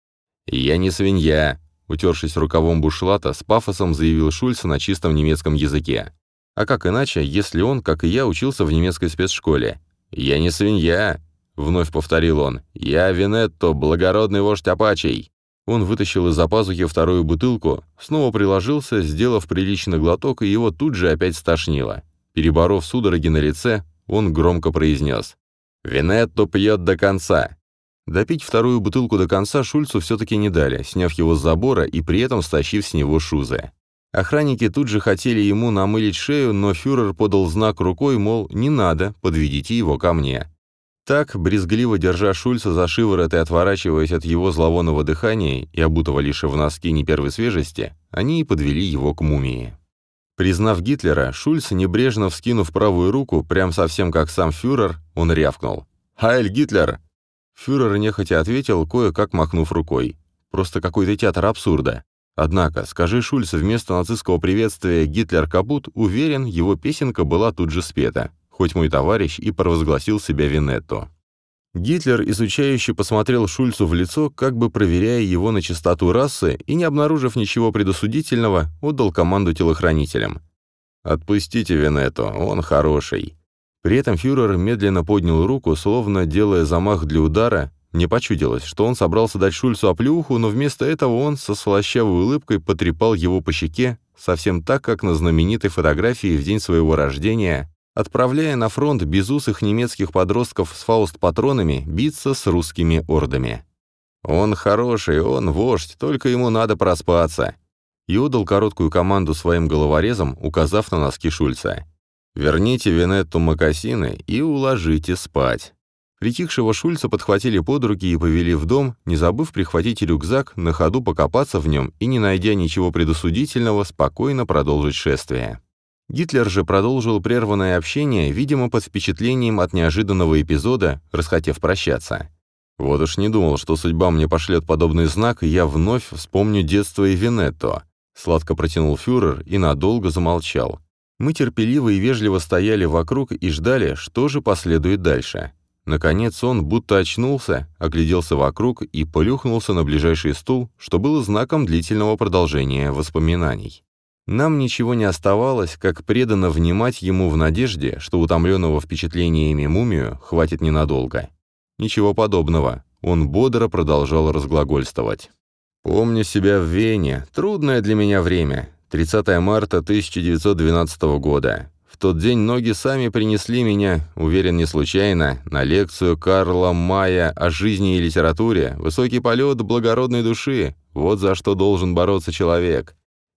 «Я не свинья», Утершись рукавом бушлата, с пафосом заявил Шульц на чистом немецком языке. А как иначе, если он, как и я, учился в немецкой спецшколе? «Я не свинья», — вновь повторил он. «Я Винетто, благородный вождь Апачей». Он вытащил из-за пазухи вторую бутылку, снова приложился, сделав приличный глоток, и его тут же опять стошнило. Переборов судороги на лице, он громко произнес. «Винетто пьет до конца. Допить вторую бутылку до конца Шульцу все-таки не дали, сняв его с забора и при этом стащив с него шузы. Охранники тут же хотели ему намылить шею, но фюрер подал знак рукой, мол, не надо, подведите его ко мне. Так, брезгливо держа Шульца за шиворот и отворачиваясь от его зловонного дыхания и обутого лишь в носки не первой свежести, они и подвели его к мумии. Признав Гитлера, Шульц, небрежно вскинув правую руку, прям совсем как сам фюрер, он рявкнул. «Хайль Гитлер! Фюрер нехотя ответил, кое-как махнув рукой. Просто какой-то театр абсурда. Однако, скажи Шульце вместо нацистского приветствия «Гитлер капут», уверен, его песенка была тут же спета, хоть мой товарищ и провозгласил себя Винетто. Гитлер, изучающе посмотрел Шульцу в лицо, как бы проверяя его на чистоту расы, и, не обнаружив ничего предосудительного, отдал команду телохранителям. «Отпустите Винетто, он хороший». При этом фюрер медленно поднял руку, словно делая замах для удара. Мне почудилось, что он собрался дать Шульцу оплюху, но вместо этого он со слащавой улыбкой потрепал его по щеке, совсем так, как на знаменитой фотографии в день своего рождения, отправляя на фронт безусых немецких подростков с фауст-патронами биться с русскими ордами. «Он хороший, он вождь, только ему надо проспаться», и отдал короткую команду своим головорезам, указав на носки Шульца. Верните Венетту Макасины и уложите спать». Притихшего Шульца подхватили под руки и повели в дом, не забыв прихватить рюкзак, на ходу покопаться в нем и, не найдя ничего предосудительного, спокойно продолжить шествие. Гитлер же продолжил прерванное общение, видимо, под впечатлением от неожиданного эпизода, расхотев прощаться. Вот уж не думал, что судьба мне пошлет подобный знак, и я вновь вспомню детство и Венетто. Сладко протянул фюрер и надолго замолчал. Мы терпеливо и вежливо стояли вокруг и ждали, что же последует дальше. Наконец он, будто очнулся, огляделся вокруг и полюхнулся на ближайший стул, что было знаком длительного продолжения воспоминаний. Нам ничего не оставалось, как преданно внимать ему в надежде, что утомленного впечатлениями мумию хватит ненадолго. Ничего подобного. Он бодро продолжал разглагольствовать. «Помню себя в Вене. Трудное для меня время. 30 марта 1912 года. В тот день ноги сами принесли меня, уверен, не случайно, на лекцию Карла Мая о жизни и литературе, высокий полет благородной души. Вот за что должен бороться человек.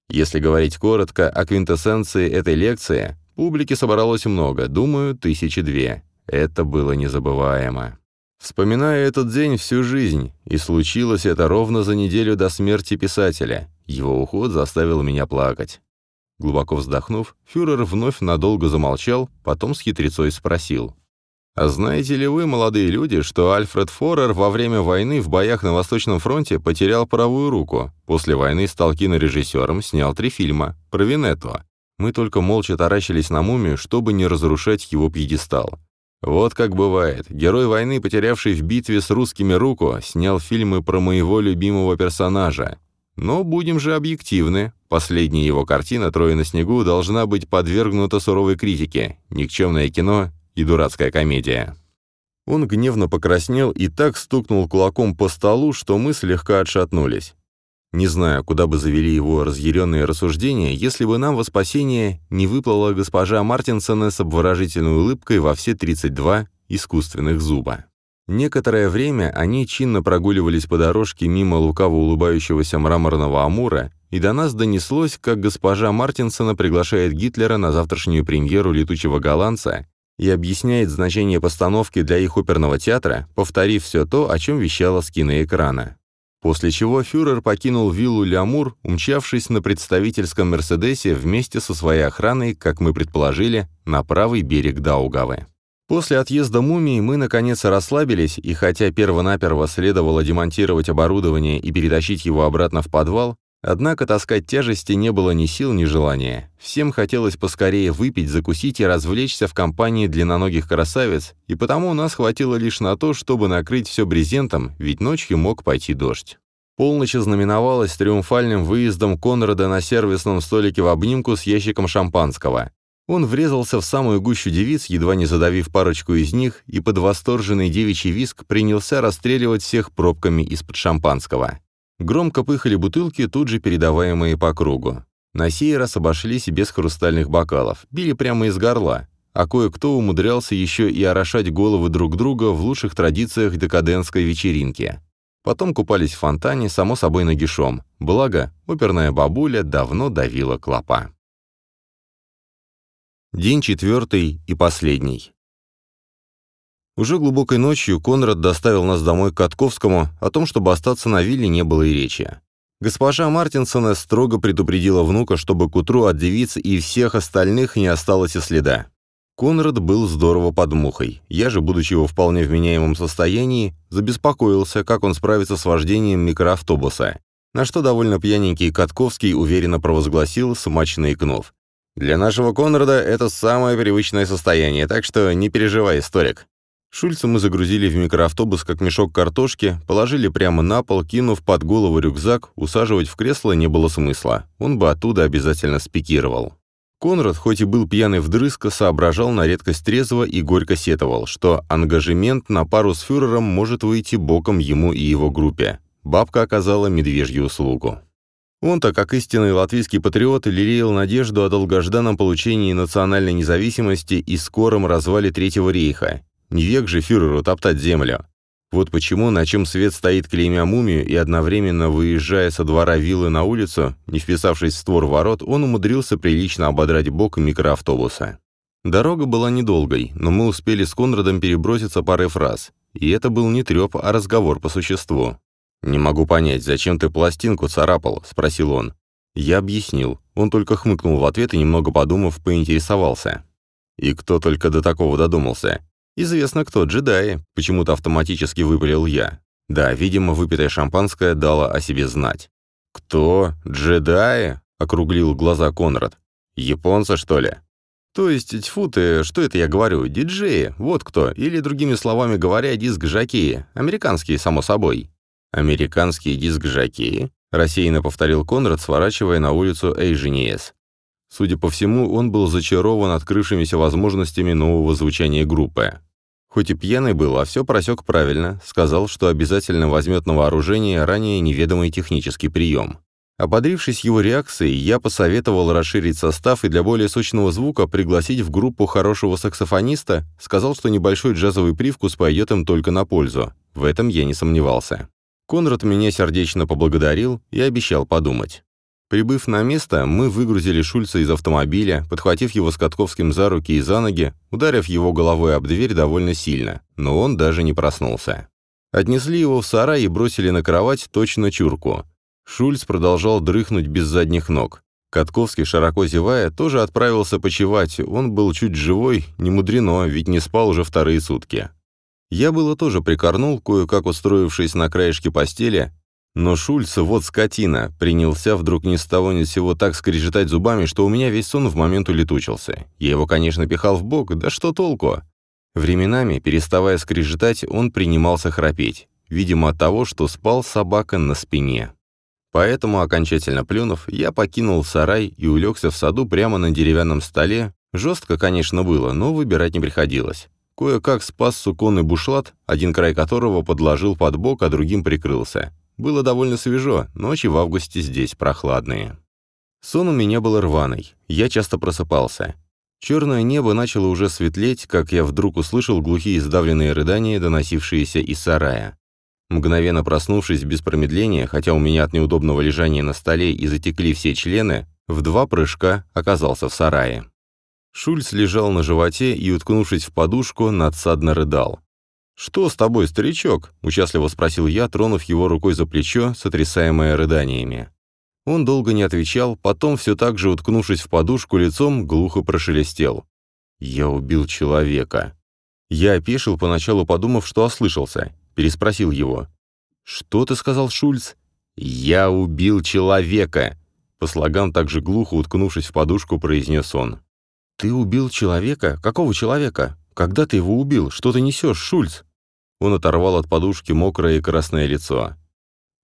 Если говорить коротко о квинтэссенции этой лекции, публики собралось много, думаю, тысячи две. Это было незабываемо. Вспоминаю этот день всю жизнь, и случилось это ровно за неделю до смерти писателя. Его уход заставил меня плакать. Глубоко вздохнув, фюрер вновь надолго замолчал, потом с хитрецой спросил. «А знаете ли вы, молодые люди, что Альфред Форер во время войны в боях на Восточном фронте потерял правую руку? После войны стал кинорежиссером, снял три фильма. Про Винетто. Мы только молча таращились на мумию, чтобы не разрушать его пьедестал. Вот как бывает. Герой войны, потерявший в битве с русскими руку, снял фильмы про моего любимого персонажа. Но будем же объективны. Последняя его картина «Трое на снегу» должна быть подвергнута суровой критике. Никчемное кино и дурацкая комедия. Он гневно покраснел и так стукнул кулаком по столу, что мы слегка отшатнулись. Не знаю, куда бы завели его разъяренные рассуждения, если бы нам во спасение не выплыла госпожа Мартинсона с обворожительной улыбкой во все 32 искусственных зуба. Некоторое время они чинно прогуливались по дорожке мимо лукаво улыбающегося мраморного Амура, и до нас донеслось, как госпожа Мартинсона приглашает Гитлера на завтрашнюю премьеру «Летучего голландца» и объясняет значение постановки для их оперного театра, повторив все то, о чем вещала с киноэкрана. После чего фюрер покинул виллу Лямур, умчавшись на представительском «Мерседесе» вместе со своей охраной, как мы предположили, на правый берег Даугавы. После отъезда мумии мы, наконец, расслабились, и хотя перво-наперво следовало демонтировать оборудование и перетащить его обратно в подвал, однако таскать тяжести не было ни сил, ни желания. Всем хотелось поскорее выпить, закусить и развлечься в компании длинноногих красавиц, и потому нас хватило лишь на то, чтобы накрыть все брезентом, ведь ночью мог пойти дождь. Полночь знаменовалась триумфальным выездом Конрада на сервисном столике в обнимку с ящиком шампанского. Он врезался в самую гущу девиц, едва не задавив парочку из них, и под восторженный девичий виск принялся расстреливать всех пробками из-под шампанского. Громко пыхали бутылки, тут же передаваемые по кругу. На сей раз обошлись без хрустальных бокалов, били прямо из горла, а кое-кто умудрялся еще и орошать головы друг друга в лучших традициях декадентской вечеринки. Потом купались в фонтане, само собой нагишом, благо оперная бабуля давно давила клопа. День четвертый и последний. Уже глубокой ночью Конрад доставил нас домой к Катковскому, о том, чтобы остаться на вилле, не было и речи. Госпожа Мартинсона строго предупредила внука, чтобы к утру от девиц и всех остальных не осталось и следа. Конрад был здорово под мухой. Я же, будучи во вполне вменяемом состоянии, забеспокоился, как он справится с вождением микроавтобуса. На что довольно пьяненький Катковский уверенно провозгласил, смачно икнув. Для нашего Конрада это самое привычное состояние, так что не переживай, историк. Шульца мы загрузили в микроавтобус как мешок картошки, положили прямо на пол, кинув под голову рюкзак, усаживать в кресло не было смысла. Он бы оттуда обязательно спикировал. Конрад, хоть и был пьяный вдрызг, соображал на редкость трезво и горько сетовал, что ангажемент на пару с фюрером может выйти боком ему и его группе. Бабка оказала медвежью услугу. Он-то, как истинный латвийский патриот, лелеял надежду о долгожданном получении национальной независимости и скором развале Третьего рейха. Не век же фюреру топтать землю. Вот почему, на чем свет стоит клеймя мумию, и одновременно выезжая со двора виллы на улицу, не вписавшись в створ ворот, он умудрился прилично ободрать бок микроавтобуса. Дорога была недолгой, но мы успели с Конрадом переброситься парой фраз. И это был не треп, а разговор по существу. «Не могу понять, зачем ты пластинку царапал?» — спросил он. Я объяснил. Он только хмыкнул в ответ и, немного подумав, поинтересовался. И кто только до такого додумался? Известно кто, джедаи, почему-то автоматически выпалил я. Да, видимо, выпитое шампанское дало о себе знать. «Кто? Джедаи?» — округлил глаза Конрад. «Японцы, что ли?» «То есть, тьфу ты, что это я говорю? Диджеи, вот кто. Или, другими словами говоря, диск-жокеи. Американские, само собой». «Американские диск-жокеи?» — рассеянно повторил Конрад, сворачивая на улицу Эйжениес. Судя по всему, он был зачарован открывшимися возможностями нового звучания группы. Хоть и пьяный был, а все просек правильно, сказал, что обязательно возьмет на вооружение ранее неведомый технический прием. Ободрившись его реакцией, я посоветовал расширить состав и для более сочного звука пригласить в группу хорошего саксофониста, сказал, что небольшой джазовый привкус пойдет им только на пользу. В этом я не сомневался. Конрад меня сердечно поблагодарил и обещал подумать. Прибыв на место, мы выгрузили Шульца из автомобиля, подхватив его с Катковским за руки и за ноги, ударив его головой об дверь довольно сильно, но он даже не проснулся. Отнесли его в сарай и бросили на кровать точно чурку. Шульц продолжал дрыхнуть без задних ног. Катковский, широко зевая, тоже отправился почевать, он был чуть живой, не мудрено, ведь не спал уже вторые сутки. Я было тоже прикорнул, кое-как устроившись на краешке постели, но Шульц, вот скотина, принялся вдруг ни с того ни с сего так скрежетать зубами, что у меня весь сон в момент улетучился. Я его, конечно, пихал в бок, да что толку? Временами, переставая скрежетать, он принимался храпеть, видимо от того, что спал собака на спине. Поэтому, окончательно плюнув, я покинул сарай и улегся в саду прямо на деревянном столе. Жестко, конечно, было, но выбирать не приходилось. Кое-как спас суконный бушлат, один край которого подложил под бок, а другим прикрылся. Было довольно свежо, ночи в августе здесь прохладные. Сон у меня был рваный, я часто просыпался. Черное небо начало уже светлеть, как я вдруг услышал глухие сдавленные рыдания, доносившиеся из сарая. Мгновенно проснувшись без промедления, хотя у меня от неудобного лежания на столе и затекли все члены, в два прыжка оказался в сарае. Шульц лежал на животе и, уткнувшись в подушку, надсадно рыдал. «Что с тобой, старичок?» — участливо спросил я, тронув его рукой за плечо, сотрясаемое рыданиями. Он долго не отвечал, потом, все так же уткнувшись в подушку лицом, глухо прошелестел. «Я убил человека». Я опешил, поначалу подумав, что ослышался. Переспросил его. «Что ты сказал, Шульц?» «Я убил человека!» По слогам также глухо уткнувшись в подушку, произнес он. «Ты убил человека? Какого человека? Когда ты его убил? Что ты несешь, Шульц?» Он оторвал от подушки мокрое и красное лицо.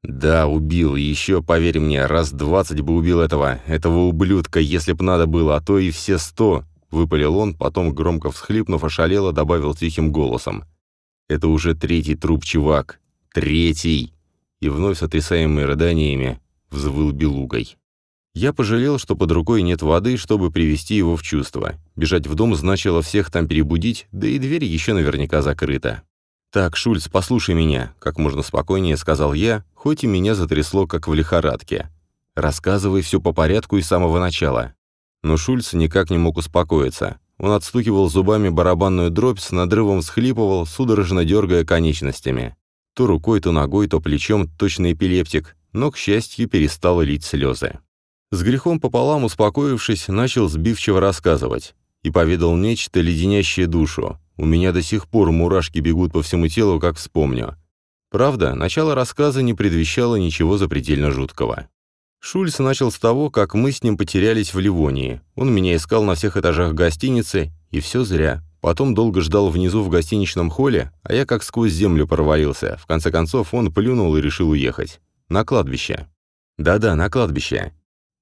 «Да, убил, еще, поверь мне, раз двадцать бы убил этого, этого ублюдка, если б надо было, а то и все сто», — выпалил он, потом, громко всхлипнув, ошалело, добавил тихим голосом. «Это уже третий труп, чувак. Третий!» И вновь сотрясаемый рыданиями взвыл белугой. Я пожалел, что под рукой нет воды, чтобы привести его в чувство. Бежать в дом значило всех там перебудить, да и дверь еще наверняка закрыта. «Так, Шульц, послушай меня», — как можно спокойнее сказал я, хоть и меня затрясло, как в лихорадке. «Рассказывай все по порядку и с самого начала». Но Шульц никак не мог успокоиться. Он отстукивал зубами барабанную дробь, с надрывом всхлипывал, судорожно дергая конечностями. То рукой, то ногой, то плечом, точно эпилептик, но, к счастью, перестал лить слезы. С грехом пополам успокоившись, начал сбивчиво рассказывать и поведал нечто, леденящее душу. У меня до сих пор мурашки бегут по всему телу, как вспомню. Правда, начало рассказа не предвещало ничего запредельно жуткого. Шульц начал с того, как мы с ним потерялись в Ливонии. Он меня искал на всех этажах гостиницы, и все зря. Потом долго ждал внизу в гостиничном холле, а я как сквозь землю провалился. В конце концов, он плюнул и решил уехать. На кладбище. Да-да, на кладбище.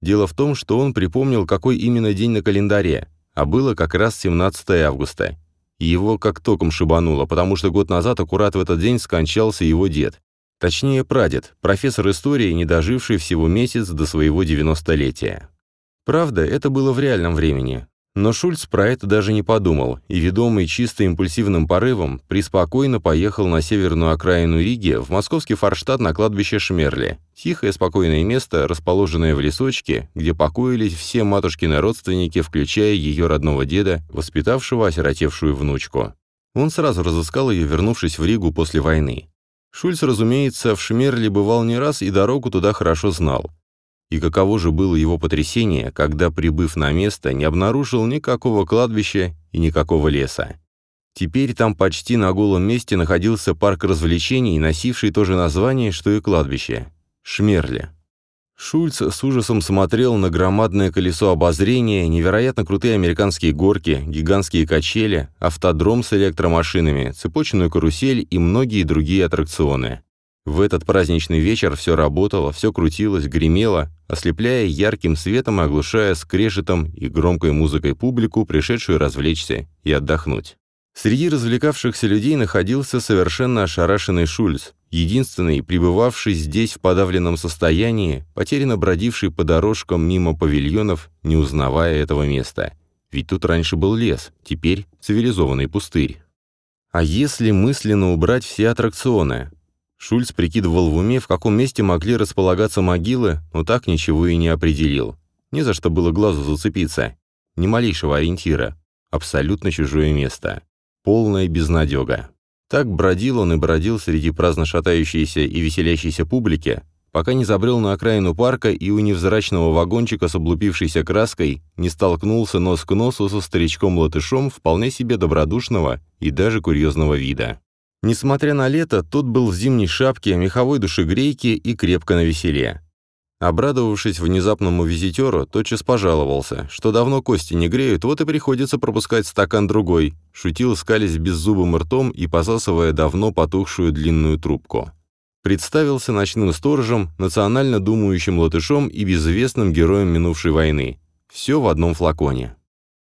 Дело в том, что он припомнил, какой именно день на календаре, а было как раз 17 августа. Его как током шибануло, потому что год назад аккурат в этот день скончался его дед. Точнее, прадед, профессор истории, не доживший всего месяц до своего девяностолетия. Правда, это было в реальном времени. Но Шульц про это даже не подумал, и, ведомый чисто импульсивным порывом, преспокойно поехал на северную окраину Риги, в московский форштадт на кладбище Шмерли. Тихое, спокойное место, расположенное в лесочке, где покоились все матушкины родственники, включая ее родного деда, воспитавшего осиротевшую внучку. Он сразу разыскал ее, вернувшись в Ригу после войны. Шульц, разумеется, в Шмерле бывал не раз и дорогу туда хорошо знал. И каково же было его потрясение, когда, прибыв на место, не обнаружил никакого кладбища и никакого леса. Теперь там почти на голом месте находился парк развлечений, носивший то же название, что и кладбище — Шмерли. Шульц с ужасом смотрел на громадное колесо обозрения, невероятно крутые американские горки, гигантские качели, автодром с электромашинами, цепочную карусель и многие другие аттракционы. В этот праздничный вечер все работало, все крутилось, гремело, ослепляя ярким светом и оглушая скрежетом и громкой музыкой публику, пришедшую развлечься и отдохнуть. Среди развлекавшихся людей находился совершенно ошарашенный Шульц, единственный, пребывавший здесь в подавленном состоянии, потерянно бродивший по дорожкам мимо павильонов, не узнавая этого места. Ведь тут раньше был лес, теперь цивилизованный пустырь. А если мысленно убрать все аттракционы? Шульц прикидывал в уме, в каком месте могли располагаться могилы, но так ничего и не определил. Не за что было глазу зацепиться. Ни малейшего ориентира. Абсолютно чужое место. Полная безнадега. Так бродил он и бродил среди праздно шатающейся и веселящейся публики, пока не забрел на окраину парка и у невзрачного вагончика с облупившейся краской не столкнулся нос к носу со старичком-латышом вполне себе добродушного и даже курьезного вида. Несмотря на лето, тот был в зимней шапке, меховой душегрейке и крепко на веселе. Обрадовавшись внезапному визитеру, тотчас пожаловался, что давно кости не греют, вот и приходится пропускать стакан другой, шутил, скались беззубым ртом и посасывая давно потухшую длинную трубку. Представился ночным сторожем, национально думающим латышом и безвестным героем минувшей войны. Все в одном флаконе.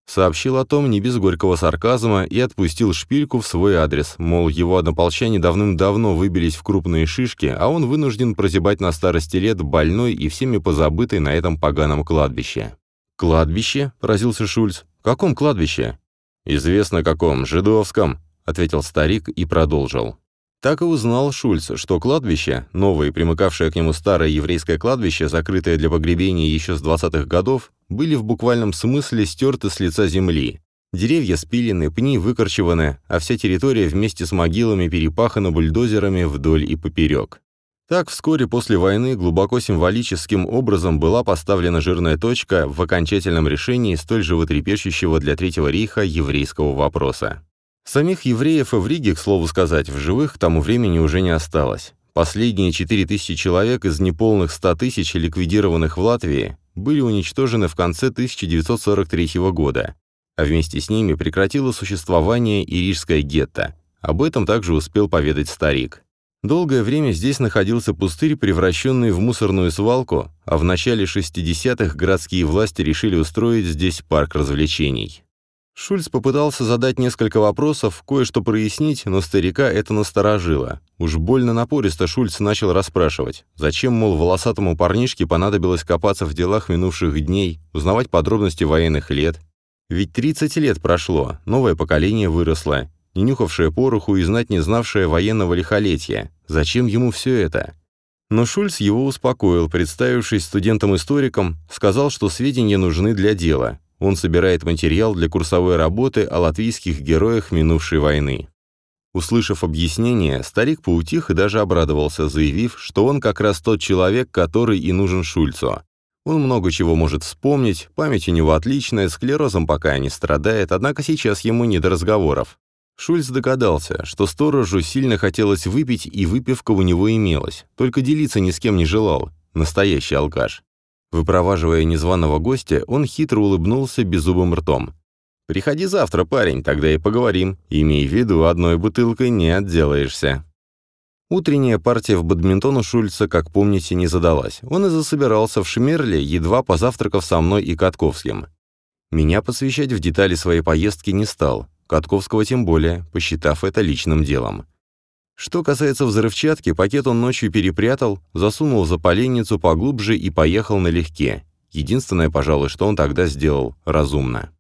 Сообщил о том не без горького сарказма и отпустил шпильку в свой адрес, мол, его однополчане давным-давно выбились в крупные шишки, а он вынужден прозябать на старости лет больной и всеми позабытый на этом поганом кладбище. «Кладбище?» – поразился Шульц. «Каком кладбище?» «Известно каком, жидовском», – ответил старик и продолжил. Так и узнал Шульц, что кладбище, новое, примыкавшее к нему старое еврейское кладбище, закрытое для погребения еще с 20-х годов, были в буквальном смысле стерты с лица земли. Деревья спилены, пни выкорчеваны, а вся территория вместе с могилами перепахана бульдозерами вдоль и поперек. Так вскоре после войны глубоко символическим образом была поставлена жирная точка в окончательном решении столь животрепещущего для Третьего рейха еврейского вопроса. Самих евреев в Риге, к слову сказать, в живых к тому времени уже не осталось. Последние 4000 человек из неполных 100 тысяч, ликвидированных в Латвии, были уничтожены в конце 1943 года, а вместе с ними прекратило существование и Рижское гетто. Об этом также успел поведать старик. Долгое время здесь находился пустырь, превращенный в мусорную свалку, а в начале 60-х городские власти решили устроить здесь парк развлечений. Шульц попытался задать несколько вопросов, кое-что прояснить, но старика это насторожило. Уж больно напористо Шульц начал расспрашивать, зачем, мол, волосатому парнишке понадобилось копаться в делах минувших дней, узнавать подробности военных лет. Ведь 30 лет прошло, новое поколение выросло, не нюхавшее пороху и знать не знавшее военного лихолетия. Зачем ему все это? Но Шульц его успокоил, представившись студентом-историком, сказал, что сведения нужны для дела, он собирает материал для курсовой работы о латвийских героях минувшей войны. Услышав объяснение, старик поутих и даже обрадовался, заявив, что он как раз тот человек, который и нужен Шульцу. Он много чего может вспомнить, память у него отличная, склерозом пока не страдает, однако сейчас ему не до разговоров. Шульц догадался, что сторожу сильно хотелось выпить, и выпивка у него имелась, только делиться ни с кем не желал. Настоящий алкаш. Выпроваживая незваного гостя, он хитро улыбнулся беззубым ртом. «Приходи завтра, парень, тогда и поговорим. Имей в виду, одной бутылкой не отделаешься». Утренняя партия в бадминтон у Шульца, как помните, не задалась. Он и засобирался в Шмерле, едва позавтракав со мной и Катковским. Меня посвящать в детали своей поездки не стал, Катковского тем более, посчитав это личным делом. Что касается взрывчатки, пакет он ночью перепрятал, засунул за поленницу поглубже и поехал налегке. Единственное, пожалуй, что он тогда сделал разумно.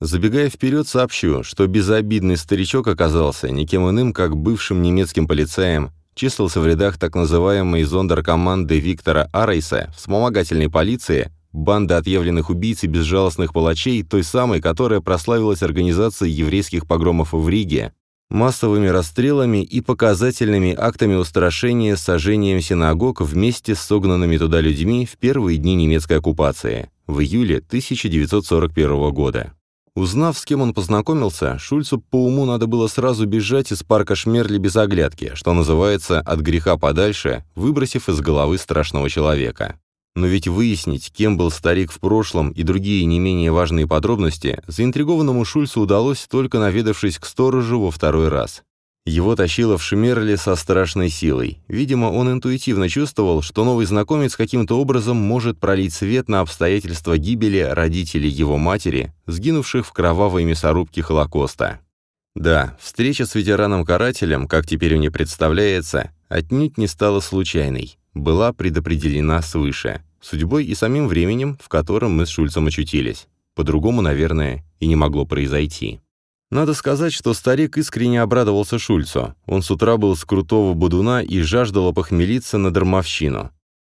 Забегая вперед, сообщу, что безобидный старичок оказался никем иным, как бывшим немецким полицаем, числился в рядах так называемой зондеркоманды Виктора Арейса, вспомогательной полиции, банды отъявленных убийц и безжалостных палачей, той самой, которая прославилась организацией еврейских погромов в Риге, массовыми расстрелами и показательными актами устрашения сожжением синагог вместе с согнанными туда людьми в первые дни немецкой оккупации, в июле 1941 года. Узнав, с кем он познакомился, Шульцу по уму надо было сразу бежать из парка Шмерли без оглядки, что называется, от греха подальше, выбросив из головы страшного человека. Но ведь выяснить, кем был старик в прошлом и другие не менее важные подробности, заинтригованному Шульцу удалось, только наведавшись к сторожу во второй раз. Его тащило в Шмерле со страшной силой. Видимо, он интуитивно чувствовал, что новый знакомец каким-то образом может пролить свет на обстоятельства гибели родителей его матери, сгинувших в кровавой мясорубке Холокоста. Да, встреча с ветераном-карателем, как теперь мне представляется, отнюдь не стала случайной, была предопределена свыше судьбой и самим временем, в котором мы с Шульцем очутились. По-другому, наверное, и не могло произойти. Надо сказать, что старик искренне обрадовался Шульцу. Он с утра был с крутого будуна и жаждал опохмелиться на дармовщину.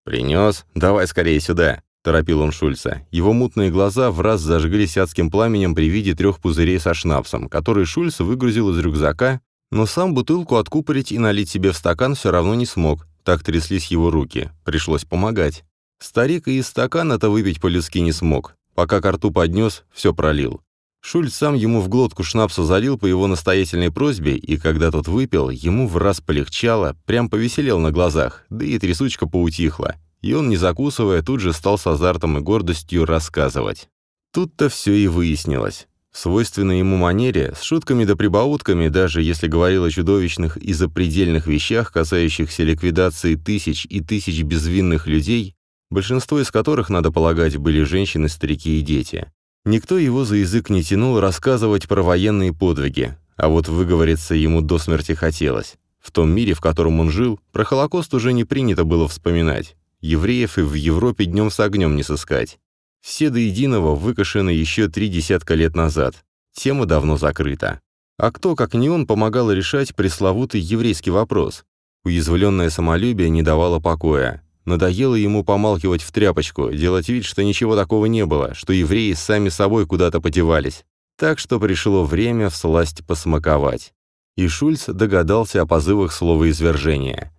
«Принес? Давай скорее сюда!» — торопил он Шульца. Его мутные глаза в раз зажглись адским пламенем при виде трех пузырей со шнапсом, которые Шульц выгрузил из рюкзака, но сам бутылку откупорить и налить себе в стакан все равно не смог. Так тряслись его руки. Пришлось помогать. Старик и из стакана-то выпить по-людски не смог. Пока ко рту поднес, все пролил. Шульц сам ему в глотку шнапса залил по его настоятельной просьбе, и когда тот выпил, ему в раз полегчало, прям повеселел на глазах, да и трясучка поутихла. И он, не закусывая, тут же стал с азартом и гордостью рассказывать. Тут-то все и выяснилось. В свойственной ему манере, с шутками да прибаутками, даже если говорил о чудовищных и запредельных вещах, касающихся ликвидации тысяч и тысяч безвинных людей, большинство из которых, надо полагать, были женщины, старики и дети. Никто его за язык не тянул рассказывать про военные подвиги, а вот выговориться ему до смерти хотелось. В том мире, в котором он жил, про Холокост уже не принято было вспоминать. Евреев и в Европе днем с огнем не сыскать. Все до единого выкашены еще три десятка лет назад. Тема давно закрыта. А кто, как не он, помогал решать пресловутый еврейский вопрос? Уязвленное самолюбие не давало покоя. Надоело ему помалкивать в тряпочку, делать вид, что ничего такого не было, что евреи сами собой куда-то подевались. Так что пришло время всласть посмаковать. И Шульц догадался о позывах слова извержения.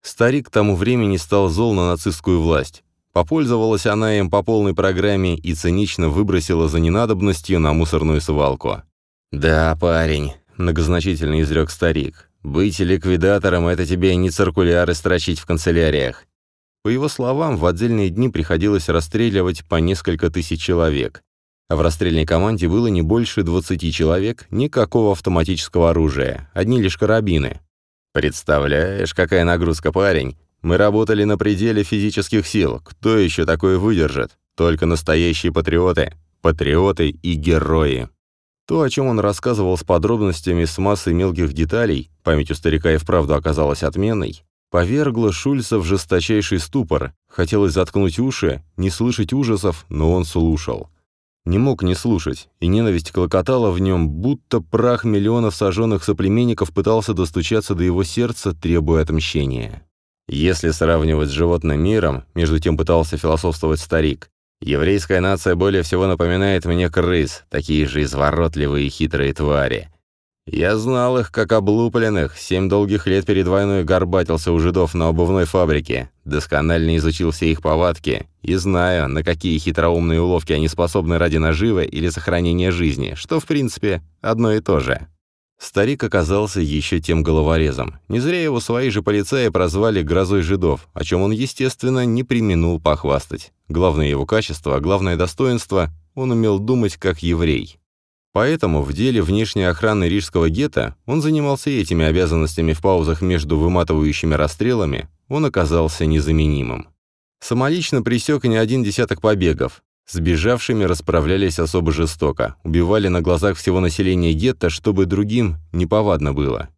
Старик к тому времени стал зол на нацистскую власть. Попользовалась она им по полной программе и цинично выбросила за ненадобностью на мусорную свалку. «Да, парень», — многозначительно изрек старик, — «быть ликвидатором — это тебе не циркуляры строчить в канцеляриях. По его словам, в отдельные дни приходилось расстреливать по несколько тысяч человек. А в расстрельной команде было не больше 20 человек, никакого автоматического оружия, одни лишь карабины. «Представляешь, какая нагрузка, парень? Мы работали на пределе физических сил. Кто еще такое выдержит? Только настоящие патриоты. Патриоты и герои». То, о чем он рассказывал с подробностями, с массой мелких деталей, память у старика и вправду оказалась отменной, Повергло Шульца в жесточайший ступор. Хотелось заткнуть уши, не слышать ужасов, но он слушал. Не мог не слушать, и ненависть клокотала в нем, будто прах миллионов сожженных соплеменников пытался достучаться до его сердца, требуя отмщения. Если сравнивать с животным миром, между тем пытался философствовать старик, еврейская нация более всего напоминает мне крыс, такие же изворотливые и хитрые твари. Я знал их как облупленных, семь долгих лет перед войной горбатился у жидов на обувной фабрике, досконально изучил все их повадки и знаю, на какие хитроумные уловки они способны ради наживы или сохранения жизни, что, в принципе, одно и то же. Старик оказался еще тем головорезом. Не зря его свои же полицаи прозвали «грозой жидов», о чем он, естественно, не применул похвастать. Главное его качество, главное достоинство — он умел думать как еврей. Поэтому в деле внешней охраны рижского гетто он занимался этими обязанностями в паузах между выматывающими расстрелами, он оказался незаменимым. Самолично пресек не один десяток побегов. Сбежавшими расправлялись особо жестоко, убивали на глазах всего населения гетто, чтобы другим неповадно было.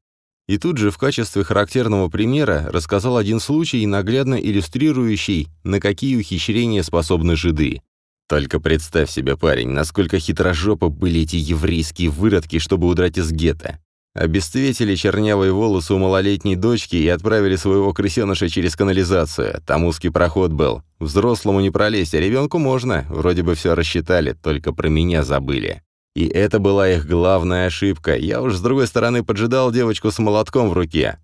И тут же в качестве характерного примера рассказал один случай, наглядно иллюстрирующий, на какие ухищрения способны жиды. Только представь себе, парень, насколько хитрожопы были эти еврейские выродки, чтобы удрать из гетто. Обесцветили чернявые волосы у малолетней дочки и отправили своего крысеныша через канализацию. Там узкий проход был. Взрослому не пролезть, а ребенку можно. Вроде бы все рассчитали, только про меня забыли. И это была их главная ошибка. Я уж с другой стороны поджидал девочку с молотком в руке.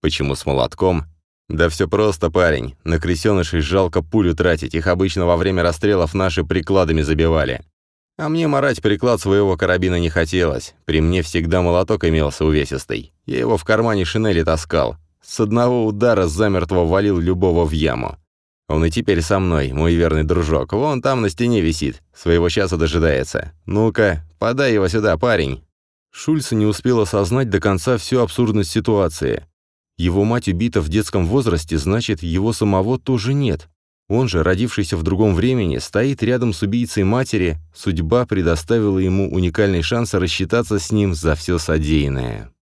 Почему с молотком? Да все просто, парень. На крысенышей жалко пулю тратить, их обычно во время расстрелов наши прикладами забивали. А мне морать приклад своего карабина не хотелось. При мне всегда молоток имелся увесистый. Я его в кармане шинели таскал. С одного удара замертво валил любого в яму. Он и теперь со мной, мой верный дружок. Вон там на стене висит, своего часа дожидается. Ну-ка, подай его сюда, парень». Шульц не успел осознать до конца всю абсурдность ситуации. Его мать убита в детском возрасте, значит, его самого тоже нет. Он же, родившийся в другом времени, стоит рядом с убийцей матери, судьба предоставила ему уникальный шанс рассчитаться с ним за все содеянное.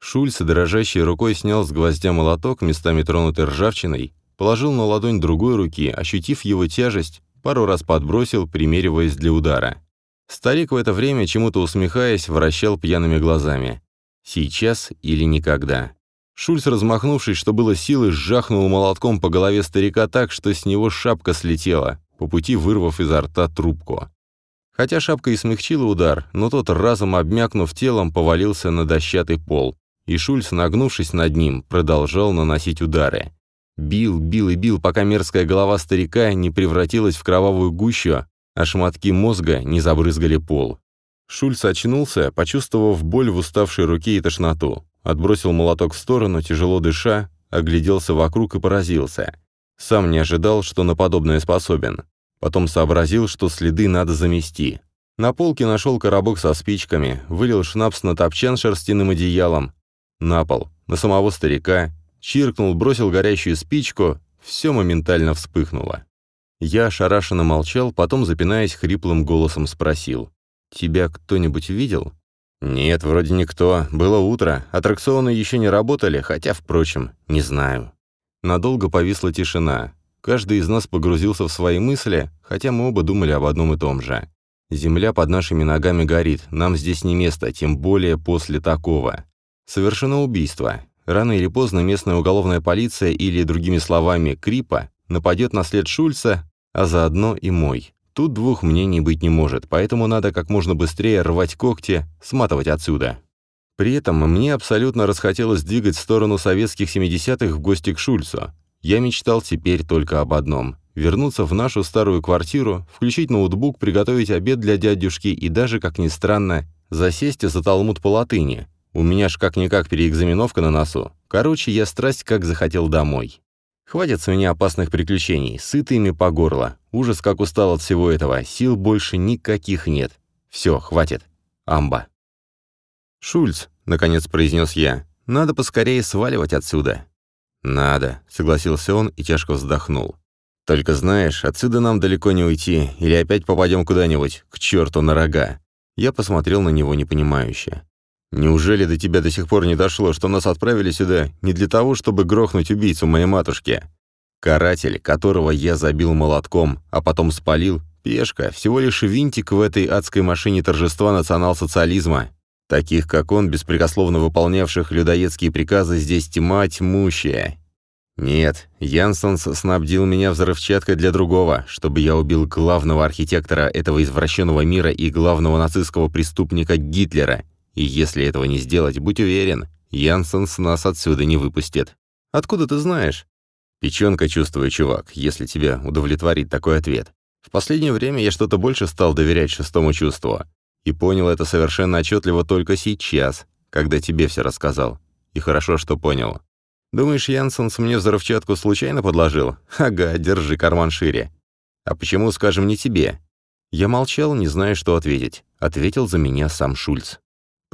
Шульц, дрожащей рукой, снял с гвоздя молоток, местами тронутый ржавчиной, положил на ладонь другой руки, ощутив его тяжесть, пару раз подбросил, примериваясь для удара. Старик в это время, чему-то усмехаясь, вращал пьяными глазами. «Сейчас или никогда». Шульц, размахнувшись, что было силы, сжахнул молотком по голове старика так, что с него шапка слетела, по пути вырвав изо рта трубку. Хотя шапка и смягчила удар, но тот, разом обмякнув телом, повалился на дощатый пол, и Шульц, нагнувшись над ним, продолжал наносить удары. Бил, бил и бил, пока мерзкая голова старика не превратилась в кровавую гущу, а шматки мозга не забрызгали пол. Шульц очнулся, почувствовав боль в уставшей руке и тошноту. Отбросил молоток в сторону, тяжело дыша, огляделся вокруг и поразился. Сам не ожидал, что на подобное способен. Потом сообразил, что следы надо замести. На полке нашел коробок со спичками, вылил шнапс на топчан шерстяным одеялом. На пол, на самого старика, чиркнул, бросил горящую спичку, все моментально вспыхнуло. Я ошарашенно молчал, потом, запинаясь, хриплым голосом спросил. «Тебя кто-нибудь видел?» «Нет, вроде никто. Было утро. Аттракционы еще не работали, хотя, впрочем, не знаю». Надолго повисла тишина. Каждый из нас погрузился в свои мысли, хотя мы оба думали об одном и том же. Земля под нашими ногами горит, нам здесь не место, тем более после такого. Совершено убийство. Рано или поздно местная уголовная полиция или, другими словами, Крипа нападет на след Шульца, а заодно и мой. Тут двух мнений быть не может, поэтому надо как можно быстрее рвать когти, сматывать отсюда. При этом мне абсолютно расхотелось двигать в сторону советских 70-х в гости к Шульцу. Я мечтал теперь только об одном — вернуться в нашу старую квартиру, включить ноутбук, приготовить обед для дядюшки и даже, как ни странно, засесть за талмуд по латыни, у меня ж как-никак переэкзаменовка на носу. Короче, я страсть как захотел домой. Хватит с меня опасных приключений, сытый ими по горло. Ужас, как устал от всего этого, сил больше никаких нет. Все, хватит. Амба. «Шульц», — наконец произнес я, — «надо поскорее сваливать отсюда». «Надо», — согласился он и тяжко вздохнул. «Только знаешь, отсюда нам далеко не уйти, или опять попадем куда-нибудь, к черту на рога». Я посмотрел на него непонимающе. Неужели до тебя до сих пор не дошло, что нас отправили сюда не для того, чтобы грохнуть убийцу моей матушки? Каратель, которого я забил молотком, а потом спалил, пешка, всего лишь винтик в этой адской машине торжества национал-социализма. Таких, как он, беспрекословно выполнявших людоедские приказы, здесь тьма тьмущая. Нет, Янсенс снабдил меня взрывчаткой для другого, чтобы я убил главного архитектора этого извращенного мира и главного нацистского преступника Гитлера — и если этого не сделать, будь уверен, Янсенс нас отсюда не выпустит. Откуда ты знаешь? Печенка чувствую, чувак, если тебя удовлетворит такой ответ. В последнее время я что-то больше стал доверять шестому чувству. И понял это совершенно отчетливо только сейчас, когда тебе все рассказал. И хорошо, что понял. Думаешь, Янсенс мне взрывчатку случайно подложил? Ага, держи карман шире. А почему, скажем, не тебе? Я молчал, не зная, что ответить. Ответил за меня сам Шульц.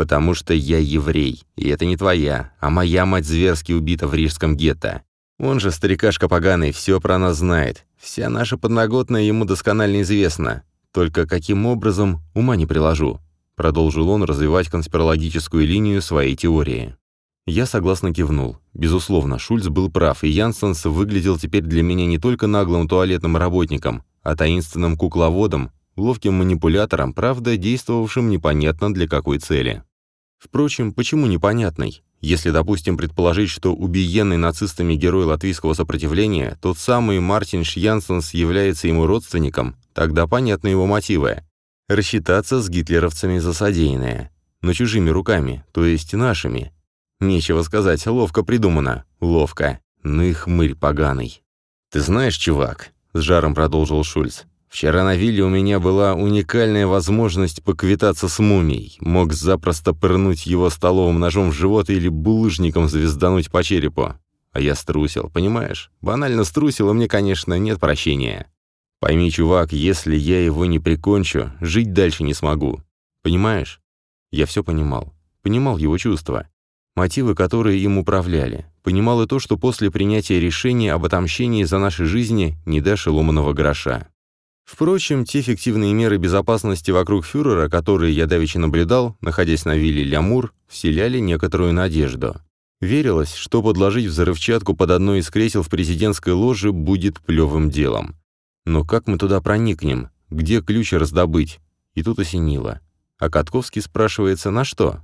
Потому что я еврей, и это не твоя, а моя мать зверски убита в рижском гетто. Он же, старикашка поганый, все про нас знает. Вся наша подноготная ему досконально известна. Только каким образом, ума не приложу. Продолжил он развивать конспирологическую линию своей теории. Я согласно кивнул. Безусловно, Шульц был прав, и Янсенс выглядел теперь для меня не только наглым туалетным работником, а таинственным кукловодом, ловким манипулятором, правда, действовавшим непонятно для какой цели. Впрочем, почему непонятный? Если, допустим, предположить, что убиенный нацистами герой латвийского сопротивления, тот самый Мартин Шьянсенс является ему родственником, тогда понятны его мотивы. рассчитаться с гитлеровцами за содеянное. Но чужими руками, то есть нашими. Нечего сказать, ловко придумано. Ловко. Ну и хмырь поганый. «Ты знаешь, чувак», — с жаром продолжил Шульц, «вчера на вилле у меня была уникальная возможность поквитаться с мумией. Мог запросто пырнуть его столовым ножом в живот или булыжником звездануть по черепу. А я струсил, понимаешь? Банально струсил, и мне, конечно, нет прощения. Пойми, чувак, если я его не прикончу, жить дальше не смогу. Понимаешь? Я все понимал. Понимал его чувства. Мотивы, которые им управляли. Понимал и то, что после принятия решения об отомщении за наши жизни не дашь и ломаного гроша. Впрочем, те эффективные меры безопасности вокруг фюрера, которые я давеча наблюдал, находясь на вилле Лямур, вселяли некоторую надежду. Верилось, что подложить взрывчатку под одно из кресел в президентской ложе будет плевым делом. Но как мы туда проникнем? Где ключ раздобыть? И тут осенило. А Катковский спрашивается, на что?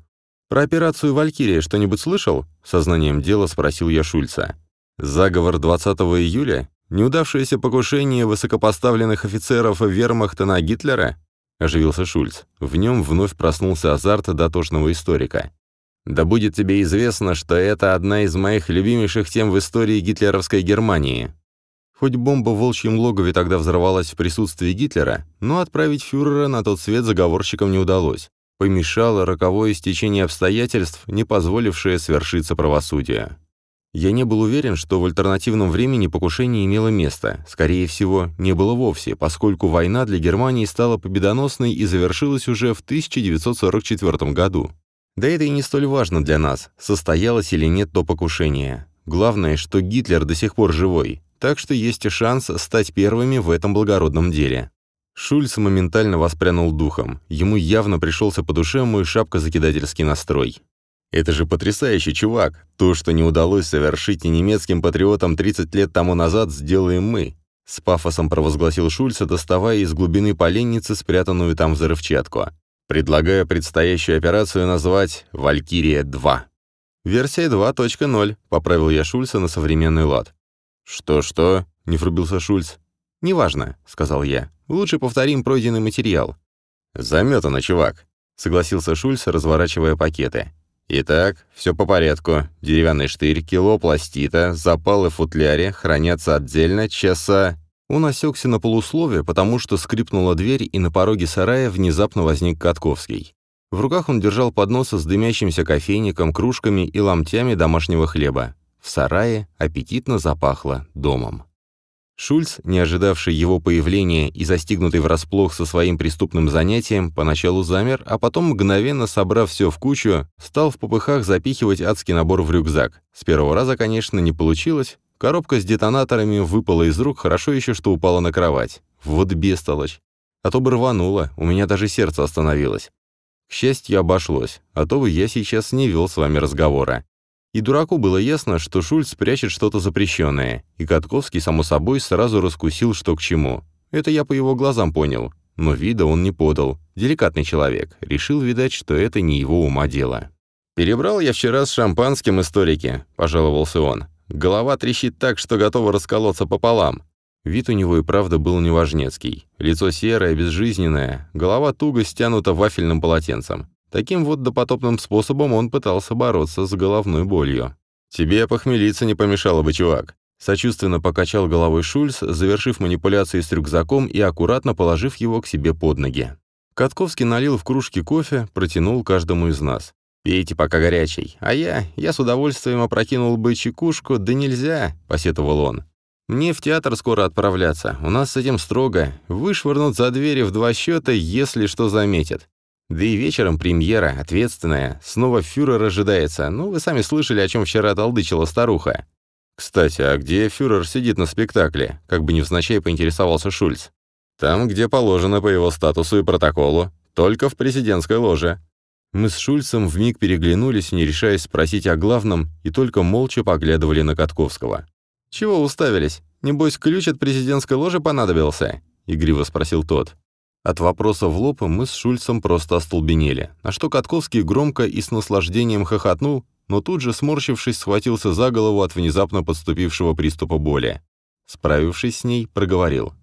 «Про операцию «Валькирия» что-нибудь слышал?» — сознанием дела спросил я Шульца. «Заговор 20 июля? Неудавшееся покушение высокопоставленных офицеров вермахта на Гитлера?» — оживился Шульц. В нем вновь проснулся азарт дотошного историка. «Да будет тебе известно, что это одна из моих любимейших тем в истории гитлеровской Германии. Хоть бомба в волчьем логове тогда взорвалась в присутствии Гитлера, но отправить фюрера на тот свет заговорщикам не удалось. Помешало роковое стечение обстоятельств, не позволившее свершиться правосудие. Я не был уверен, что в альтернативном времени покушение имело место. Скорее всего, не было вовсе, поскольку война для Германии стала победоносной и завершилась уже в 1944 году. Да это и не столь важно для нас, состоялось или нет то покушение. Главное, что Гитлер до сих пор живой, так что есть шанс стать первыми в этом благородном деле. Шульц моментально воспрянул духом. Ему явно пришелся по душе мой шапкозакидательский настрой. «Это же потрясающий чувак! То, что не удалось совершить и немецким патриотам 30 лет тому назад, сделаем мы!» С пафосом провозгласил Шульца, доставая из глубины поленницы спрятанную там взрывчатку. «Предлагаю предстоящую операцию назвать «Валькирия-2». «Версия 2.0», — поправил я Шульца на современный лад. «Что-что?» — не врубился Шульц. «Неважно», — сказал я. «Лучше повторим пройденный материал». «Заметано, чувак», — согласился Шульц, разворачивая пакеты. «Итак, все по порядку. Деревянный штырь, кило пластита, запалы в футляре хранятся отдельно, часа...» Он осекся на полусловие, потому что скрипнула дверь, и на пороге сарая внезапно возник Катковский. В руках он держал подносы с дымящимся кофейником, кружками и ломтями домашнего хлеба. В сарае аппетитно запахло домом. Шульц, не ожидавший его появления и застигнутый врасплох со своим преступным занятием, поначалу замер, а потом, мгновенно собрав все в кучу, стал в попыхах запихивать адский набор в рюкзак. С первого раза, конечно, не получилось. Коробка с детонаторами выпала из рук, хорошо еще, что упала на кровать. Вот бестолочь. А то бы рвануло, у меня даже сердце остановилось. К счастью, обошлось, а то бы я сейчас не вел с вами разговора. И дураку было ясно, что Шульц прячет что-то запрещенное, и Катковский, само собой, сразу раскусил, что к чему. Это я по его глазам понял, но вида он не подал. Деликатный человек, решил, видать, что это не его ума дело. «Перебрал я вчера с шампанским историки», — пожаловался он. «Голова трещит так, что готова расколоться пополам». Вид у него и правда был неважнецкий. Лицо серое, безжизненное, голова туго стянута вафельным полотенцем. Таким вот допотопным способом он пытался бороться с головной болью. «Тебе похмелиться не помешало бы, чувак», Сочувственно покачал головой Шульц, завершив манипуляции с рюкзаком и аккуратно положив его к себе под ноги. Катковский налил в кружки кофе, протянул каждому из нас. «Пейте, пока горячий. А я, я с удовольствием опрокинул бы чекушку, да нельзя», — посетовал он. «Мне в театр скоро отправляться. У нас с этим строго. Вышвырнут за двери в два счета, если что заметят. Да и вечером премьера, ответственная. Снова фюрер ожидается. Ну, вы сами слышали, о чем вчера толдычила старуха. Кстати, а где фюрер сидит на спектакле? Как бы невзначай поинтересовался Шульц. Там, где положено по его статусу и протоколу. Только в президентской ложе. Мы с Шульцем вмиг переглянулись, не решаясь спросить о главном, и только молча поглядывали на Катковского. «Чего уставились? Небось, ключ от президентской ложи понадобился?» — игриво спросил тот. От вопроса в лоб мы с Шульцем просто остолбенели, на что Катковский громко и с наслаждением хохотнул, но тут же, сморщившись, схватился за голову от внезапно подступившего приступа боли. Справившись с ней, проговорил.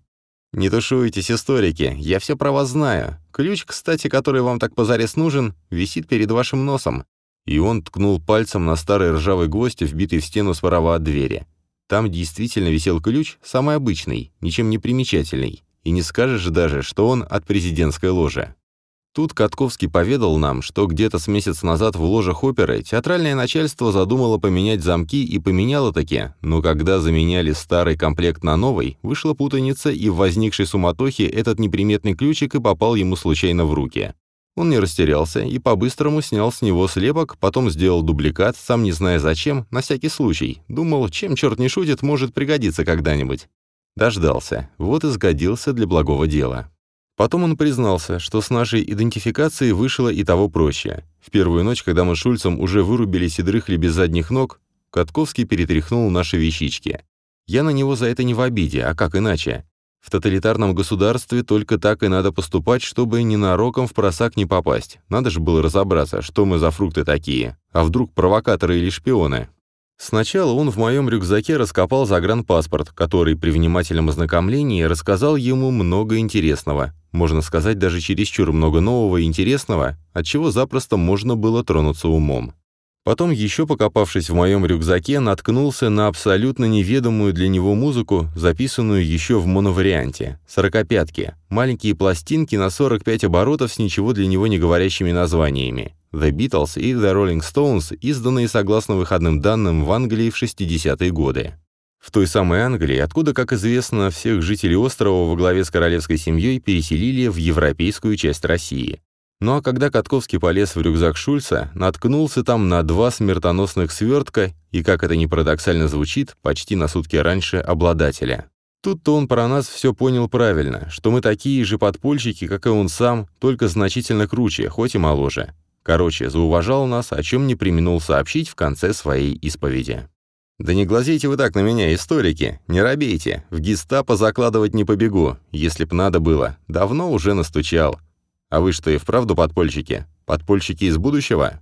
«Не тушуйтесь, историки, я все про вас знаю. Ключ, кстати, который вам так позарез нужен, висит перед вашим носом». И он ткнул пальцем на старый ржавый гвоздь, вбитый в стену справа от двери. Там действительно висел ключ, самый обычный, ничем не примечательный. И не скажешь даже, что он от президентской ложи. Тут Катковский поведал нам, что где-то с месяц назад в ложах оперы театральное начальство задумало поменять замки и поменяло таки, но когда заменяли старый комплект на новый, вышла путаница, и в возникшей суматохе этот неприметный ключик и попал ему случайно в руки. Он не растерялся и по-быстрому снял с него слепок, потом сделал дубликат, сам не зная зачем, на всякий случай. Думал, чем черт не шутит, может пригодиться когда-нибудь. Дождался. Вот и сгодился для благого дела. Потом он признался, что с нашей идентификацией вышло и того проще. В первую ночь, когда мы с Шульцем уже вырубились и дрыхли без задних ног, Катковский перетряхнул наши вещички. Я на него за это не в обиде, а как иначе? В тоталитарном государстве только так и надо поступать, чтобы ненароком в просак не попасть. Надо же было разобраться, что мы за фрукты такие. А вдруг провокаторы или шпионы? Сначала он в моем рюкзаке раскопал загранпаспорт, который при внимательном ознакомлении рассказал ему много интересного, можно сказать, даже чересчур много нового и интересного, от чего запросто можно было тронуться умом. Потом, еще покопавшись в моем рюкзаке, наткнулся на абсолютно неведомую для него музыку, записанную еще в моноварианте — сорокопятки, маленькие пластинки на 45 оборотов с ничего для него не говорящими названиями. The Beatles и The Rolling Stones, изданные согласно выходным данным в Англии в 60-е годы. В той самой Англии, откуда, как известно, всех жителей острова во главе с королевской семьей переселили в европейскую часть России. Ну а когда Катковский полез в рюкзак Шульца, наткнулся там на два смертоносных свертка и, как это ни парадоксально звучит, почти на сутки раньше обладателя. Тут-то он про нас все понял правильно, что мы такие же подпольщики, как и он сам, только значительно круче, хоть и моложе. Короче, зауважал нас, о чем не применул сообщить в конце своей исповеди. «Да не глазейте вы так на меня, историки, не робейте. В гестапо закладывать не побегу, если б надо было. Давно уже настучал. А вы что, и вправду подпольщики? Подпольщики из будущего?»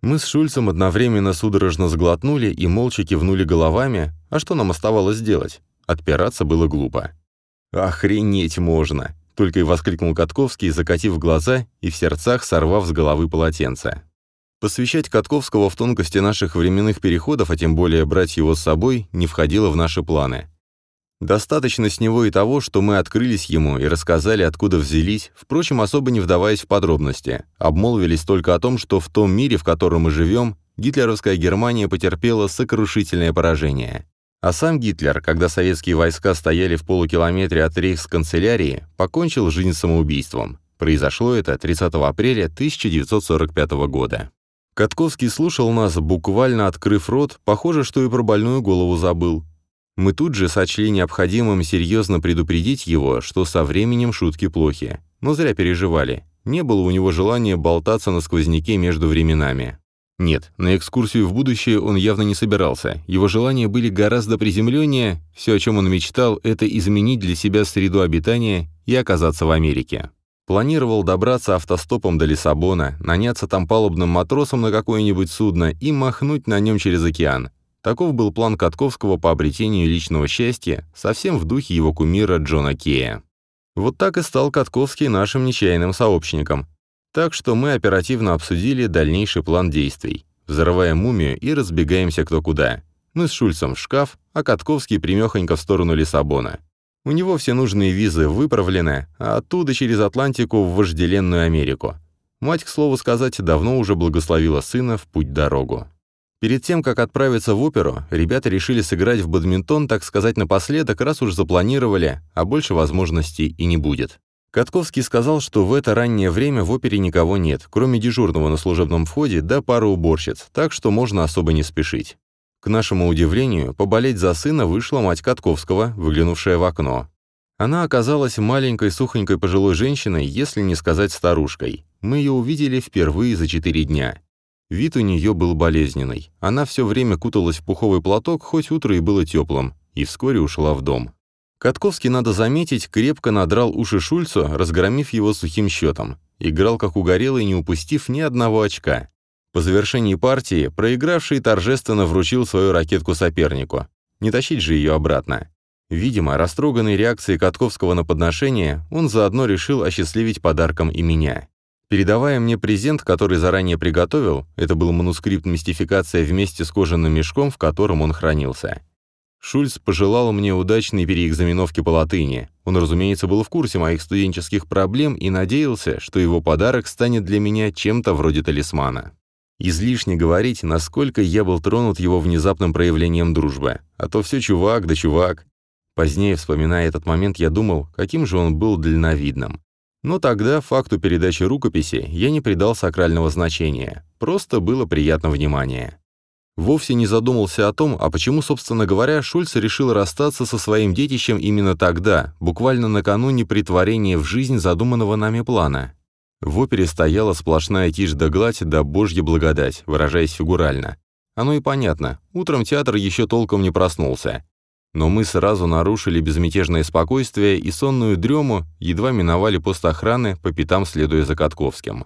Мы с Шульцем одновременно судорожно сглотнули и молча кивнули головами, а что нам оставалось делать? Отпираться было глупо. «Охренеть можно!» — только и воскликнул Катковский, закатив глаза и в сердцах сорвав с головы полотенце. Посвящать Катковского в тонкости наших временных переходов, а тем более брать его с собой, не входило в наши планы. Достаточно с него и того, что мы открылись ему и рассказали, откуда взялись, впрочем, особо не вдаваясь в подробности, обмолвились только о том, что в том мире, в котором мы живем, гитлеровская Германия потерпела сокрушительное поражение. А сам Гитлер, когда советские войска стояли в полукилометре от рейхсканцелярии, покончил жизнь самоубийством. Произошло это 30 апреля 1945 года. Катковский слушал нас, буквально открыв рот, похоже, что и про больную голову забыл. Мы тут же сочли необходимым серьезно предупредить его, что со временем шутки плохи. Но зря переживали. Не было у него желания болтаться на сквозняке между временами. Нет, на экскурсию в будущее он явно не собирался. Его желания были гораздо приземленнее. Все, о чем он мечтал, это изменить для себя среду обитания и оказаться в Америке. Планировал добраться автостопом до Лиссабона, наняться там палубным матросом на какое-нибудь судно и махнуть на нем через океан. Таков был план Катковского по обретению личного счастья, совсем в духе его кумира Джона Кея. Вот так и стал Катковский нашим нечаянным сообщником. Так что мы оперативно обсудили дальнейший план действий. Взрываем мумию и разбегаемся кто куда. Мы с Шульцем в шкаф, а Катковский примехонько в сторону Лиссабона. У него все нужные визы выправлены, а оттуда через Атлантику в вожделенную Америку. Мать, к слову сказать, давно уже благословила сына в путь-дорогу. Перед тем, как отправиться в оперу, ребята решили сыграть в бадминтон, так сказать, напоследок, раз уж запланировали, а больше возможностей и не будет. Катковский сказал, что в это раннее время в опере никого нет, кроме дежурного на служебном входе да пары уборщиц, так что можно особо не спешить. К нашему удивлению, поболеть за сына вышла мать Катковского, выглянувшая в окно. Она оказалась маленькой сухонькой пожилой женщиной, если не сказать старушкой. Мы ее увидели впервые за четыре дня. Вид у нее был болезненный. Она все время куталась в пуховый платок, хоть утро и было теплым, и вскоре ушла в дом. Катковский, надо заметить, крепко надрал уши Шульцу, разгромив его сухим счетом. Играл как угорелый, не упустив ни одного очка. По завершении партии проигравший торжественно вручил свою ракетку сопернику. Не тащить же ее обратно. Видимо, растроганной реакцией Катковского на подношение, он заодно решил осчастливить подарком и меня. Передавая мне презент, который заранее приготовил, это был манускрипт «Мистификация» вместе с кожаным мешком, в котором он хранился. Шульц пожелал мне удачной переэкзаменовки по латыни. Он, разумеется, был в курсе моих студенческих проблем и надеялся, что его подарок станет для меня чем-то вроде талисмана. Излишне говорить, насколько я был тронут его внезапным проявлением дружбы. А то все чувак да чувак. Позднее, вспоминая этот момент, я думал, каким же он был дальновидным. Но тогда факту передачи рукописи я не придал сакрального значения, просто было приятно внимание. Вовсе не задумался о том, а почему, собственно говоря, Шульц решил расстаться со своим детищем именно тогда, буквально накануне притворения в жизнь задуманного нами плана. В опере стояла сплошная тишь да гладь да божья благодать, выражаясь фигурально. Оно и понятно, утром театр еще толком не проснулся. Но мы сразу нарушили безмятежное спокойствие и сонную дрему, едва миновали пост охраны, по пятам следуя за Катковским.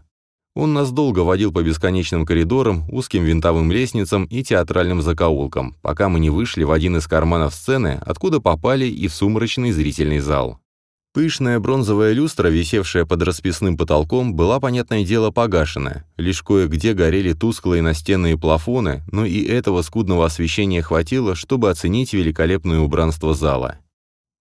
Он нас долго водил по бесконечным коридорам, узким винтовым лестницам и театральным закоулкам, пока мы не вышли в один из карманов сцены, откуда попали и в сумрачный зрительный зал. Пышная бронзовая люстра, висевшая под расписным потолком, была, понятное дело, погашена. Лишь кое-где горели тусклые настенные плафоны, но и этого скудного освещения хватило, чтобы оценить великолепное убранство зала.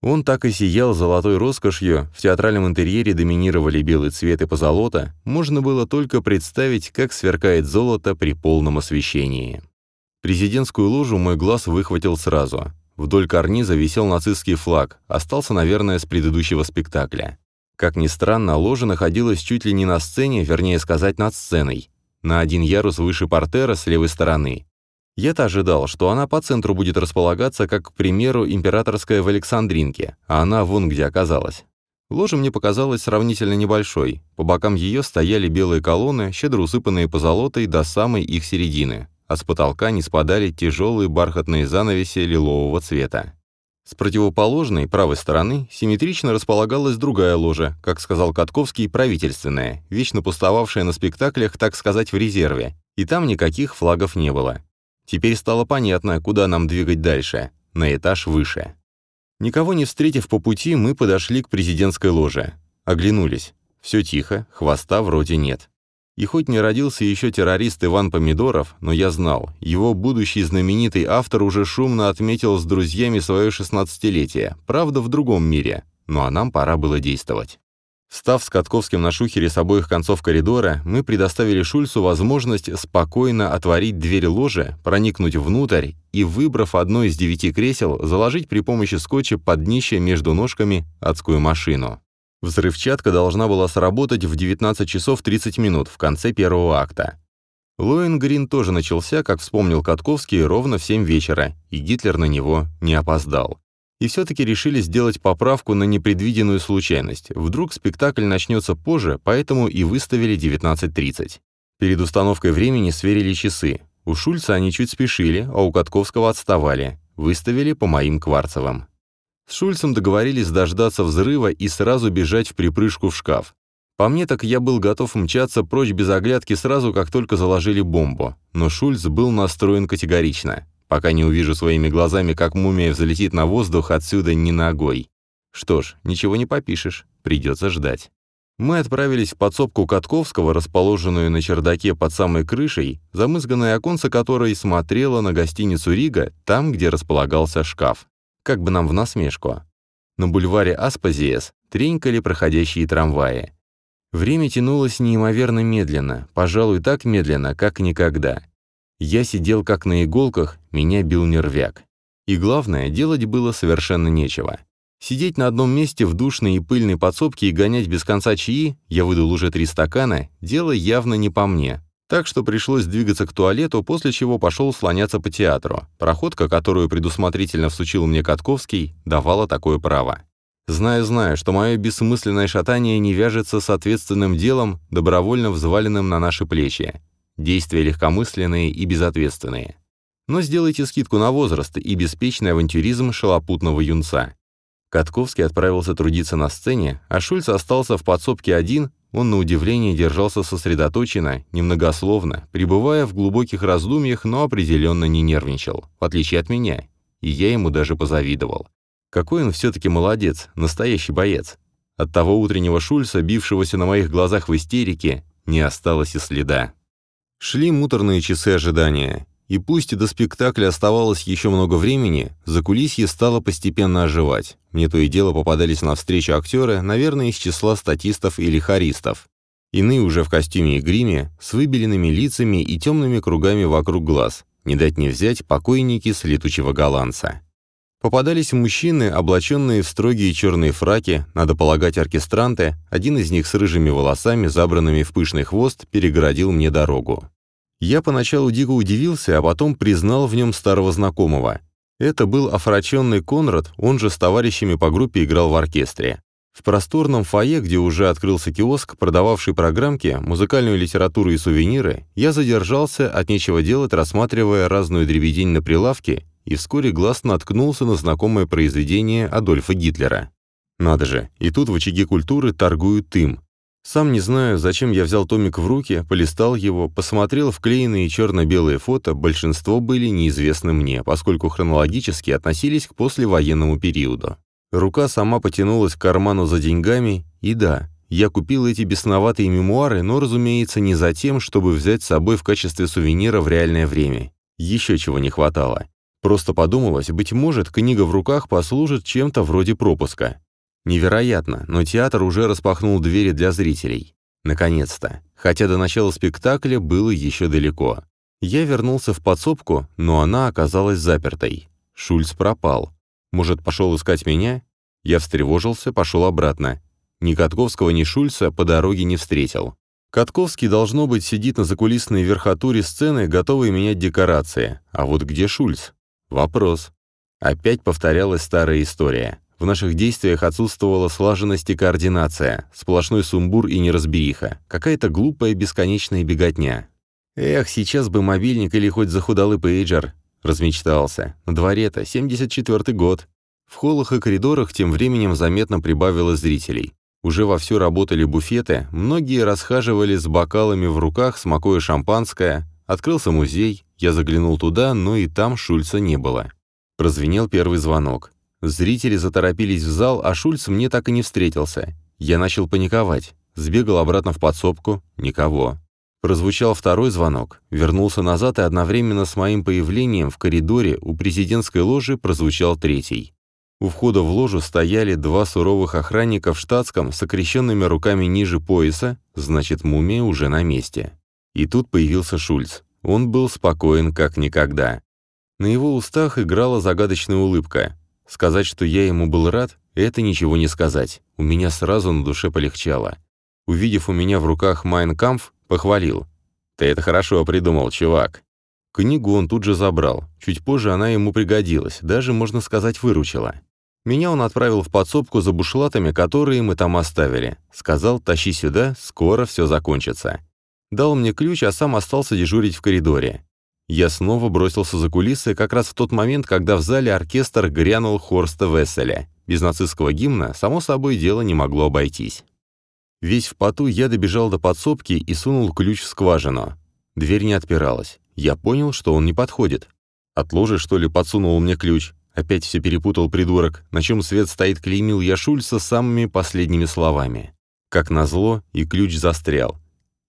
Он так и сиял золотой роскошью, в театральном интерьере доминировали белый цвет и позолота, можно было только представить, как сверкает золото при полном освещении. Президентскую ложу мой глаз выхватил сразу. Вдоль карниза висел нацистский флаг, остался, наверное, с предыдущего спектакля. Как ни странно, ложа находилась чуть ли не на сцене, вернее сказать, над сценой. На один ярус выше портера с левой стороны. Я-то ожидал, что она по центру будет располагаться, как, к примеру, императорская в Александринке, а она вон где оказалась. Ложа мне показалась сравнительно небольшой. По бокам ее стояли белые колонны, щедро усыпанные позолотой до самой их середины а с потолка не спадали тяжелые бархатные занавеси лилового цвета. С противоположной, правой стороны, симметрично располагалась другая ложа, как сказал Катковский, правительственная, вечно пустовавшая на спектаклях, так сказать, в резерве, и там никаких флагов не было. Теперь стало понятно, куда нам двигать дальше, на этаж выше. Никого не встретив по пути, мы подошли к президентской ложе. Оглянулись. Все тихо, хвоста вроде нет. И хоть не родился еще террорист Иван Помидоров, но я знал, его будущий знаменитый автор уже шумно отметил с друзьями свое шестнадцатилетие, правда, в другом мире, ну а нам пора было действовать. Став с Катковским на шухере с обоих концов коридора, мы предоставили Шульцу возможность спокойно отворить дверь ложи, проникнуть внутрь и, выбрав одно из девяти кресел, заложить при помощи скотча под днище между ножками адскую машину. Взрывчатка должна была сработать в 19 часов 30 минут в конце первого акта. Лоенгрин тоже начался, как вспомнил Катковский, ровно в 7 вечера, и Гитлер на него не опоздал. И все-таки решили сделать поправку на непредвиденную случайность. Вдруг спектакль начнется позже, поэтому и выставили 19.30. Перед установкой времени сверили часы. У Шульца они чуть спешили, а у Катковского отставали. Выставили по моим кварцевым. С Шульцем договорились дождаться взрыва и сразу бежать в припрыжку в шкаф. По мне так я был готов мчаться прочь без оглядки сразу, как только заложили бомбу. Но Шульц был настроен категорично. Пока не увижу своими глазами, как мумия взлетит на воздух, отсюда ни ногой. Что ж, ничего не попишешь, придется ждать. Мы отправились в подсобку Катковского, расположенную на чердаке под самой крышей, замызганное оконце которой смотрело на гостиницу «Рига», там, где располагался шкаф как бы нам в насмешку. На бульваре Аспазиес тренькали проходящие трамваи. Время тянулось неимоверно медленно, пожалуй, так медленно, как никогда. Я сидел как на иголках, меня бил нервяк. И главное, делать было совершенно нечего. Сидеть на одном месте в душной и пыльной подсобке и гонять без конца чаи, я выдал уже три стакана, дело явно не по мне, так что пришлось двигаться к туалету, после чего пошел слоняться по театру. Проходка, которую предусмотрительно всучил мне Катковский, давала такое право. Зная-зная, что мое бессмысленное шатание не вяжется с ответственным делом, добровольно взваленным на наши плечи. Действия легкомысленные и безответственные. Но сделайте скидку на возраст и беспечный авантюризм шалопутного юнца. Катковский отправился трудиться на сцене, а Шульц остался в подсобке один, он, на удивление, держался сосредоточенно, немногословно, пребывая в глубоких раздумьях, но определенно не нервничал, в отличие от меня, и я ему даже позавидовал. Какой он все-таки молодец, настоящий боец. От того утреннего Шульца, бившегося на моих глазах в истерике, не осталось и следа. Шли муторные часы ожидания. И пусть до спектакля оставалось еще много времени, закулисье стало постепенно оживать. Мне то и дело попадались навстречу актеры, наверное, из числа статистов или хористов. Иные уже в костюме и гриме, с выбеленными лицами и темными кругами вокруг глаз. Не дать не взять покойники с летучего голландца. Попадались мужчины, облаченные в строгие черные фраки, надо полагать оркестранты, один из них с рыжими волосами, забранными в пышный хвост, перегородил мне дорогу. Я поначалу дико удивился, а потом признал в нем старого знакомого. Это был офраченный Конрад, он же с товарищами по группе играл в оркестре. В просторном фойе, где уже открылся киоск, продававший программки, музыкальную литературу и сувениры, я задержался, от нечего делать, рассматривая разную дребедень на прилавке, и вскоре глаз наткнулся на знакомое произведение Адольфа Гитлера. Надо же, и тут в очаге культуры торгуют им. Сам не знаю, зачем я взял томик в руки, полистал его, посмотрел вклеенные черно-белые фото, большинство были неизвестны мне, поскольку хронологически относились к послевоенному периоду. Рука сама потянулась к карману за деньгами, и да, я купил эти бесноватые мемуары, но, разумеется, не за тем, чтобы взять с собой в качестве сувенира в реальное время. Еще чего не хватало. Просто подумалось, быть может, книга в руках послужит чем-то вроде пропуска. Невероятно, но театр уже распахнул двери для зрителей. Наконец-то. Хотя до начала спектакля было еще далеко. Я вернулся в подсобку, но она оказалась запертой. Шульц пропал. Может, пошел искать меня? Я встревожился, пошел обратно. Ни Катковского, ни Шульца по дороге не встретил. Катковский, должно быть, сидит на закулисной верхотуре сцены, готовый менять декорации. А вот где Шульц? Вопрос. Опять повторялась старая история. В наших действиях отсутствовала слаженность и координация, сплошной сумбур и неразбериха, какая-то глупая бесконечная беготня. Эх, сейчас бы мобильник или хоть захудалый пейджер. Размечтался. На дворе-то 74-й год. В холлах и коридорах тем временем заметно прибавилось зрителей. Уже вовсю работали буфеты, многие расхаживали с бокалами в руках, смакуя шампанское. Открылся музей, я заглянул туда, но и там Шульца не было. Прозвенел первый звонок. Зрители заторопились в зал, а Шульц мне так и не встретился. Я начал паниковать. Сбегал обратно в подсобку. Никого. Прозвучал второй звонок. Вернулся назад, и одновременно с моим появлением в коридоре у президентской ложи прозвучал третий. У входа в ложу стояли два суровых охранника в штатском, с окрещенными руками ниже пояса, значит, мумия уже на месте. И тут появился Шульц. Он был спокоен, как никогда. На его устах играла загадочная улыбка. Сказать, что я ему был рад, это ничего не сказать. У меня сразу на душе полегчало. Увидев у меня в руках «Майнкамф», похвалил. «Ты это хорошо придумал, чувак». Книгу он тут же забрал. Чуть позже она ему пригодилась, даже, можно сказать, выручила. Меня он отправил в подсобку за бушлатами, которые мы там оставили. Сказал, тащи сюда, скоро все закончится. Дал мне ключ, а сам остался дежурить в коридоре. Я снова бросился за кулисы как раз в тот момент, когда в зале оркестр грянул Хорста Весселя. Без нацистского гимна, само собой, дело не могло обойтись. Весь в поту я добежал до подсобки и сунул ключ в скважину. Дверь не отпиралась. Я понял, что он не подходит. От ложи, что ли, подсунул мне ключ. Опять все перепутал придурок, на чем свет стоит клеймил я Шульца самыми последними словами. Как назло, и ключ застрял.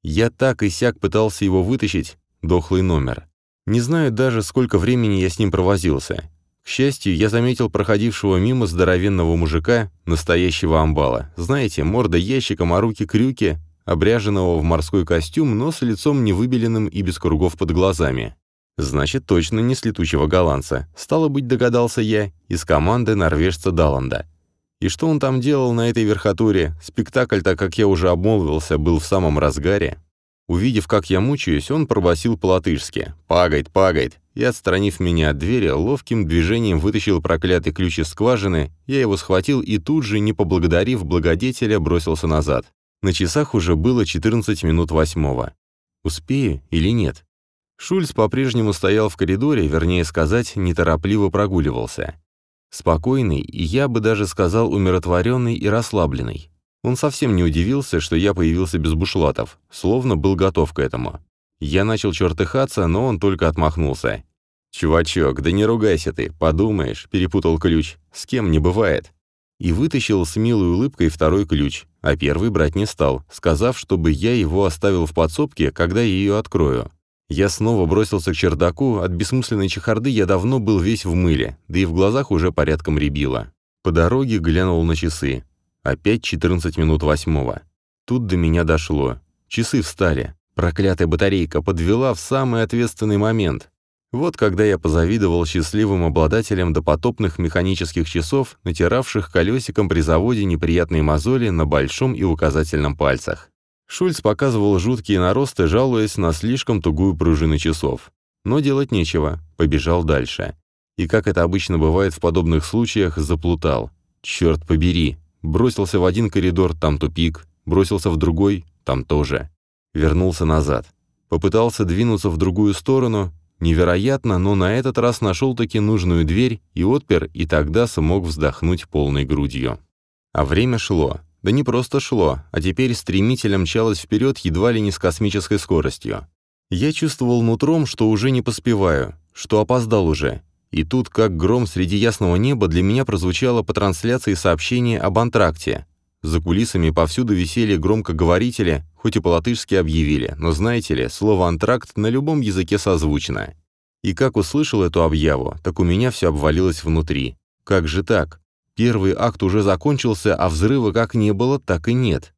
Я так и сяк пытался его вытащить, дохлый номер. Не знаю даже, сколько времени я с ним провозился. К счастью, я заметил проходившего мимо здоровенного мужика, настоящего амбала. Знаете, морда ящиком, а руки крюки, обряженного в морской костюм, но с лицом невыбеленным и без кругов под глазами. Значит, точно не с летучего голландца. Стало быть, догадался я, из команды норвежца Далланда. И что он там делал на этой верхотуре? Спектакль, так как я уже обмолвился, был в самом разгаре. Увидев, как я мучаюсь, он пробасил по-латышски «Пагайт, пагайт!» и, отстранив меня от двери, ловким движением вытащил проклятый ключ из скважины, я его схватил и тут же, не поблагодарив благодетеля, бросился назад. На часах уже было 14 минут восьмого. Успею или нет? Шульц по-прежнему стоял в коридоре, вернее сказать, неторопливо прогуливался. Спокойный, и я бы даже сказал умиротворенный и расслабленный. Он совсем не удивился, что я появился без бушлатов, словно был готов к этому. Я начал чертыхаться, но он только отмахнулся. «Чувачок, да не ругайся ты, подумаешь», — перепутал ключ. «С кем не бывает». И вытащил с милой улыбкой второй ключ, а первый брать не стал, сказав, чтобы я его оставил в подсобке, когда ее открою. Я снова бросился к чердаку, от бессмысленной чехарды я давно был весь в мыле, да и в глазах уже порядком рябило. По дороге глянул на часы. Опять 14 минут восьмого. Тут до меня дошло. Часы встали. Проклятая батарейка подвела в самый ответственный момент. Вот когда я позавидовал счастливым обладателям допотопных механических часов, натиравших колесиком при заводе неприятные мозоли на большом и указательном пальцах. Шульц показывал жуткие наросты, жалуясь на слишком тугую пружину часов. Но делать нечего, побежал дальше. И, как это обычно бывает в подобных случаях, заплутал. Черт побери! Бросился в один коридор, там тупик. Бросился в другой, там тоже. Вернулся назад. Попытался двинуться в другую сторону. Невероятно, но на этот раз нашел таки нужную дверь и отпер, и тогда смог вздохнуть полной грудью. А время шло. Да не просто шло, а теперь стремительно мчалось вперед едва ли не с космической скоростью. Я чувствовал нутром, что уже не поспеваю, что опоздал уже. И тут, как гром среди ясного неба, для меня прозвучало по трансляции сообщение об антракте. За кулисами повсюду висели громкоговорители, хоть и по-латышски объявили, но знаете ли, слово «антракт» на любом языке созвучно. И как услышал эту объяву, так у меня все обвалилось внутри. Как же так? Первый акт уже закончился, а взрыва как не было, так и нет.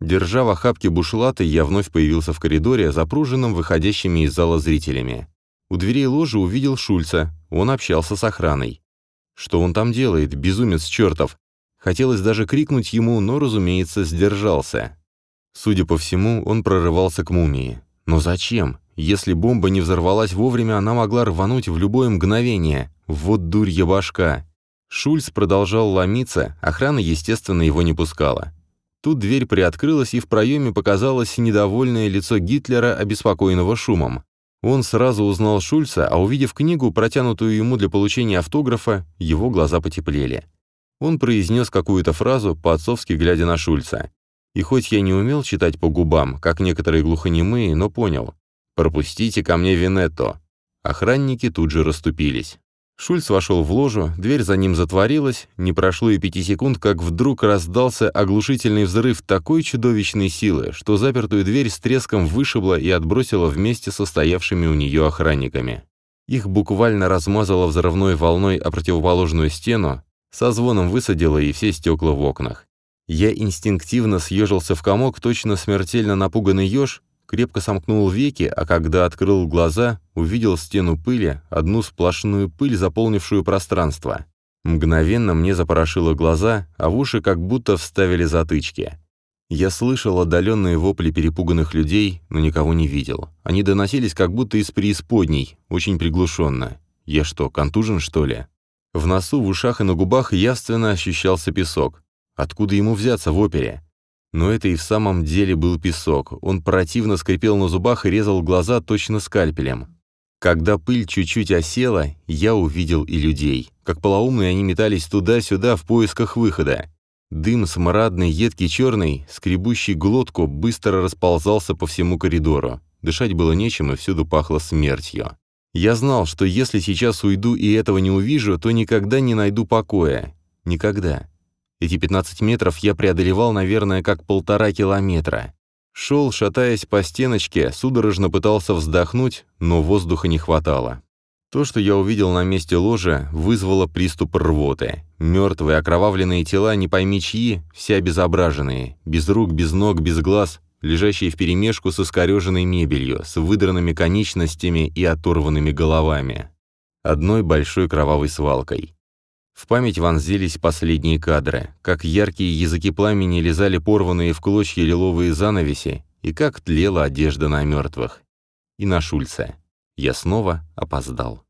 Держа в охапке бушлаты, я вновь появился в коридоре, запруженном выходящими из зала зрителями. У дверей ложи увидел Шульца, он общался с охраной. Что он там делает, безумец чертов? Хотелось даже крикнуть ему, но, разумеется, сдержался. Судя по всему, он прорывался к мумии. Но зачем? Если бомба не взорвалась вовремя, она могла рвануть в любое мгновение. Вот дурья башка. Шульц продолжал ломиться, охрана, естественно, его не пускала. Тут дверь приоткрылась, и в проеме показалось недовольное лицо Гитлера, обеспокоенного шумом. Он сразу узнал Шульца, а увидев книгу, протянутую ему для получения автографа, его глаза потеплели. Он произнес какую-то фразу, по-отцовски глядя на Шульца. И хоть я не умел читать по губам, как некоторые глухонемые, но понял. «Пропустите ко мне Винетто». Охранники тут же расступились. Шульц вошел в ложу, дверь за ним затворилась, не прошло и пяти секунд, как вдруг раздался оглушительный взрыв такой чудовищной силы, что запертую дверь с треском вышибло и отбросило вместе со стоявшими у нее охранниками. Их буквально размазало взрывной волной о противоположную стену, со звоном высадило и все стекла в окнах. Я инстинктивно съежился в комок, точно смертельно напуганный еж, крепко сомкнул веки, а когда открыл глаза, увидел стену пыли, одну сплошную пыль, заполнившую пространство. Мгновенно мне запорошило глаза, а в уши как будто вставили затычки. Я слышал отдаленные вопли перепуганных людей, но никого не видел. Они доносились как будто из преисподней, очень приглушенно. Я что, контужен, что ли? В носу, в ушах и на губах явственно ощущался песок. Откуда ему взяться в опере? Но это и в самом деле был песок. Он противно скрипел на зубах и резал глаза точно скальпелем. Когда пыль чуть-чуть осела, я увидел и людей. Как полоумные они метались туда-сюда в поисках выхода. Дым смрадный, едкий черный, скребущий глотку, быстро расползался по всему коридору. Дышать было нечем, и всюду пахло смертью. Я знал, что если сейчас уйду и этого не увижу, то никогда не найду покоя. Никогда. Эти 15 метров я преодолевал, наверное, как полтора километра. Шел, шатаясь по стеночке, судорожно пытался вздохнуть, но воздуха не хватало. То, что я увидел на месте ложа, вызвало приступ рвоты. Мертвые, окровавленные тела, не пойми чьи, все обезображенные, без рук, без ног, без глаз, лежащие вперемешку с искореженной мебелью, с выдранными конечностями и оторванными головами. Одной большой кровавой свалкой. В память вонзились последние кадры, как яркие языки пламени лизали порванные в клочья лиловые занавеси, и как тлела одежда на мертвых. И на Шульце. Я снова опоздал.